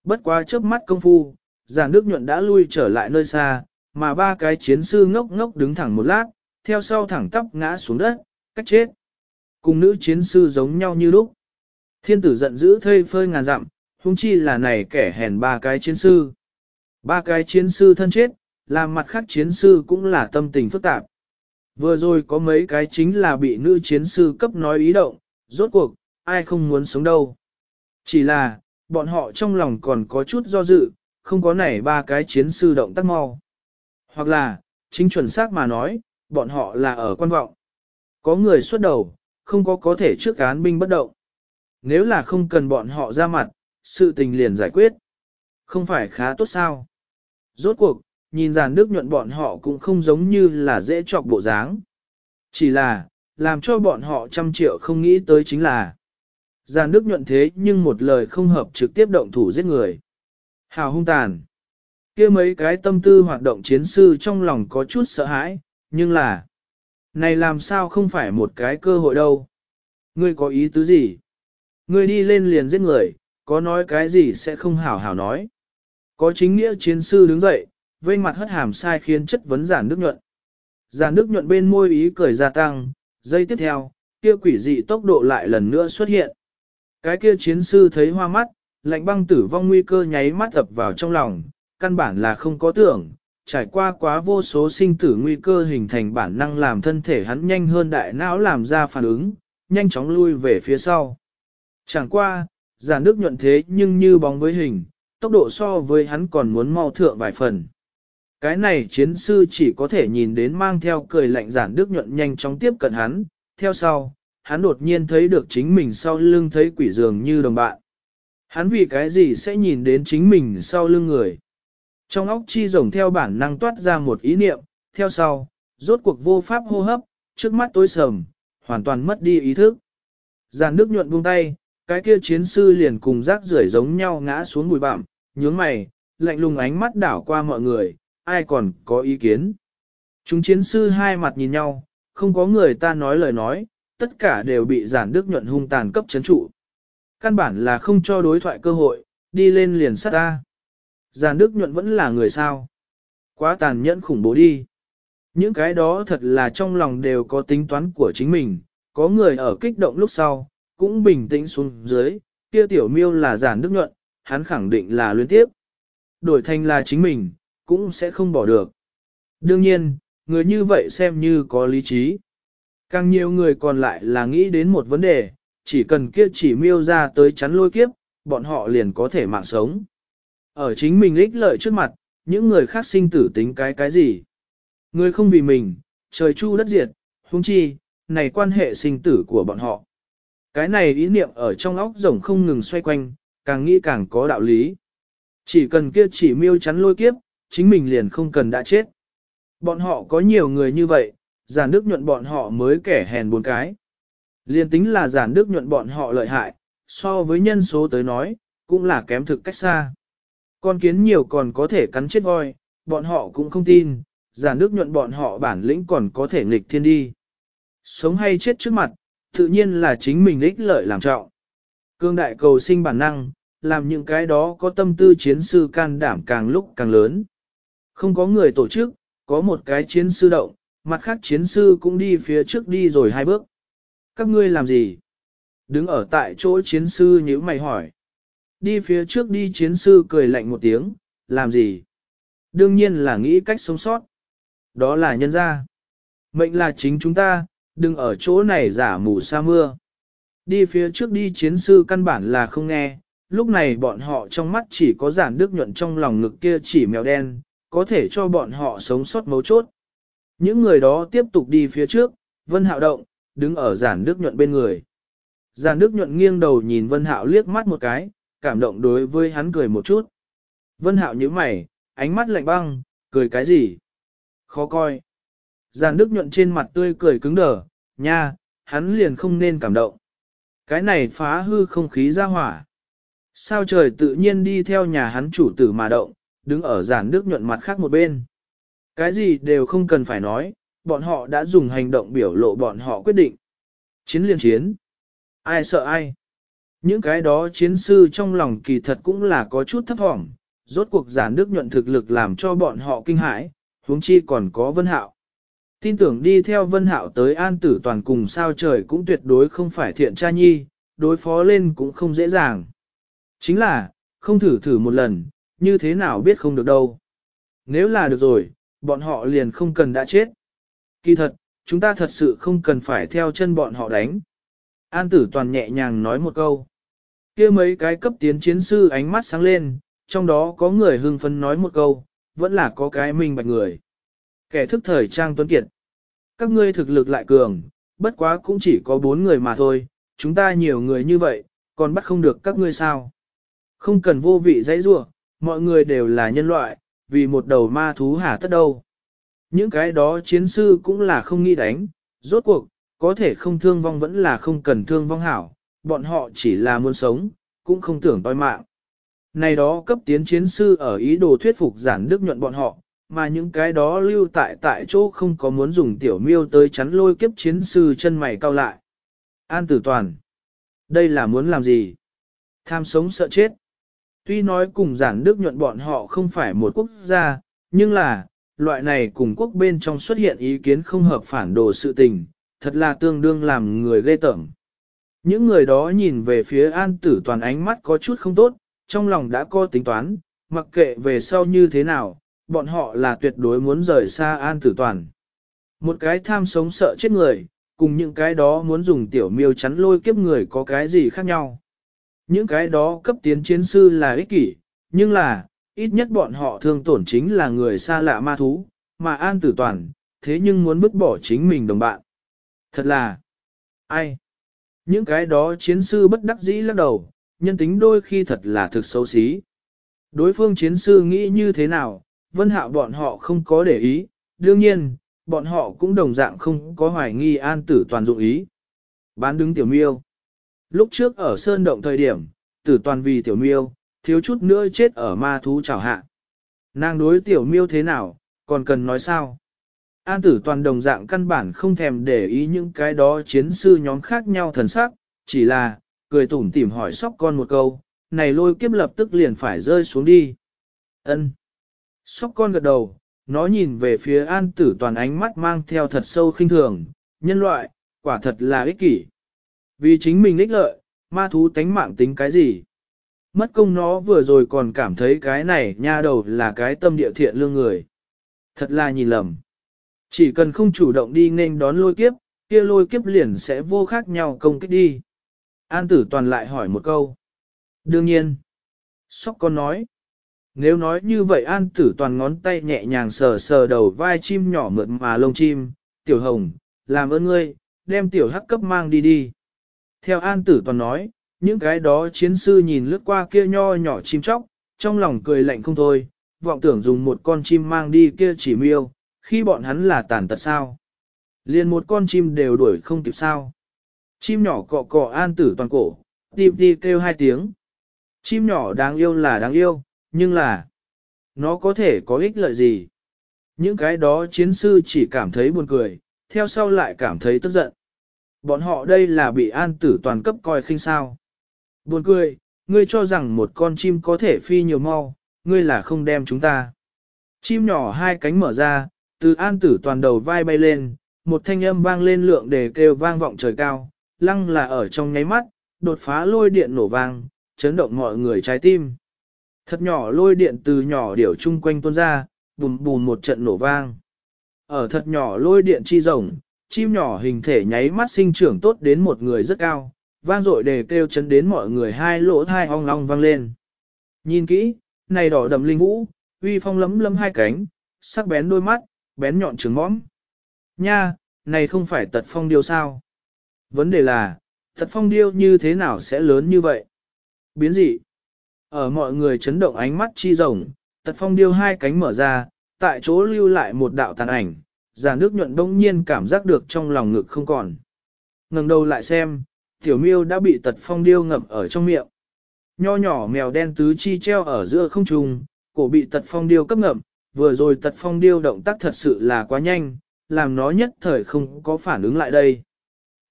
Bất quá chớp mắt công phu, giản đức nhuận đã lui trở lại nơi xa, mà ba cái chiến sư ngốc ngốc đứng thẳng một lát, theo sau thẳng tóc ngã xuống đất, cách chết. Cùng nữ chiến sư giống nhau như lúc. Thiên tử giận dữ thây phơi ngàn dặm, hung chi là này kẻ hèn ba cái chiến sư. Ba cái chiến sư thân chết, làm mặt khác chiến sư cũng là tâm tình phức tạp. Vừa rồi có mấy cái chính là bị nữ chiến sư cấp nói ý động, rốt cuộc, ai không muốn sống đâu. Chỉ là, bọn họ trong lòng còn có chút do dự, không có nảy ba cái chiến sư động tác mau. Hoặc là, chính chuẩn xác mà nói, bọn họ là ở quan vọng. Có người xuất đầu, không có có thể trước án binh bất động. Nếu là không cần bọn họ ra mặt, sự tình liền giải quyết. Không phải khá tốt sao? Rốt cuộc, nhìn giàn đức nhuận bọn họ cũng không giống như là dễ chọc bộ dáng. Chỉ là, làm cho bọn họ trăm triệu không nghĩ tới chính là giàn đức nhuận thế nhưng một lời không hợp trực tiếp động thủ giết người. Hào hung tàn kia mấy cái tâm tư hoạt động chiến sư trong lòng có chút sợ hãi, nhưng là, này làm sao không phải một cái cơ hội đâu. Ngươi có ý tứ gì? Ngươi đi lên liền giết người, có nói cái gì sẽ không hảo hảo nói. Có chính nghĩa chiến sư đứng dậy, vây mặt hất hàm sai khiến chất vấn giản nước nhuận. Giản nước nhuận bên môi ý cười gia tăng, giây tiếp theo, kia quỷ dị tốc độ lại lần nữa xuất hiện. Cái kia chiến sư thấy hoa mắt, lạnh băng tử vong nguy cơ nháy mắt ập vào trong lòng, căn bản là không có tưởng, trải qua quá vô số sinh tử nguy cơ hình thành bản năng làm thân thể hắn nhanh hơn đại não làm ra phản ứng, nhanh chóng lui về phía sau. Chẳng qua, giản nước nhuận thế nhưng như bóng với hình, tốc độ so với hắn còn muốn mau thượng vài phần. Cái này chiến sư chỉ có thể nhìn đến mang theo cười lạnh giản đức nhuận nhanh chóng tiếp cận hắn, theo sau, hắn đột nhiên thấy được chính mình sau lưng thấy quỷ dường như đồng bạn. Hắn vì cái gì sẽ nhìn đến chính mình sau lưng người. Trong óc chi rồng theo bản năng toát ra một ý niệm, theo sau, rốt cuộc vô pháp hô hấp, trước mắt tối sầm, hoàn toàn mất đi ý thức. Giàn nước nhuận buông tay, cái kia chiến sư liền cùng rác rưởi giống nhau ngã xuống bụi bặm, nhướng mày, lạnh lùng ánh mắt đảo qua mọi người, ai còn có ý kiến. Chúng chiến sư hai mặt nhìn nhau, không có người ta nói lời nói, tất cả đều bị giản đức nhuận hung tàn cấp chấn trụ. Căn bản là không cho đối thoại cơ hội, đi lên liền sát ta. Giản đức nhuận vẫn là người sao. Quá tàn nhẫn khủng bố đi. Những cái đó thật là trong lòng đều có tính toán của chính mình, có người ở kích động lúc sau, cũng bình tĩnh xuống dưới, kia tiểu miêu là giản đức nhuận, hắn khẳng định là luyến tiếp. Đổi thành là chính mình, cũng sẽ không bỏ được. Đương nhiên, người như vậy xem như có lý trí. Càng nhiều người còn lại là nghĩ đến một vấn đề, chỉ cần kia chỉ miêu ra tới chắn lôi kiếp, bọn họ liền có thể mạng sống. Ở chính mình ích lợi trước mặt, những người khác sinh tử tính cái cái gì. Người không vì mình, trời chu đất diệt, huống chi, này quan hệ sinh tử của bọn họ. Cái này ý niệm ở trong óc rồng không ngừng xoay quanh, càng nghĩ càng có đạo lý. Chỉ cần kia chỉ miêu chắn lôi kiếp, chính mình liền không cần đã chết. Bọn họ có nhiều người như vậy, giản đức nhuận bọn họ mới kẻ hèn buồn cái. Liên tính là giản đức nhuận bọn họ lợi hại, so với nhân số tới nói, cũng là kém thực cách xa. Con kiến nhiều còn có thể cắn chết voi, bọn họ cũng không tin, giản đức nhuận bọn họ bản lĩnh còn có thể nghịch thiên đi. Sống hay chết trước mặt, tự nhiên là chính mình ích lợi làm trọng. Cương đại cầu sinh bản năng, làm những cái đó có tâm tư chiến sư can đảm càng lúc càng lớn. Không có người tổ chức, có một cái chiến sư động, mặt khác chiến sư cũng đi phía trước đi rồi hai bước. Các ngươi làm gì? Đứng ở tại chỗ chiến sư nhíu mày hỏi. Đi phía trước đi chiến sư cười lạnh một tiếng, làm gì? Đương nhiên là nghĩ cách sống sót. Đó là nhân gia. Mệnh là chính chúng ta, đừng ở chỗ này giả mù sa mưa. Đi phía trước đi chiến sư căn bản là không nghe, lúc này bọn họ trong mắt chỉ có giản đức nhuận trong lòng ngực kia chỉ mèo đen, có thể cho bọn họ sống sót mấu chốt. Những người đó tiếp tục đi phía trước, Vân Hạo động, đứng ở giản đức nhuận bên người. Giản đức nhuận nghiêng đầu nhìn Vân Hạo liếc mắt một cái, cảm động đối với hắn cười một chút. Vân Hạo nhíu mày, ánh mắt lạnh băng, cười cái gì? Khó coi. Giản đức nhuận trên mặt tươi cười cứng đờ, nha, hắn liền không nên cảm động. Cái này phá hư không khí ra hỏa. Sao trời tự nhiên đi theo nhà hắn chủ tử mà động, đứng ở giản đức nhuận mặt khác một bên. Cái gì đều không cần phải nói, bọn họ đã dùng hành động biểu lộ bọn họ quyết định. Chiến liên chiến. Ai sợ ai? Những cái đó chiến sư trong lòng kỳ thật cũng là có chút thấp thỏm, rốt cuộc giản đức nhuận thực lực làm cho bọn họ kinh hãi, huống chi còn có vân hạo. Tin tưởng đi theo vân hạo tới an tử toàn cùng sao trời cũng tuyệt đối không phải thiện cha nhi, đối phó lên cũng không dễ dàng. Chính là, không thử thử một lần, như thế nào biết không được đâu. Nếu là được rồi, bọn họ liền không cần đã chết. Kỳ thật, chúng ta thật sự không cần phải theo chân bọn họ đánh. An tử toàn nhẹ nhàng nói một câu. kia mấy cái cấp tiến chiến sư ánh mắt sáng lên, trong đó có người hưng phấn nói một câu, vẫn là có cái minh bạch người. Kẻ thức thời trang tuấn kiệt. Các ngươi thực lực lại cường, bất quá cũng chỉ có bốn người mà thôi, chúng ta nhiều người như vậy, còn bắt không được các ngươi sao. Không cần vô vị dãy rua, mọi người đều là nhân loại, vì một đầu ma thú hả tất đâu. Những cái đó chiến sư cũng là không nghĩ đánh, rốt cuộc, có thể không thương vong vẫn là không cần thương vong hảo, bọn họ chỉ là muốn sống, cũng không tưởng toi mạng. Này đó cấp tiến chiến sư ở ý đồ thuyết phục giản đức nhuận bọn họ, mà những cái đó lưu tại tại chỗ không có muốn dùng tiểu miêu tới chắn lôi kiếp chiến sư chân mày cao lại. An tử toàn. Đây là muốn làm gì? Tham sống sợ chết. Tuy nói cùng giản đức nhuận bọn họ không phải một quốc gia, nhưng là, loại này cùng quốc bên trong xuất hiện ý kiến không hợp phản đồ sự tình, thật là tương đương làm người ghê tởm. Những người đó nhìn về phía an tử toàn ánh mắt có chút không tốt, trong lòng đã có tính toán, mặc kệ về sau như thế nào, bọn họ là tuyệt đối muốn rời xa an tử toàn. Một cái tham sống sợ chết người, cùng những cái đó muốn dùng tiểu miêu chắn lôi kiếp người có cái gì khác nhau. Những cái đó cấp tiến chiến sư là ích kỷ, nhưng là, ít nhất bọn họ thương tổn chính là người xa lạ ma thú, mà an tử toàn, thế nhưng muốn vứt bỏ chính mình đồng bạn. Thật là, ai? Những cái đó chiến sư bất đắc dĩ lắc đầu, nhân tính đôi khi thật là thực xấu xí. Đối phương chiến sư nghĩ như thế nào, vân hạo bọn họ không có để ý, đương nhiên, bọn họ cũng đồng dạng không có hoài nghi an tử toàn dụng ý. Bán đứng tiểu miêu. Lúc trước ở sơn động thời điểm, tử toàn vì tiểu miêu, thiếu chút nữa chết ở ma thú chảo hạ. Nàng đối tiểu miêu thế nào, còn cần nói sao? An tử toàn đồng dạng căn bản không thèm để ý những cái đó chiến sư nhóm khác nhau thần sắc, chỉ là, cười tủm tỉm hỏi sóc con một câu, này lôi kiếp lập tức liền phải rơi xuống đi. ân Sóc con gật đầu, nó nhìn về phía an tử toàn ánh mắt mang theo thật sâu khinh thường, nhân loại, quả thật là ích kỷ. Vì chính mình ích lợi, ma thú tánh mạng tính cái gì? Mất công nó vừa rồi còn cảm thấy cái này nha đầu là cái tâm địa thiện lương người. Thật là nhìn lầm. Chỉ cần không chủ động đi nên đón lôi kiếp, kia lôi kiếp liền sẽ vô khác nhau công kích đi. An tử toàn lại hỏi một câu. Đương nhiên. Sóc con nói. Nếu nói như vậy an tử toàn ngón tay nhẹ nhàng sờ sờ đầu vai chim nhỏ mượt mà lông chim, tiểu hồng, làm ơn ngươi, đem tiểu hắc cấp mang đi đi. Theo an tử toàn nói, những cái đó chiến sư nhìn lướt qua kia nho nhỏ chim chóc, trong lòng cười lạnh không thôi, vọng tưởng dùng một con chim mang đi kia chỉ miêu, khi bọn hắn là tàn tật sao. Liền một con chim đều đuổi không kịp sao. Chim nhỏ cọ cọ an tử toàn cổ, tìm đi kêu hai tiếng. Chim nhỏ đáng yêu là đáng yêu, nhưng là, nó có thể có ích lợi gì? Những cái đó chiến sư chỉ cảm thấy buồn cười, theo sau lại cảm thấy tức giận. Bọn họ đây là bị an tử toàn cấp coi khinh sao. Buồn cười, ngươi cho rằng một con chim có thể phi nhiều mau, ngươi là không đem chúng ta. Chim nhỏ hai cánh mở ra, từ an tử toàn đầu vai bay lên, một thanh âm vang lên lượng để kêu vang vọng trời cao, lăng là ở trong nháy mắt, đột phá lôi điện nổ vang, chấn động mọi người trái tim. Thật nhỏ lôi điện từ nhỏ điểu chung quanh tuôn ra, bùm bùm một trận nổ vang. Ở thật nhỏ lôi điện chi rồng, chim nhỏ hình thể nháy mắt sinh trưởng tốt đến một người rất cao, vang dội đề kêu chấn đến mọi người hai lỗ thai ong long vang lên. Nhìn kỹ, này đỏ đậm linh vũ, uy phong lấm lấm hai cánh, sắc bén đôi mắt, bén nhọn trứng mõm. Nha, này không phải tật phong điêu sao? Vấn đề là, tật phong điêu như thế nào sẽ lớn như vậy? Biến dị. Ở mọi người chấn động ánh mắt chi rồng, tật phong điêu hai cánh mở ra, tại chỗ lưu lại một đạo tàn ảnh, giả nước nhuận đông nhiên cảm giác được trong lòng ngực không còn. ngẩng đầu lại xem, tiểu miêu đã bị tật phong điêu ngậm ở trong miệng. Nho nhỏ mèo đen tứ chi treo ở giữa không trung, cổ bị tật phong điêu cấp ngậm, vừa rồi tật phong điêu động tác thật sự là quá nhanh, làm nó nhất thời không có phản ứng lại đây.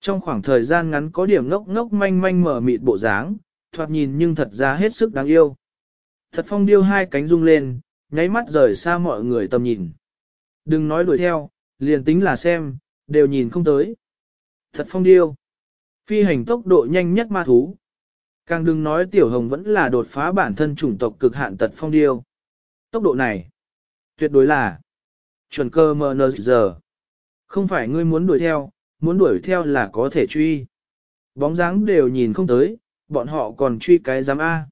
Trong khoảng thời gian ngắn có điểm ngốc ngốc manh manh mở mịt bộ dáng, thoạt nhìn nhưng thật ra hết sức đáng yêu. Thật phong điêu hai cánh rung lên, nháy mắt rời xa mọi người tầm nhìn. Đừng nói đuổi theo, liền tính là xem, đều nhìn không tới. Thật phong điêu. Phi hành tốc độ nhanh nhất ma thú. Càng đừng nói tiểu hồng vẫn là đột phá bản thân chủng tộc cực hạn tật phong điêu. Tốc độ này, tuyệt đối là chuẩn cơ mờ giờ. Không phải ngươi muốn đuổi theo, muốn đuổi theo là có thể truy. Bóng dáng đều nhìn không tới, bọn họ còn truy cái giám A.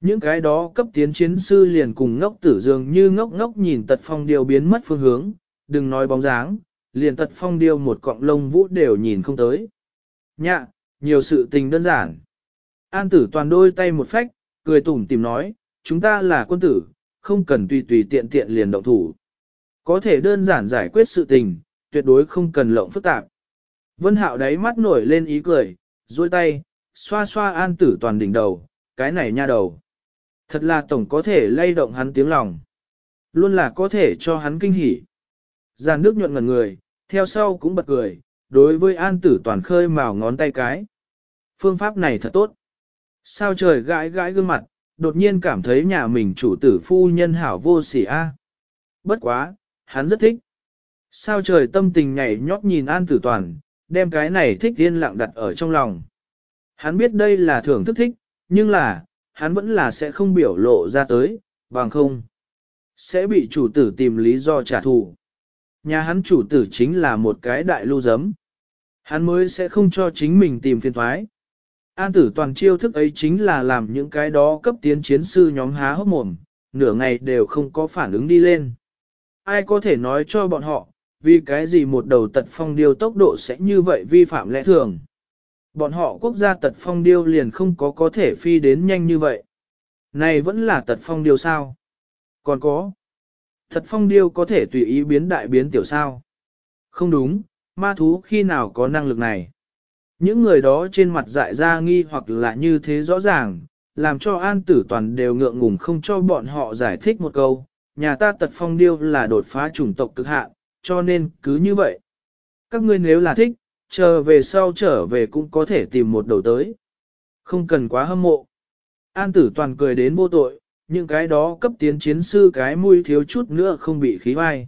Những cái đó cấp tiến chiến sư liền cùng ngốc tử dường như ngốc ngốc nhìn tật phong điêu biến mất phương hướng, đừng nói bóng dáng, liền tật phong điêu một cọng lông vũ đều nhìn không tới. Nhạ, nhiều sự tình đơn giản. An tử toàn đôi tay một phách, cười tủm tìm nói, chúng ta là quân tử, không cần tùy tùy tiện tiện liền động thủ. Có thể đơn giản giải quyết sự tình, tuyệt đối không cần lộng phức tạp. Vân hạo đáy mắt nổi lên ý cười, duỗi tay, xoa xoa an tử toàn đỉnh đầu, cái này nha đầu. Thật là tổng có thể lay động hắn tiếng lòng. Luôn là có thể cho hắn kinh hỉ. Giàn nước nhuận ngần người, theo sau cũng bật cười, đối với an tử toàn khơi màu ngón tay cái. Phương pháp này thật tốt. Sao trời gãi gãi gương mặt, đột nhiên cảm thấy nhà mình chủ tử phu nhân hảo vô sỉ a. Bất quá, hắn rất thích. Sao trời tâm tình nhảy nhót nhìn an tử toàn, đem cái này thích yên lặng đặt ở trong lòng. Hắn biết đây là thưởng thức thích, nhưng là, hắn vẫn là sẽ không biểu lộ ra tới, bằng không. Sẽ bị chủ tử tìm lý do trả thù. Nhà hắn chủ tử chính là một cái đại lưu giấm. Hắn mới sẽ không cho chính mình tìm phiền thoái. An tử toàn chiêu thức ấy chính là làm những cái đó cấp tiến chiến sư nhóm há hốc mồm, nửa ngày đều không có phản ứng đi lên. Ai có thể nói cho bọn họ, vì cái gì một đầu tật phong điều tốc độ sẽ như vậy vi phạm lẽ thường. Bọn họ quốc gia tật phong điêu liền không có có thể phi đến nhanh như vậy. Này vẫn là tật phong điêu sao? Còn có. Tật phong điêu có thể tùy ý biến đại biến tiểu sao? Không đúng, ma thú khi nào có năng lực này? Những người đó trên mặt dại ra nghi hoặc là như thế rõ ràng, làm cho an tử toàn đều ngượng ngùng không cho bọn họ giải thích một câu. Nhà ta tật phong điêu là đột phá chủng tộc cực hạn, cho nên cứ như vậy. Các ngươi nếu là thích, chờ về sau trở về cũng có thể tìm một đầu tới. Không cần quá hâm mộ. An tử toàn cười đến vô tội, những cái đó cấp tiến chiến sư cái mũi thiếu chút nữa không bị khí vai.